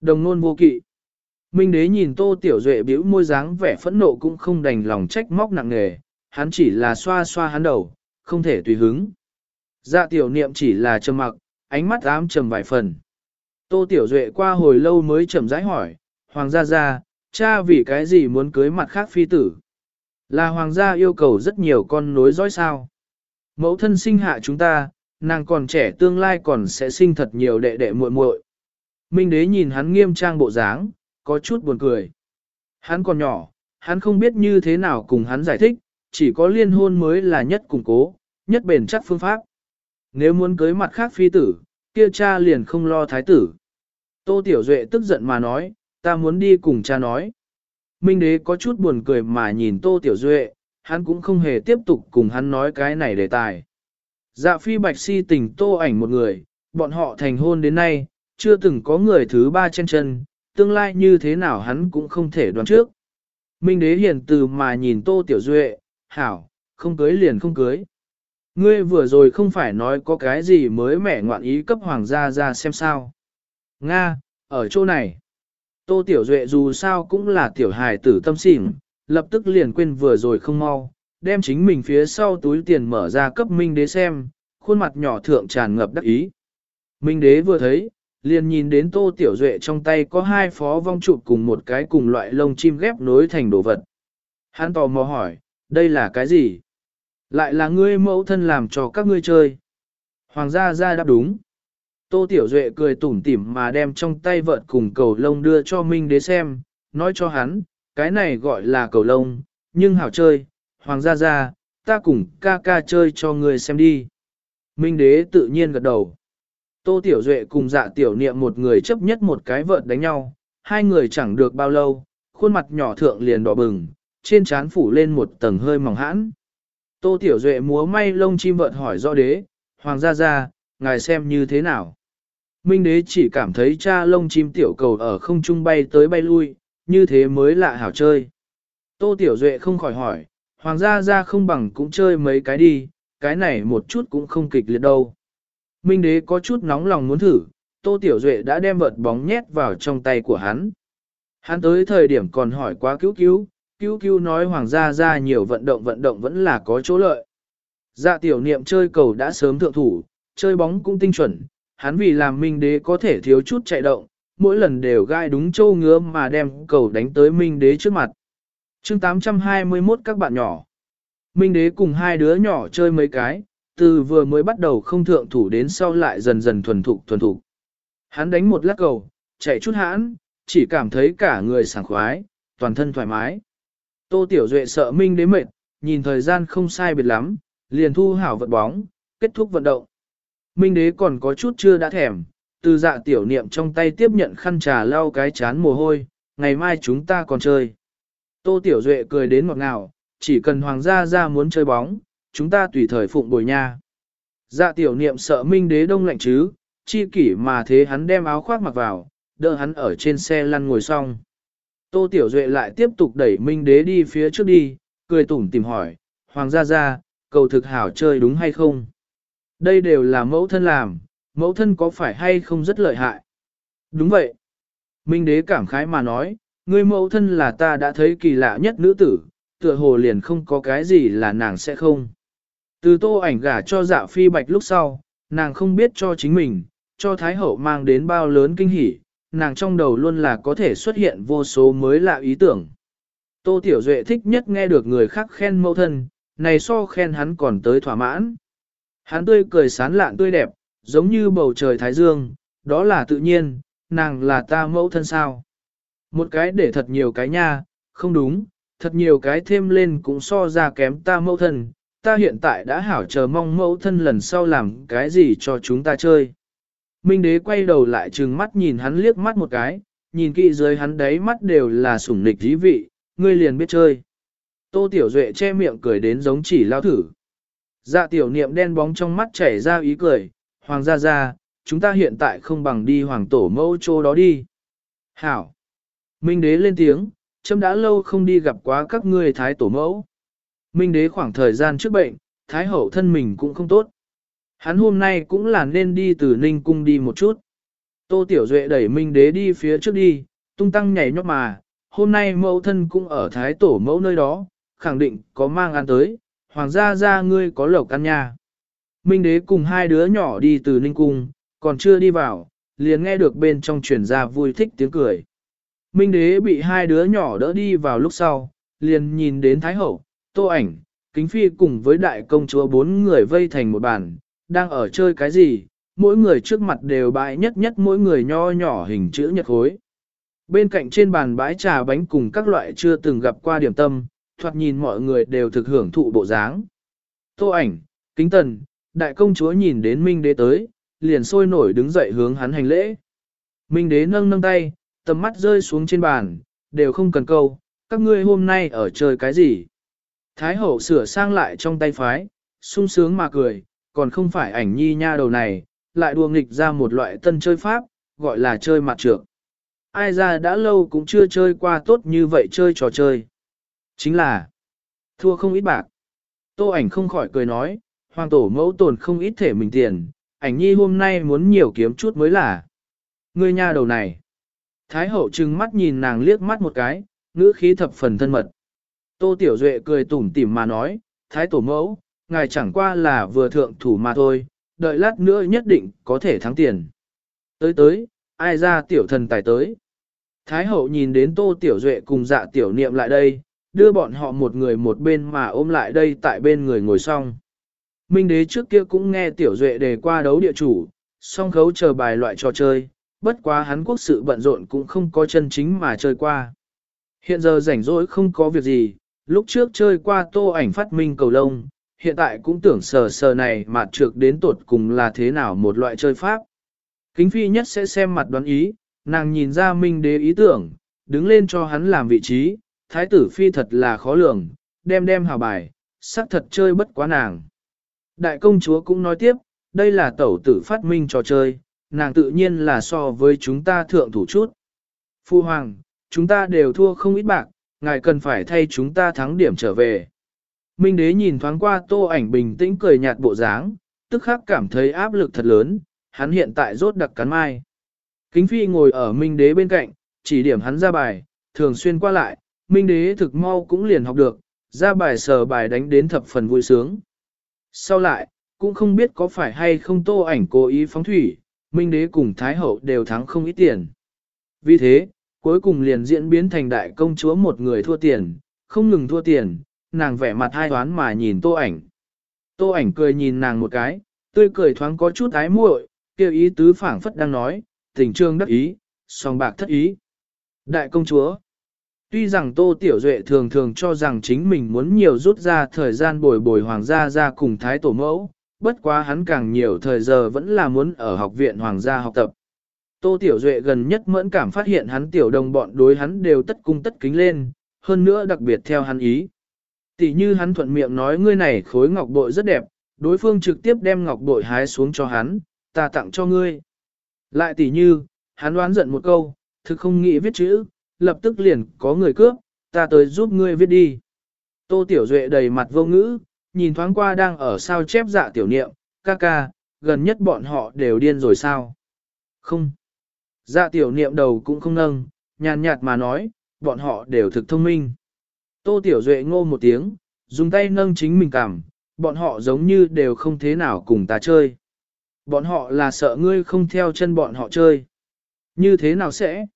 Đồng nôn vô kỵ. Minh đế nhìn Tô Tiểu Duệ bĩu môi dáng vẻ phẫn nộ cũng không đành lòng trách móc nặng nề, hắn chỉ là xoa xoa hắn đầu, không thể tùy hứng. Dạ tiểu niệm chỉ là trầm mặc, ánh mắt ám trầm vài phần. Tô Tiểu Duệ qua hồi lâu mới trầm rãi hỏi, Hoàng gia gia, cha vì cái gì muốn cưới mặt khác phi tử? Là Hoàng gia yêu cầu rất nhiều con nối dõi sao? Mẫu thân sinh hạ chúng ta, nàng còn trẻ tương lai còn sẽ sinh thật nhiều đệ đệ muội muội. Minh đế nhìn hắn nghiêm trang bộ dáng, có chút buồn cười. Hắn còn nhỏ, hắn không biết như thế nào cùng hắn giải thích, chỉ có liên hôn mới là nhất củng cố, nhất bền chắc phương pháp. Nếu muốn cưới mặt khác phi tử, kia cha liền không lo thái tử. Tô Tiểu Duệ tức giận mà nói, ta muốn đi cùng cha nói. Minh đế có chút buồn cười mà nhìn Tô Tiểu Duệ, hắn cũng không hề tiếp tục cùng hắn nói cái này đề tài. Dạ phi bạch si tình tô ảnh một người, bọn họ thành hôn đến nay, chưa từng có người thứ ba trên chân, tương lai như thế nào hắn cũng không thể đoán trước. Minh đế hiền từ mà nhìn Tô Tiểu Duệ, hảo, không cưới liền không cưới. Ngươi vừa rồi không phải nói có cái gì mới mẻ ngoạn ý cấp hoàng gia ra xem sao. Nga, ở chỗ này. Tô Tiểu Duệ dù sao cũng là tiểu hài tử tâm xỉn, lập tức liền quên vừa rồi không mau, đem chính mình phía sau túi tiền mở ra cấp Minh Đế xem, khuôn mặt nhỏ thượng tràn ngập đắc ý. Minh Đế vừa thấy, liền nhìn đến Tô Tiểu Duệ trong tay có hai phó vong trụ cùng một cái cùng loại lông chim ghép nối thành đồ vật. Hắn tò mò hỏi, đây là cái gì? Lại là ngươi mẫu thân làm cho các ngươi chơi. Hoàng gia gia đáp đúng. Tô Tiểu Duệ cười tủm tỉm mà đem trong tay vợt cùng cầu lông đưa cho Minh Đế xem, nói cho hắn, cái này gọi là cầu lông, nhưng hảo chơi, Hoàng gia gia ta cùng ca ca chơi cho ngươi xem đi. Minh Đế tự nhiên gật đầu. Tô Tiểu Duệ cùng dạ tiểu niệm một người chấp nhất một cái vợt đánh nhau, hai người chẳng được bao lâu, khuôn mặt nhỏ thượng liền đỏ bừng, trên trán phủ lên một tầng hơi mỏng hãn. Tô Tiểu Duệ múa may lông chim vợt hỏi do đế, hoàng gia gia, ngài xem như thế nào. Minh đế chỉ cảm thấy cha lông chim tiểu cầu ở không trung bay tới bay lui, như thế mới lạ hảo chơi. Tô Tiểu Duệ không khỏi hỏi, hoàng gia gia không bằng cũng chơi mấy cái đi, cái này một chút cũng không kịch liệt đâu. Minh đế có chút nóng lòng muốn thử, Tô Tiểu Duệ đã đem vợt bóng nhét vào trong tay của hắn. Hắn tới thời điểm còn hỏi quá cứu cứu, cứu cứu nói hoàng gia ra nhiều vận động vận động vẫn là có chỗ lợi. Dạ tiểu niệm chơi cầu đã sớm thượng thủ, chơi bóng cũng tinh chuẩn, hắn vì làm minh đế có thể thiếu chút chạy động, mỗi lần đều gai đúng châu ngứa mà đem cầu đánh tới minh đế trước mặt. chương 821 các bạn nhỏ. Minh đế cùng hai đứa nhỏ chơi mấy cái, từ vừa mới bắt đầu không thượng thủ đến sau lại dần dần thuần thục thuần thục. Hắn đánh một lát cầu, chạy chút hãn, chỉ cảm thấy cả người sảng khoái, toàn thân thoải mái. Tô Tiểu Duệ sợ Minh đế mệt, nhìn thời gian không sai biệt lắm, liền thu hảo vận bóng, kết thúc vận động. Minh đế còn có chút chưa đã thèm, từ dạ tiểu niệm trong tay tiếp nhận khăn trà lau cái chán mồ hôi, ngày mai chúng ta còn chơi. Tô Tiểu Duệ cười đến ngọt ngào, chỉ cần hoàng gia ra muốn chơi bóng, chúng ta tùy thời phụng bồi nha. Dạ tiểu niệm sợ minh đế đông lạnh chứ, chi kỷ mà thế hắn đem áo khoác mặc vào, đỡ hắn ở trên xe lăn ngồi xong. Tô Tiểu Duệ lại tiếp tục đẩy minh đế đi phía trước đi, cười tủm tìm hỏi, hoàng gia Gia, cầu thực hảo chơi đúng hay không? Đây đều là mẫu thân làm, mẫu thân có phải hay không rất lợi hại? Đúng vậy. Minh đế cảm khái mà nói, người mẫu thân là ta đã thấy kỳ lạ nhất nữ tử, tựa hồ liền không có cái gì là nàng sẽ không. Từ tô ảnh gả cho dạ phi bạch lúc sau, nàng không biết cho chính mình, cho Thái Hậu mang đến bao lớn kinh hỉ, nàng trong đầu luôn là có thể xuất hiện vô số mới lạ ý tưởng. Tô Tiểu Duệ thích nhất nghe được người khác khen mẫu thân, này so khen hắn còn tới thỏa mãn. Hắn tươi cười sán lạn tươi đẹp, giống như bầu trời thái dương, đó là tự nhiên, nàng là ta mẫu thân sao. Một cái để thật nhiều cái nha, không đúng, thật nhiều cái thêm lên cũng so ra kém ta mẫu thân, ta hiện tại đã hảo chờ mong mẫu thân lần sau làm cái gì cho chúng ta chơi. Minh đế quay đầu lại trừng mắt nhìn hắn liếc mắt một cái, nhìn kỹ dưới hắn đấy mắt đều là sủng nịch dí vị, ngươi liền biết chơi. Tô Tiểu Duệ che miệng cười đến giống chỉ lao thử. Dạ tiểu niệm đen bóng trong mắt chảy ra ý cười, hoàng gia gia, chúng ta hiện tại không bằng đi hoàng tổ mẫu chỗ đó đi. Hảo! Minh đế lên tiếng, châm đã lâu không đi gặp quá các ngươi thái tổ mẫu. Minh đế khoảng thời gian trước bệnh, thái hậu thân mình cũng không tốt. Hắn hôm nay cũng là nên đi từ Ninh Cung đi một chút. Tô Tiểu Duệ đẩy Minh Đế đi phía trước đi, tung tăng nhảy nhót mà, hôm nay mẫu thân cũng ở Thái Tổ mẫu nơi đó, khẳng định có mang ăn tới, hoàng gia gia ngươi có lẩu căn nhà. Minh Đế cùng hai đứa nhỏ đi từ Ninh Cung, còn chưa đi vào, liền nghe được bên trong truyền ra vui thích tiếng cười. Minh Đế bị hai đứa nhỏ đỡ đi vào lúc sau, liền nhìn đến Thái Hậu, Tô Ảnh, Kính Phi cùng với đại công chúa bốn người vây thành một bàn, đang ở chơi cái gì, mỗi người trước mặt đều bãi nhất nhất mỗi người nho nhỏ hình chữ nhật khối. Bên cạnh trên bàn bãi trà bánh cùng các loại chưa từng gặp qua điểm tâm, thoạt nhìn mọi người đều thực hưởng thụ bộ dáng. Tô ảnh, kính tần, đại công chúa nhìn đến Minh đế tới, liền sôi nổi đứng dậy hướng hắn hành lễ. Minh đế nâng nâng tay, tầm mắt rơi xuống trên bàn, đều không cần câu, các ngươi hôm nay ở chơi cái gì. Thái hậu sửa sang lại trong tay phái, sung sướng mà cười, còn không phải ảnh nhi nha đầu này, lại đùa nghịch ra một loại tân chơi pháp, gọi là chơi mặt trược. Ai ra đã lâu cũng chưa chơi qua tốt như vậy chơi trò chơi. Chính là, thua không ít bạc. Tô ảnh không khỏi cười nói, hoàng tổ mẫu tồn không ít thể mình tiền, ảnh nhi hôm nay muốn nhiều kiếm chút mới là. Ngươi nha đầu này. Thái hậu trừng mắt nhìn nàng liếc mắt một cái, ngữ khí thập phần thân mật. Tô Tiểu Duệ cười tủm tỉm mà nói, Thái tổ mẫu, ngài chẳng qua là vừa thượng thủ mà thôi, đợi lát nữa nhất định có thể thắng tiền. Tới tới, ai ra tiểu thần tài tới. Thái hậu nhìn đến tô tiểu duệ cùng dạ tiểu niệm lại đây, đưa bọn họ một người một bên mà ôm lại đây tại bên người ngồi xong. Minh đế trước kia cũng nghe tiểu duệ đề qua đấu địa chủ, song khấu chờ bài loại trò chơi, bất quá hắn quốc sự bận rộn cũng không có chân chính mà chơi qua. Hiện giờ rảnh rỗi không có việc gì, lúc trước chơi qua tô ảnh phát minh cầu lông, hiện tại cũng tưởng sờ sờ này mà trược đến tột cùng là thế nào một loại chơi pháp. Kính phi nhất sẽ xem mặt đoán ý, nàng nhìn ra minh đế ý tưởng, đứng lên cho hắn làm vị trí, thái tử phi thật là khó lường, đem đem hào bài, sắc thật chơi bất quá nàng. Đại công chúa cũng nói tiếp, đây là tẩu tử phát minh trò chơi, nàng tự nhiên là so với chúng ta thượng thủ chút. Phu hoàng, chúng ta đều thua không ít bạc, ngài cần phải thay chúng ta thắng điểm trở về. Minh đế nhìn thoáng qua tô ảnh bình tĩnh cười nhạt bộ dáng, tức khắc cảm thấy áp lực thật lớn, hắn hiện tại rốt đặc cắn mai. Kính phi ngồi ở minh đế bên cạnh, chỉ điểm hắn ra bài, thường xuyên qua lại, minh đế thực mau cũng liền học được, ra bài sờ bài đánh đến thập phần vui sướng. Sau lại, cũng không biết có phải hay không tô ảnh cố ý phóng thủy, minh đế cùng thái hậu đều thắng không ít tiền. Vì thế, cuối cùng liền diễn biến thành đại công chúa một người thua tiền, không ngừng thua tiền, nàng vẻ mặt hai toán mà nhìn tô ảnh. Tô ảnh cười nhìn nàng một cái, tươi cười thoáng có chút ái muội, kêu ý tứ phảng phất đang nói, tình trương đắc ý, song bạc thất ý. Đại công chúa Tuy rằng Tô Tiểu Duệ thường thường cho rằng chính mình muốn nhiều rút ra thời gian bồi bồi hoàng gia ra cùng thái tổ mẫu, bất quá hắn càng nhiều thời giờ vẫn là muốn ở học viện hoàng gia học tập. Tô Tiểu Duệ gần nhất mẫn cảm phát hiện hắn tiểu đồng bọn đối hắn đều tất cung tất kính lên, hơn nữa đặc biệt theo hắn ý. Tỷ như hắn thuận miệng nói ngươi này khối ngọc bội rất đẹp, đối phương trực tiếp đem ngọc bội hái xuống cho hắn, ta tặng cho ngươi. Lại tỷ như, hắn đoán giận một câu, thực không nghĩ viết chữ, lập tức liền có người cướp, ta tới giúp ngươi viết đi. Tô Tiểu Duệ đầy mặt vô ngữ, nhìn thoáng qua đang ở sao chép dạ tiểu niệm, ca ca, gần nhất bọn họ đều điên rồi sao? Không. Dạ tiểu niệm đầu cũng không nâng, nhàn nhạt mà nói, bọn họ đều thực thông minh. Tô Tiểu Duệ ngô một tiếng, dùng tay nâng chính mình cảm, bọn họ giống như đều không thế nào cùng ta chơi. Bọn họ là sợ ngươi không theo chân bọn họ chơi. Như thế nào sẽ?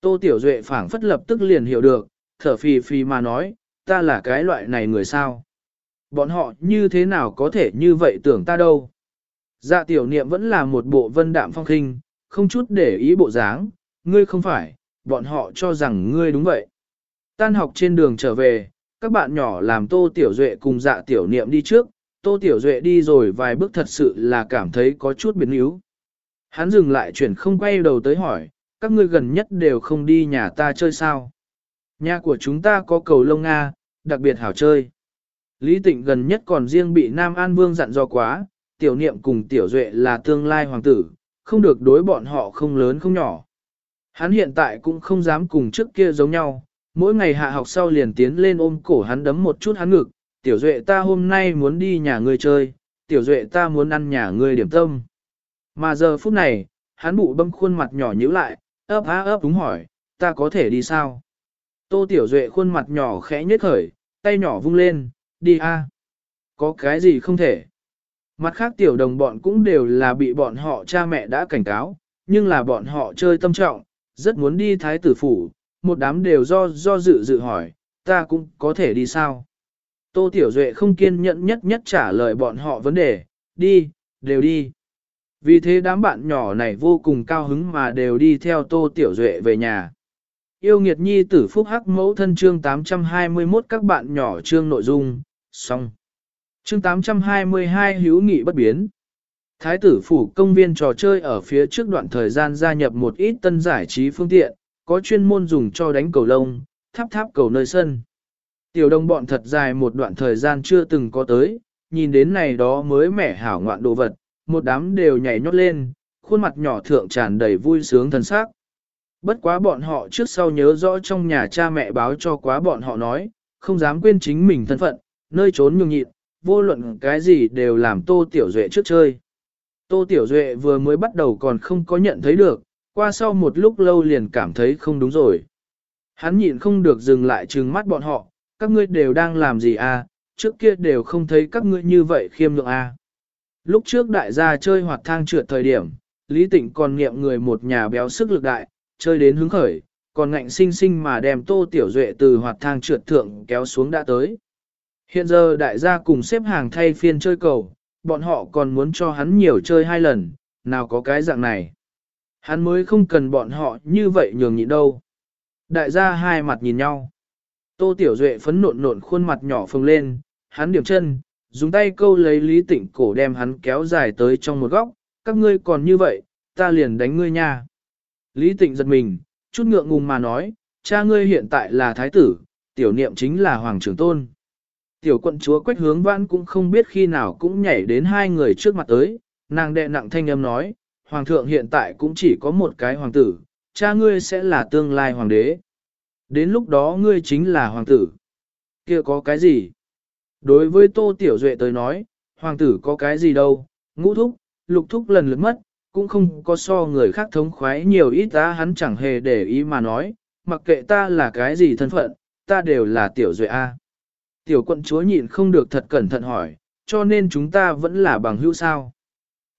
Tô Tiểu Duệ phảng phất lập tức liền hiểu được, thở phì phì mà nói, ta là cái loại này người sao? Bọn họ như thế nào có thể như vậy tưởng ta đâu? Dạ tiểu niệm vẫn là một bộ vân đạm phong khinh, không chút để ý bộ dáng, ngươi không phải, bọn họ cho rằng ngươi đúng vậy. Tan học trên đường trở về, các bạn nhỏ làm Tô Tiểu Duệ cùng dạ tiểu niệm đi trước, Tô Tiểu Duệ đi rồi vài bước thật sự là cảm thấy có chút biến yếu. Hắn dừng lại chuyển không quay đầu tới hỏi, các ngươi gần nhất đều không đi nhà ta chơi sao? Nhà của chúng ta có cầu lông Nga, đặc biệt hảo chơi. Lý Tịnh gần nhất còn riêng bị Nam An Vương dặn do quá, tiểu niệm cùng tiểu duệ là tương lai hoàng tử, không được đối bọn họ không lớn không nhỏ. Hắn hiện tại cũng không dám cùng trước kia giống nhau, mỗi ngày hạ học sau liền tiến lên ôm cổ hắn đấm một chút hắn ngực, tiểu duệ ta hôm nay muốn đi nhà ngươi chơi, tiểu duệ ta muốn ăn nhà ngươi điểm tâm. Mà giờ phút này, hắn bụ bâm khuôn mặt nhỏ nhíu lại, ấp á ấp đúng hỏi, ta có thể đi sao? Tô tiểu duệ khuôn mặt nhỏ khẽ nhếch khởi, tay nhỏ vung lên, đi a. Có cái gì không thể? Mặt khác tiểu đồng bọn cũng đều là bị bọn họ cha mẹ đã cảnh cáo, nhưng là bọn họ chơi tâm trọng, rất muốn đi thái tử phủ, một đám đều do do dự dự hỏi, ta cũng có thể đi sao? Tô Tiểu Duệ không kiên nhẫn nhất nhất trả lời bọn họ vấn đề, đi, đều đi. Vì thế đám bạn nhỏ này vô cùng cao hứng mà đều đi theo Tô Tiểu Duệ về nhà. Yêu nghiệt nhi tử phúc hắc mẫu thân chương 821 các bạn nhỏ chương nội dung, xong. Chương 822 hữu nghị bất biến. Thái tử phủ công viên trò chơi ở phía trước đoạn thời gian gia nhập một ít tân giải trí phương tiện, có chuyên môn dùng cho đánh cầu lông, tháp tháp cầu nơi sân. Tiểu đồng bọn thật dài một đoạn thời gian chưa từng có tới, nhìn đến này đó mới mẻ hảo ngoạn đồ vật, một đám đều nhảy nhót lên, khuôn mặt nhỏ thượng tràn đầy vui sướng thần sắc. Bất quá bọn họ trước sau nhớ rõ trong nhà cha mẹ báo cho quá bọn họ nói, không dám quên chính mình thân phận, nơi trốn nhường nhịn, vô luận cái gì đều làm Tô Tiểu Duệ trước chơi. Tô Tiểu Duệ vừa mới bắt đầu còn không có nhận thấy được, qua sau một lúc lâu liền cảm thấy không đúng rồi. Hắn nhịn không được dừng lại trừng mắt bọn họ, các ngươi đều đang làm gì à, trước kia đều không thấy các ngươi như vậy khiêm lượng à. Lúc trước đại gia chơi hoạt thang trượt thời điểm, Lý Tịnh còn nghiệm người một nhà béo sức lực đại, chơi đến hứng khởi, còn ngạnh sinh sinh mà đem Tô Tiểu Duệ từ hoạt thang trượt thượng kéo xuống đã tới. Hiện giờ đại gia cùng xếp hàng thay phiên chơi cầu, bọn họ còn muốn cho hắn nhiều chơi hai lần, nào có cái dạng này. Hắn mới không cần bọn họ như vậy nhường nhịn đâu. Đại gia hai mặt nhìn nhau. Tô Tiểu Duệ phấn nộn nộn khuôn mặt nhỏ phồng lên, hắn điểm chân, dùng tay câu lấy Lý Tịnh cổ đem hắn kéo dài tới trong một góc, các ngươi còn như vậy, ta liền đánh ngươi nha. Lý Tịnh giật mình, chút ngượng ngùng mà nói, cha ngươi hiện tại là thái tử, tiểu niệm chính là hoàng trưởng tôn. Tiểu quận chúa quách hướng vãn cũng không biết khi nào cũng nhảy đến hai người trước mặt tới, nàng đệ nặng thanh âm nói, hoàng thượng hiện tại cũng chỉ có một cái hoàng tử, cha ngươi sẽ là tương lai hoàng đế. Đến lúc đó ngươi chính là hoàng tử. kia có cái gì? Đối với Tô Tiểu Duệ tới nói, hoàng tử có cái gì đâu, ngũ thúc, lục thúc lần lượt mất, cũng không có so người khác thống khoái nhiều ít ta hắn chẳng hề để ý mà nói, mặc kệ ta là cái gì thân phận, ta đều là Tiểu Duệ A. Tiểu quận chúa nhịn không được thật cẩn thận hỏi, cho nên chúng ta vẫn là bằng hữu sao.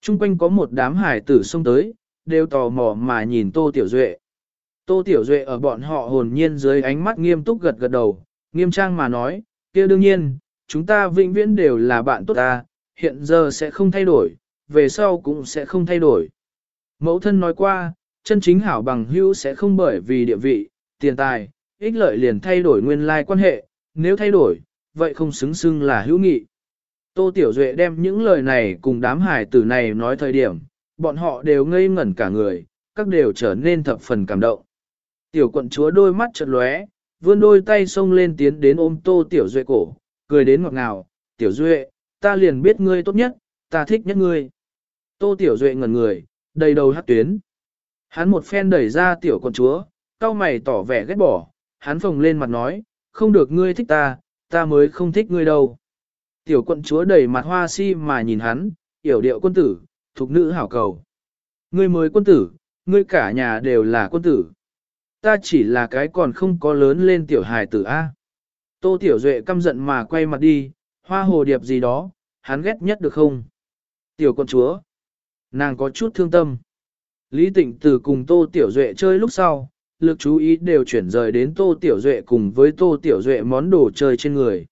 Trung quanh có một đám hải tử xông tới, đều tò mò mà nhìn Tô Tiểu Duệ. Tô Tiểu Duệ ở bọn họ hồn nhiên dưới ánh mắt nghiêm túc gật gật đầu, nghiêm trang mà nói, kia đương nhiên, chúng ta vĩnh viễn đều là bạn tốt ta, hiện giờ sẽ không thay đổi, về sau cũng sẽ không thay đổi. Mẫu thân nói qua, chân chính hảo bằng hữu sẽ không bởi vì địa vị, tiền tài, ích lợi liền thay đổi nguyên lai quan hệ, nếu thay đổi, vậy không xứng xưng là hữu nghị. Tô Tiểu Duệ đem những lời này cùng đám hải tử này nói thời điểm, bọn họ đều ngây ngẩn cả người, các đều trở nên thập phần cảm động. Tiểu quận chúa đôi mắt chợt lóe, vươn đôi tay xông lên tiến đến ôm Tô Tiểu Duệ cổ, cười đến ngọt ngào, Tiểu Duệ, ta liền biết ngươi tốt nhất, ta thích nhất ngươi. Tô Tiểu Duệ ngẩn người, đầy đầu hát tuyến. Hắn một phen đẩy ra tiểu quận chúa, cao mày tỏ vẻ ghét bỏ, hắn phồng lên mặt nói, không được ngươi thích ta, ta mới không thích ngươi đâu. Tiểu quận chúa đầy mặt hoa si mà nhìn hắn, yểu điệu quân tử, thuộc nữ hảo cầu. Ngươi mới quân tử, ngươi cả nhà đều là quân tử. Ta chỉ là cái còn không có lớn lên tiểu hài tử A. Tô Tiểu Duệ căm giận mà quay mặt đi, hoa hồ điệp gì đó, hắn ghét nhất được không? Tiểu quận chúa, nàng có chút thương tâm. Lý Tịnh từ cùng Tô Tiểu Duệ chơi lúc sau, lực chú ý đều chuyển rời đến Tô Tiểu Duệ cùng với Tô Tiểu Duệ món đồ chơi trên người.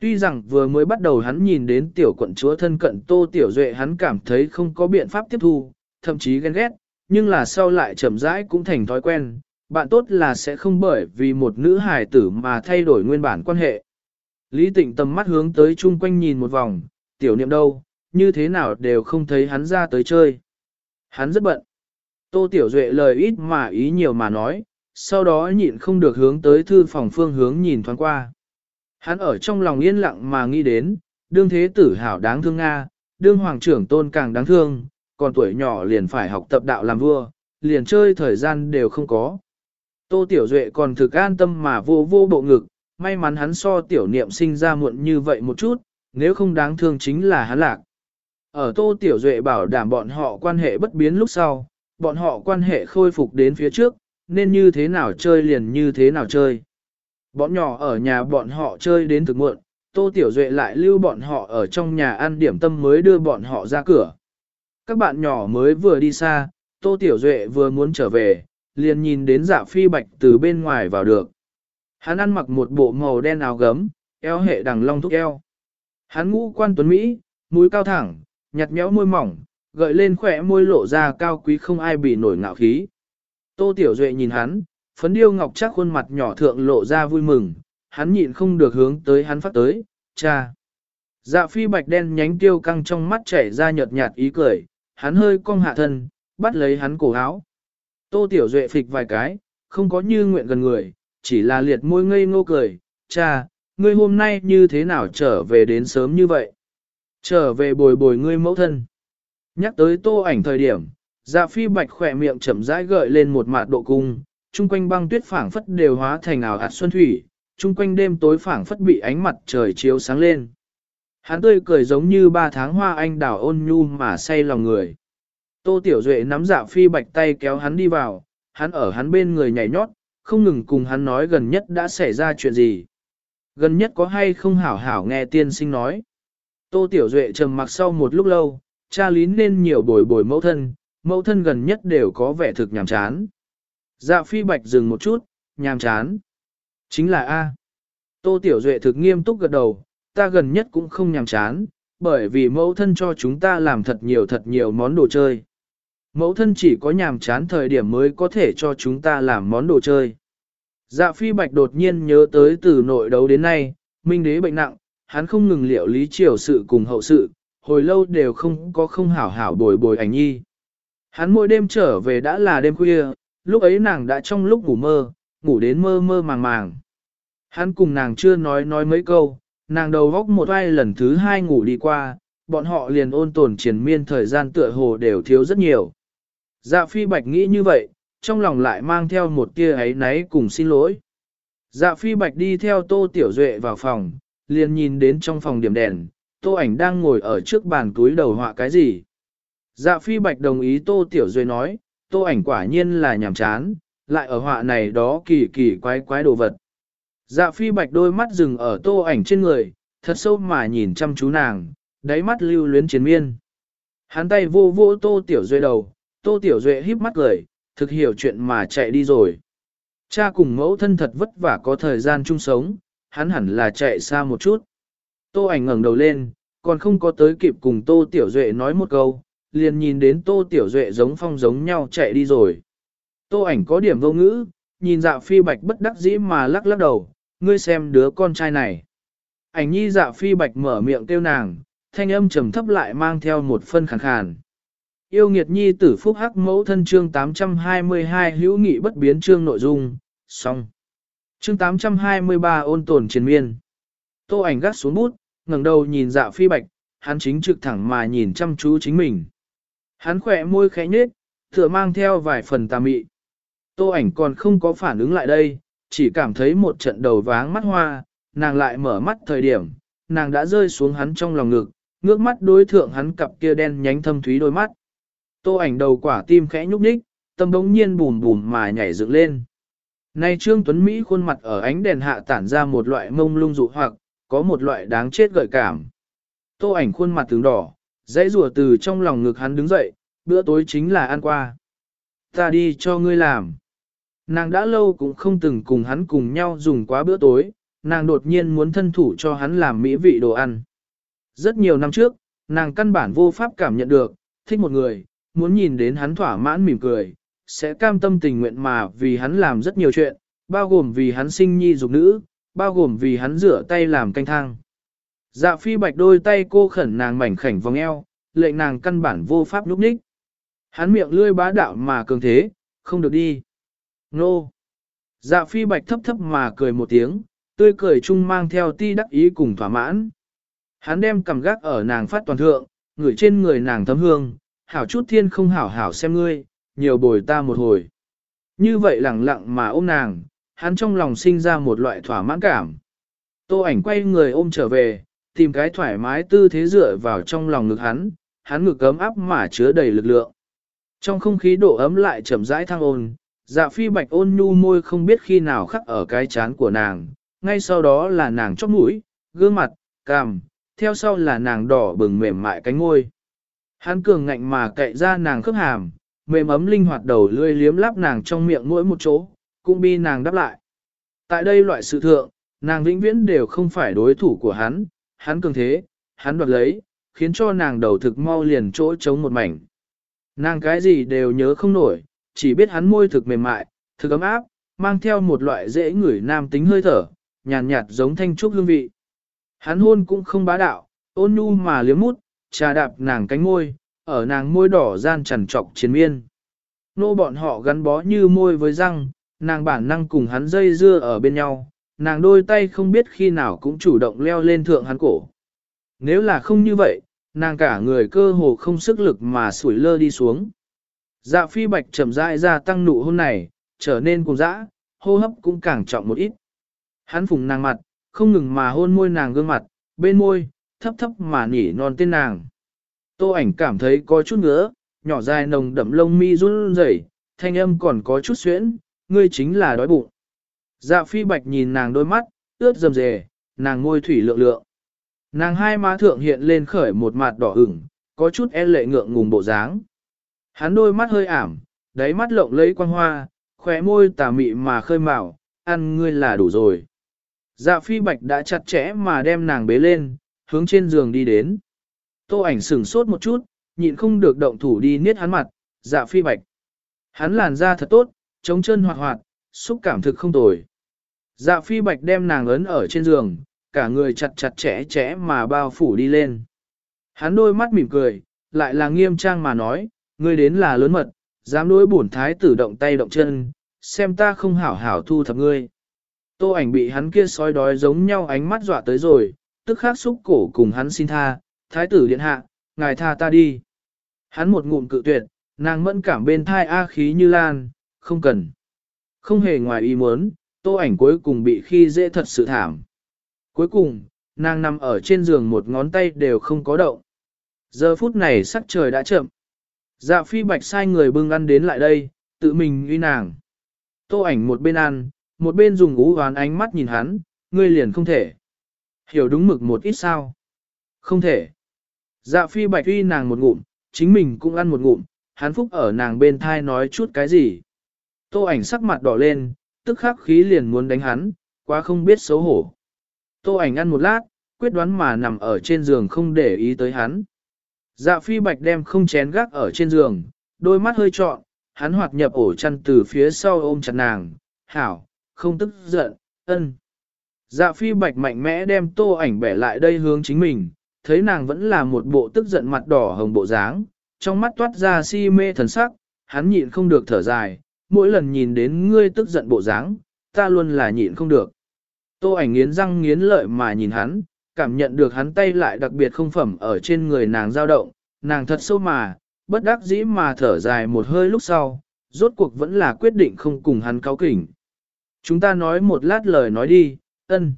Tuy rằng vừa mới bắt đầu hắn nhìn đến tiểu quận chúa thân cận Tô Tiểu Duệ hắn cảm thấy không có biện pháp tiếp thu, thậm chí ghen ghét, nhưng là sau lại chậm rãi cũng thành thói quen, bạn tốt là sẽ không bởi vì một nữ hài tử mà thay đổi nguyên bản quan hệ. Lý Tịnh tầm mắt hướng tới chung quanh nhìn một vòng, tiểu niệm đâu, như thế nào đều không thấy hắn ra tới chơi. Hắn rất bận. Tô Tiểu Duệ lời ít mà ý nhiều mà nói, sau đó nhịn không được hướng tới thư phòng phương hướng nhìn thoáng qua. Hắn ở trong lòng yên lặng mà nghĩ đến, đương thế tử hảo đáng thương Nga, đương hoàng trưởng tôn càng đáng thương, còn tuổi nhỏ liền phải học tập đạo làm vua, liền chơi thời gian đều không có. Tô Tiểu Duệ còn thực an tâm mà vô vô bộ ngực, may mắn hắn so tiểu niệm sinh ra muộn như vậy một chút, nếu không đáng thương chính là hắn lạc. Ở Tô Tiểu Duệ bảo đảm bọn họ quan hệ bất biến lúc sau, bọn họ quan hệ khôi phục đến phía trước, nên như thế nào chơi liền như thế nào chơi. Bọn nhỏ ở nhà bọn họ chơi đến thực muộn, Tô Tiểu Duệ lại lưu bọn họ ở trong nhà ăn điểm tâm mới đưa bọn họ ra cửa. Các bạn nhỏ mới vừa đi xa, Tô Tiểu Duệ vừa muốn trở về, liền nhìn đến dạ phi bạch từ bên ngoài vào được. Hắn ăn mặc một bộ màu đen áo gấm, eo hệ đằng long thúc eo. Hắn ngũ quan tuấn Mỹ, mũi cao thẳng, nhặt méo môi mỏng, gợi lên khỏe môi lộ ra cao quý không ai bị nổi ngạo khí. Tô Tiểu Duệ nhìn hắn, phấn điêu ngọc chắc khuôn mặt nhỏ thượng lộ ra vui mừng, hắn nhịn không được hướng tới hắn phát tới, cha. Dạ phi bạch đen nhánh tiêu căng trong mắt chảy ra nhợt nhạt ý cười, hắn hơi cong hạ thân, bắt lấy hắn cổ áo. Tô Tiểu Duệ phịch vài cái, không có như nguyện gần người, chỉ là liệt môi ngây ngô cười, cha, ngươi hôm nay như thế nào trở về đến sớm như vậy? Trở về bồi bồi ngươi mẫu thân. Nhắc tới tô ảnh thời điểm, dạ phi bạch khỏe miệng chậm rãi gợi lên một mạt độ cung, chung quanh băng tuyết phảng phất đều hóa thành ảo ạt xuân thủy, chung quanh đêm tối phảng phất bị ánh mặt trời chiếu sáng lên. Hắn tươi cười giống như ba tháng hoa anh đào ôn nhu mà say lòng người. Tô Tiểu Duệ nắm dạ phi bạch tay kéo hắn đi vào, hắn ở hắn bên người nhảy nhót, không ngừng cùng hắn nói gần nhất đã xảy ra chuyện gì. Gần nhất có hay không hảo hảo nghe tiên sinh nói. Tô Tiểu Duệ trầm mặc sau một lúc lâu, cha lý nên nhiều bồi bồi mẫu thân, mẫu thân gần nhất đều có vẻ thực nhàm chán. Dạ phi bạch dừng một chút, nhàm chán. Chính là A. Tô Tiểu Duệ thực nghiêm túc gật đầu, ta gần nhất cũng không nhàm chán, bởi vì mẫu thân cho chúng ta làm thật nhiều thật nhiều món đồ chơi. Mẫu thân chỉ có nhàm chán thời điểm mới có thể cho chúng ta làm món đồ chơi. Dạ phi bạch đột nhiên nhớ tới từ nội đấu đến nay, minh đế bệnh nặng, hắn không ngừng liệu lý triều sự cùng hậu sự, hồi lâu đều không có không hảo hảo bồi bồi ảnh nhi. Hắn mỗi đêm trở về đã là đêm khuya, lúc ấy nàng đã trong lúc ngủ mơ, ngủ đến mơ mơ màng màng. Hắn cùng nàng chưa nói nói mấy câu, nàng đầu góc một vai lần thứ hai ngủ đi qua, bọn họ liền ôn tồn triển miên thời gian tựa hồ đều thiếu rất nhiều. Dạ phi bạch nghĩ như vậy, trong lòng lại mang theo một tia ấy náy cùng xin lỗi. Dạ phi bạch đi theo tô tiểu duệ vào phòng, liền nhìn đến trong phòng điểm đèn, tô ảnh đang ngồi ở trước bàn túi đầu họa cái gì. Dạ phi bạch đồng ý tô tiểu duệ nói, tô ảnh quả nhiên là nhàm chán, lại ở họa này đó kỳ kỳ quái quái đồ vật. Dạ phi bạch đôi mắt dừng ở tô ảnh trên người, thật sâu mà nhìn chăm chú nàng, đáy mắt lưu luyến chiến miên. Hắn tay vô vô tô tiểu duệ đầu, tô tiểu duệ híp mắt cười, thực hiểu chuyện mà chạy đi rồi. Cha cùng mẫu thân thật vất vả có thời gian chung sống, hắn hẳn là chạy xa một chút. Tô ảnh ngẩng đầu lên, còn không có tới kịp cùng tô tiểu duệ nói một câu, liền nhìn đến tô tiểu duệ giống phong giống nhau chạy đi rồi. Tô ảnh có điểm vô ngữ, nhìn dạ phi bạch bất đắc dĩ mà lắc lắc đầu, ngươi xem đứa con trai này. Ảnh nhi dạ phi bạch mở miệng kêu nàng, thanh âm trầm thấp lại mang theo một phân khàn khàn. Yêu nghiệt nhi tử phúc hắc mẫu thân chương 822 hữu nghị bất biến chương nội dung, xong. chương 823 ôn tồn triền miên. Tô ảnh gắt xuống bút, ngẩng đầu nhìn dạ phi bạch, hắn chính trực thẳng mà nhìn chăm chú chính mình. Hắn khỏe môi khẽ nhếch, tựa mang theo vài phần tà mị. Tô ảnh còn không có phản ứng lại đây, chỉ cảm thấy một trận đầu váng mắt hoa, nàng lại mở mắt thời điểm, nàng đã rơi xuống hắn trong lòng ngực, ngước mắt đối thượng hắn cặp kia đen nhánh thâm thúy đôi mắt. Tô ảnh đầu quả tim khẽ nhúc nhích, tâm bỗng nhiên bùm bùm mà nhảy dựng lên. Nay Trương Tuấn Mỹ khuôn mặt ở ánh đèn hạ tản ra một loại mông lung dụ hoặc, có một loại đáng chết gợi cảm. Tô ảnh khuôn mặt tướng đỏ, dãy rùa từ trong lòng ngực hắn đứng dậy, bữa tối chính là ăn qua. Ta đi cho ngươi làm. Nàng đã lâu cũng không từng cùng hắn cùng nhau dùng quá bữa tối, nàng đột nhiên muốn thân thủ cho hắn làm mỹ vị đồ ăn. Rất nhiều năm trước, nàng căn bản vô pháp cảm nhận được, thích một người, muốn nhìn đến hắn thỏa mãn mỉm cười, sẽ cam tâm tình nguyện mà vì hắn làm rất nhiều chuyện, bao gồm vì hắn sinh nhi dục nữ, bao gồm vì hắn rửa tay làm canh thang. Dạ phi bạch đôi tay cô khẩn nàng mảnh khảnh vòng eo, lệnh nàng căn bản vô pháp núp ních. Hắn miệng lươi bá đạo mà cường thế, không được đi. Nô! Dạ phi bạch thấp thấp mà cười một tiếng, tươi cười chung mang theo ti đắc ý cùng thỏa mãn. Hắn đem cầm gác ở nàng phát toàn thượng, ngửi trên người nàng thấm hương, hảo chút thiên không hảo hảo xem ngươi, nhiều bồi ta một hồi. Như vậy lặng lặng mà ôm nàng, hắn trong lòng sinh ra một loại thỏa mãn cảm. Tô ảnh quay người ôm trở về, tìm cái thoải mái tư thế dựa vào trong lòng ngực hắn, hắn ngực ấm áp mà chứa đầy lực lượng. Trong không khí độ ấm lại chậm rãi thăng ôn, dạ phi bạch ôn nhu môi không biết khi nào khắc ở cái chán của nàng, ngay sau đó là nàng chóp mũi, gương mặt, cằm, theo sau là nàng đỏ bừng mềm mại cánh môi. Hắn cường ngạnh mà cậy ra nàng khớp hàm, mềm ấm linh hoạt đầu lươi liếm lắp nàng trong miệng mỗi một chỗ, cũng bi nàng đáp lại. Tại đây loại sự thượng, nàng vĩnh viễn đều không phải đối thủ của hắn, hắn cường thế, hắn đoạt lấy, khiến cho nàng đầu thực mau liền chỗ trống một mảnh. Nàng cái gì đều nhớ không nổi, chỉ biết hắn môi thực mềm mại, thực ấm áp, mang theo một loại dễ ngửi nam tính hơi thở, nhàn nhạt, nhạt giống thanh trúc hương vị. Hắn hôn cũng không bá đạo, ôn nhu mà liếm mút, trà đạp nàng cánh môi, ở nàng môi đỏ gian trằn trọc chiến miên. Nô bọn họ gắn bó như môi với răng, nàng bản năng cùng hắn dây dưa ở bên nhau, nàng đôi tay không biết khi nào cũng chủ động leo lên thượng hắn cổ. Nếu là không như vậy, nàng cả người cơ hồ không sức lực mà sủi lơ đi xuống. Dạ phi bạch chậm rãi ra tăng nụ hôn này, trở nên cùng dã, hô hấp cũng càng trọng một ít. Hắn phùng nàng mặt, không ngừng mà hôn môi nàng gương mặt, bên môi, thấp thấp mà nỉ non tên nàng. Tô ảnh cảm thấy có chút ngứa, nhỏ dài nồng đậm lông mi run rẩy, thanh âm còn có chút xuyễn, ngươi chính là đói bụng. Dạ phi bạch nhìn nàng đôi mắt, ướt rầm rề, nàng ngôi thủy lượng lượng. Nàng hai má thượng hiện lên khởi một mặt đỏ ửng, có chút e lệ ngượng ngùng bộ dáng. Hắn đôi mắt hơi ảm, đáy mắt lộng lấy quang hoa, khóe môi tà mị mà khơi mào, ăn ngươi là đủ rồi. Dạ phi bạch đã chặt chẽ mà đem nàng bế lên, hướng trên giường đi đến. Tô ảnh sửng sốt một chút, nhịn không được động thủ đi niết hắn mặt, dạ phi bạch. Hắn làn da thật tốt, chống chân hoạt hoạt, xúc cảm thực không tồi. Dạ phi bạch đem nàng ấn ở trên giường, cả người chặt chặt chẽ chẽ mà bao phủ đi lên. Hắn đôi mắt mỉm cười, lại là nghiêm trang mà nói, ngươi đến là lớn mật, dám đối bổn thái tử động tay động chân, xem ta không hảo hảo thu thập ngươi. Tô ảnh bị hắn kia sói đói giống nhau ánh mắt dọa tới rồi, tức khắc xúc cổ cùng hắn xin tha, thái tử điện hạ, ngài tha ta đi. Hắn một ngụm cự tuyệt, nàng mẫn cảm bên thai A khí như lan, không cần. Không hề ngoài ý muốn, tô ảnh cuối cùng bị khi dễ thật sự thảm. Cuối cùng, nàng nằm ở trên giường một ngón tay đều không có động. Giờ phút này sắc trời đã chậm. Dạ phi bạch sai người bưng ăn đến lại đây, tự mình uy nàng. Tô ảnh một bên ăn, một bên dùng ú hoán ánh mắt nhìn hắn, ngươi liền không thể. Hiểu đúng mực một ít sao? Không thể. Dạ phi bạch uy nàng một ngụm, chính mình cũng ăn một ngụm, hắn phúc ở nàng bên thai nói chút cái gì. Tô ảnh sắc mặt đỏ lên, tức khắc khí liền muốn đánh hắn, quá không biết xấu hổ. Tô ảnh ăn một lát, quyết đoán mà nằm ở trên giường không để ý tới hắn. Dạ phi bạch đem không chén gác ở trên giường, đôi mắt hơi trọn, hắn hoạt nhập ổ chăn từ phía sau ôm chặt nàng, hảo, không tức giận, ân. Dạ phi bạch mạnh mẽ đem tô ảnh bẻ lại đây hướng chính mình, thấy nàng vẫn là một bộ tức giận mặt đỏ hồng bộ dáng, trong mắt toát ra si mê thần sắc, hắn nhịn không được thở dài, mỗi lần nhìn đến ngươi tức giận bộ dáng, ta luôn là nhịn không được. Tô ảnh nghiến răng nghiến lợi mà nhìn hắn, cảm nhận được hắn tay lại đặc biệt không phẩm ở trên người nàng dao động, nàng thật sâu mà, bất đắc dĩ mà thở dài một hơi lúc sau, rốt cuộc vẫn là quyết định không cùng hắn cáo kỉnh. Chúng ta nói một lát lời nói đi, ân.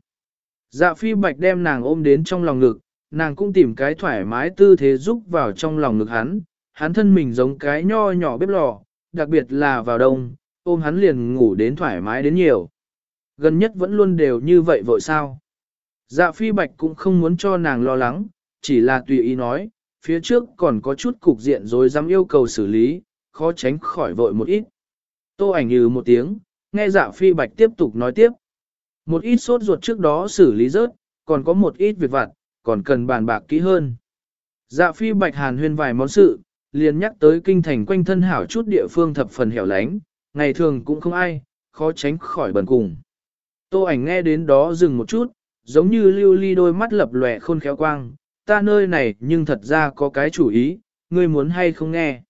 Dạ phi bạch đem nàng ôm đến trong lòng ngực, nàng cũng tìm cái thoải mái tư thế giúp vào trong lòng ngực hắn, hắn thân mình giống cái nho nhỏ bếp lò, đặc biệt là vào đông, ôm hắn liền ngủ đến thoải mái đến nhiều. Gần nhất vẫn luôn đều như vậy vội sao. Dạ phi bạch cũng không muốn cho nàng lo lắng, chỉ là tùy ý nói, phía trước còn có chút cục diện rồi dám yêu cầu xử lý, khó tránh khỏi vội một ít. Tô ảnh như một tiếng, nghe dạ phi bạch tiếp tục nói tiếp. Một ít sốt ruột trước đó xử lý rớt, còn có một ít việc vặt, còn cần bàn bạc kỹ hơn. Dạ phi bạch hàn huyên vài món sự, liền nhắc tới kinh thành quanh thân hảo chút địa phương thập phần hẻo lánh, ngày thường cũng không ai, khó tránh khỏi bần cùng. Tô ảnh nghe đến đó dừng một chút, giống như lưu ly đôi mắt lập lòe khôn khéo quang, ta nơi này nhưng thật ra có cái chủ ý, ngươi muốn hay không nghe.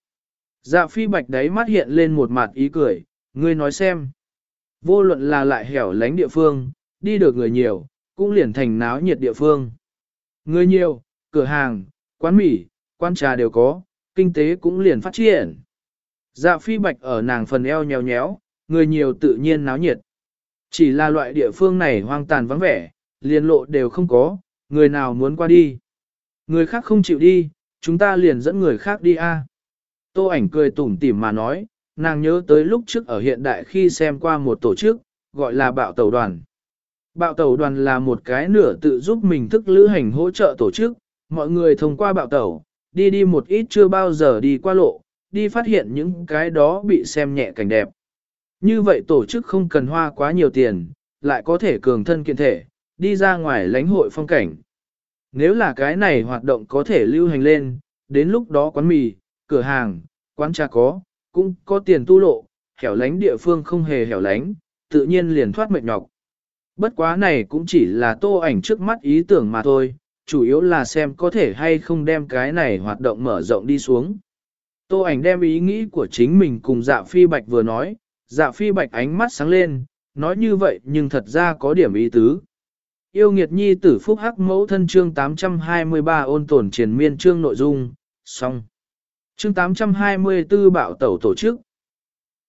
Dạ phi bạch đấy mắt hiện lên một mặt ý cười, ngươi nói xem. Vô luận là lại hẻo lánh địa phương, đi được người nhiều, cũng liền thành náo nhiệt địa phương. Người nhiều, cửa hàng, quán mì, quán trà đều có, kinh tế cũng liền phát triển. Dạ phi bạch ở nàng phần eo nhéo nhéo, người nhiều tự nhiên náo nhiệt. Chỉ là loại địa phương này hoang tàn vắng vẻ, liền lộ đều không có, người nào muốn qua đi. Người khác không chịu đi, chúng ta liền dẫn người khác đi a. À? Tô ảnh cười tủm tỉm mà nói, nàng nhớ tới lúc trước ở hiện đại khi xem qua một tổ chức, gọi là bạo tàu đoàn. Bạo tàu đoàn là một cái nửa tự giúp mình thức lữ hành hỗ trợ tổ chức, mọi người thông qua bạo tàu, đi đi một ít chưa bao giờ đi qua lộ, đi phát hiện những cái đó bị xem nhẹ cảnh đẹp. Như vậy tổ chức không cần hoa quá nhiều tiền, lại có thể cường thân kiện thể, đi ra ngoài lãnh hội phong cảnh. Nếu là cái này hoạt động có thể lưu hành lên, đến lúc đó quán mì, cửa hàng, quán trà có, cũng có tiền tu lộ, hẻo lánh địa phương không hề hẻo lánh, tự nhiên liền thoát mệt nhọc. Bất quá này cũng chỉ là tô ảnh trước mắt ý tưởng mà thôi, chủ yếu là xem có thể hay không đem cái này hoạt động mở rộng đi xuống. Tô ảnh đem ý nghĩ của chính mình cùng dạ phi bạch vừa nói, dạ phi bạch ánh mắt sáng lên, nói như vậy nhưng thật ra có điểm ý tứ. Yêu nghiệt nhi tử phúc hắc mẫu thân chương 823 ôn tổn triền miên chương nội dung, xong. Chương 824 bạo tẩu tổ chức,